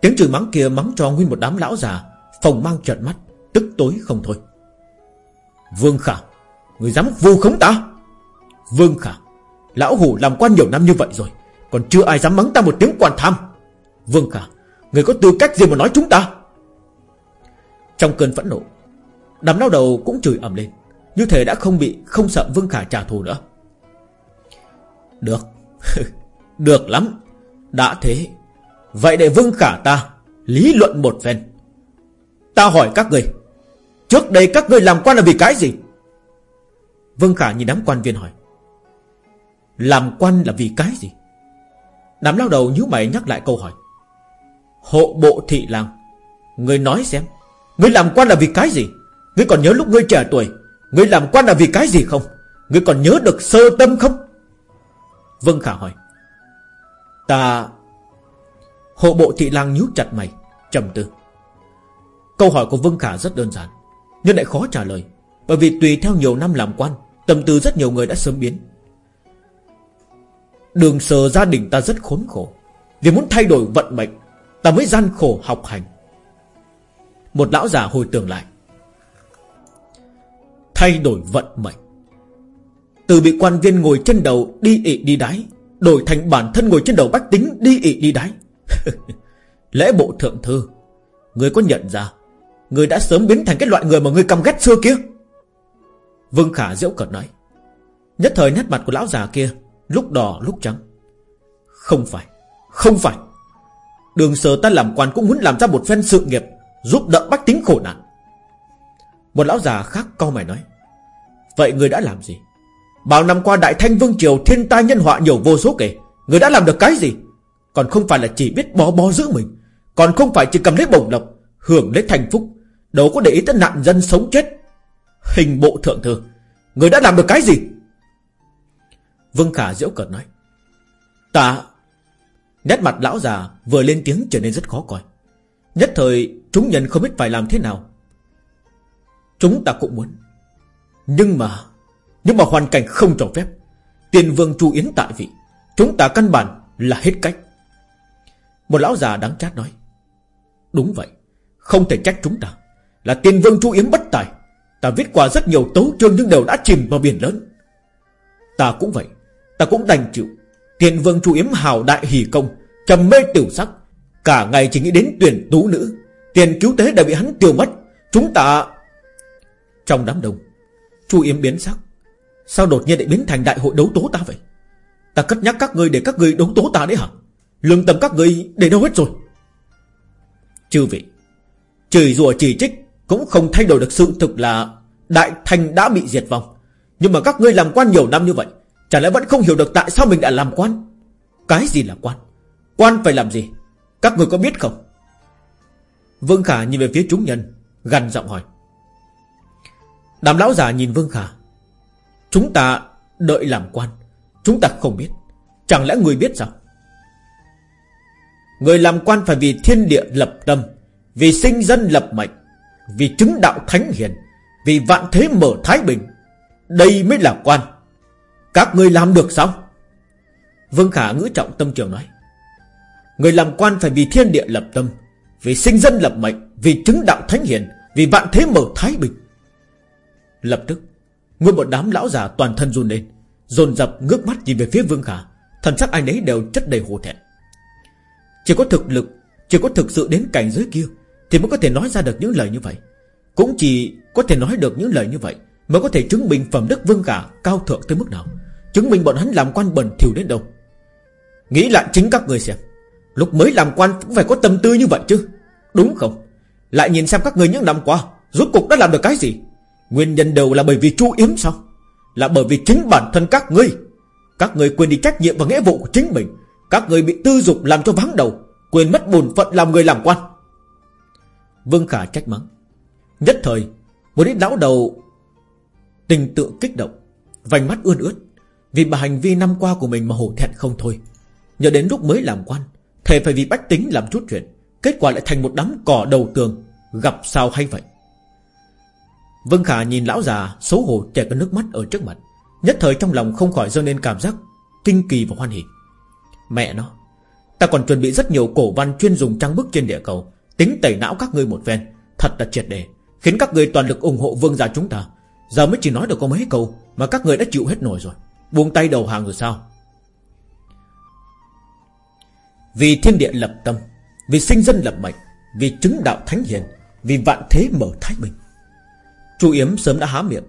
Tiếng chửi mắng kia mắng cho nguyên một đám lão già. Phòng mang trợn mắt, Tức tối không thôi. Vương Khả, Người dám vu khống ta? Vương Khả Lão Hủ làm quan nhiều năm như vậy rồi Còn chưa ai dám mắng ta một tiếng quan tham. Vương Khả Người có tư cách gì mà nói chúng ta? Trong cơn phẫn nộ Đám đau đầu cũng chửi ầm lên Như thể đã không bị Không sợ Vương Khả trả thù nữa. Được Được lắm Đã thế. Vậy để Vương Khả ta Lý luận một phen. Ta hỏi các người Trước đây các người làm quan là vì cái gì? Vương Khả nhìn đám quan viên hỏi làm quan là vì cái gì? Đám lao đầu nhíu mày nhắc lại câu hỏi. Hộ bộ thị lang Người nói xem, Người làm quan là vì cái gì? Ngươi còn nhớ lúc ngươi trẻ tuổi Ngươi làm quan là vì cái gì không? Ngươi còn nhớ được sơ tâm không? Vâng Khả hỏi. Ta, Hộ bộ thị lang nhíu chặt mày, trầm tư. Câu hỏi của Vương Khả rất đơn giản, Nhưng lại khó trả lời, Bởi vì tùy theo nhiều năm làm quan, Tâm tư rất nhiều người đã sớm biến. Đường sờ gia đình ta rất khốn khổ. Vì muốn thay đổi vận mệnh Ta mới gian khổ học hành. Một lão già hồi tưởng lại. Thay đổi vận mệnh. Từ bị quan viên ngồi trên đầu Đi ị đi đái, Đổi thành bản thân ngồi trên đầu bách tính Đi ị đi đái. Lễ bộ thượng thư Người có nhận ra Người đã sớm biến thành cái loại người mà người căm ghét xưa kia? Vương Khả diễu cợt nói. Nhất thời nét mặt của lão già kia Lúc đỏ, lúc trắng. Không phải Không phải. Đường sở ta làm quan cũng muốn làm ra một phen sự nghiệp, Giúp đỡ bách tính khổ nạn. Một lão già khác câu mày nói, Vậy người đã làm gì? Bao năm qua Đại Thanh Vương Triều Thiên tai nhân họa nhiều vô số kể. Người đã làm được cái gì? Còn không phải là chỉ biết bó bó giữ mình, Còn không phải chỉ cầm lấy bổng lộc, Hưởng lấy thành phúc. Đâu có để ý tới nạn dân sống chết. Hình bộ thượng thư, Người đã làm được cái gì? Vương Khả diễu cợt nói. Ta, Nét mặt lão già vừa lên tiếng trở nên rất khó coi. Nhất thời, chúng nhân không biết phải làm thế nào. Chúng ta cũng muốn. Nhưng mà Nhưng mà hoàn cảnh không cho phép. Tiền vương Chu Yến tại vị, Chúng ta căn bản là hết cách. Một lão già đáng chát nói. Đúng vậy, Không thể trách chúng ta. Là tiền vương Chu Yến bất tài. Ta viết qua rất nhiều tấu chương nhưng đều đã chìm vào biển lớn. Ta cũng vậy. Ta cũng đành chịu. Thiện vương Chu Yếm hào đại hỷ công, trầm mê tiểu sắc. Cả ngày chỉ nghĩ đến tuyển tú nữ. Tiền cứu tế đã bị hắn tiêu mất. Chúng ta Trong đám đông, Chu Yếm biến sắc. Sao đột nhiên lại biến thành đại hội đấu tố ta vậy? Ta cất nhắc các ngươi để các ngươi đấu tố ta đấy hả? Lương tâm các ngươi để đâu hết rồi? Chư vị, Chửi rủa chỉ trích Cũng không thay đổi được sự thực là Đại thành đã bị diệt vong. Nhưng mà các ngươi làm quan nhiều năm như vậy Chả lẽ vẫn không hiểu được tại sao mình đã làm quan? Cái gì là quan? Quan phải làm gì? Các người có biết không? Vương Khả nhìn về phía chúng nhân Gần giọng hỏi. Đám lão già nhìn Vương Khả. Chúng ta đợi làm quan, Chúng ta không biết. Chẳng lẽ người biết sao? Người làm quan phải vì thiên địa lập tâm, Vì sinh dân lập mệnh, Vì chứng đạo thánh hiền, Vì vạn thế mở thái bình. Đây mới là quan. Các người làm được sao? Vương Khả ngữ trọng tâm trường nói. Người làm quan phải vì thiên địa lập tâm, Vì sinh dân lập mệnh, Vì chứng đạo thánh hiền, Vì vạn thế mở thái bình. Lập tức, Nguyên một đám lão già toàn thân run lên, Dồn dập ngước mắt nhìn về phía Vương Khả, Thần sắc anh ấy đều chất đầy hổ thẹn. Chỉ có thực lực, Chỉ có thực sự đến cảnh giới kia Thì mới có thể nói ra được những lời như vậy. Cũng chỉ có thể nói được những lời như vậy Mới có thể chứng minh phẩm đức Vương Khả Cao thượng tới mức nào. Chứng minh bọn hắn làm quan bẩn thỉu đến đâu. Nghĩ lại chính các người xem. Lúc mới làm quan cũng phải có tâm tư như vậy chứ. Đúng không? Lại nhìn xem các người những năm qua, Rốt cục đã làm được cái gì? Nguyên nhân đều là bởi vì Chu Yếm sao? Là bởi vì chính bản thân các ngươi. Các người quên đi trách nhiệm và nghĩa vụ của chính mình. Các người bị tư dục làm cho vắng đầu, Quên mất bổn phận làm người làm quan. Vương Khả trách mắng. Nhất thời, Một ít lão đầu Tình tự kích động, Vành mắt ươn ướt. Vì bà hành vi năm qua của mình mà hổ thẹn không thôi. Nhờ đến lúc mới làm quan, Thề phải vì bách tính làm chút chuyện, Kết quả lại thành một đám cỏ đầu tường, Gặp sao hay vậy? Vân Khả nhìn lão già xấu hổ chảy cả nước mắt ở trước mặt, Nhất thời trong lòng không khỏi dâng lên cảm giác Kinh kỳ và hoan hỉ. Mẹ nó, Ta còn chuẩn bị rất nhiều cổ văn chuyên dùng trang bức trên địa cầu, Tính tẩy não các ngươi một ven Thật là triệt đề Khiến các ngươi toàn lực ủng hộ vương gia chúng ta. Giờ mới chỉ nói được có mấy câu Mà các ngươi đã chịu hết nổi rồi. Buông tay đầu hàng rồi sao? Vì thiên địa lập tâm, Vì sinh dân lập mệnh, Vì chứng đạo thánh hiền, Vì vạn thế mở thái bình. Chu Yếm sớm đã há miệng.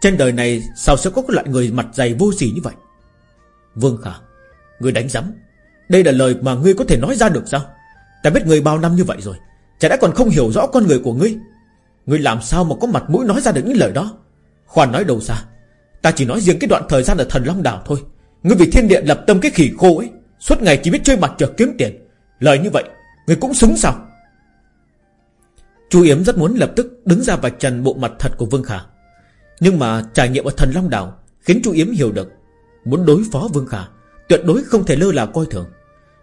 Trên đời này sao sẽ có loại người mặt dày vô sỉ như vậy? Vương Khả, người đánh giấm. Đây là lời mà ngươi có thể nói ra được sao? Ta biết ngươi bao năm như vậy rồi, Chả đã còn không hiểu rõ con người của ngươi? Ngươi làm sao mà có mặt mũi nói ra được những lời đó? Khoan nói đâu xa Ta chỉ nói riêng cái đoạn thời gian ở thần Long Đảo thôi. Ngươi vì thiên địa lập tâm cái khỉ khô ấy, Suốt ngày chỉ biết chơi mặt trượt kiếm tiền. Lời như vậy, Ngươi cũng xứng sao? Chu Yếm rất muốn lập tức đứng ra vạch trần bộ mặt thật của Vương Khả. Nhưng mà trải nghiệm ở thần Long Đảo Khiến Chu Yếm hiểu được, Muốn đối phó Vương Khả Tuyệt đối không thể lơ là coi thường.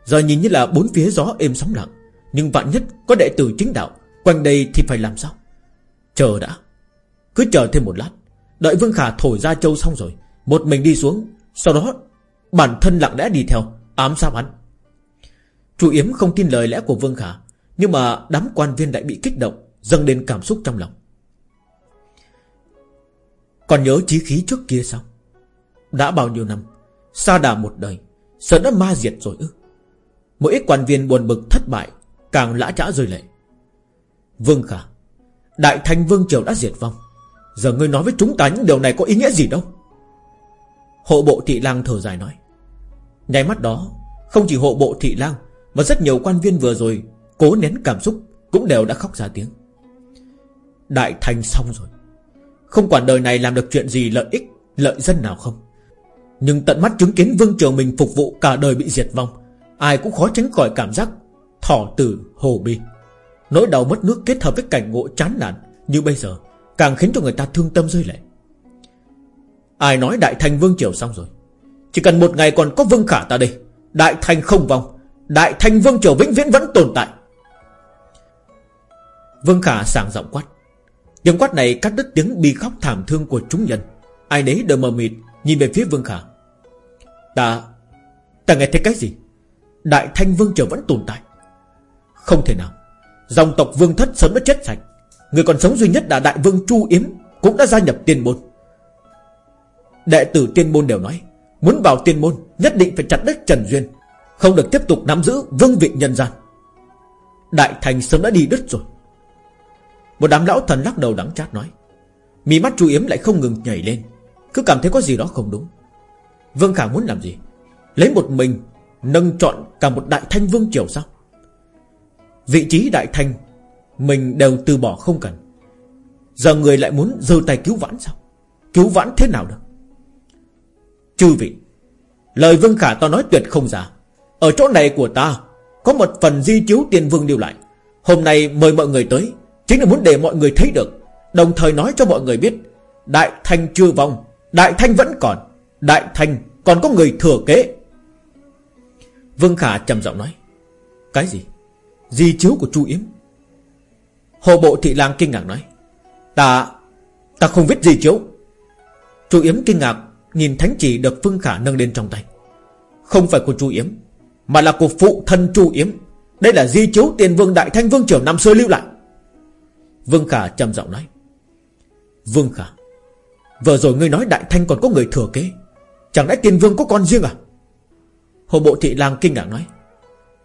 Giờ nhìn như là bốn phía gió êm sóng lặng, Nhưng vạn nhất có đệ tử chính đạo, Quanh đây thì phải làm sao? Chờ đã. Cứ chờ thêm một lát. Đợi Vương Khả thổi ra châu xong rồi, Một mình đi xuống. Sau đó, bản thân lặng lẽ đi theo, Ám sát hắn. Chủ Yếm không tin lời lẽ của Vương Khả, Nhưng mà đám quan viên lại bị kích động, Dâng lên cảm xúc trong lòng. Còn nhớ chí khí trước kia sao? Đã bao nhiêu năm, Xa đà một đời, Sợ đã ma diệt rồi ư? Mỗi ít quan viên buồn bực thất bại, Càng lã trã rơi lệ. Vương Khả, Đại thành Vương Triều đã diệt vong. Giờ ngươi nói với chúng ta những điều này có ý nghĩa gì đâu? Hộ bộ thị lang thở dài nói. Nháy mắt đó, Không chỉ hộ bộ thị lang, Mà rất nhiều quan viên vừa rồi Cố nén cảm xúc Cũng đều đã khóc ra tiếng. Đại thành xong rồi. Không quản đời này làm được chuyện gì lợi ích, Lợi dân nào không. Nhưng tận mắt chứng kiến vương triều mình phục vụ Cả đời bị diệt vong, Ai cũng khó tránh khỏi cảm giác Thỏ tử hồ bi. Nỗi đau mất nước kết hợp với cảnh ngộ chán nản Như bây giờ Càng khiến cho người ta thương tâm rơi lệ. Ai nói đại thành vương triều xong rồi? Chỉ cần một ngày còn có vương khả ta đây, Đại thành không vong, Đại thành vương triều vĩnh viễn vẫn tồn tại. Vương khả sảng giọng quát. Tiếng quát này cắt đứt tiếng bi khóc thảm thương của chúng nhân. Ai đấy đều mờ mịt, Nhìn về phía Vương Khả. Ta Ta nghe thấy cái gì? Đại thanh Vương Triều vẫn tồn tại. Không thể nào. Dòng tộc Vương Thất sớm đã chết sạch. Người còn sống duy nhất là Đại Vương Chu Yếm, Cũng đã gia nhập tiên môn. Đệ tử tiên môn đều nói, Muốn vào tiên môn, Nhất định phải chặt đất Trần Duyên, Không được tiếp tục nắm giữ vương vị nhân gian. Đại thành sớm đã đi đứt rồi. Một đám lão thần lắc đầu đắng chát nói, Mí mắt Chu Yếm lại không ngừng nhảy lên, Cứ cảm thấy có gì đó không đúng. Vương Khả muốn làm gì? Lấy một mình, Nâng chọn cả một đại thanh vương triều sao? Vị trí đại thanh mình đều từ bỏ không cần. Giờ người lại muốn giơ tay cứu vãn sao? Cứu vãn thế nào được? Chư vị, Lời Vương Khả ta nói tuyệt không giả. Ở chỗ này của ta, Có một phần di chiếu tiền vương lưu lại. Hôm nay mời mọi người tới, Chính là muốn để mọi người thấy được. Đồng thời nói cho mọi người biết, Đại Thanh chưa vong, Đại Thanh vẫn còn, Đại Thanh còn có người thừa kế. Vương Khả trầm giọng nói, Cái gì? Di chiếu của Chu Yếm? Hồ bộ thị lang kinh ngạc nói, Ta Ta không biết di chiếu Chu Yếm kinh ngạc Nhìn thánh chỉ được Phương Khả nâng lên trong tay. Không phải của Chu Yếm, Mà là của phụ thân Chu Yếm. Đây là di chiếu tiền vương đại thanh vương triều năm xưa lưu lại. Vương Khả trầm giọng nói, Vương Khả, Vừa rồi ngươi nói đại thanh còn có người thừa kế. Chẳng lẽ tiền vương có con riêng à? Hồ bộ thị lang kinh ngạc nói,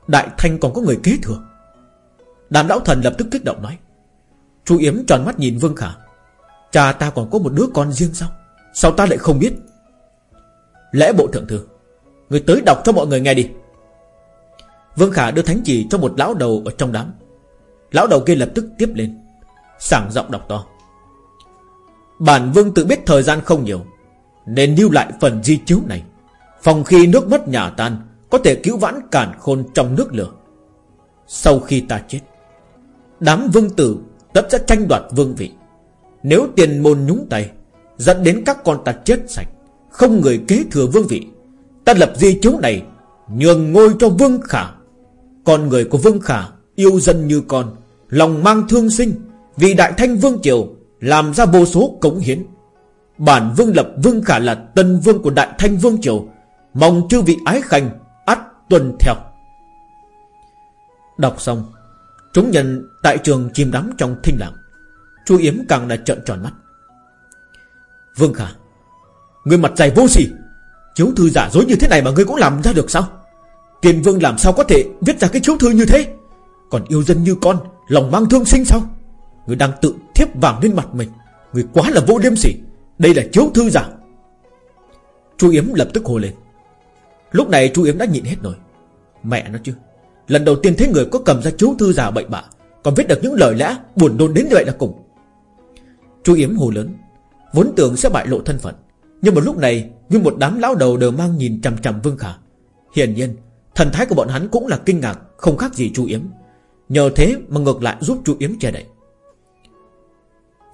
Đại thanh còn có người kế thừa. Đàm lão thần lập tức kích động nói Chú Yếm tròn mắt nhìn Vương Khả. Cha ta còn có một đứa con riêng sao? Sao ta lại không biết? Lẽ bộ thượng thư, Người tới đọc cho mọi người nghe đi. Vương Khả đưa thánh chỉ cho một lão đầu ở trong đám. Lão đầu kia lập tức tiếp lên, Sảng giọng đọc to. Bản vương tự biết thời gian không nhiều, Nên lưu lại phần di chiếu này. Phòng khi nước mất nhà tan, Có thể cứu vãn cản khôn trong nước lửa. Sau khi ta chết, Đám vương tử tất sẽ tranh đoạt vương vị. Nếu tiền môn nhúng tay, Dẫn đến các con ta chết sạch, Không người kế thừa vương vị, Ta lập di chiếu này, Nhường ngôi cho vương khả. Con người của vương khả Yêu dân như con, Lòng mang thương sinh, Vì đại thanh vương triều Làm ra vô số cống hiến. Bản vương lập vương khả là tân vương của đại thanh vương triều, Mong chư vị ái khanh ắt tuân theo. Đọc xong Chúng nhân tại trường chìm đắm trong thinh lặng. Chu Yếm càng là trợn tròn mắt. Vương Khả, Người mặt dày vô sỉ, Chiếu thư giả dối như thế này mà ngươi cũng làm ra được sao? Tiền vương làm sao có thể Viết ra cái chiếu thư như thế? Còn yêu dân như con, Lòng mang thương sinh sao? Người đang tự thiếp vàng lên mặt mình, Người quá là vô liêm sỉ, Đây là chiếu thư giả. Chu Yếm lập tức hồ lên. Lúc này Chu Yếm đã nhịn hết rồi Mẹ nó chứ Lần đầu tiên thấy người có cầm ra chú thư giả bệnh bạ, Còn viết được những lời lẽ buồn nôn đến như vậy là cùng. Chú Yếm hồ lớn, Vốn tưởng sẽ bại lộ thân phận, Nhưng một lúc này, Như một đám lão đầu đều mang nhìn chằm chằm Vương Khả. Hiển nhiên, Thần thái của bọn hắn cũng là kinh ngạc, Không khác gì chú Yếm. Nhờ thế mà ngược lại giúp chú Yếm che đậy.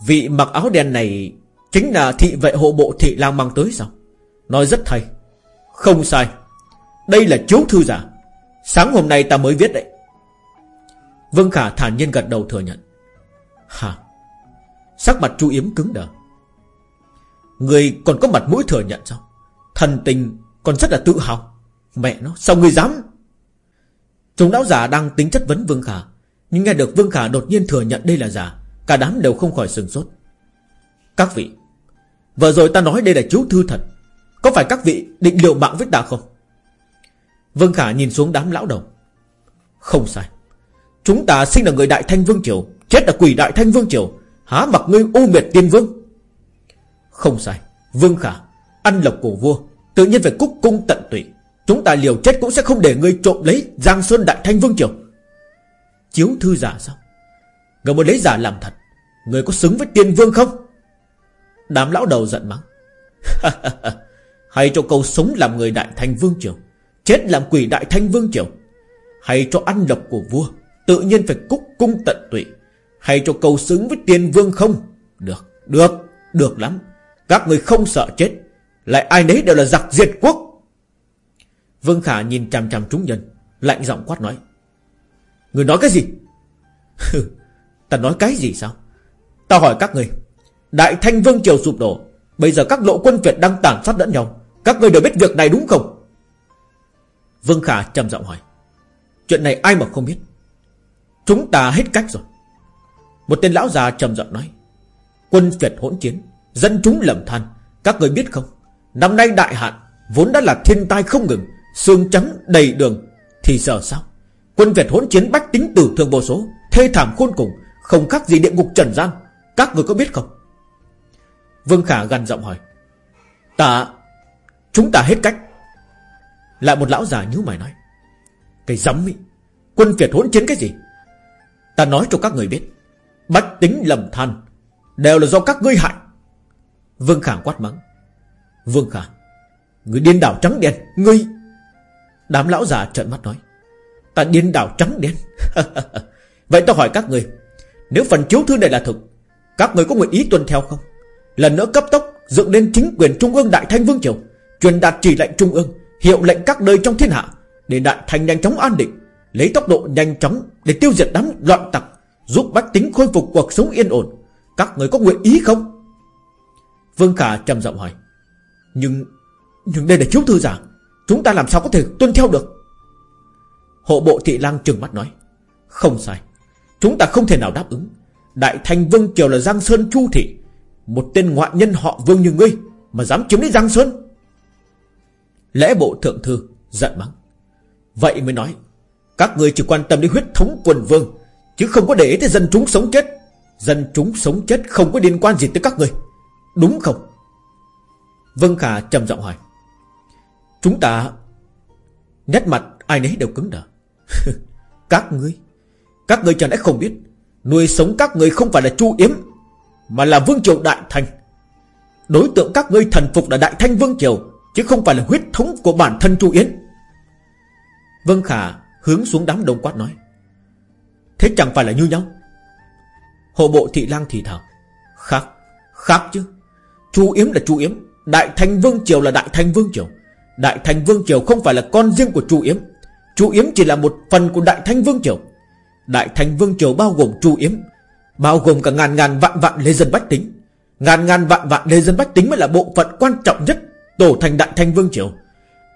Vị mặc áo đen này Chính là thị vệ hộ bộ thị lang mang tới sao? Nói rất thay Không sai. Đây là chiếu thư giả Sáng hôm nay ta mới viết đấy. Vương Khả thản nhiên gật đầu thừa nhận. Hả? Sắc mặt Chu Yếm cứng đờ. Người còn có mặt mũi thừa nhận sao? Thần tình còn rất là tự hào. Mẹ nó, sao người dám? Chúng lão giả đang tính chất vấn Vương Khả, Nhưng nghe được Vương Khả đột nhiên thừa nhận đây là giả, Cả đám đều không khỏi sừng sốt. Các vị, Vừa rồi ta nói đây là chú thư thật Có phải các vị định liều mạng với ta không? Vương Khả nhìn xuống đám lão đầu. Không sai. Chúng ta sinh là người Đại Thanh Vương Triều, Chết là quỷ Đại Thanh Vương Triều. Há mặc ngươi u miệt tiên vương. Không sai. Vương Khả, Ăn lộc của vua, Tự nhiên phải cúc cung tận tụy. Chúng ta liều chết cũng sẽ không để ngươi trộm lấy Giang Sơn Đại Thanh Vương Triều. Chiếu thư giả sao? Người muốn lấy giả làm thật. Người có xứng với tiên vương không? Đám lão đầu giận mắng. Hay cho câu sống làm người Đại Thanh Vương Triều. Chết làm quỷ Đại Thanh Vương Triều. Hay cho ăn lộc của vua Tự nhiên phải cúc cung tận tụy. Hay cho cầu xứng với tiền vương không? Được, được, được lắm. Các người không sợ chết Lại ai nấy đều là giặc diệt quốc. Vương Khả nhìn chằm chằm chúng nhân Lạnh giọng quát nói. Người nói cái gì? Ta nói cái gì sao? Ta hỏi các người Đại thanh vương triều sụp đổ Bây giờ các lộ quân Việt đang tàn sát lẫn nhau Các người đều biết việc này đúng không? Vương Khả trầm giọng hỏi, Chuyện này ai mà không biết? Chúng ta hết cách rồi. Một tên lão già trầm giọng nói, Quân Việt hỗn chiến, Dân chúng lầm than, Các người biết không? Năm nay đại hạn, Vốn đã là thiên tai không ngừng Sương trắng đầy đường, Thì giờ sao? Quân Việt hỗn chiến bách tính tử thương vô số, Thê thảm khôn cùng, Không khác gì địa ngục trần gian, Các người có biết không? Vương Khả gần giọng hỏi, Ta, Chúng ta hết cách. Lại một lão già nhíu mày nói. Cái rắm ý, Quân Việt hỗn chiến cái gì? Ta nói cho các người biết, Bách tính lầm than, Đều là do các ngươi hại. Vương Khả quát mắng. Vương Khả, Người điên đảo trắng đen, Ngươi. Đám lão già trợn mắt nói. Ta điên đảo trắng đen. Vậy ta hỏi các người, Nếu phần chiếu thư này là thực, Các người có nguyện ý tuân theo không? Lần nữa cấp tốc dựng lên chính quyền Trung ương Đại Thanh Vương Triều, Truyền đạt chỉ lệnh Trung ương. Hiệu lệnh các nơi trong thiên hạ Để Đại thành nhanh chóng an định, Lấy tốc độ nhanh chóng Để tiêu diệt đám loạn tặc, Giúp bách tính khôi phục cuộc sống yên ổn. Các người có nguyện ý không? Vương Khả trầm giọng hỏi. Nhưng Nhưng đây là chiếu thư giả Chúng ta làm sao có thể tuân theo được? Hộ bộ thị lang trừng mắt nói. Không sai, Chúng ta không thể nào đáp ứng. Đại thành Vương Triều là Giang Sơn Chu Thị, Một tên ngoại nhân họ Vương như ngươi Mà dám chiếm lấy Giang Sơn. Lễ bộ thượng thư giận mắng. Vậy mới nói, Các người chỉ quan tâm đến huyết thống quần vương, Chứ không có để ý tới dân chúng sống chết. Dân chúng sống chết không có liên quan gì tới các người. Đúng không? Vân Khả trầm giọng hỏi. Chúng ta Nét mặt ai nấy đều cứng đờ. Các ngươi Các ngươi chẳng lẽ không biết, Nuôi sống các ngươi không phải là Chu Yếm, Mà là Vương Triều Đại Thanh Đối tượng các ngươi thần phục là Đại Thanh Vương Triều. Chứ không phải là huyết thống của bản thân Chu Yến. Vân Khả hướng xuống đám đông quát nói Thế chẳng phải là như nhau? Hộ bộ thị lang thì thảo Khác, khác chứ. Chu Yếm là Chu Yếm Đại Thanh Vương Triều là Đại Thanh Vương Triều. Đại Thanh Vương Triều không phải là con riêng của Chu Yếm Chu Yếm chỉ là một phần của Đại Thanh Vương Triều. Đại Thanh Vương Triều bao gồm Chu Yếm Bao gồm cả ngàn ngàn vạn vạn lê dân bách tính. Ngàn ngàn vạn vạn lê dân bách tính mới là bộ phận quan trọng nhất Tổ thành Đại Thanh Vương Triều.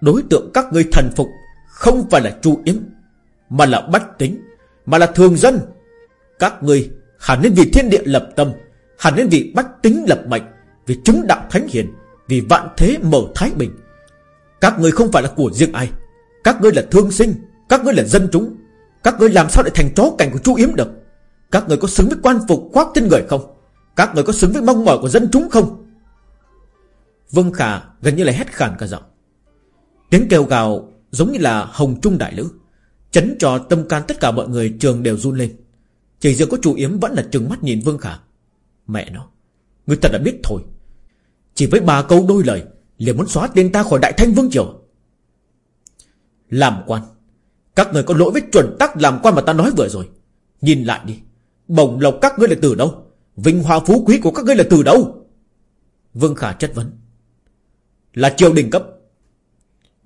Đối tượng các ngươi thần phục Không phải là Chu Yếm, Mà là bách tính, Mà là thường dân. Các ngươi hẳn nên vì thiên địa lập tâm, Hẳn nên vì bách tính lập mệnh, Vì chúng đạo thánh hiền, Vì vạn thế mở thái bình. Các ngươi không phải là của riêng ai. Các ngươi là thương sinh, Các ngươi là dân chúng. Các ngươi làm sao để thành chó cảnh của Chu Yếm được? Các ngươi có xứng với quan phục khoác trên người không? Các ngươi có xứng với mong mỏi của dân chúng không? Vương Khả gần như là hét khàn cả giọng. Tiếng kêu gào giống như là hồng trung đại lữ, Chấn cho tâm can tất cả mọi người trường đều run lên. Chỉ riêng có chủ Yếm vẫn là trừng mắt nhìn Vương Khả. Mẹ nó, Người thật đã biết thôi. Chỉ với ba câu đôi lời, liền muốn xóa tên ta khỏi Đại Thanh Vương Triều. Làm quan, Các người có lỗi với chuẩn tắc làm quan mà ta nói vừa rồi. Nhìn lại đi bồng lộc các ngươi là từ đâu? Vinh hoa phú quý của các ngươi là từ đâu? Vương Khả chất vấn. Là triều đình cấp.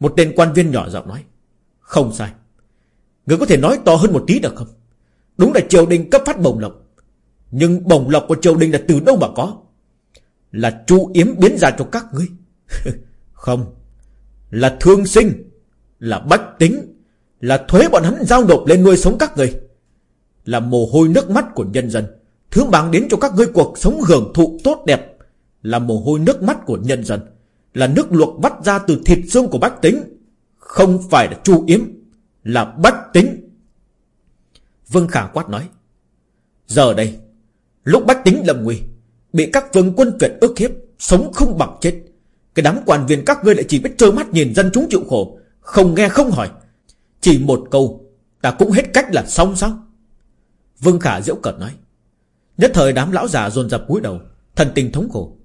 Một tên quan viên nhỏ giọng nói, Không sai. Người có thể nói to hơn một tí được không? Đúng là triều đình cấp phát bổng lộc. Nhưng bổng lộc của triều đình là từ đâu mà có? Là chu yếm biến ra cho các ngươi. Không. Là thương sinh, Là bách tính, Là thuế bọn hắn giao nộp lên nuôi sống các người Là mồ hôi nước mắt của nhân dân, Thứ mang đến cho các ngươi cuộc sống hưởng thụ tốt đẹp. Là mồ hôi nước mắt của nhân dân. Là nước luộc vắt ra từ thịt xương của bách tính, Không phải là chu yếm, Là bách tính. Vương Khả quát nói, Giờ đây, Lúc bách tính lầm nguy, Bị các vương quân tuyệt ức hiếp, Sống không bằng chết. Cái đám quan viên các ngươi lại chỉ biết trơ mắt nhìn dân chúng chịu khổ, Không nghe không hỏi. Chỉ một câu, Ta cũng hết cách là xong sao? Vương Khả diễu cợt nói, Nhất thời đám lão già dồn dập cúi đầu, Thần tình thống khổ.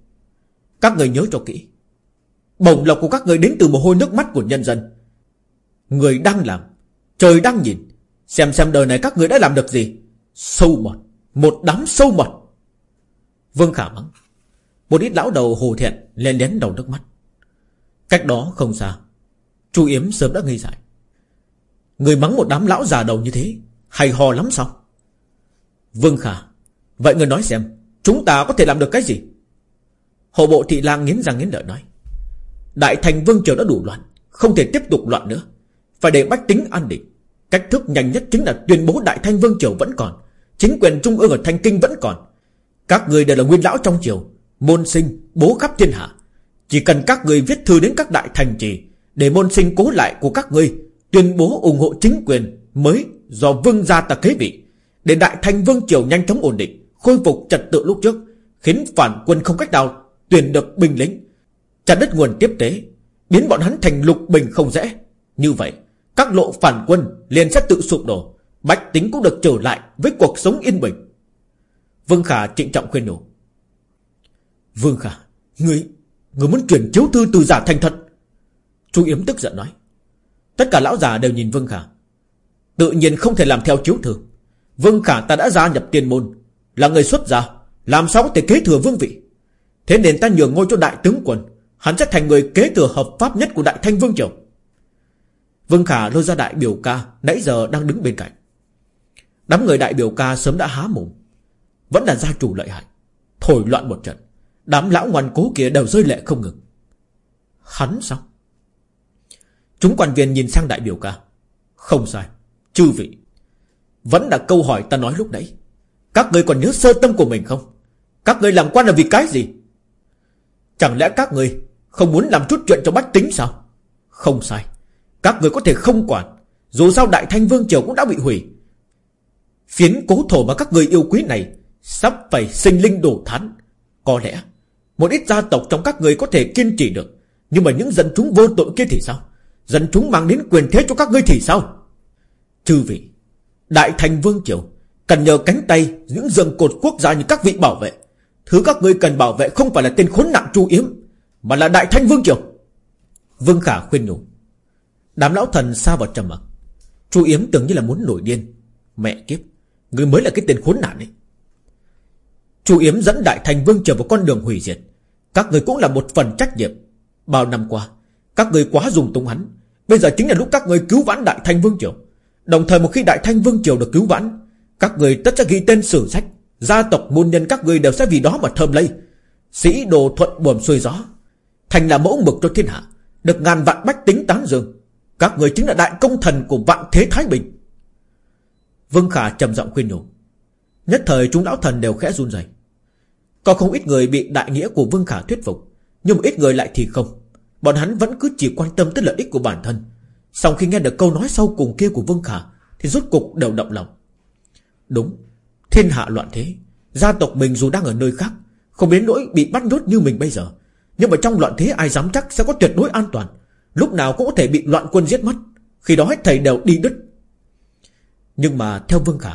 Các người nhớ cho kỹ Bổng lộc của các người đến từ mồ hôi nước mắt của nhân dân. Người đang làm, Trời đang nhìn. Xem xem đời này các người đã làm được gì. Sâu mọt, Một đám sâu mọt. Vương Khả mắng. Một ít lão đầu hồ thiện lên lén đầu nước mắt. Cách đó không xa, Chu Yếm sớm đã ngây dại. Người mắng một đám lão già đầu như thế, Hay hò lắm sao? Vương Khả, Vậy người nói xem, Chúng ta có thể làm được cái gì? Hộ bộ thị lang nghiến răng nghiến lợi nói. Đại thành vương triều đã đủ loạn Không thể tiếp tục loạn nữa. Phải để bách tính an định. Cách thức nhanh nhất chính là tuyên bố Đại Thanh Vương Triều vẫn còn Chính quyền Trung ương ở Thanh Kinh vẫn còn. Các người đều là nguyên lão trong triều Môn sinh, bố khắp thiên hạ. Chỉ cần các người viết thư đến các đại thành trì Để môn sinh cố lại của các ngươi Tuyên bố ủng hộ chính quyền Mới do vương gia ta kế vị. Để Đại Thanh Vương Triều nhanh chóng ổn định Khôi phục trật tự lúc trước Khiến phản quân không cách nào tuyển được binh lính. Chặt đất nguồn tiếp tế, Biến bọn hắn thành lục bình không dễ Như vậy, các lộ phản quân liền sẽ tự sụp đổ, Bách tính cũng được trở lại Với cuộc sống yên bình. Vương Khả trịnh trọng khuyên nhủ. Vương Khả Người Người muốn chuyển chiếu thư từ giả thành thật. Chú Yếm tức giận nói. Tất cả lão già đều nhìn Vương Khả. Tự nhiên không thể làm theo chiếu thư. Vương Khả ta đã gia nhập tiền môn, Là người xuất gia, Làm sao có thể kế thừa vương vị? Thế nên ta nhường ngôi cho đại tướng quân Hắn sẽ thành người kế thừa hợp pháp nhất của đại thanh vương triều. Vương Khả lôi ra đại biểu ca, Nãy giờ đang đứng bên cạnh. Đám người đại biểu ca sớm đã há mồm. Vẫn là gia chủ lợi hại. Thổi loạn một trận. Đám lão ngoan cố kia đều rơi lệ không ngừng. Hắn sao? Chúng quan viên nhìn sang đại biểu ca. Không sai. Chư vị. Vẫn là câu hỏi ta nói lúc nãy. Các người còn nhớ sơ tâm của mình không? Các người làm quan là vì cái gì? Chẳng lẽ các người không muốn làm chút chuyện cho bách tính sao? Không sai. Các người có thể không quản. Dù sao Đại Thanh Vương Triều cũng đã bị hủy. Phiến cố thổ mà các người yêu quý này Sắp phải sinh linh đổ thán. Có lẽ, Một ít gia tộc trong các người có thể kiên trì được. Nhưng mà những dân chúng vô tội kia thì sao? Dân chúng mang đến quyền thế cho các ngươi thì sao? Chư vị, Đại thành vương triều Cần nhờ cánh tay những dường cột quốc gia như các vị bảo vệ. Thứ các ngươi cần bảo vệ không phải là tên khốn nạn chu yếm mà là đại thanh vương triều. Vương Khả khuyên nhủ. Đám lão thần xa vào trầm mặc. Chu yếm tưởng như là muốn nổi điên. Mẹ kiếp, người mới là cái tên khốn nạn ấy. Chu yếm dẫn đại thành vương triều vào con đường hủy diệt. Các người cũng là một phần trách nhiệm. Bao năm qua, Các người quá dùng tung hắn. Bây giờ chính là lúc các người cứu vãn Đại Thanh Vương Triều. Đồng thời một khi Đại Thanh Vương Triều được cứu vãn, Các người tất sẽ ghi tên sử sách. Gia tộc môn nhân các người đều sẽ vì đó mà thơm lây. Sĩ đồ thuận buồm xuôi gió. Thành là mẫu mực cho thiên hạ, Được ngàn vạn bách tính tán dương. Các người chính là đại công thần của vạn thế Thái Bình. Vương Khả trầm giọng khuyên nhủ, Nhất thời chúng lão thần đều khẽ run rẩy. Có không ít người bị đại nghĩa của Vương Khả thuyết phục, Nhưng một ít người lại thì không. Bọn hắn vẫn cứ chỉ quan tâm tới lợi ích của bản thân. Sau khi nghe được câu nói sau cùng kia của Vương Khả, Thì rốt cục đều động lòng. Đúng, Thiên hạ loạn thế, Gia tộc mình dù đang ở nơi khác, Không đến nỗi bị bắt nhốt như mình bây giờ. Nhưng mà trong loạn thế ai dám chắc sẽ có tuyệt đối an toàn? Lúc nào cũng có thể bị loạn quân giết mất. Khi đó hết thầy đều đi đứt. Nhưng mà theo Vương Khả,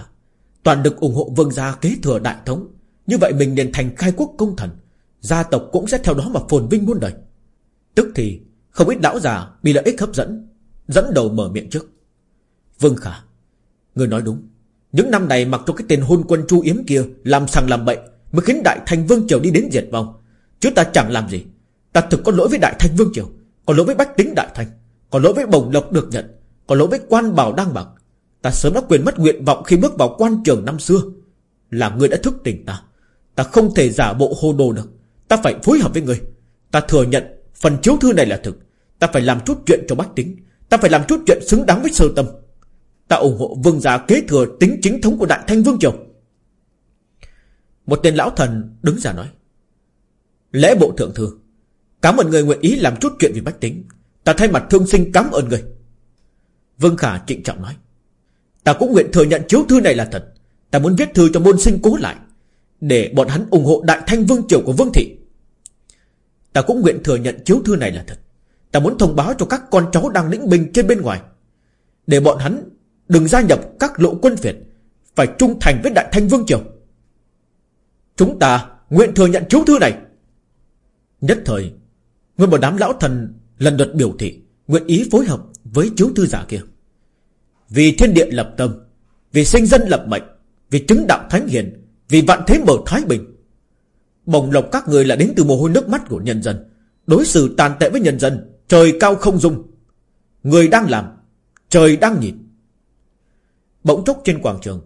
Toàn được ủng hộ Vương gia kế thừa đại thống. Như vậy mình liền thành khai quốc công thần. Gia tộc cũng sẽ theo đó mà phồn vinh muôn đời. Tức thì, không ít lão già bị lợi ích hấp dẫn Dẫn đầu mở miệng trước. Vương Khả, Người nói đúng. Những năm này mặc cho cái tên hôn quân chu yếm kia Làm sằng làm bậy, Mới khiến Đại Thành Vương Triều đi đến diệt vong. Chứ ta chẳng làm gì. Ta thực có lỗi với Đại thanh Vương Triều Có lỗi với Bách Tính Đại thanh, Có lỗi với Bồng Lộc được nhận Có lỗi với quan bảo đang bạc. Ta sớm đã quyền mất nguyện vọng khi bước vào quan trường năm xưa. Là người đã thức tỉnh ta. Ta không thể giả bộ hô đồ được. Ta phải phối hợp với người Ta thừa nhận Phần chiếu thư này là thực. Ta phải làm chút chuyện cho bách tính. Ta phải làm chút chuyện xứng đáng với sơ tâm. Ta ủng hộ vương gia kế thừa tính chính thống của Đại Thanh Vương Triều. Một tên lão thần đứng ra nói Lễ bộ thượng thư Cảm ơn người nguyện ý làm chút chuyện vì bách tính. Ta thay mặt thương sinh cảm ơn người. Vương Khả trịnh trọng nói. Ta cũng nguyện thừa nhận chiếu thư này là thật. Ta muốn viết thư cho môn sinh cố lại, Để bọn hắn ủng hộ Đại Thanh Vương Triều của Vương Thị. Ta cũng nguyện thừa nhận chiếu thư này là thật. Ta muốn thông báo cho các con cháu đang lĩnh binh trên bên ngoài, Để bọn hắn Đừng gia nhập các lộ quân Việt Phải trung thành với Đại Thanh Vương Triều. Chúng ta nguyện thừa nhận chiếu thư này. Nhất thời Nguyên một đám lão thần lần lượt biểu thị, Nguyện ý phối hợp với chiếu thư giả kia. Vì thiên địa lập tâm, Vì sinh dân lập mệnh, Vì chứng đạo thánh hiền, Vì vạn thế mở thái bình. Bồng lộc các người là đến từ mồ hôi nước mắt của nhân dân, Đối xử tàn tệ với nhân dân, Trời cao không dung. Người đang làm, Trời đang nhìn. Bỗng chốc trên quảng trường,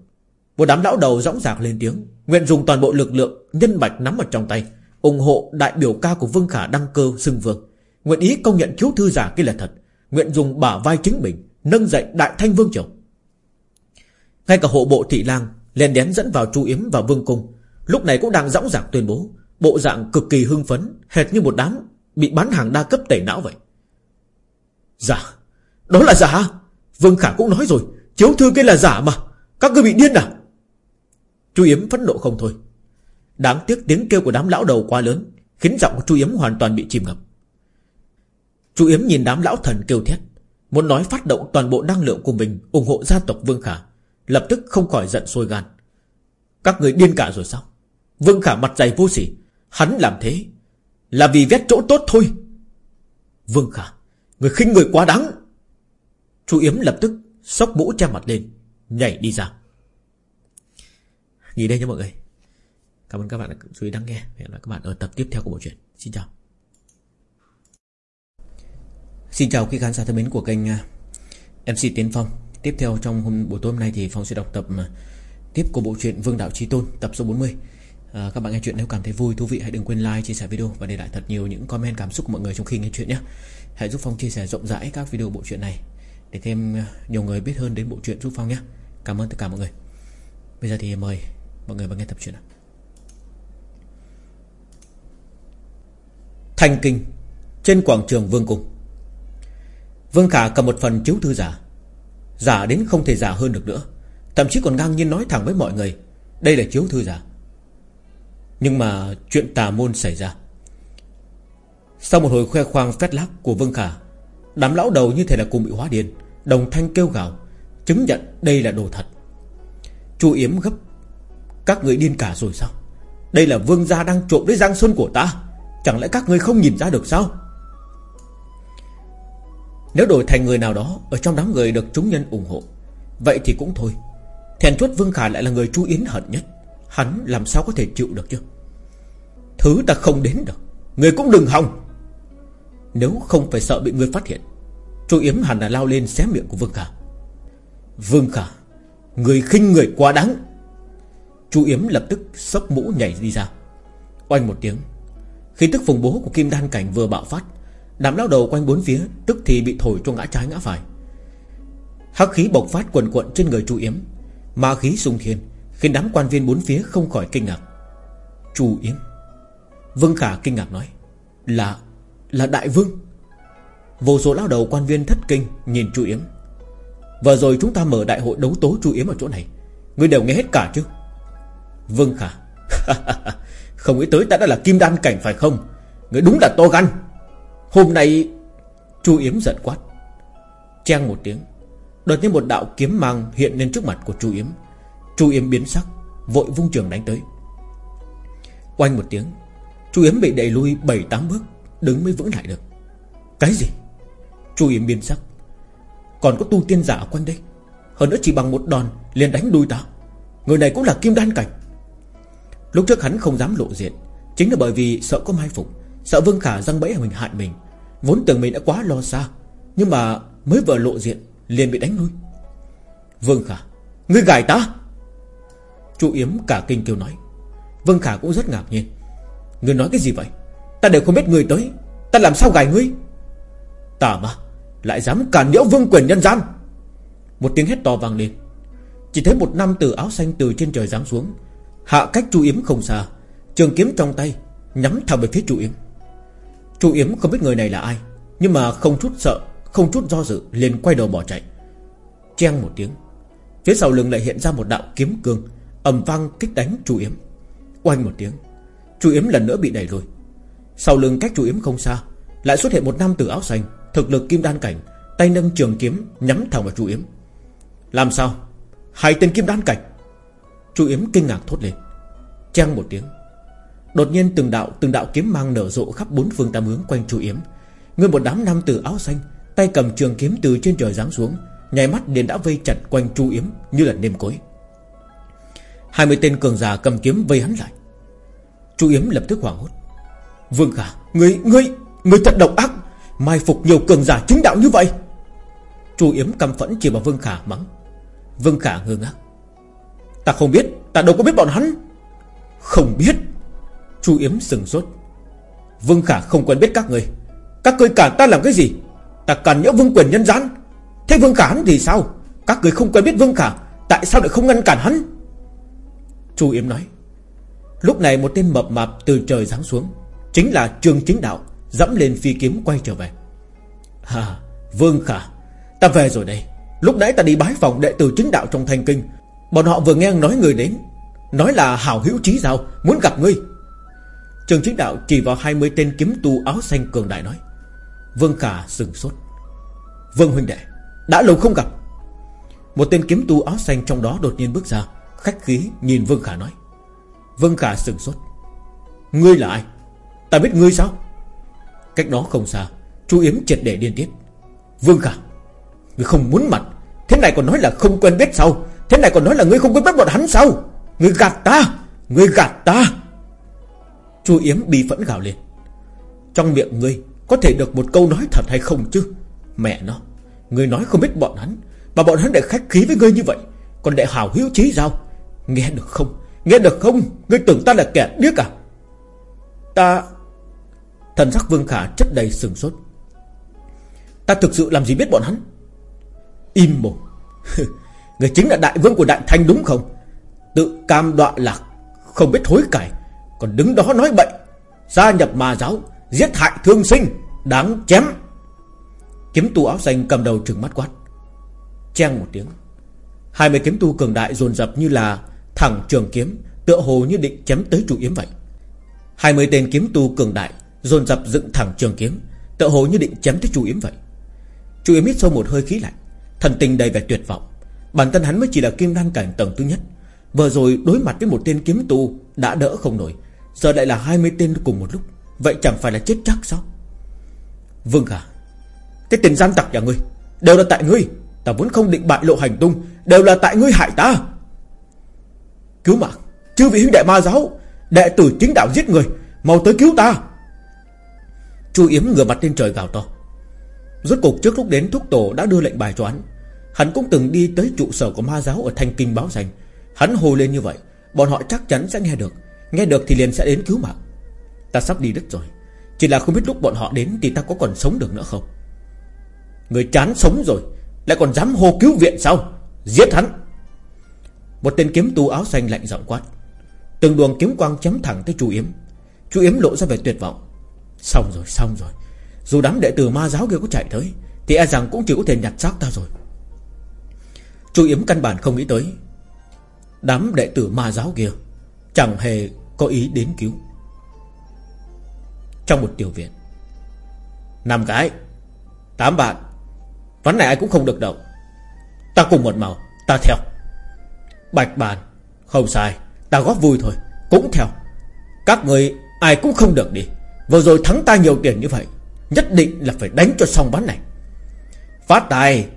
Một đám lão đầu dõng dạc lên tiếng, Nguyện dùng toàn bộ lực lượng nhân mạch nắm ở trong tay ủng hộ đại biểu ca của Vương Khả đăng cơ xưng vương. Nguyện ý công nhận chiếu thư giả kia là thật. Nguyện dùng bả vai chính mình, Nâng dậy đại thanh vương triều. Ngay cả hộ bộ thị lang lên đén dẫn vào chu yếm và vương cung, Lúc này cũng đang dõng dạc tuyên bố, Bộ dạng cực kỳ hưng phấn, Hệt như một đám bị bán hàng đa cấp tẩy não vậy. Giả? Đó là giả? Vương Khả cũng nói rồi Chiếu thư kia là giả mà, Các ngươi bị điên à? Chu Yếm phẫn nộ không thôi. Đáng tiếc tiếng kêu của đám lão đầu quá lớn, Khiến giọng của Chu Yếm hoàn toàn bị chìm ngập. Chu Yếm nhìn đám lão thần kêu thét, Muốn nói phát động toàn bộ năng lượng của mình ủng hộ gia tộc Vương Khả, Lập tức không khỏi giận sôi gan. Các người điên cả rồi sao? Vương Khả mặt dày vô sỉ, Hắn làm thế Là vì vét chỗ tốt thôi. Vương Khả, Người khinh người quá đáng. Chu Yếm lập tức sốc mũ che mặt lên, Nhảy đi ra. Nghỉ đây nha mọi người. Cảm ơn các bạn đã chú ý lắng nghe. Hẹn gặp lại các bạn ở tập tiếp theo của bộ truyện. Xin chào. Xin chào quý khán giả thân mến của kênh à, MC Tiến Phong. Tiếp theo trong hôm buổi tối hôm nay thì Phong sẽ đọc tập à, tiếp của bộ truyện Vương Đạo Trí Tôn tập số 40 à, Các bạn nghe chuyện nếu cảm thấy vui, thú vị hãy đừng quên like, chia sẻ video Và để lại thật nhiều những comment cảm xúc của mọi người trong khi nghe chuyện nhé. Hãy giúp Phong chia sẻ rộng rãi các video bộ truyện này Để thêm à, nhiều người biết hơn đến bộ truyện giúp Phong nhé. Cảm ơn tất cả mọi người. Bây giờ thì mời mọi người vào nghe tập truyện nào. Thanh Kinh, Trên quảng trường Vương Cung. Vương Khả cầm một phần chiếu thư giả. Giả đến không thể giả hơn được nữa. Thậm chí còn ngang nhiên nói thẳng với mọi người, Đây là chiếu thư giả. Nhưng mà chuyện tà môn xảy ra. Sau một hồi khoe khoang phét lác của Vương Khả, Đám lão đầu như thể là cùng bị hóa điên, Đồng thanh kêu gào, Chứng nhận đây là đồ thật. Chu Yếm gấp, Các người điên cả rồi sao? Đây là vương gia đang trộm lấy giang xuân của ta. Chẳng lẽ các người không nhìn ra được sao? Nếu đổi thành người nào đó, Ở trong đám người được chúng nhân ủng hộ, Vậy thì cũng thôi. Thèn chốt Vương Khả lại là người chú Yến hận nhất. Hắn làm sao có thể chịu được chứ? Thứ ta không đến được, Người cũng đừng hòng. Nếu không phải sợ bị người phát hiện, Chu Yếm hẳn là lao lên xé miệng của Vương Khả. Vương Khả, Người khinh người quá đáng. Chu Yếm lập tức sốc mũ nhảy đi ra. Oanh một tiếng khi tức phùng bố của Kim Đan Cảnh vừa bạo phát, Đám lao đầu quanh bốn phía Tức thì bị thổi cho ngã trái ngã phải. Hắc khí bộc phát quần quận trên người Chu Yếm, Ma khí sung thiên Khiến đám quan viên bốn phía không khỏi kinh ngạc. Chu Yếm? Vương Khả kinh ngạc nói, Là Là đại vương. Vô số lão đầu quan viên thất kinh Nhìn Chu Yếm. Vừa rồi chúng ta mở đại hội đấu tố Chu Yếm ở chỗ này, Ngươi đều nghe hết cả chứ? Vương Khả Không nghĩ tới ta đã là kim đan cảnh phải không? Người đúng là to gan. Hôm nay, Chu Yếm giận quát. Trang một tiếng, Đột nhiên một đạo kiếm mang hiện lên trước mặt của Chu Yếm. Chu Yếm biến sắc, Vội vung trường đánh tới. Oanh một tiếng, Chu Yếm bị đẩy lui 7-8 bước, Đứng mới vững lại được. Cái gì? Chu Yếm biến sắc. Còn có tu tiên giả ở quanh đây. Hơn nữa chỉ bằng một đòn liền đánh đuôi ta. Người này cũng là kim đan cảnh. Lúc trước hắn không dám lộ diện, Chính là bởi vì sợ có mai phục, Sợ Vương Khả răng bẫy mình, hại mình. Vốn tưởng mình đã quá lo xa, Nhưng mà mới vừa lộ diện, liền bị đánh lui. Vương Khả, Ngươi gài ta! Chu Yếm cả kinh kêu nói. Vương Khả cũng rất ngạc nhiên. Ngươi nói cái gì vậy? Ta đều không biết người tới, Ta làm sao gài ngươi? Tà mà Lại dám cản nhiễu vương quyền nhân gian! Một tiếng hét to vang lên. Chỉ thấy một nam tử áo xanh từ trên trời giáng xuống Hạ cách Chu Yếm không xa. Trường kiếm trong tay, Nhắm thẳng về phía Chu Yếm. Chu Yếm không biết người này là ai, Nhưng mà không chút sợ, Không chút do dự liền quay đầu bỏ chạy. Cheng một tiếng, Phía sau lưng lại hiện ra một đạo kiếm cương, ầm vang kích đánh Chu Yếm. Oanh một tiếng, Chu Yếm lần nữa bị đẩy lùi. Sau lưng cách Chu Yếm không xa, Lại xuất hiện một nam tử áo xanh, Thực lực kim đan cảnh, Tay nâng trường kiếm nhắm thẳng vào Chu Yếm. Làm sao? Hai tên kim đan cảnh Chu Yếm kinh ngạc thốt lên. Trang một tiếng. Đột nhiên từng đạo từng đạo kiếm mang nở rộ khắp bốn phương tám hướng quanh Chu Yếm. Người một đám nam tử áo xanh Tay cầm trường kiếm từ trên trời giáng xuống Nhảy mắt liền đã vây chặt quanh Chu Yếm Như là nêm cối. Hai mươi tên cường giả cầm kiếm vây hắn lại. Chu Yếm lập tức hoảng hốt. Vương Khả Ngươi, ngươi, ngươi thật độc ác Mai phục nhiều cường giả chính đạo như vậy. Chu Yếm căm phẫn chỉ vào Vương Khả mắng. Vương Khả ngơ ngác. Ta không biết, Ta đâu có biết bọn hắn. Không biết. Chu Yếm sừng sốt. Vương Khả không quen biết các người. Các người cản ta làm cái gì? Ta cản nhỡ vương quyền nhân gian. Thế Vương Khả hắn thì sao? Các người không quen biết Vương Khả, Tại sao lại không ngăn cản hắn? Chu Yếm nói. Lúc này một tên mập mạp từ trời giáng xuống, Chính là Trương Chính Đạo, Dẫm lên phi kiếm quay trở về. Hà Vương Khả, Ta về rồi đây. Lúc nãy ta đi bái phòng đệ tử chính đạo trong thanh kinh Bọn họ vừa nghe nói người đến, Nói là hảo hữu trí giao Muốn gặp ngươi. Trường chính đạo chỉ vào 20 tên kiếm tu áo xanh cường đại nói, Vương Khả sừng sốt. Vương huynh đệ, Đã lâu không gặp. Một tên kiếm tu áo xanh trong đó đột nhiên bước ra, Khách khí nhìn Vương Khả nói, Vương Khả sừng sốt. Ngươi là ai? Ta biết ngươi sao? Cách đó không xa, Chu Yếm triệt để điên tiết. Vương Khả, Ngươi không muốn mặt, Thế này còn nói là không quen biết sao Thế này còn nói là ngươi không quen bắt bọn hắn sao? Ngươi gạt ta, Ngươi gạt ta. Chu Yếm bi phẫn gào lên. Trong miệng ngươi Có thể được một câu nói thật hay không chứ? Mẹ nó Người nói không biết bọn hắn, Mà bọn hắn lại khách khí với ngươi như vậy, Còn lại hào hiếu chí sao? Nghe được không? Nghe được không? Ngươi tưởng ta là kẻ điếc à? Ta, Thần sắc Vương Khả chất đầy sừng sốt. Ta thực sự làm gì biết bọn hắn? Im mồm. Người chính là đại vương của đại thanh đúng không? Tự cam đoạ lạc Không biết hối cải, Còn đứng đó nói bậy. Gia nhập mà giáo, Giết hại thương sinh, Đáng chém. Kiếm tu áo xanh cầm đầu trừng mắt quát. Chen một tiếng. Hai mươi kiếm tu cường đại dồn dập như là Thẳng trường kiếm, Tựa hồ như định chém tới chủ yếm vậy. Hai mươi tên kiếm tu cường đại dồn dập dựng thẳng trường kiếm, Tựa hồ như định chém tới chủ yếm vậy. Chủ yếm hít sâu một hơi khí lạnh, Thần tình đầy vẻ tuyệt vọng. Bản thân hắn mới chỉ là kim đan cảnh tầng thứ nhất. Vừa rồi đối mặt với một tên kiếm tu Đã đỡ không nổi. Giờ lại là 20 tên cùng một lúc. Vậy chẳng phải là chết chắc sao? Vương Khả Cái tình gian tặc nhà ngươi Đều là tại ngươi. Ta vốn không định bại lộ hành tung, Đều là tại ngươi hại ta. Cứu mạng, Chư vị huynh đệ ma giáo, Đệ tử chính đạo giết người, Mau tới cứu ta. Chu Yếm ngửa mặt lên trời gào to. Rốt cuộc trước lúc đến thúc tổ đã đưa lệnh bài cho hắn. Hắn cũng từng đi tới trụ sở của ma giáo Ở Thanh Kinh báo danh. Hắn hồ lên như vậy, Bọn họ chắc chắn sẽ nghe được. Nghe được thì liền sẽ đến cứu mạng. Ta sắp đi đứt rồi. Chỉ là không biết lúc bọn họ đến Thì ta có còn sống được nữa không? Người chán sống rồi, Lại còn dám hô cứu viện sao? Giết hắn! Một tên kiếm tu áo xanh lạnh giọng quát. Từng luồng kiếm quang chém thẳng tới chu Yếm. Chu Yếm lộ ra vẻ tuyệt vọng. Xong rồi xong rồi. Dù đám đệ tử ma giáo kia có chạy tới, Thì e rằng cũng chỉ có thể nhặt xác ta rồi. Chu Yếm căn bản không nghĩ tới. Đám đệ tử ma giáo kia Chẳng hề có ý đến cứu. Trong một tiểu viện, Năm cái, Tám bạn Ván này ai cũng không được động. Ta cùng một màu, Ta theo. Bạch bàn, Không sai, Ta góp vui thôi, Cũng theo. Các người ai cũng không được đi. Vừa rồi thắng ta nhiều tiền như vậy, Nhất định là phải đánh cho xong ván này. Phát tài,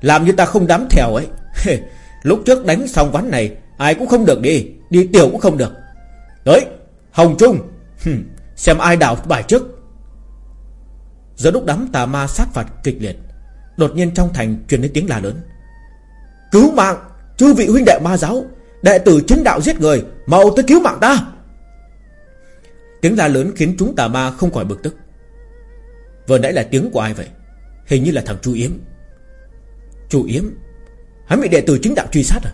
Làm như ta không đám theo ấy. Lúc trước đánh xong ván này, Ai cũng không được đi Đi tiểu cũng không được. Tới Hồng Trung Xem ai đảo bài trước. Giờ lúc đám tà ma sát phạt kịch liệt, Đột nhiên trong thành truyền đến tiếng la lớn. Cứu mạng, Chư vị huynh đệ ma giáo, Đệ tử chính đạo giết người, Mau tới cứu mạng ta. Tiếng la lớn khiến chúng tà ma không khỏi bực tức. Vừa nãy là tiếng của ai vậy? Hình như là thằng Chu Yếm. Chu Yếm Hắn bị đệ tử chính đạo truy sát à?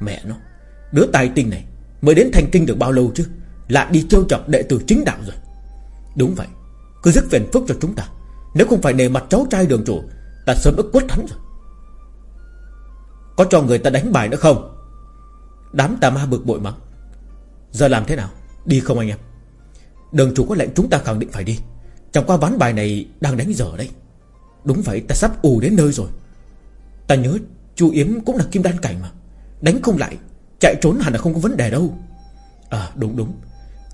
Mẹ nó, Đứa tài tinh này Mới đến thành kinh được bao lâu chứ? Lại đi trêu chọc đệ tử chính đạo rồi. Đúng vậy, Cứ rất phiền phức cho chúng ta. Nếu không phải nề mặt cháu trai đường chủ, Ta sớm ức quất hắn rồi. Có cho người ta đánh bài nữa không? Đám tà ma bực bội mắng. Giờ làm thế nào? Đi không anh em? Đường chủ có lệnh chúng ta khẳng định phải đi. Chẳng qua ván bài này đang đánh giờ đấy. Đúng vậy, ta sắp ù đến nơi rồi. Ta nhớ Chu Yếm cũng là kim đan cảnh mà. Đánh không lại, Chạy trốn hẳn là không có vấn đề đâu. À đúng đúng.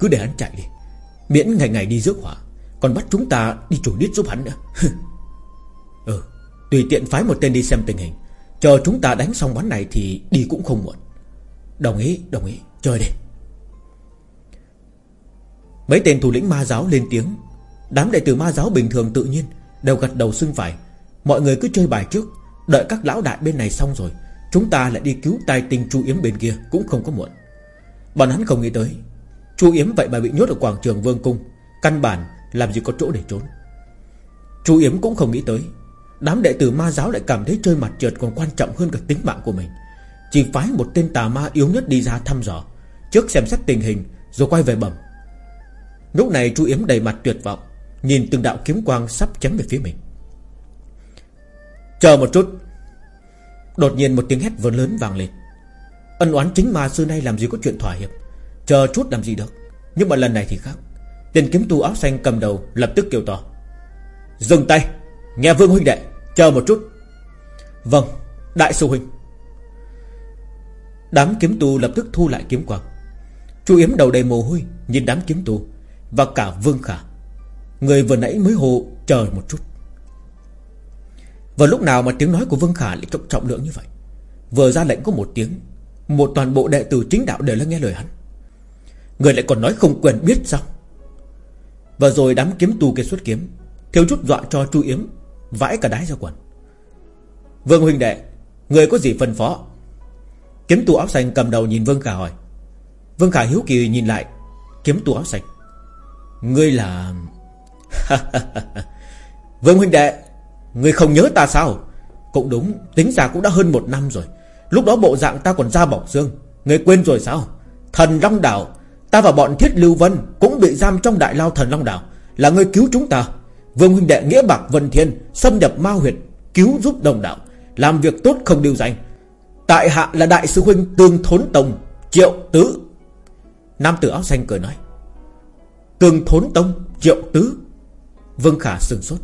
Cứ để hắn chạy đi. Miễn ngày ngày đi rước hỏa Còn bắt chúng ta đi chủ đít giúp hắn nữa. Ừ Tùy tiện phái một tên đi xem tình hình. Chờ chúng ta đánh xong bắn này thì đi cũng không muộn. Đồng ý đồng ý. Chơi đi. Mấy tên thủ lĩnh ma giáo lên tiếng. Đám đệ tử ma giáo bình thường tự nhiên, Đều gật đầu xưng phải. Mọi người cứ chơi bài trước. Đợi các lão đại bên này xong rồi, Chúng ta lại đi cứu tai tinh Chu Yếm bên kia, Cũng không có muộn. Bọn hắn không nghĩ tới, Chu Yếm vậy mà bị nhốt ở quảng trường Vương Cung, Căn bản làm gì có chỗ để trốn. Chu Yếm cũng không nghĩ tới, Đám đệ tử ma giáo lại cảm thấy chơi mặt trượt Còn quan trọng hơn cả tính mạng của mình. Chỉ phái một tên tà ma yếu nhất đi ra thăm dò, Trước xem xét tình hình Rồi quay về bẩm. Lúc này Chu Yếm đầy mặt tuyệt vọng, Nhìn từng đạo kiếm quang sắp chém về phía mình. Chờ một chút. Đột nhiên một tiếng hét vừa lớn vang lên. Ân oán chính ma xưa nay làm gì có chuyện thỏa hiệp. Chờ chút làm gì được. Nhưng mà lần này thì khác. Tên kiếm tu áo xanh cầm đầu lập tức kêu to. Dừng tay. Nghe vương huynh đệ, Chờ một chút. Vâng Đại sư huynh. Đám kiếm tu lập tức thu lại kiếm quang. Chu Yếm đầu đầy mồ hôi, Nhìn đám kiếm tu Và cả Vương Khả. Người vừa nãy mới hồ chờ một chút. Vào lúc nào mà tiếng nói của Vương Khả lại trọng trọng lượng như vậy? Vừa ra lệnh có một tiếng, Một toàn bộ đệ tử chính đạo đều là nghe lời hắn. Người lại còn nói không quyền biết sao? Và rồi đám kiếm tu kia xuất kiếm Thiếu chút dọa cho Chu Yếm, Vãi cả đái ra quần. Vương huynh đệ, Người có gì phân phó? Kiếm tu áo xanh cầm đầu nhìn Vương Khả hỏi. Vương Khả hiếu kỳ nhìn lại, Kiếm tu áo xanh. Ngươi là Vương huynh đệ Ngươi không nhớ ta sao? Cũng đúng, Tính ra cũng đã hơn một năm rồi. Lúc đó bộ dạng ta còn da bọc xương. Ngươi quên rồi sao? Thần Long Đảo. Ta và bọn Thiết Lưu Vân Cũng bị giam trong đại lao thần Long Đảo. Là ngươi cứu chúng ta. Vương huynh đệ nghĩa bạc Vân Thiên Xâm nhập ma huyệt Cứu giúp đồng đạo Làm việc tốt không điều danh. Tại hạ là đại sư huynh Tương Thốn Tông, Triệu Tứ. Nam tử áo xanh cười nói. Tương Thốn Tông, Triệu Tứ. Vương Khả sừng sốt.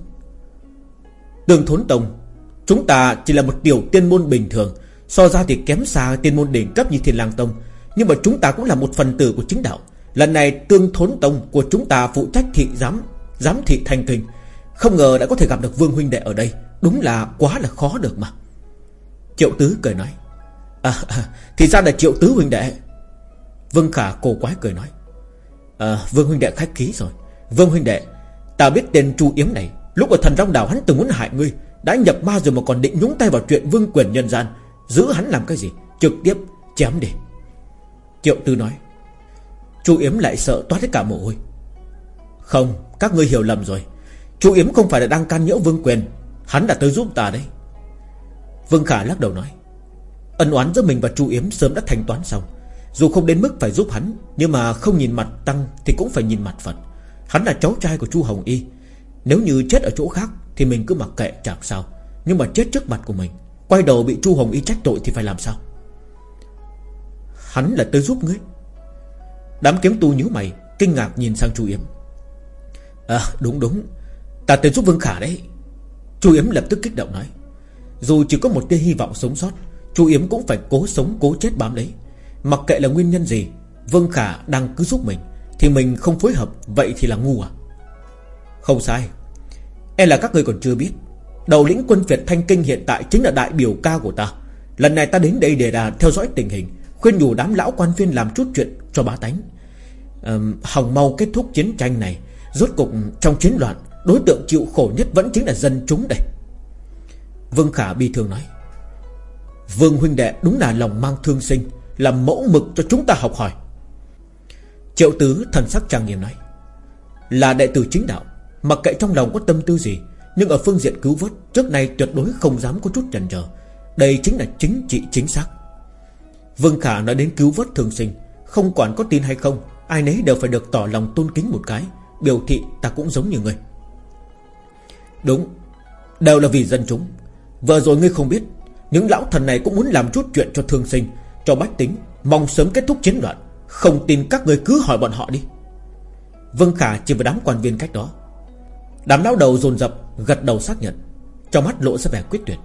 Tương Thốn Tông Chúng ta chỉ là một tiểu tiên môn bình thường So ra thì kém xa tiên môn đỉnh cấp như Thiên Lang Tông. Nhưng mà chúng ta cũng là một phần tử của chính đạo. Lần này Tương Thốn Tông của chúng ta phụ trách thị giám Giám thị thanh kinh. Không ngờ đã có thể gặp được Vương Huynh Đệ ở đây. Đúng là quá là khó được mà. Triệu Tứ cười nói. À, à thì ra là Triệu Tứ Huynh Đệ. Vương Khả cổ quái cười nói. À, Vương Huynh Đệ khách khí rồi. Vương Huynh Đệ Ta biết tên Chu Yếm này Lúc ở thần Long Đảo hắn từng muốn hại ngươi, Đã nhập ma rồi mà còn định nhúng tay vào chuyện vương quyền nhân gian, Giữ hắn làm cái gì? Trực tiếp chém đi. Triệu Tư nói, Chu Yếm lại sợ toát hết cả mồ hôi. Không, các ngươi hiểu lầm rồi. Chu Yếm không phải là đang can nhiễu vương quyền, Hắn đã tới giúp ta đấy. Vương Khả lắc đầu nói, Ân oán giữa mình và Chu Yếm sớm đã thanh toán xong. Dù không đến mức phải giúp hắn, Nhưng mà không nhìn mặt Tăng Thì cũng phải nhìn mặt Phật. Hắn là cháu trai của Chu Hồng Y nếu như chết ở chỗ khác Thì mình cứ mặc kệ chẳng sao. Nhưng mà chết trước mặt của mình, Quay đầu bị Chu Hồng Y trách tội thì phải làm sao? Hắn là tới giúp ngươi. Đám kiếm tu nhíu mày, Kinh ngạc nhìn sang Chu Yếm. À đúng đúng. Ta tới giúp Vương Khả đấy. Chu Yếm lập tức kích động nói. Dù chỉ có một tia hy vọng sống sót, Chu Yếm cũng phải cố sống, cố chết bám lấy. Mặc kệ là nguyên nhân gì, Vương Khả đang cứ giúp mình, Thì mình không phối hợp, Vậy thì là ngu à? Không sai. E là các người còn chưa biết Đầu lĩnh quân Việt Thanh Kinh hiện tại Chính là đại biểu ca của ta. Lần này ta đến đây để là theo dõi tình hình Khuyên nhủ đám lão quan viên làm chút chuyện cho bá tánh. À, Hồng mau kết thúc chiến tranh này Rốt cục trong chiến loạn Đối tượng chịu khổ nhất vẫn chính là dân chúng đây. Vương Khả bi thương nói Vương huynh đệ đúng là lòng mang thương sinh Làm mẫu mực cho chúng ta học hỏi. Triệu tứ thần sắc trang nghiêm nói Là đệ tử chính đạo Mặc kệ trong lòng có tâm tư gì, Nhưng ở phương diện cứu vớt, Trước nay tuyệt đối không dám có chút chần chờ. Đây chính là chính trị chính xác. Vương Khả nói đến cứu vớt thường sinh, Không quản có tin hay không, Ai nấy đều phải được tỏ lòng tôn kính một cái, Biểu thị ta cũng giống như người. Đúng, Đều là vì dân chúng. Vừa rồi ngươi không biết, Những lão thần này cũng muốn làm chút chuyện cho thương sinh, Cho bách tính, Mong sớm kết thúc chiến loạn, Không tin các ngươi cứ hỏi bọn họ đi. Vương Khả chỉ với đám quan viên cách đó. Đám lão đầu dồn dập, Gật đầu xác nhận. Trong mắt lộ ra vẻ quyết tuyệt.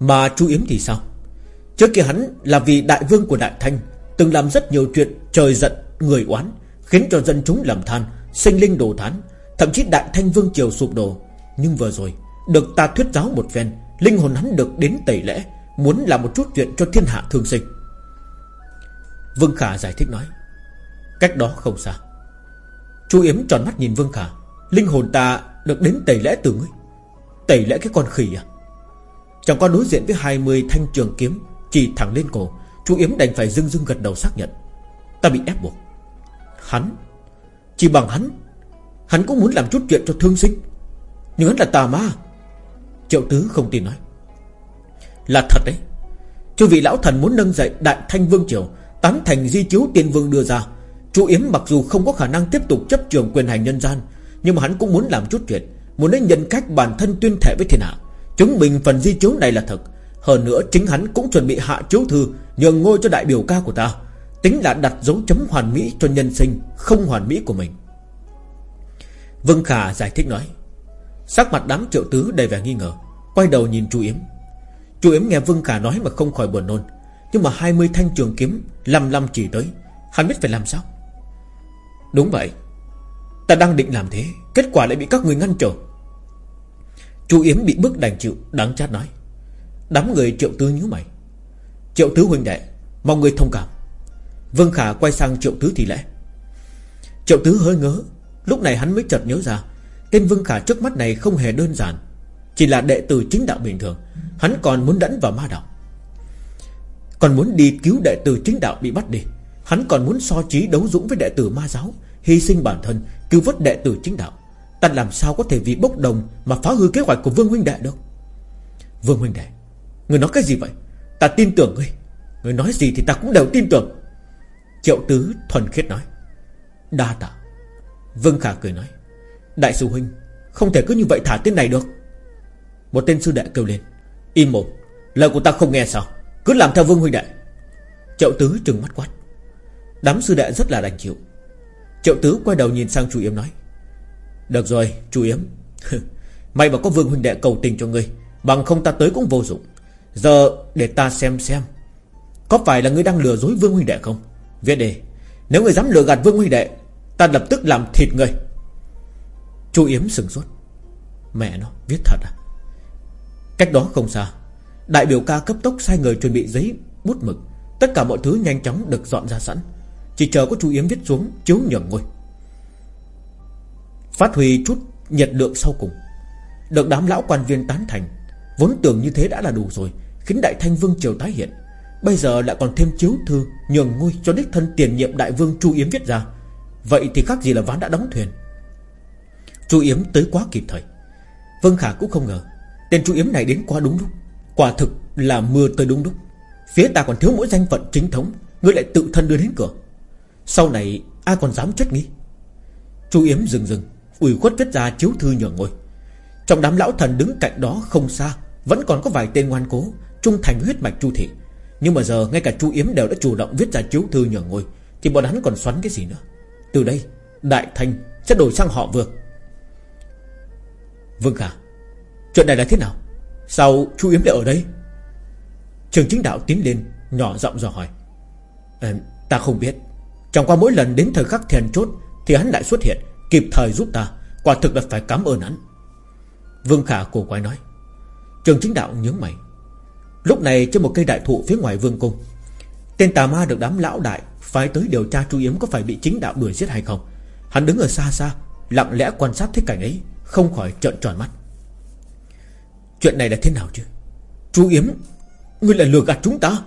Mà chú Yếm thì sao? Trước kia hắn là vì đại vương của Đại Thanh, Từng làm rất nhiều chuyện trời giận, Người oán, Khiến cho dân chúng lầm than, Sinh linh đồ thán, Thậm chí Đại Thanh Vương Triều sụp đổ. Nhưng vừa rồi, Được ta thuyết giáo một phen, Linh hồn hắn được đến tẩy lễ, Muốn làm một chút chuyện cho thiên hạ thương sinh. Vương Khả giải thích nói. Cách đó không xa. Chu Yếm tròn mắt nhìn Vương Khả. Linh hồn ta được đến tẩy lễ từ ngươi. Tẩy lễ cái con khỉ à? Chẳng qua đối diện với 20 thanh trường kiếm, Chỉ thẳng lên cổ Chu Yếm đành phải dưng dưng gật đầu xác nhận. Ta bị ép buộc. Hắn? Chỉ bằng hắn? Hắn cũng muốn làm chút chuyện cho thương sinh. Nhưng hắn là tà ma. Triệu tứ không tin nói. Là thật đấy. Chu vị lão thần muốn nâng dậy đại thanh vương triều, Tán thành di chiếu tiên vương đưa ra. Chu Yếm mặc dù không có khả năng tiếp tục chấp trường quyền hành nhân gian nhưng mà hắn cũng muốn làm chút chuyện, Muốn lấy nhân cách bản thân tuyên thệ với thiên hạ. Chứng minh phần di chiếu này là thật. Hơn nữa, chính hắn cũng chuẩn bị hạ chiếu thư, Nhường ngôi cho đại biểu ca của ta. Tính là đặt dấu chấm hoàn mỹ cho nhân sinh, Không hoàn mỹ của mình. Vương Khả giải thích nói, Sắc mặt đám triệu tứ đầy vẻ nghi ngờ, Quay đầu nhìn chú Yếm. Chú Yếm nghe Vương Khả nói mà không khỏi buồn nôn. Nhưng mà 20 thanh trường kiếm Lăm lăm chỉ tới, Hắn biết phải làm sao? Đúng vậy. Ta đang định làm thế, Kết quả lại bị các người ngăn trở. Chú Yếm bị bức đành chịu, Đáng chát nói. Đám người triệu tứ nhíu mày. Triệu tứ huynh đệ Mong người thông cảm. Vương Khả quay sang triệu tứ thì lẽ. Triệu tứ hơi ngớ, Lúc này hắn mới chợt nhớ ra, Tên Vương Khả trước mắt này không hề đơn giản, Chỉ là đệ tử chính đạo bình thường. Hắn còn muốn đẫn vào ma đạo. Còn muốn đi cứu đệ tử chính đạo bị bắt đi, Hắn còn muốn so trí đấu dũng với đệ tử ma giáo Hy sinh bản thân, Cứu vớt đệ tử chính đạo. Ta làm sao có thể vì bốc đồng Mà phá hư kế hoạch của Vương Huynh Đệ được Vương Huynh Đệ, Người nói cái gì vậy? Ta tin tưởng ngươi. Người nói gì thì ta cũng đều tin tưởng. Triệu Tứ thuần khiết nói. Đa tạ. Vương Khả cười nói. Đại sư Huynh, Không thể cứ như vậy thả tên này được. Một tên sư đệ kêu lên. Im một Lời của ta không nghe sao? Cứ làm theo Vương Huynh Đệ. Triệu Tứ trừng mắt quát. Đám sư đệ rất là đành chịu. Triệu Tứ quay đầu nhìn sang chủ Yếm nói, Được rồi chủ Yếm. May mà có Vương Huynh Đệ cầu tình cho ngươi, Bằng không ta tới cũng vô dụng. Giờ để ta xem xem, Có phải là ngươi đang lừa dối Vương Huynh Đệ không? Viết đề Nếu ngươi dám lừa gạt Vương Huynh Đệ, Ta lập tức làm thịt ngươi. Chú Yếm sừng sốt. Mẹ nó, viết thật à? Cách đó không xa, Đại biểu ca cấp tốc sai người chuẩn bị giấy bút mực, Tất cả mọi thứ nhanh chóng được dọn ra sẵn. Chỉ chờ có chú Yếm viết xuống, Chiếu nhường ngôi. Phát huy chút nhiệt lượng sau cùng, Được đám lão quan viên tán thành. Vốn tưởng như thế đã là đủ rồi, Khiến đại thanh vương triều tái hiện. Bây giờ lại còn thêm chiếu thư Nhường ngôi cho đích thân tiền nhiệm đại vương Chu Yếm viết ra. Vậy thì khác gì là ván đã đóng thuyền? Chu Yếm tới quá kịp thời. Vương Khả cũng không ngờ, Tên Chu Yếm này đến quá đúng lúc. Quả thực là mưa tới đúng lúc. Phía ta còn thiếu mỗi danh phận chính thống, Ngươi lại tự thân đưa đến cửa. Sau này ai còn dám chất nghi? Chu Yếm dừng dừng ủy khuất viết ra chiếu thư nhường ngôi Trong đám lão thần đứng cạnh đó không xa Vẫn còn có vài tên ngoan cố Trung thành huyết mạch Chu Thị. Nhưng mà giờ ngay cả Chu Yếm đều đã chủ động viết ra chiếu thư nhường ngôi Thì bọn hắn còn xoắn cái gì nữa? Từ đây Đại Thanh sẽ đổi sang họ Vương. Vương Khả Chuyện này là thế nào? Sao Chu Yếm lại ở đây? Trường chính đạo tiến lên Nhỏ giọng dò hỏi. À, Ta không biết. Trong qua mỗi lần đến thời khắc then chốt Thì hắn lại xuất hiện, Kịp thời giúp ta. Quả thực là phải cảm ơn hắn. Vương Khả cổ quái nói. Trường chính đạo nhướng mày. Lúc này trên một cây đại thụ phía ngoài vương cung, Tên tà ma được đám lão đại Phái tới điều tra Chu Yếm có phải bị chính đạo đuổi giết hay không. Hắn đứng ở xa xa, Lặng lẽ quan sát thế cảnh ấy, Không khỏi trợn tròn mắt. Chuyện này là thế nào chứ? Chu Yếm, Ngươi là lừa gạt chúng ta.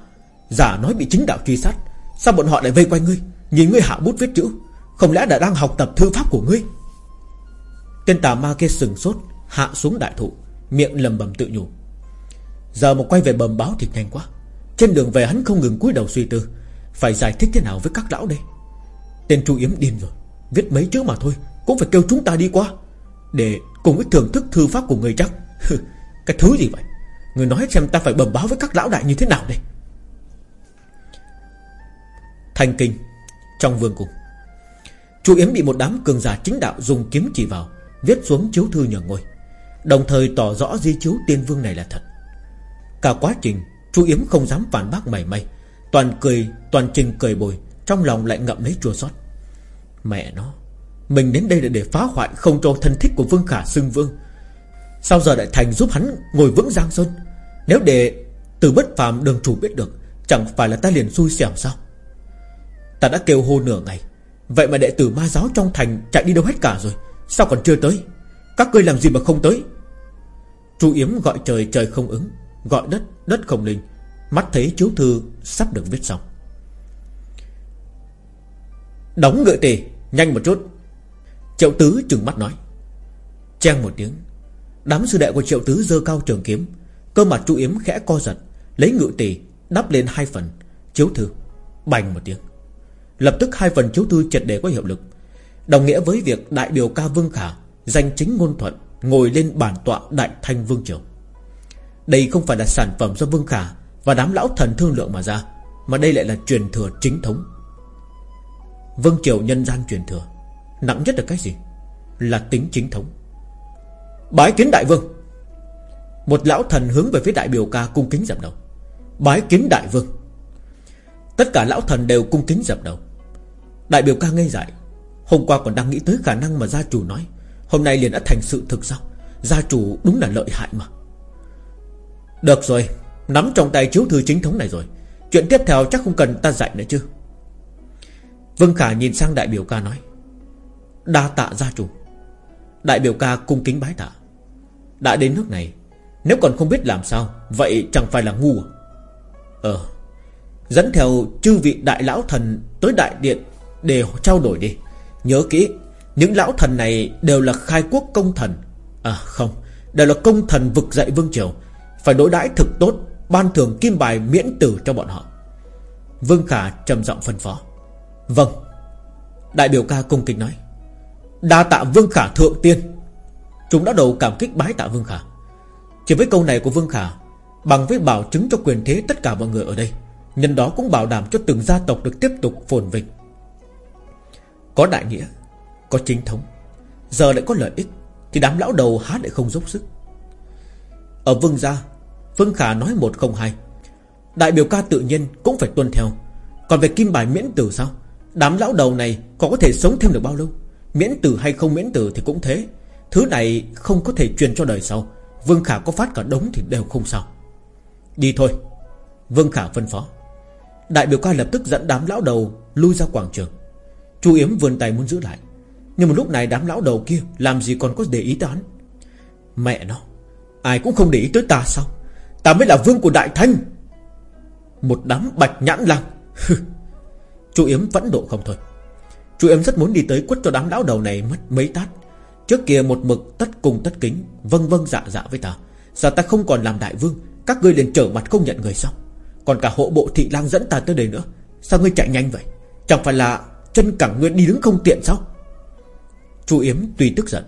Giả nói bị chính đạo truy sát, Sao bọn họ lại vây quanh ngươi? Nhìn ngươi hạ bút viết chữ, Không lẽ đã đang học tập thư pháp của ngươi? Tên tà ma kia sừng sốt, Hạ xuống đại thụ, Miệng lầm bầm tự nhủ. Giờ mà quay về bầm báo thì nhanh quá. Trên đường về hắn không ngừng cúi đầu suy tư, Phải giải thích thế nào với các lão đây? Tên Chu Yếm điên rồi, Viết mấy chữ mà thôi, Cũng phải kêu chúng ta đi qua, Để cùng với thưởng thức thư pháp của người chắc Cái thứ gì vậy? Người nói xem ta phải bẩm báo với các lão đại như thế nào đây? Thành kinh trong vương cung. Chu Yếm bị một đám cường giả chính đạo dùng kiếm chỉ vào, Viết xuống chiếu thư nhờ ngôi, Đồng thời tỏ rõ di chiếu tiên vương này là thật. Cả quá trình, Chu Yếm không dám phản bác mảy may, Toàn cười, Toàn trình cười bồi, Trong lòng lại ngậm lấy chua xót. Mẹ nó, Mình đến đây là để phá hoại không cho thân thích của Vương Khả xưng vương. Sao giờ đại thành giúp hắn ngồi vững Giang Sơn? Nếu để từ bất phàm đường chủ biết được, Chẳng phải là ta liền xui xẻo sao? Ta đã kêu hô nửa ngày. Vậy mà đệ tử ma giáo trong thành chạy đi đâu hết cả rồi? Sao còn chưa tới? Các ngươi làm gì mà không tới? Chu Yếm gọi trời trời không ứng. Gọi đất đất không linh. Mắt thấy chiếu thư sắp được viết xong. Đóng ngựa tề, Nhanh một chút. Triệu tứ trừng mắt nói. Trang một tiếng. Đám sư đệ của triệu tứ dơ cao trường kiếm. Cơ mặt chu yếm khẽ co giật, Lấy ngự tề đắp lên hai phần. Chiếu thư, Bành một tiếng. Lập tức hai phần chiếu thư triệt để có hiệu lực. Đồng nghĩa với việc đại biểu ca Vương Khả Danh chính ngôn thuận, Ngồi lên bản tọa đại thanh Vương Triều. Đây không phải là sản phẩm do Vương Khả Và đám lão thần thương lượng mà ra, Mà đây lại là truyền thừa chính thống. Vương Triều nhân gian truyền thừa, Nặng nhất là cái gì? Là tính chính thống. Bái kiến đại vương. Một lão thần hướng về phía đại biểu ca cung kính dập đầu. Bái kiến đại vương. Tất cả lão thần đều cung kính dập đầu. Đại biểu ca ngây dại. Hôm qua còn đang nghĩ tới khả năng mà gia chủ nói. Hôm nay liền đã thành sự thực sao? Gia chủ đúng là lợi hại mà. Được rồi, Nắm trong tay chiếu thư chính thống này rồi. Chuyện tiếp theo chắc không cần ta dạy nữa chứ. Vương Khả nhìn sang đại biểu ca nói. Đa tạ gia chủ. Đại biểu ca cung kính bái tạ. Đã đến nước này, Nếu còn không biết làm sao, Vậy chẳng phải là ngu à? Ờ Dẫn theo chư vị đại lão thần Tới đại điện để trao đổi đi. Nhớ kỹ, Những lão thần này đều là khai quốc công thần. À không, Đều là công thần vực dậy vương triều. Phải đối đãi thực tốt, Ban thưởng kim bài miễn tử cho bọn họ. Vương Khả trầm giọng phân phó. Vâng Đại biểu ca cung kính nói. Đa tạ Vương Khả thượng tiên. Chúng đã đầu cảm kích bái tạ Vương Khả. Chỉ với câu này của Vương Khả, Bằng với bảo chứng cho quyền thế tất cả mọi người ở đây, Nhân đó cũng bảo đảm cho từng gia tộc được tiếp tục phồn vinh. Có đại nghĩa, Có chính thống, Giờ lại có lợi ích, Thì đám lão đầu há lại không dốc sức. Ở Vương gia Vương Khả nói một không hai, Đại biểu ca tự nhiên cũng phải tuân theo. Còn về kim bài miễn tử sao? Đám lão đầu này có có thể sống thêm được bao lâu? Miễn tử hay không miễn tử thì cũng thế. Thứ này không có thể truyền cho đời sau. Vương Khả có phát cả đống thì đều không sao. Đi thôi, Vương Khả phân phó. Đại biểu ca lập tức dẫn đám lão đầu Lui ra quảng trường. Chu Yếm vươn tay muốn giữ lại. Nhưng mà lúc này đám lão đầu kia Làm gì còn có để ý tới hắn? Mẹ nó, Ai cũng không để ý tới ta sao? Ta mới là vương của Đại Thanh. Một đám bạch nhãn lăng Chu Yếm vẫn độ không thôi. Chu Yếm rất muốn đi tới quất cho đám lão đầu này mất mấy tát. Trước kia một mực tất cùng tất kính Vâng vâng dạ dạ với ta. Giờ ta không còn làm đại vương? Các ngươi liền trở mặt không nhận người sao? Còn cả hộ bộ thị lang dẫn ta tới đây nữa. Sao ngươi chạy nhanh vậy? Chẳng phải là chân cẳng ngươi đi đứng không tiện sao? Chu Yếm tuy tức giận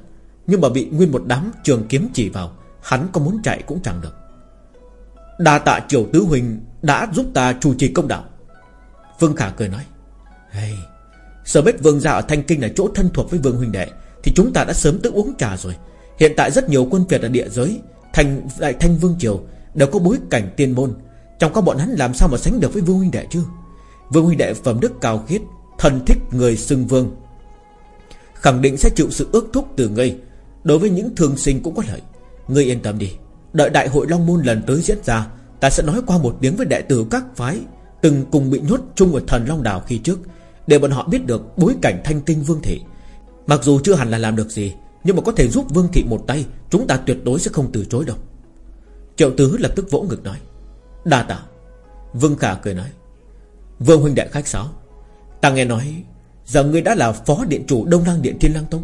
Nhưng mà bị nguyên một đám trường kiếm chỉ vào Hắn có muốn chạy cũng chẳng được. Đa tạ triều tứ huynh Đã giúp ta chủ trì công đạo. Vương Khả cười nói hey, Sở biết vương gia ở Thanh Kinh là chỗ thân thuộc với vương huynh đệ Thì chúng ta đã sớm tự uống trà rồi. Hiện tại rất nhiều quân Việt ở địa giới Thành đại thanh vương triều Đều có bối cảnh tiên môn. Trong các bọn hắn làm sao mà sánh được với vương huynh đệ chứ? Vương huynh đệ phẩm đức cao khiết Thần thích người xưng vương. Khẳng định sẽ chịu sự ước thúc từ ngươi. Đối với những thương sinh cũng có lợi. Ngươi yên tâm đi. Đợi đại hội Long Môn lần tới diễn ra, Ta sẽ nói qua một tiếng với đệ tử các phái, Từng cùng bị nhốt chung ở thần Long Đảo khi trước, Để bọn họ biết được bối cảnh thanh tinh vương thị. Mặc dù chưa hẳn là làm được gì, Nhưng mà có thể giúp vương thị một tay, Chúng ta tuyệt đối sẽ không từ chối đâu. Triệu tứ lập tức vỗ ngực nói, Đa tạ. Vương Khả cười nói, Vương huynh đệ khách sáo Ta nghe nói, Giờ ngươi đã là phó điện chủ Đông Lang Điện Thiên Lang Tông.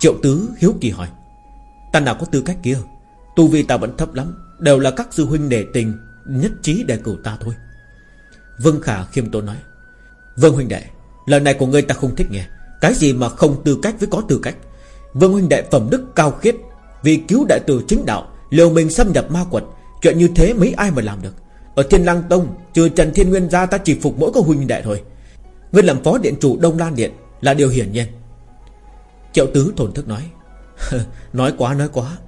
Triệu tứ hiếu kỳ hỏi, Ta nào có tư cách kia? Tu vi ta vẫn thấp lắm, Đều là các sư huynh đệ tình, Nhất trí đề cử ta thôi. Vương Khả khiêm tốn nói, Vương huynh đệ Lần này của ngươi ta không thích nghe. Cái gì mà không tư cách với có tư cách? Vương huynh đệ phẩm đức cao khiết, Vì cứu đại tử chính đạo, Liều mình xâm nhập ma quật, Chuyện như thế mấy ai mà làm được? Ở Thiên Lang Tông, Trừ Trần Thiên Nguyên ra ta chỉ phục mỗi có huynh đệ thôi. Ngươi làm phó điện chủ Đông Lan Điện Là điều hiển nhiên. Triệu tứ thổn thức nói Nói quá nói quá.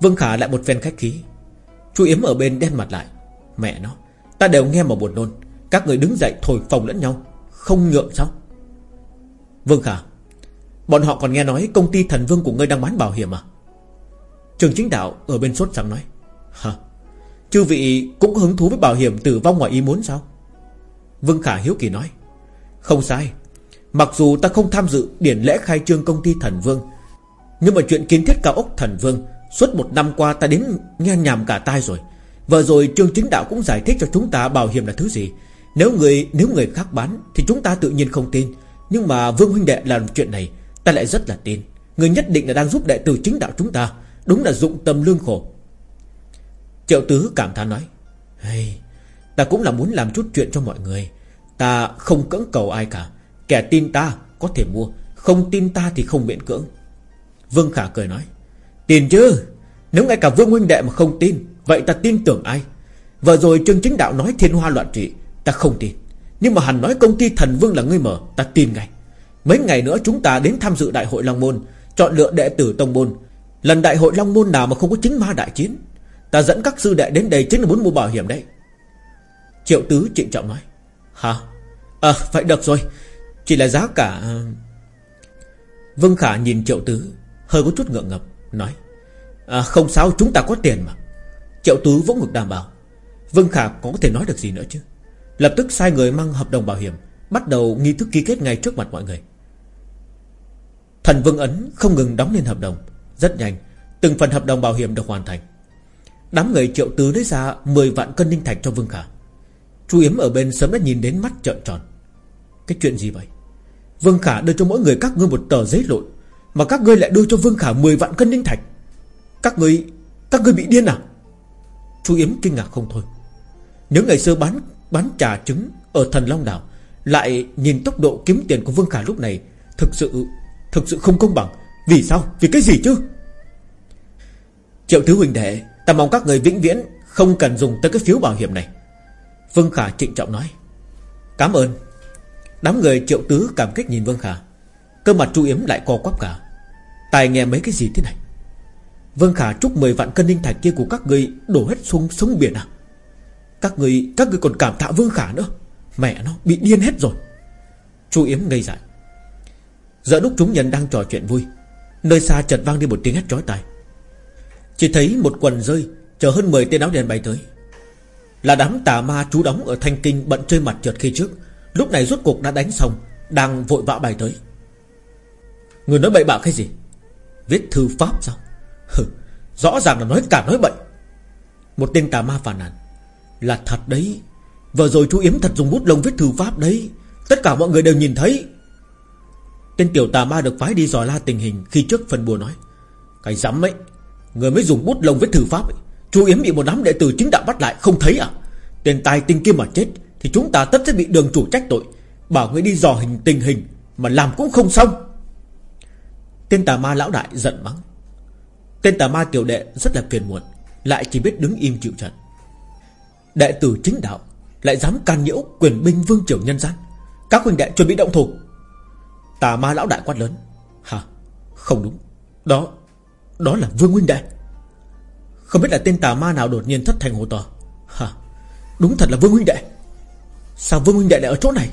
Vương Khả lại một phen khách khí. Chú Yếm ở bên đen mặt lại. Mẹ nó, Ta đều nghe mà buồn nôn. Các người đứng dậy thổi phòng lẫn nhau, Không nhượng sao? Vương Khả, Bọn họ còn nghe nói công ty thần vương của ngươi đang bán bảo hiểm à? Trường chính đạo ở bên sốt sáng nói, Hả? Chư vị cũng có hứng thú với bảo hiểm tử vong ngoài ý muốn sao? Vương Khả hiếu kỳ nói, Không sai. Mặc dù ta không tham dự điển lễ khai trương công ty thần vương, Nhưng mà chuyện kiến thiết cao ốc thần vương, Suốt một năm qua ta đến nghe nhàm cả tai rồi. Vừa rồi trương chính đạo cũng giải thích cho chúng ta bảo hiểm là thứ gì. Nếu người nếu người khác bán Thì chúng ta tự nhiên không tin. Nhưng mà Vương huynh đệ làm chuyện này, Ta lại rất là tin. Người nhất định là đang giúp đệ tử chính đạo chúng ta. Đúng là dụng tâm lương khổ. Triệu tứ cảm thán nói hey, Ta cũng là muốn làm chút chuyện cho mọi người. Ta không cưỡng cầu ai cả. Kẻ tin ta có thể mua Không tin ta thì không miễn cưỡng. Vương Khả cười nói Tin chứ. Nếu ngay cả Vương Huynh Đệ mà không tin Vậy ta tin tưởng ai? Vừa rồi Trương Chính Đạo nói thiên hoa loạn trị Ta không tin. Nhưng mà hắn nói công ty thần vương là ngươi mở Ta tin ngay. Mấy ngày nữa chúng ta đến tham dự đại hội Long Môn Chọn lựa đệ tử Tông Môn. Lần đại hội Long Môn nào mà không có chính ma đại chiến Ta dẫn các sư đệ đến đây chính là muốn mua bảo hiểm đấy. Triệu Tứ trịnh trọng nói. Hả? À vậy được rồi. Chỉ là giá cả. Vương Khả nhìn Triệu Tứ Hơi có chút ngượng ngập Nói. À, Không sao chúng ta có tiền mà. Triệu Tứ vỗ ngực đảm bảo. Vương Khả có thể nói được gì nữa chứ? Lập tức sai người mang hợp đồng bảo hiểm Bắt đầu nghi thức ký kết ngay trước mặt mọi người. Thần Vương Ấn không ngừng đóng lên hợp đồng. Rất nhanh Từng phần hợp đồng bảo hiểm được hoàn thành. Đám người triệu tứ lấy ra 10 vạn cân ninh thạch cho Vương Khả. Chú Yếm ở bên sớm đã nhìn đến mắt trợn tròn. Cái chuyện gì vậy? Vương Khả đưa cho mỗi người các ngươi một tờ giấy lộn, Mà các ngươi lại đưa cho Vương Khả 10 vạn cân ninh thạch. Các ngươi Các ngươi bị điên à? Chú Yếm kinh ngạc không thôi. Những ngày xưa bán bán trà trứng Ở thần Long Đảo, Lại nhìn tốc độ kiếm tiền của Vương Khả lúc này Thực sự Thực sự không công bằng. Vì sao? Vì cái gì chứ? Triệu Thứ Huỳnh Đệ Ta mong các người vĩnh viễn Không cần dùng tới cái phiếu bảo hiểm này. Vương Khả trịnh trọng nói. Cảm ơn. Đám người triệu tứ cảm kích nhìn Vương Khả. Cơ mặt chu yếm lại co quắp cả. Tài nghe mấy cái gì thế này? Vương Khả chúc 10 vạn cân ninh thạch kia của các người Đổ hết xuống sống biển à? Các người các người còn cảm tạ Vương Khả nữa. Mẹ nó, bị điên hết rồi. Chu Yếm ngây dại. Giữa lúc chúng nhân đang trò chuyện vui, Nơi xa chợt vang đi một tiếng hét chói tai. Chỉ thấy một quần rơi Chờ hơn 10 tên áo đèn bay tới. Là đám tà ma trú đóng ở Thanh Kinh Bận chơi mặt trượt khi trước Lúc này rốt cuộc đã đánh xong Đang vội vã bay tới. Người nói bậy bạ cái gì? Viết thư pháp sao? Hừ, Rõ ràng là nói cả nói bậy. Một tên tà ma phản nàn. Là thật đấy Vừa rồi chú Yếm thật dùng bút lông viết thư pháp đấy Tất cả mọi người đều nhìn thấy. Tên tiểu tà ma được phái đi dò la tình hình Khi trước phần bùa nói. Cái dám ấy Người mới dùng bút lông với thư pháp ấy. Chú Yếm bị một đám đệ tử chính đạo bắt lại, Không thấy à? Tên tài tinh kia mà chết, Thì chúng ta tất sẽ bị đường chủ trách tội. Bảo người đi dò hình tình hình, Mà làm cũng không xong. Tên tà ma lão đại giận mắng. Tên tà ma tiểu đệ rất là phiền muộn, Lại chỉ biết đứng im chịu trận. Đệ tử chính đạo Lại dám can nhiễu quyền binh vương triều nhân gian. Các huynh đệ chuẩn bị động thủ. Tà ma lão đại quát lớn. Hả? Không đúng. Đó đó là vương huynh đệ. Không biết là tên tà ma nào đột nhiên thất thành hồ to. Hả? Đúng thật là vương huynh đệ. Sao vương huynh đệ lại ở chỗ này?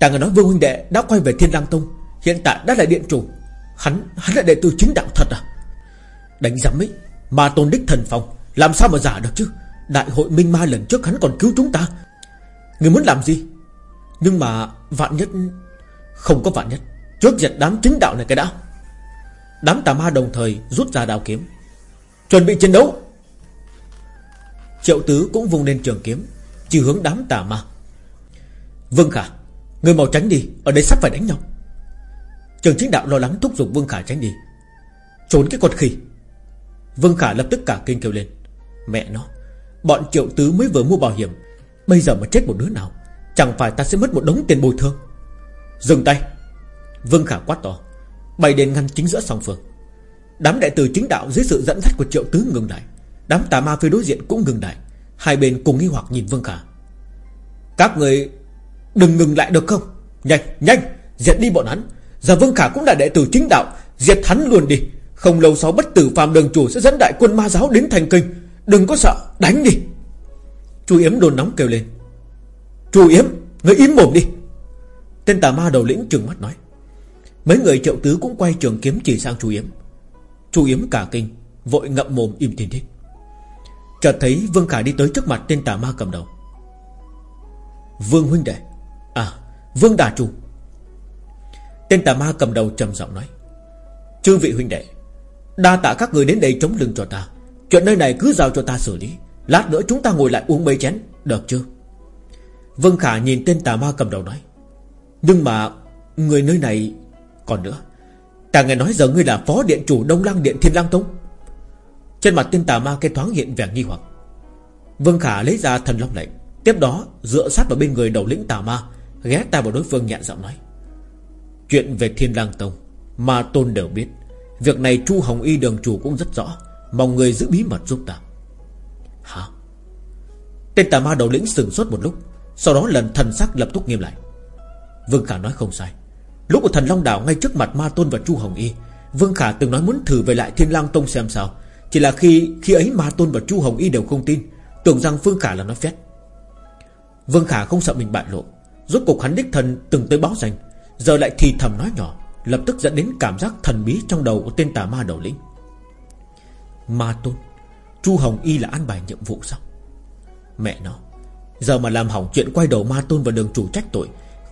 Ta nghe nói vương huynh đệ đã quay về thiên lang tông, Hiện tại đã là điện chủ. Hắn hắn là đệ tử chính đạo thật à? Đánh giám ấy, Ma tôn đích thần phòng, Làm sao mà giả được chứ? Đại hội minh ma lần trước hắn còn cứu chúng ta. Người muốn làm gì? Nhưng mà vạn nhất, Không có vạn nhất. Trước giật đám chính đạo này cái đã. Đám tà ma đồng thời rút ra đao kiếm. Chuẩn bị chiến đấu. Triệu tứ cũng vung lên trường kiếm, Chỉ hướng đám tà ma. Vương Khả, Người mau tránh đi, Ở đây sắp phải đánh nhau. Trường chính đạo lo lắng thúc giục Vương Khả tránh đi. Trốn cái con khỉ. Vương Khả lập tức cả kinh kêu lên. Mẹ nó, Bọn triệu tứ mới vừa mua bảo hiểm, Bây giờ mà chết một đứa nào, Chẳng phải ta sẽ mất một đống tiền bồi thường. Dừng tay. Vương Khả quát to. Bày đến ngăn chính giữa song phương. Đám đại tử chính đạo dưới sự dẫn dắt của triệu tứ ngừng lại. Đám tà ma phía đối diện cũng ngừng lại. Hai bên cùng nghi hoặc nhìn Vương Khả. Các người Đừng ngừng lại được không? Nhanh nhanh, Diệt đi bọn hắn. Giờ Vương Khả cũng là đệ tử chính đạo, Diệt hắn luôn đi. Không lâu sau bất tử phàm đường chủ sẽ dẫn đại quân ma giáo đến thành kinh. Đừng có sợ, đánh đi. Chu Yếm đồn nóng kêu lên. Chu Yếm, Người im mồm đi. Tên tà ma đầu lĩnh trừng mắt nói. Mấy người triệu tứ cũng quay trường kiếm chỉ sang chú Yếm. Chú Yếm cả kinh Vội ngậm mồm im tin thích. Chợt thấy Vương Khả đi tới trước mặt tên tà ma cầm đầu. Vương huynh đệ À Vương Đà trù, Tên tà ma cầm đầu trầm giọng nói Chư vị huynh đệ Đa tạ các người đến đây chống lưng cho ta. Chuyện nơi này cứ giao cho ta xử lý. Lát nữa chúng ta ngồi lại uống mấy chén Được chưa? Vương Khả nhìn tên tà ma cầm đầu nói Nhưng mà Người nơi này còn nữa, Ta nghe nói giờ ngươi là phó điện chủ Đông Lăng Điện Thiên Lang Tông. Trên mặt tên tà ma cái thoáng hiện vẻ nghi hoặc. Vương Khả lấy ra thần long lệnh, Tiếp đó dựa sát vào bên người đầu lĩnh tà ma, Ghé tai vào đối phương nhẹ giọng nói. Chuyện về Thiên Lang Tông mà Tôn đều biết. Việc này Chu Hồng Y đường chủ cũng rất rõ, Mong người giữ bí mật giúp ta. Hả? Tên tà ma đầu lĩnh sừng sốt một lúc, Sau đó lần thần sắc lập tức nghiêm lại. Vương Khả nói không sai. Lúc của thần Long Đảo ngay trước mặt Ma Tôn và Chu Hồng Y, Vương Khả từng nói muốn thử về lại Thiên Lang Tông xem sao. Chỉ là khi khi ấy Ma Tôn và Chu Hồng Y đều không tin, Tưởng rằng Vương Khả là nói phét. Vương Khả không sợ mình bại lộ. Rốt cuộc hắn đích thần từng tới báo danh. Giờ lại thì thầm nói nhỏ, Lập tức dẫn đến cảm giác thần bí trong đầu của tên tà ma đầu lĩnh. Ma Tôn, Chu Hồng Y là an bài nhiệm vụ sao? Mẹ nó, Giờ mà làm hỏng chuyện quay đầu Ma Tôn và đường chủ trách tội,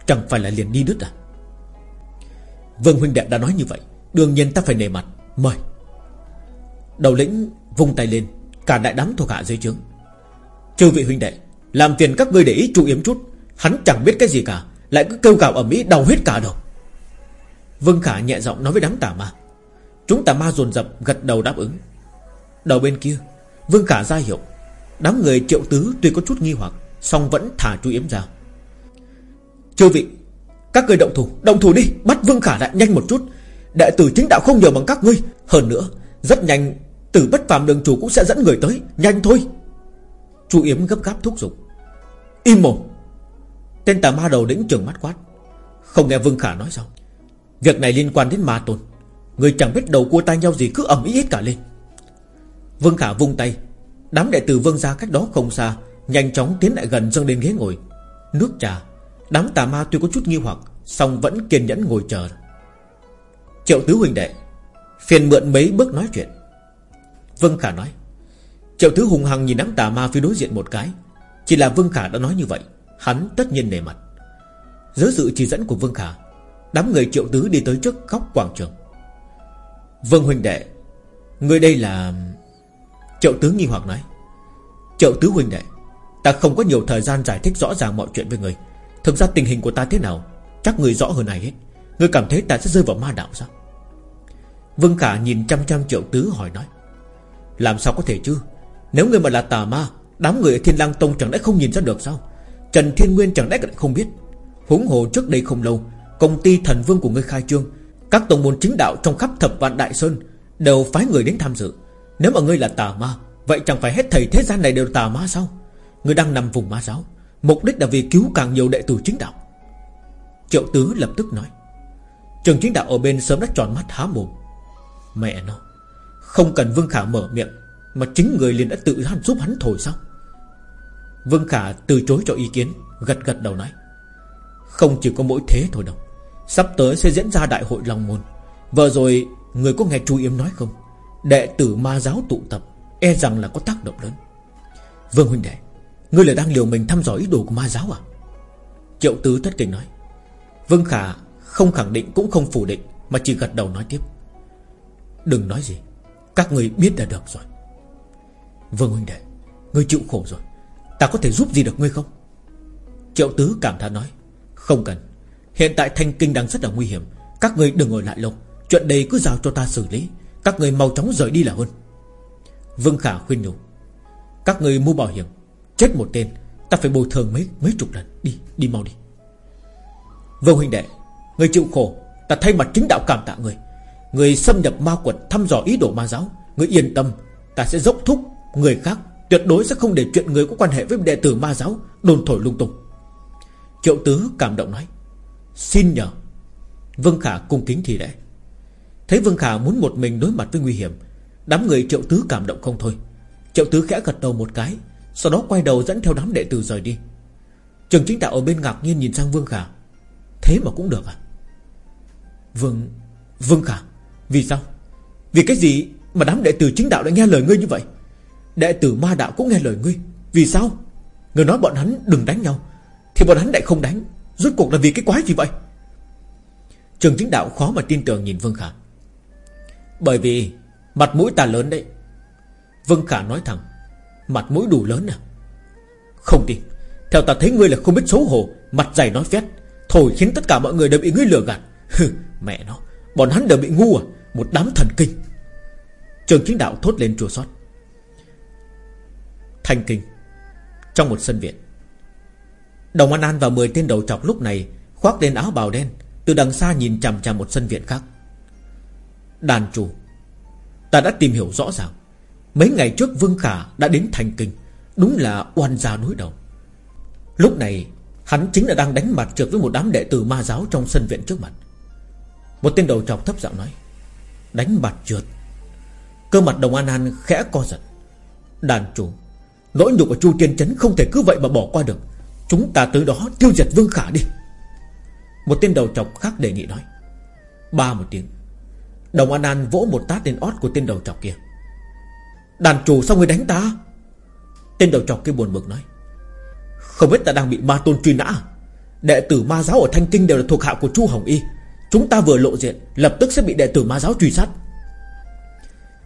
Chẳng phải là liền đi đứt à? Vương huynh đệ đã nói như vậy, Đương nhiên ta phải nề mặt. Mời. Đầu lĩnh vung tay lên, Cả đại đám thuộc hạ dưới trướng. Chư vị huynh đệ, Làm phiền các ngươi để ý chú yếm chút. Hắn chẳng biết cái gì cả, Lại cứ kêu gào ở Mỹ đau hết cả đầu. Vương Khả nhẹ giọng nói với đám tà ma. Chúng tà ma dồn dập gật đầu đáp ứng. Đầu bên kia, Vương Khả ra hiệu. Đám người triệu tứ tuy có chút nghi hoặc, song vẫn thả chú yếm ra. Chư vị các người động thủ Động thủ đi, Bắt Vương Khả lại nhanh một chút. Đệ tử chính đạo không nhờ bằng các ngươi. Hơn nữa, Rất nhanh Tử bất phàm đường chủ cũng sẽ dẫn người tới. Nhanh thôi. Chu Yếm gấp gáp thúc giục. Im mồm. Tên tà ma đầu đĩnh trường mắt quát. Không nghe Vương Khả nói sao? Việc này liên quan đến ma tôn. Người chẳng biết đầu cua tay nhau gì, cứ ẩm ý hết cả lên. Vương Khả vung tay. Đám đệ tử Vương ra cách đó không xa, Nhanh chóng tiến lại gần dâng lên ghế ngồi. Nước trà. Đám tà ma tuy có chút nghi hoặc, song vẫn kiên nhẫn ngồi chờ. Triệu tứ huynh đệ, Phiền mượn mấy bước nói chuyện. Vương Khả nói, Triệu tứ hùng hằng nhìn đám tà ma phía đối diện một cái. Chỉ là Vương Khả đã nói như vậy, Hắn tất nhiên nề mặt. Dưới sự chỉ dẫn của Vương Khả, Đám người triệu tứ đi tới trước góc quảng trường. Vương huynh đệ, Người đây là Triệu tứ nghi hoặc nói, Triệu tứ huynh đệ, Ta không có nhiều thời gian giải thích rõ ràng mọi chuyện với người. Thực ra tình hình của ta thế nào, Chắc người rõ hơn này hết. Người cảm thấy ta sẽ rơi vào ma đạo sao? Vương Khả nhìn chăm chăm triệu tứ hỏi nói. Làm sao có thể chứ? Nếu người mà là tà ma, Đám người ở Thiên Lang Tông chẳng lẽ không nhìn ra được sao? Trần Thiên Nguyên chẳng lẽ lại không biết? Huống hồ trước đây không lâu, Công ty thần vương của ngươi khai trương, Các tổng môn chính đạo trong khắp thập vạn đại sơn Đều phái người đến tham dự. Nếu mà ngươi là tà ma, Vậy chẳng phải hết thầy thế gian này đều tà ma sao? Ngươi đang nằm vùng ma giáo Mục đích là vì cứu càng nhiều đệ tử chính đạo. Triệu tứ lập tức nói, Trường chính đạo ở bên sớm đã tròn mắt há mồm. Mẹ nó, Không cần Vương Khả mở miệng, Mà chính người liền đã tự hắn giúp hắn thổi sao? Vương Khả từ chối cho ý kiến, Gật gật đầu nói, Không chỉ có mỗi thế thôi đâu, Sắp tới sẽ diễn ra đại hội Long Môn. Vừa rồi, người có nghe chú Yếm nói không? Đệ tử ma giáo tụ tập E rằng là có tác động lớn. Vương huynh đệ Ngươi là đang liều mình thăm dò ý đồ của ma giáo à? Triệu tứ thất kinh nói. Vương Khả không khẳng định cũng không phủ định, Mà chỉ gật đầu nói tiếp. Đừng nói gì, Các người biết là được rồi. Vương huynh đệ, Ngươi chịu khổ rồi. Ta có thể giúp gì được ngươi không? Triệu tứ cảm thán nói. Không cần. Hiện tại thanh kinh đang rất là nguy hiểm. Các người đừng ngồi lại lâu. Chuyện đây cứ giao cho ta xử lý. Các người mau chóng rời đi là hơn. Vương Khả khuyên nhủ. Các người mua bảo hiểm. Chết một tên Ta phải bồi thường mấy mấy chục lần. Đi, đi mau đi. Vương huynh đệ Người chịu khổ Ta thay mặt chính đạo cảm tạ người. Người xâm nhập ma quật thăm dò ý đồ ma giáo Người yên tâm Ta sẽ dốc thúc Người khác. Tuyệt đối sẽ không để chuyện người có quan hệ với đệ tử ma giáo Đồn thổi lung tung. Triệu tứ cảm động nói Xin nhờ. Vương Khả cung kính thì lễ Thấy Vương Khả muốn một mình đối mặt với nguy hiểm Đám người triệu tứ cảm động không thôi. Triệu tứ khẽ gật đầu một cái sau đó quay đầu dẫn theo đám đệ tử rời đi. Trường chính đạo ở bên ngạc nhiên nhìn sang Vương Khả. Thế mà cũng được à? Vương Vương Khả, Vì sao? Vì cái gì mà đám đệ tử chính đạo lại nghe lời ngươi như vậy? Đệ tử ma đạo cũng nghe lời ngươi. Vì sao? Người nói bọn hắn đừng đánh nhau, Thì bọn hắn lại không đánh. Rốt cuộc là vì cái quái gì vậy? Trường chính đạo khó mà tin tưởng nhìn Vương Khả. Bởi vì Mặt mũi ta lớn đấy. Vương Khả nói thẳng Mặt mũi đủ lớn à? Không tin Theo ta thấy ngươi là không biết xấu hổ, Mặt dày nói phét. Thôi khiến tất cả mọi người đều bị ngươi lừa gạt. Mẹ nó. Bọn hắn đều bị ngu à? Một đám thần kinh. Trường chính đạo thốt lên chua xót. Thanh kinh, Trong một sân viện. Đồng An An và 10 tên đầu chọc lúc này Khoác lên áo bào đen, Từ đằng xa nhìn chằm chằm một sân viện khác. Đàn chủ, Ta đã tìm hiểu rõ ràng. Mấy ngày trước Vương Khả đã đến thành kinh, Đúng là oan gia đối đầu. Lúc này, Hắn chính là đang đánh mặt trượt với một đám đệ tử ma giáo Trong sân viện trước mặt. Một tên đầu trọc thấp giọng nói, Đánh mặt trượt. Cơ mặt đồng an an khẽ co giật. Đàn chủ, Nỗi nhục của Chu Tiên Chấn không thể cứ vậy mà bỏ qua được. Chúng ta tới đó tiêu diệt Vương Khả đi. Một tên đầu trọc khác đề nghị nói. Ba một tiếng, Đồng An An vỗ một tát lên ót của tên đầu trọc kia. Đàn chủ sao người đánh ta? Tên đầu trọc kia buồn bực nói. Không biết ta đang bị ma tôn truy nã à? Đệ tử ma giáo ở Thanh Kinh đều là thuộc hạ của Chu Hồng Y. Chúng ta vừa lộ diện, Lập tức sẽ bị đệ tử ma giáo truy sát.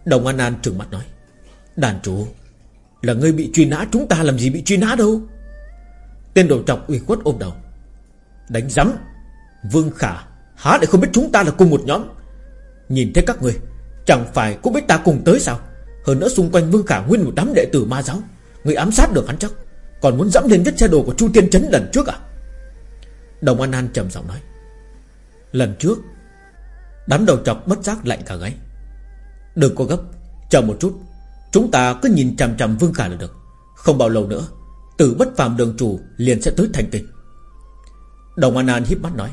Đồng An An trừng mắt nói. Đàn chủ, Là ngươi bị truy nã chúng ta làm gì bị truy nã đâu? Tên đầu trọc ủy khuất ôm đầu. Đánh rắm Vương Khả, Há để không biết chúng ta là cùng một nhóm? Nhìn thấy các người Chẳng phải cũng biết ta cùng tới sao? Hơn nữa xung quanh Vương Khả nguyên một đám đệ tử ma giáo. Người ám sát được hắn chắc. Còn muốn dẫm lên vết xe đồ của Chu Tiên Trấn lần trước à? Đồng An An trầm giọng nói. Lần trước, Đám đầu trọc bất giác lạnh cả gáy. Đừng có gấp, Chờ một chút. Chúng ta cứ nhìn chằm chằm Vương Khả là được. Không bao lâu nữa Tử bất phàm đường chủ liền sẽ tới thành kinh Đồng An An híp mắt nói.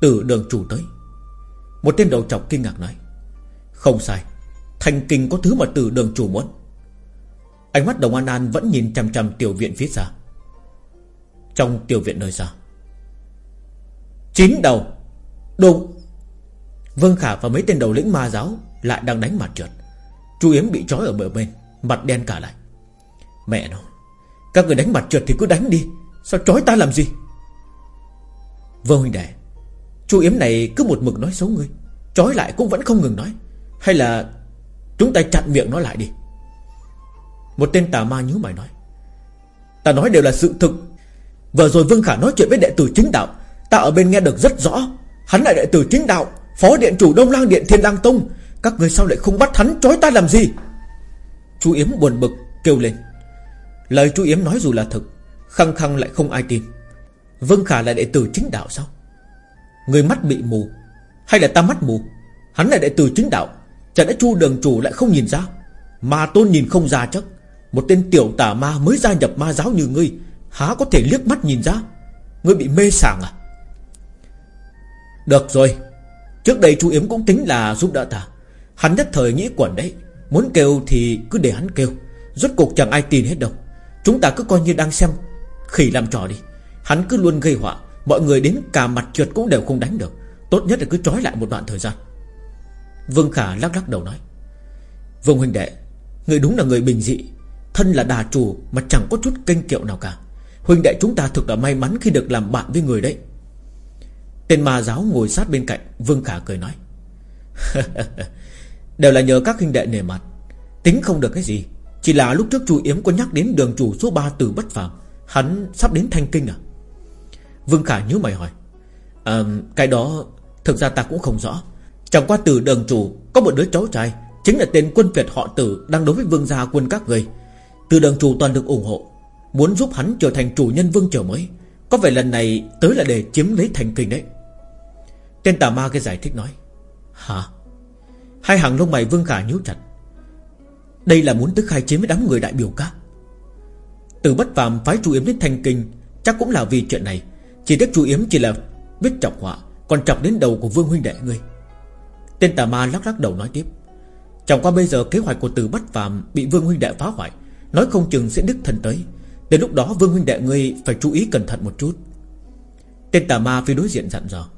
Tử đường chủ tới. Một tên đầu trọc kinh ngạc nói. Không sai Thành kinh có thứ mà tử đường chủ muốn. Ánh mắt đồng An An vẫn nhìn chằm chằm tiểu viện phía xa. Trong tiểu viện nơi xa. Chín đầu. Đụng Vương Khả và mấy tên đầu lĩnh ma giáo Lại đang đánh mặt trượt. Chu Yếm bị trói ở bờ bên, Mặt đen cả lại. Mẹ nó, Các người đánh mặt trượt thì cứ đánh đi. Sao trói ta làm gì? Vương huynh đệ, Chu Yếm này cứ một mực nói xấu ngươi, Trói lại cũng vẫn không ngừng nói. Hay là Chúng ta chặn miệng nó lại đi. Một tên tà ma nhíu mày nói. Ta nói đều là sự thực. Vừa rồi Vương Khả nói chuyện với đệ tử chính đạo. Ta ở bên nghe được rất rõ. Hắn là đệ tử chính đạo, Phó điện chủ Đông Lang Điện Thiên Lang Tông. Các người sao lại không bắt hắn trói ta làm gì? Chú Yếm buồn bực kêu lên. Lời chú Yếm nói dù là thực, Khăng khăng lại không ai tin. Vương Khả là đệ tử chính đạo sao? Người mắt bị mù, Hay là ta mắt mù? Hắn là đệ tử chính đạo. Chẳng lẽ chu đường chủ lại không nhìn ra? Mà tôn nhìn không ra chắc. Một tên tiểu tà ma mới gia nhập ma giáo như ngươi, Há có thể liếc mắt nhìn ra? Ngươi bị mê sảng à? Được rồi. Trước đây chú Yếm cũng tính là giúp đỡ ta. Hắn nhất thời nghĩ quẩn đấy. Muốn kêu thì cứ để hắn kêu. Rốt cuộc chẳng ai tin hết đâu. Chúng ta cứ coi như đang xem Khỉ làm trò đi. Hắn cứ luôn gây họa. Mọi người đến cả mặt trượt cũng đều không đánh được. Tốt nhất là cứ trói lại một đoạn thời gian. Vương Khả lắc lắc đầu nói Vương huynh đệ Người đúng là người bình dị Thân là đà chủ mà chẳng có chút kênh kiệu nào cả. Huynh đệ chúng ta thực là may mắn khi được làm bạn với người đấy. Tên ma giáo ngồi sát bên cạnh Vương Khả cười nói Đều là nhờ các huynh đệ nề mặt Tính không được cái gì. Chỉ là lúc trước chú Yếm có nhắc đến đường chủ số 3 từ bất phàm Hắn sắp đến thanh kinh à? Vương Khả nhớ mày hỏi à, Cái đó Thực ra ta cũng không rõ. Chẳng qua từ đường chủ, Có một đứa cháu trai, Chính là tên quân Việt họ tử Đang đối với vương gia quân các người. Từ đường chủ toàn được ủng hộ, Muốn giúp hắn trở thành chủ nhân vương trở mới, Có vẻ lần này tới là để chiếm lấy thành kinh đấy. Tên tà ma cái giải thích nói, Hả? Hai hàng lông mày vương khả nhíu chặt. Đây là muốn tức khai chiến với đám người đại biểu các. Từ bất phàm phái chủ yếm đến thành kinh, Chắc cũng là vì chuyện này. Chỉ tiếc chủ yếm chỉ là biết chọc họa, Còn chọc đến đầu của vương huynh đệ ngươi. Tên tà ma lắc lắc đầu nói tiếp. Chẳng qua bây giờ kế hoạch của từ bất phàm Bị vương huynh đệ phá hoại Nói không chừng sẽ đứt thần tới. Đến lúc đó vương huynh đệ ngươi phải chú ý cẩn thận một chút. Tên tà ma phía đối diện dặn dò.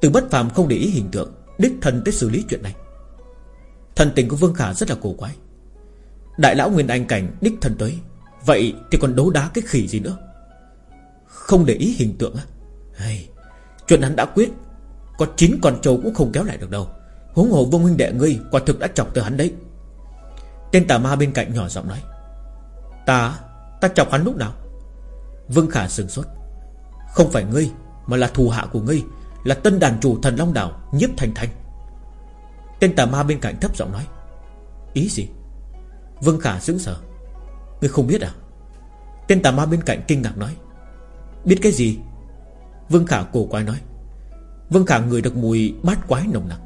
Từ bất phàm không để ý hình tượng Đích thần tới xử lý chuyện này. Thần tình của Vương Khả rất là cổ quái. Đại lão Nguyên Anh Cảnh đích thần tới Vậy thì còn đấu đá cái khỉ gì nữa? Không để ý hình tượng á. Hey, Chuyện hắn đã quyết Có chín con trâu cũng không kéo lại được đâu. Huống hồ vương huynh đệ ngươi Quả thực đã chọc tới hắn đấy. Tên tà ma bên cạnh nhỏ giọng nói, Ta Ta chọc hắn lúc nào? Vương Khả sừng sốt, Không phải ngươi, Mà là thù hạ của ngươi, Là tân đàn chủ thần Long Đảo, Nhiếp Thành Thanh Tên tà ma bên cạnh thấp giọng nói, Ý gì? Vương Khả sững sờ, Ngươi không biết à? Tên tà ma bên cạnh kinh ngạc nói, Biết cái gì? Vương Khả cổ quái nói, Vương Khả người được mùi bát quái nồng nặc.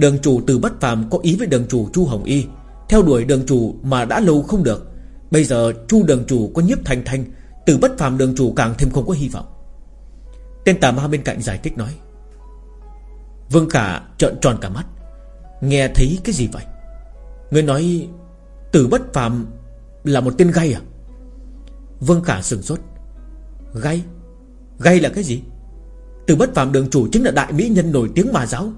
Đường chủ từ bất phàm có ý với đường chủ Chu Hồng Y. Theo đuổi đường chủ mà đã lâu không được. Bây giờ Chu đường chủ có nhiếp thành thanh, Từ bất phàm đường chủ càng thêm không có hy vọng. Tên tà ma bên cạnh giải thích nói, Vương Khả trợn tròn cả mắt. Nghe thấy cái gì vậy? Người nói Từ bất phàm là một tên gay à? Vương Khả sừng sốt. Gay Gay là cái gì? Từ bất phàm đường chủ chính là đại mỹ nhân nổi tiếng mà giáo.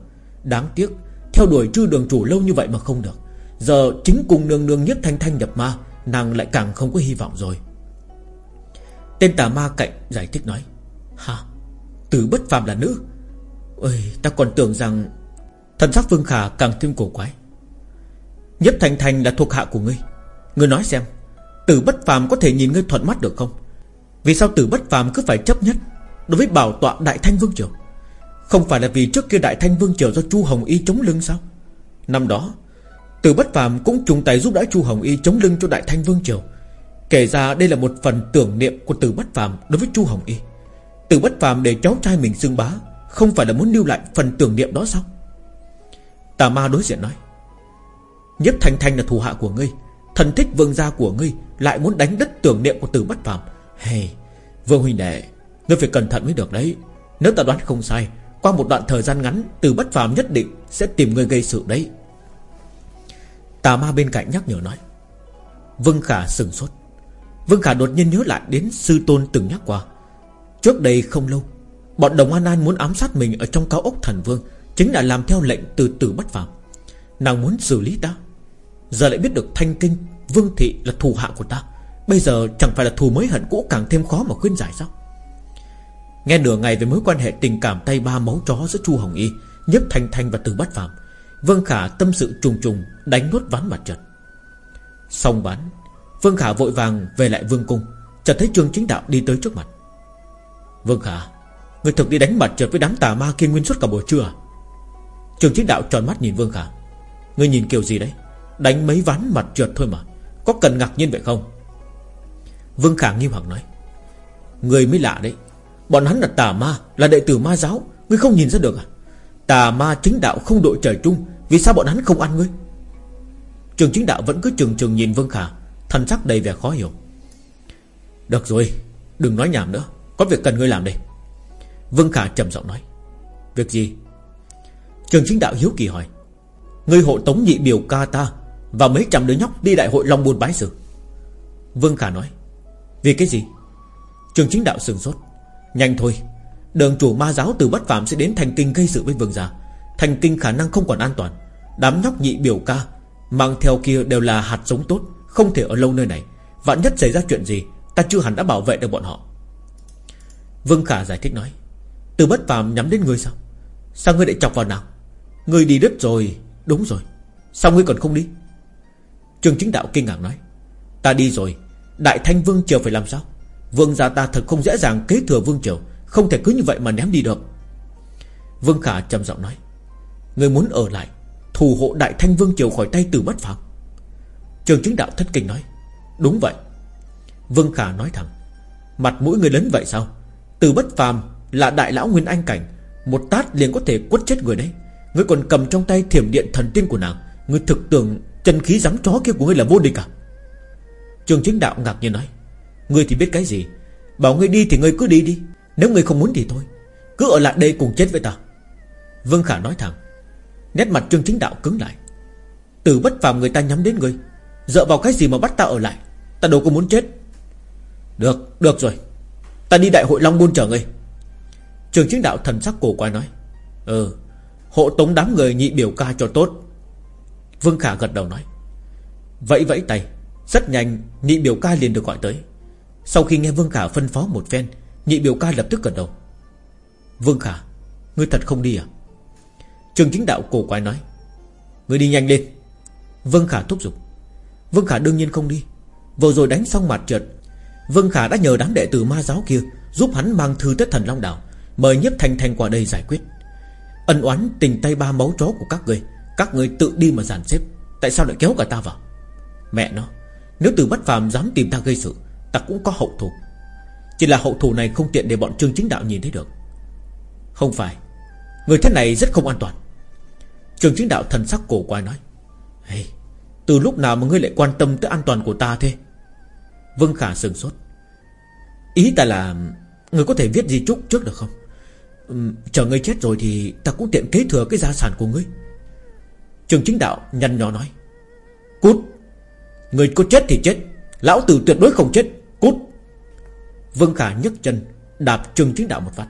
Đáng tiếc theo đuổi chư đường chủ lâu như vậy mà không được. Giờ chính cùng nương nương nhất thanh thanh nhập ma, Nàng lại càng không có hy vọng rồi. Tên tà ma cạnh giải thích nói Hả Từ bất phàm là nữ. Ôi, ta còn tưởng rằng Thần sắc Vương Khả càng thêm cổ quái. Nhất Thành Thành là thuộc hạ của ngươi. Ngươi nói xem Tử bất phàm có thể nhìn ngươi thuận mắt được không? Vì sao tử bất phàm cứ phải chấp nhất Đối với bảo tọa Đại Thanh Vương Triều? Không phải là vì trước kia Đại Thanh Vương Triều Do Chu Hồng Y chống lưng sao? Năm đó Tử bất phàm cũng trùng tay giúp đỡ Chu Hồng Y chống lưng cho Đại Thanh Vương Triều. Kể ra đây là một phần tưởng niệm của Tử bất phàm Đối với Chu Hồng Y. Tử bất phàm để cháu trai mình xưng bá, Không phải là muốn lưu lại phần tưởng niệm đó sao? Tà ma đối diện nói, Nhất Thanh Thanh là thù hạ của ngươi Thần thích vương gia của ngươi, Lại muốn đánh đất tưởng niệm của tử bất phàm. Hey Vương huynh đệ, Ngươi phải cẩn thận mới được đấy. Nếu ta đoán không sai qua một đoạn thời gian ngắn, Từ bất phàm nhất định Sẽ tìm người gây sự đấy. Tà ma bên cạnh nhắc nhở nói, Vương Khả sừng sốt. Vương Khả đột nhiên nhớ lại đến sư tôn từng nhắc qua. Trước đây không lâu, Bọn đồng An An muốn ám sát mình Ở trong cao ốc thần vương, Chính là làm theo lệnh từ tử bất phàm. Nàng muốn xử lý ta. Giờ lại biết được thanh kinh, Vương thị là thù hạ của ta. Bây giờ chẳng phải là thù mới hận cũ càng thêm khó mà khuyên giải sao? Nghe nửa ngày về mối quan hệ tình cảm tay ba máu chó giữa Chu Hồng Y Nhếp Thanh Thanh và Từ Bất Phạm Vương Khả tâm sự trùng trùng Đánh nốt ván mặt trận. Xong bán, Vương Khả vội vàng về lại Vương Cung Chợt thấy Trương Chính Đạo đi tới trước mặt. Vương Khả Người thực đi đánh mặt trượt với đám tà ma kia nguyên suốt cả buổi trưa à? Trương Chính Đạo tròn mắt nhìn Vương Khả. Người nhìn kiểu gì đấy? Đánh mấy ván mặt trượt thôi mà Có cần ngạc nhiên vậy không? Vương Khả nghiêm hoặc nói. Người mới lạ đấy. Bọn hắn là tà ma, Là đệ tử ma giáo. Ngươi không nhìn ra được à? Tà ma chính đạo không đội trời chung. Vì sao bọn hắn không ăn ngươi? Trường chính đạo vẫn cứ trường trường nhìn Vương Khả, Thần sắc đầy vẻ khó hiểu. Được rồi, Đừng nói nhảm nữa. Có việc cần ngươi làm đây. Vương Khả trầm giọng nói. Việc gì? Trường chính đạo hiếu kỳ hỏi. Ngươi hộ tống nhị biểu ca ta Và mấy trăm đứa nhóc đi đại hội Long Buôn bái sử. Vương Khả nói. Vì cái gì? Trường chính đạo sừng sốt. Nhanh thôi. Đường chủ ma giáo từ bất phạm sẽ đến thành kinh gây sự với vương gia. Thành kinh khả năng không còn an toàn. Đám nhóc nhị biểu ca Mang theo kia đều là hạt giống tốt, Không thể ở lâu nơi này. Vạn nhất xảy ra chuyện gì, Ta chưa hẳn đã bảo vệ được bọn họ. Vương Khả giải thích nói, Từ bất phàm nhắm đến ngươi sao? Sao ngươi lại chọc vào nào Ngươi đi đứt rồi. Đúng rồi. Sao ngươi còn không đi? Trường chính đạo kinh ngạc nói, Ta đi rồi. Đại thanh vương triều phải làm sao? Vương gia ta thật không dễ dàng kế thừa vương triều. Không thể cứ như vậy mà ném đi được. Vương Khả trầm giọng nói, Người muốn ở lại thù hộ đại thanh vương triều khỏi tay từ bất phàm. Trường chính đạo thất kinh nói, Đúng vậy. Vương Khả nói thẳng, Mặt mũi người lớn vậy sao? Từ bất phàm là đại lão Nguyên Anh Cảnh, Một tát liền có thể quất chết người đấy. Ngươi còn cầm trong tay thiểm điện thần tiên của nàng Ngươi thực tưởng chân khí rắn chó kia của ngươi là vô địch à? Trường chính đạo ngạc nhiên nói Ngươi thì biết cái gì? Bảo ngươi đi thì ngươi cứ đi đi. Nếu ngươi không muốn thì thôi. Cứ ở lại đây cùng chết với ta. Vương Khả nói thẳng. Nét mặt trương chính đạo cứng lại. Từ bất phàm người ta nhắm đến ngươi. Dựa vào cái gì mà bắt ta ở lại? Ta đâu có muốn chết. Được, được rồi. Ta đi đại hội Long Buôn chờ ngươi. Trường chính đạo thần sắc cổ quay nói. Ừ Hộ tống đám người nhị biểu ca cho tốt. Vương Khả gật đầu nói. Vẫy vẫy tay. Rất nhanh nhị biểu ca liền được gọi tới. Sau khi nghe Vương Khả phân phó một phen, Nhị biểu ca lập tức gật đầu. Vương Khả, Ngươi thật không đi à? Trường chính đạo cổ quái nói. Ngươi đi nhanh lên. Vương Khả thúc giục. Vương Khả đương nhiên không đi. Vừa rồi đánh xong mặt trượt Vương Khả đã nhờ đám đệ tử ma giáo kia Giúp hắn mang thư tới thần Long Đảo Mời nhiếp thành thành qua đây giải quyết. Ân oán tình tay ba máu chó của các người Các người tự đi mà dàn xếp. Tại sao lại kéo cả ta vào? Mẹ nó, Nếu từ bất phàm dám tìm ta gây sự Ta cũng có hậu thù. Chỉ là hậu thù này không tiện để bọn trương chính đạo nhìn thấy được. Không phải Người thế này rất không an toàn. Trường chính đạo thần sắc cổ quái nói hey, Từ lúc nào mà ngươi lại quan tâm tới an toàn của ta thế? Vương Khả sừng sốt. Ý ta là Người có thể viết di trúc trước được không? Chờ ngươi chết rồi thì Ta cũng tiện kế thừa cái gia sản của ngươi. Trường chính đạo nhăn nhó nói Cút! Người có chết thì chết Lão tử tuyệt đối không chết. Cút. Vương Khả nhấc chân, Đạp trường chính đạo một phát.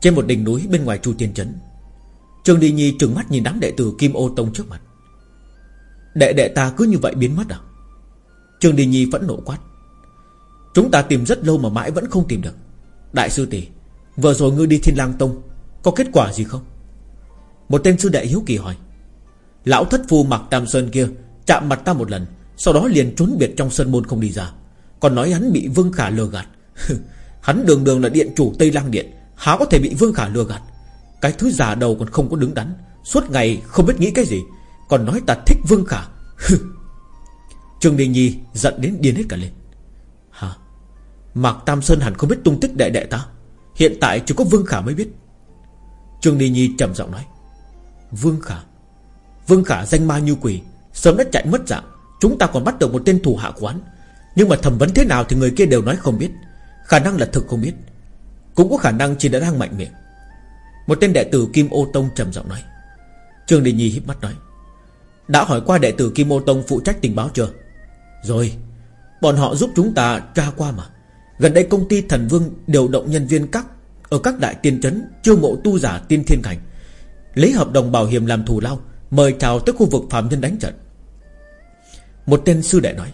Trên một đỉnh núi bên ngoài Chu Tiên Trấn Trường Đi Nhi trừng mắt nhìn đám đệ tử Kim Ô Tông trước mặt. Đệ đệ ta cứ như vậy biến mất à? Trường Đi Nhi vẫn nộ quát. Chúng ta tìm rất lâu mà mãi vẫn không tìm được. Đại sư tỷ, Vừa rồi ngươi đi Thiên Lang Tông, Có kết quả gì không? Một tên sư đệ hiếu kỳ hỏi. Lão thất phu mặc tam sơn kia Chạm mặt ta một lần sau đó liền trốn biệt trong sân môn không đi ra. Còn nói hắn bị Vương Khả lừa gạt. Hắn đường đường là điện chủ Tây Lang Điện. Há có thể bị Vương Khả lừa gạt? Cái thứ giả đầu còn không có đứng đắn. Suốt ngày không biết nghĩ cái gì. Còn nói ta thích Vương Khả. Trương Đình Nhi giận đến điên hết cả lên. Hả? Mạc Tam Sơn hẳn không biết tung tích đệ đệ ta. Hiện tại chỉ có Vương Khả mới biết. Trương Đình Nhi trầm giọng nói. Vương Khả? Vương Khả danh ma như quỷ, Sớm đã chạy mất dạng. Chúng ta còn bắt được một tên thủ hạ quán Nhưng mà thẩm vấn thế nào thì người kia đều nói không biết. Khả năng là thực không biết. Cũng có khả năng chỉ đã đang mạnh miệng. Một tên đệ tử Kim Ô Tông trầm giọng nói. Trương Đình Nhi híp mắt nói. Đã hỏi qua đệ tử Kim Ô Tông phụ trách tình báo chưa? Rồi. Bọn họ giúp chúng ta tra qua mà. Gần đây công ty Thần Vương điều động nhân viên các, Ở các đại tiên trấn, Chiêu mộ tu giả tiên thiên cảnh. Lấy hợp đồng bảo hiểm làm thù lao, Mời chào tới khu vực phạm nhân đánh trận. Một tên sư đệ nói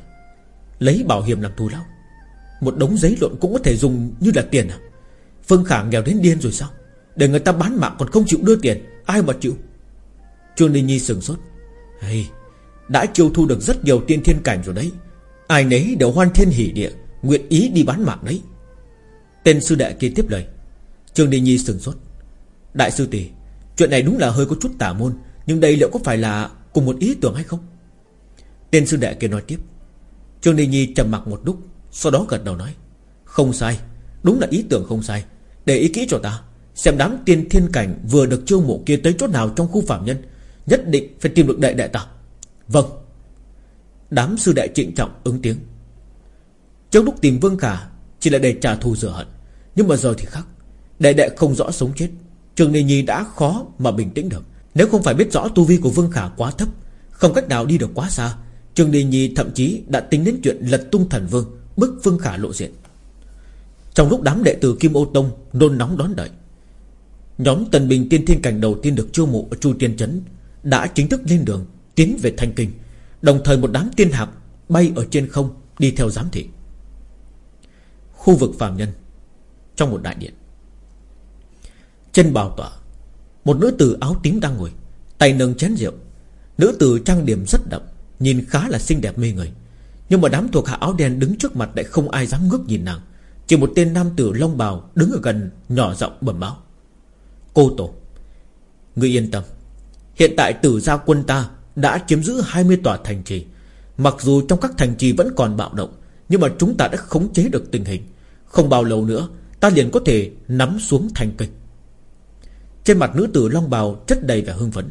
Lấy bảo hiểm làm thù lao. Một đống giấy lộn cũng có thể dùng như là tiền à? Phương Khả nghèo đến điên rồi sao? Để người ta bán mạng còn không chịu đưa tiền Ai mà chịu? Trương Linh Nhi sừng sốt hey, Đã chiêu thu được rất nhiều tiên thiên cảnh rồi đấy. Ai nấy đều hoan thiên hỷ địa Nguyện ý đi bán mạng đấy. Tên sư đệ kia tiếp lời. Trương Đình Nhi sừng sốt Đại sư tỷ Chuyện này đúng là hơi có chút tả môn Nhưng đây liệu có phải là cùng một ý tưởng hay không? Tên sư đệ kia nói tiếp. Trương Đình Nhi trầm mặc một lúc, Sau đó gật đầu nói, Không sai, Đúng là ý tưởng không sai. Để ý kỹ cho ta, Xem đám tiên thiên cảnh vừa được chiêu mộ kia tới chỗ nào trong khu phạm nhân, Nhất định phải tìm được đệ đệ ta. Vâng. Đám sư đệ trịnh trọng ứng tiếng. Trong lúc tìm Vương Khả, Chỉ là để trả thù rửa hận. Nhưng mà giờ thì khác, Đệ đệ không rõ sống chết Trường Ninh Nhi đã khó mà bình tĩnh được. Nếu không phải biết rõ tu vi của Vương Khả quá thấp, Không cách nào đi được quá xa Trương Ninh Nhi thậm chí đã tính đến chuyện lật tung thần vương Bức Vương Khả lộ diện. Trong lúc đám đệ tử Kim Ô Tông Nôn nóng đón đợi, Nhóm tần bình tiên thiên cảnh đầu tiên được chiêu mộ ở Chu Tiên Trấn Đã chính thức lên đường, Tiến về Thanh Kinh. Đồng thời một đám tiên hạc bay ở trên không Đi theo giám thị. Khu vực phàm nhân, Trong một đại điện. Chân bào tọa, Một nữ tử áo tím đang ngồi, Tay nâng chén rượu. Nữ tử trang điểm rất đậm Nhìn khá là xinh đẹp mê người. Nhưng mà đám thuộc hạ áo đen đứng trước mặt Lại không ai dám ngước nhìn nàng. Chỉ một tên nam tử long bào đứng ở gần, Nhỏ giọng bẩm báo. Cô tổ Người yên tâm. Hiện tại tử gia quân ta Đã chiếm giữ 20 tòa thành trì. Mặc dù trong các thành trì vẫn còn bạo động, Nhưng mà chúng ta đã khống chế được tình hình. Không bao lâu nữa, Ta liền có thể nắm xuống thành kịch. Trên mặt nữ tử Long Bào chất đầy vẻ hưng phấn.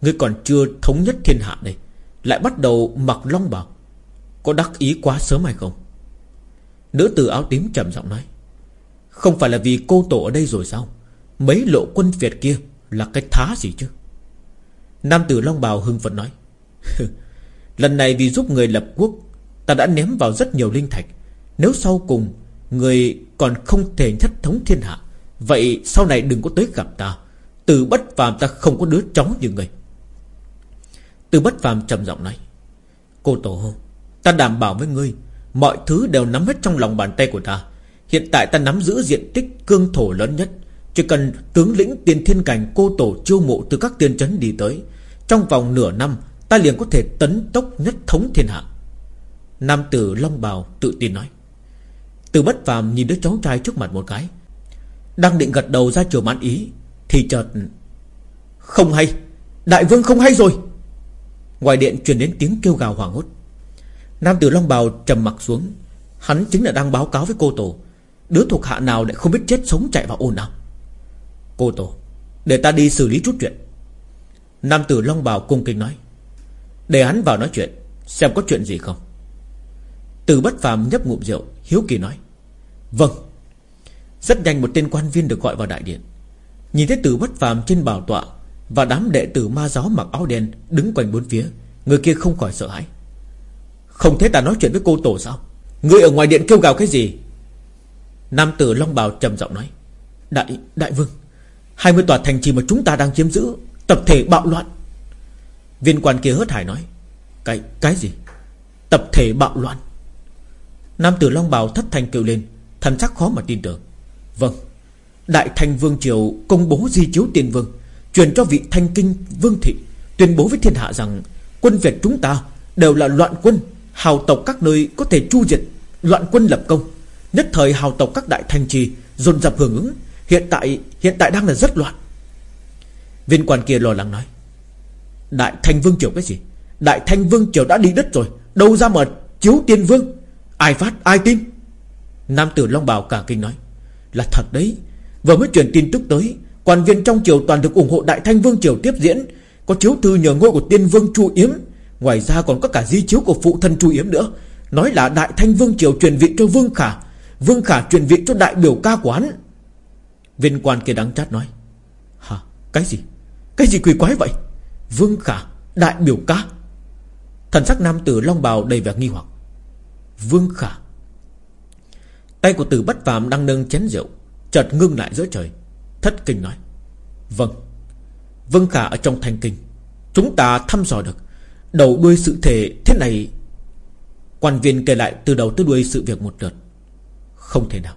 Ngươi còn chưa thống nhất thiên hạ đây. Lại bắt đầu mặc Long Bào. Có đắc ý quá sớm hay không? Nữ tử áo tím trầm giọng nói. Không phải là vì cô tổ ở đây rồi sao? Mấy lộ quân Việt kia Là cái thá gì chứ? Nam tử Long Bào hưng phấn nói. Lần này vì giúp người lập quốc, Ta đã ném vào rất nhiều linh thạch. Nếu sau cùng Người còn không thể nhất thống thiên hạ, Vậy sau này đừng có tới gặp ta. Từ bất phàm ta không có đứa cháu như người. Từ bất phàm trầm giọng nói, Cô Tổ Ta đảm bảo với ngươi, Mọi thứ đều nắm hết trong lòng bàn tay của ta. Hiện tại ta nắm giữ diện tích cương thổ lớn nhất, Chỉ cần tướng lĩnh tiền thiên cảnh cô tổ chiêu mộ từ các tiên trấn đi tới, Trong vòng nửa năm, Ta liền có thể tấn tốc nhất thống thiên hạ. Nam tử Long Bào tự tin nói. Từ bất phàm nhìn đứa cháu trai trước mặt một cái, Đang định gật đầu ra chiều mãn ý, Thì chợt, Không hay, Đại vương không hay rồi. Ngoài điện truyền đến tiếng kêu gào hoảng hốt. Nam tử Long Bào trầm mặt xuống. Hắn chính là đang báo cáo với cô tổ. Đứa thuộc hạ nào lại không biết chết sống chạy vào ồn nào Cô tổ, Để ta đi xử lý chút chuyện. Nam tử Long Bào cung kính nói. Để hắn vào nói chuyện, Xem có chuyện gì không. Từ bất phàm nhấp ngụm rượu, Hiếu kỳ nói. Vâng. Rất nhanh một tên quan viên được gọi vào đại điện. Nhìn thấy từ bất phàm trên bảo tọa và đám đệ tử ma giáo mặc áo đen Đứng quanh bốn phía. Người kia không khỏi sợ hãi. Không thấy ta nói chuyện với cô tổ sao? Người ở ngoài điện kêu gào cái gì? Nam tử Long Bào trầm giọng nói. Đại, đại vương 20 tòa thành trì mà chúng ta đang chiếm giữ Tập thể bạo loạn. Viên quan kia hớt hải nói. Cái, cái gì? Tập thể bạo loạn. Nam tử Long Bào thất thanh kêu lên Thần sắc khó mà tin tưởng. Vâng Đại thành vương triều công bố di chiếu tiền vương. Truyền cho vị thanh kinh vương thị, Tuyên bố với thiên hạ rằng, Quân Việt chúng ta đều là loạn quân, Hào tộc các nơi có thể chu diệt, Loạn quân lập công. Nhất thời hào tộc các đại thành trì dồn dập hưởng ứng, Hiện tại hiện tại đang là rất loạn. Viên quan kia lo lắng nói, Đại thanh vương triều cái gì? Đại thanh vương triều đã đi đất rồi, Đâu ra mà chiếu tiên vương? Ai phát, ai tin? Nam tử Long Bào cả kinh nói, Là thật đấy, Vừa mới truyền tin tức tới Quan viên trong triều toàn được ủng hộ Đại Thanh Vương triều tiếp diễn. Có chiếu thư nhờ ngôi của tiên vương Chu Yếm. Ngoài ra còn có cả di chiếu của phụ thân Chu Yếm nữa. Nói là Đại Thanh Vương triều truyền vị cho Vương Khả. Vương Khả truyền vị cho đại biểu ca quán Viên quan kia đắng chát nói, Hả? Cái gì? Cái gì quỷ quái vậy? Vương Khả, đại biểu ca? Thần sắc nam tử Long Bào đầy vẻ nghi hoặc. Vương Khả. Tay của tử bất phàm đang nâng chén rượu, Chợt ngưng lại giữa trời. Thất kinh nói Vâng vâng Khả ở trong thanh kinh, Chúng ta thăm dò được. Đầu đuôi sự thể, thế này Quan viên kể lại từ đầu tới đuôi sự việc một lượt. Không thể nào,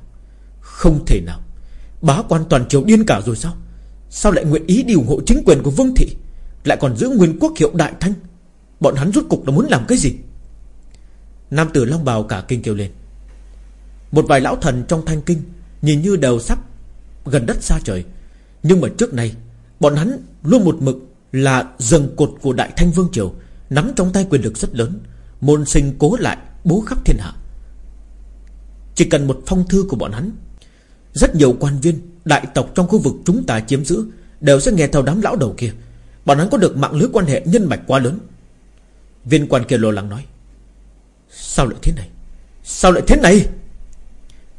Không thể nào. Bá quan toàn triều điên cả rồi sao? Sao lại nguyện ý đi ủng hộ chính quyền của Vương Thị? Lại còn giữ nguyên quốc hiệu Đại Thanh? Bọn hắn rút cục là muốn làm cái gì? Nam tử Long Bào cả kinh kêu lên. Một vài lão thần trong thanh kinh Nhìn như đều sắp Gần đất xa trời. Nhưng mà trước nay, Bọn hắn luôn một mực là dần cột của Đại Thanh Vương Triều, Nắm trong tay quyền lực rất lớn, Môn sinh cố lại bố khắp thiên hạ. Chỉ cần một phong thư của bọn hắn, Rất nhiều quan viên, Đại tộc trong khu vực chúng ta chiếm giữ Đều sẽ nghe theo đám lão đầu kia. Bọn hắn có được mạng lưới quan hệ nhân mạch quá lớn. Viên quan kia lo lắng nói, Sao lại thế này? Sao lại thế này?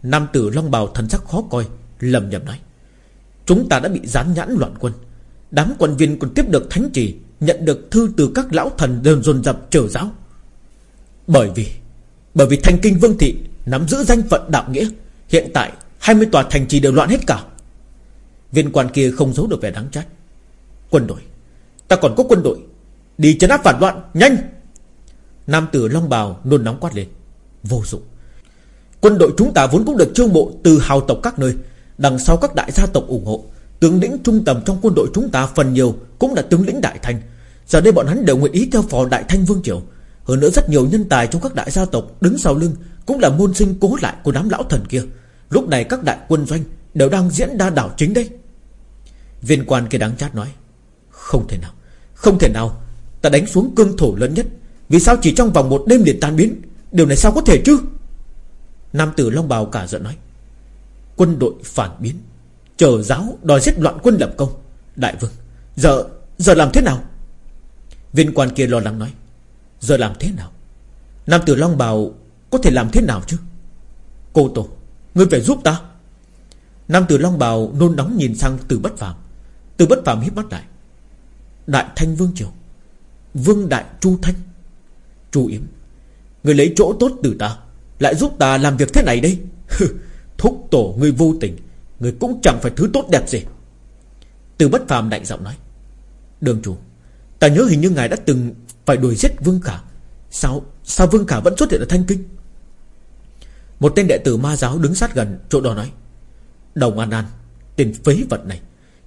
Nam tử Long Bào thần sắc khó coi lầm nhầm nói, Chúng ta đã bị gián nhãn loạn quân. Đám quân viên còn tiếp được thánh trì Nhận được thư từ các lão thần đều dồn dập trở giáo. Bởi vì Bởi vì thành kinh vương thị Nắm giữ danh phận đạo nghĩa, Hiện tại 20 tòa thành trì đều loạn hết cả. Viên quan kia không giấu được vẻ đáng trách Quân đội, Ta còn có quân đội. Đi chấn áp phản loạn, nhanh! Nam tử Long Bào nôn nóng quát lên. Vô dụng. Quân đội chúng ta vốn cũng được trương bộ từ hào tộc các nơi Đằng sau các đại gia tộc ủng hộ, Tướng lĩnh trung tầm trong quân đội chúng ta phần nhiều Cũng là tướng lĩnh Đại Thanh. Giờ đây bọn hắn đều nguyện ý theo phò Đại Thanh Vương Triều. Hơn nữa rất nhiều nhân tài trong các đại gia tộc Đứng sau lưng cũng là môn sinh cố lại của đám lão thần kia. Lúc này các đại quân doanh Đều đang diễn đa đảo chính đây. Viên quan kia đáng chát nói, Không thể nào, Không thể nào, Ta đánh xuống cương thổ lớn nhất, Vì sao chỉ trong vòng một đêm liền tan biến? Điều này sao có thể chứ? Nam tử Long Bào cả giận nói Quân đội phản biến. Chờ giáo đòi giết loạn quân lập công. Đại vương, Giờ giờ làm thế nào? Viên quan kia lo lắng nói. Giờ làm thế nào? Nam tử Long Bào có thể làm thế nào chứ? Cô Tổ, Ngươi phải giúp ta. Nam tử Long Bào nôn nóng nhìn sang từ bất phàm. Từ bất phàm hít mắt lại. Đại Thanh Vương Triều. Vương Đại Chu Thanh. Chu Yếm Người lấy chỗ tốt từ ta, Lại giúp ta làm việc thế này đây. Thúc tổ người vô tình Người cũng chẳng phải thứ tốt đẹp gì. Từ bất phàm đại giọng nói, Đường chủ, Ta nhớ hình như ngài đã từng Phải đuổi giết Vương Khả. Sao sao Vương Khả vẫn xuất hiện ở Thanh Kinh? Một tên đệ tử ma giáo đứng sát gần Chỗ đó nói, Đồng An An, Tên phế vật này,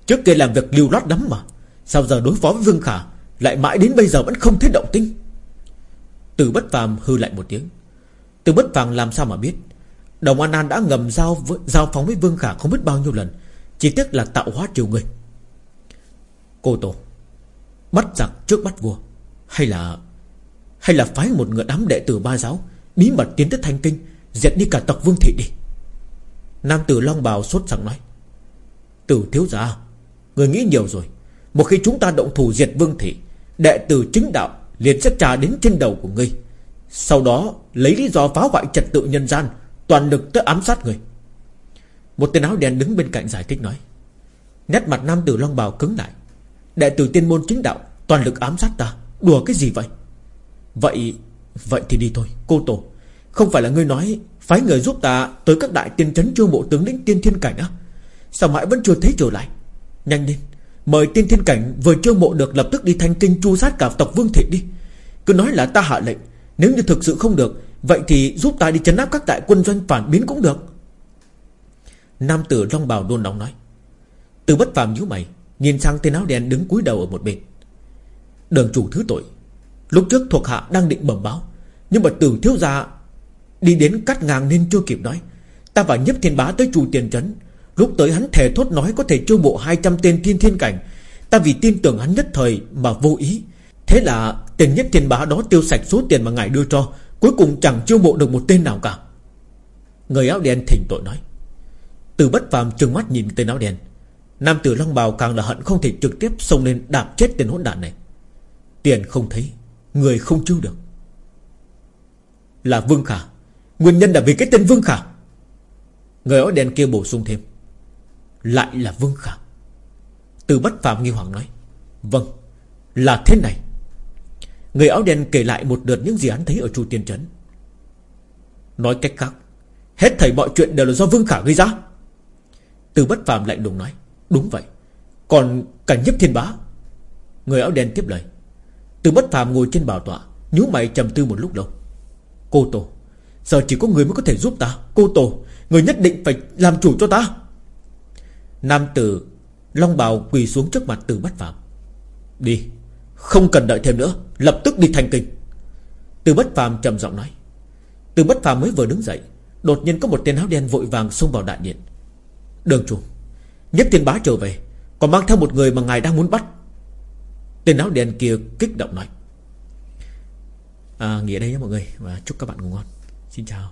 Trước kia làm việc lưu loát lắm mà, Sao giờ đối phó với Vương Khả Lại mãi đến bây giờ vẫn không thấy động tinh? Từ bất phàm hư lại một tiếng Từ bất phàm làm sao mà biết? Đồng An An đã ngầm giao giao phóng với Vương Khả không biết bao nhiêu lần. Chỉ tiếc là tạo hóa triều người. Cô Tổ Bắt giặc trước bắt vua. Hay là Hay là phái một người đám đệ tử ba giáo, Bí mật tiến tới thanh kinh, Diệt đi cả tộc Vương Thị đi. Nam tử Long Bào sốt sắng nói, Tử thiếu gia, Người nghĩ nhiều rồi. Một khi chúng ta động thủ diệt Vương Thị, Đệ tử chính đạo liền sẽ trả đến trên đầu của ngươi. Sau đó, lấy lý do phá hoại trật tự nhân gian Toàn lực tới ám sát người. Một tên áo đen đứng bên cạnh giải thích nói, Nét mặt nam tử Long Bào cứng lại. Đệ tử tiên môn chính đạo, Toàn lực ám sát ta. Đùa cái gì vậy? Vậy Vậy thì đi thôi, Cô Tổ. Không phải là ngươi nói Phái người giúp ta Tới các đại tiên trấn chiêu mộ tướng lĩnh tiên thiên cảnh á? Sao mãi vẫn chưa thấy trở lại? Nhanh lên, Mời tiên thiên cảnh vừa chiêu mộ được lập tức đi thanh kinh chu sát cả tộc vương thị đi. Cứ nói là ta hạ lệnh, Nếu như thực sự không được Vậy thì giúp ta đi chấn áp các đại quân doanh phản biến cũng được. Nam tử Long Bào đôn nóng nói. Từ bất phàm nhíu mày, Nhìn sang tên áo đen đứng cúi đầu ở một bên. Đường chủ thứ tội. Lúc trước thuộc hạ đang định bẩm báo, Nhưng mà từ thiếu gia Đi đến cắt ngang nên chưa kịp nói. Ta và nhấp thiên bá tới chủ tiền trấn, Lúc tới hắn thề thốt nói có thể chiêu mộ 200 tên thiên thiên cảnh. Ta vì tin tưởng hắn nhất thời mà vô ý. Thế là tiền nhất thiên bá đó tiêu sạch số tiền mà ngài đưa cho Cuối cùng chẳng chiêu mộ được một tên nào cả. Người áo đen thỉnh tội nói. Từ bất phàm trừng mắt nhìn tên áo đen. Nam tử Long Bào càng là hận không thể trực tiếp xông lên đạp chết tên hỗn đạn này. Tiền không thấy, Người không chịu được. Là Vương Khả. Nguyên nhân là vì cái tên Vương Khả. Người áo đen kia bổ sung thêm. Lại là Vương Khả. Từ bất phàm nghi hoàng nói. Vâng Là thế này. Người áo đen kể lại một đợt những gì hắn thấy ở Chu Tiên Trấn. Nói cách khác, Hết thảy mọi chuyện đều là do Vương Khả gây ra. Từ bất phàm lạnh lùng nói, Đúng vậy. Còn cả nhất thiên bá? Người áo đen tiếp lời, Từ bất phàm ngồi trên bảo tọa, nhíu mày trầm tư một lúc lâu. Cô Tô, Giờ chỉ có người mới có thể giúp ta. Cô Tô, Người nhất định phải làm chủ cho ta. Nam tử Long bào quỳ xuống trước mặt từ bất phàm. Đi, Không cần đợi thêm nữa. Lập tức đi thành kinh. Từ bất phàm trầm giọng nói. Từ bất phàm mới vừa đứng dậy Đột nhiên có một tên áo đen vội vàng xông vào đại điện. Đường chủ Nhất thiên bá trở về Còn mang theo một người mà ngài đang muốn bắt. Tên áo đen kia kích động nói. À, Nghỉ đây nhé mọi người Và chúc các bạn ngủ ngon. Xin chào.